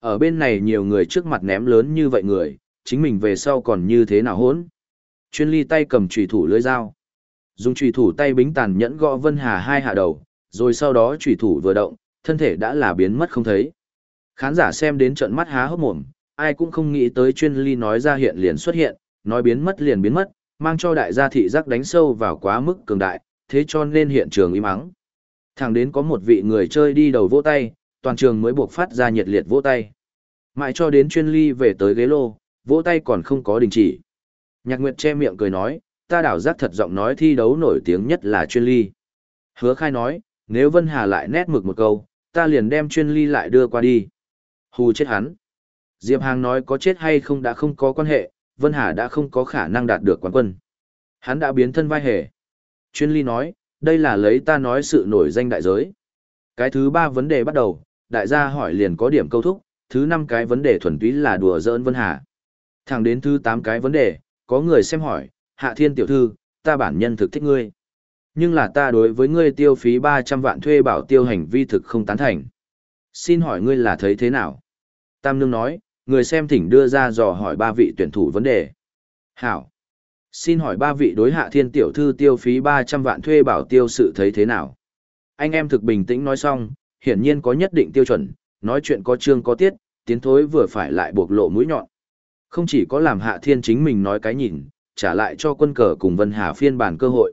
Ở bên này nhiều người trước mặt ném lớn như vậy người, chính mình về sau còn như thế nào hốn. Chuyên ly tay cầm trùy thủ lưỡi dao. Dùng trùy thủ tay bính tàn nhẫn gõ Vân Hà hai hạ đầu, rồi sau đó trùy thủ vừa động, thân thể đã là biến mất không thấy. Khán giả xem đến trận mắt há hốc mồm, ai cũng không nghĩ tới chuyên ly nói ra hiện liền xuất hiện, nói biến mất liền biến mất, mang cho đại gia thị giác đánh sâu vào quá mức cường đại, thế cho nên hiện trường im ắng. Thẳng đến có một vị người chơi đi đầu vỗ tay, toàn trường mới buộc phát ra nhiệt liệt vỗ tay. Mãi cho đến chuyên ly về tới ghế lô, vỗ tay còn không có đình chỉ. Nhạc Nguyệt che miệng cười nói, ta đảo giác thật giọng nói thi đấu nổi tiếng nhất là chuyên ly. Hứa khai nói, nếu Vân Hà lại nét mực một câu, ta liền đem chuyên ly lại đưa qua đi. Hù chết hắn. Diệp Hàng nói có chết hay không đã không có quan hệ, Vân Hà đã không có khả năng đạt được quán quân. Hắn đã biến thân vai hề. Chuyên ly nói, đây là lấy ta nói sự nổi danh đại giới. Cái thứ ba vấn đề bắt đầu, đại gia hỏi liền có điểm câu thúc, thứ năm cái vấn đề thuần túy là đùa giỡn Vân Hà. Thẳng đến thứ tám cái vấn đề, có người xem hỏi, Hạ Thiên tiểu thư, ta bản nhân thực thích ngươi. Nhưng là ta đối với ngươi tiêu phí 300 vạn thuê bảo tiêu hành vi thực không tán thành. Xin hỏi ngươi là thấy thế nào? Tam Nương nói, người xem thỉnh đưa ra dò hỏi ba vị tuyển thủ vấn đề. Hảo. Xin hỏi ba vị đối hạ thiên tiểu thư tiêu phí 300 vạn thuê bảo tiêu sự thấy thế nào? Anh em thực bình tĩnh nói xong, hiển nhiên có nhất định tiêu chuẩn, nói chuyện có chương có tiết, tiến thối vừa phải lại buộc lộ mũi nhọn. Không chỉ có làm hạ thiên chính mình nói cái nhìn, trả lại cho quân cờ cùng Vân Hà phiên bản cơ hội.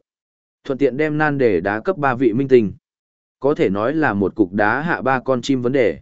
Thuận tiện đem nan đề đá cấp ba vị minh tinh. Có thể nói là một cục đá hạ ba con chim vấn đề.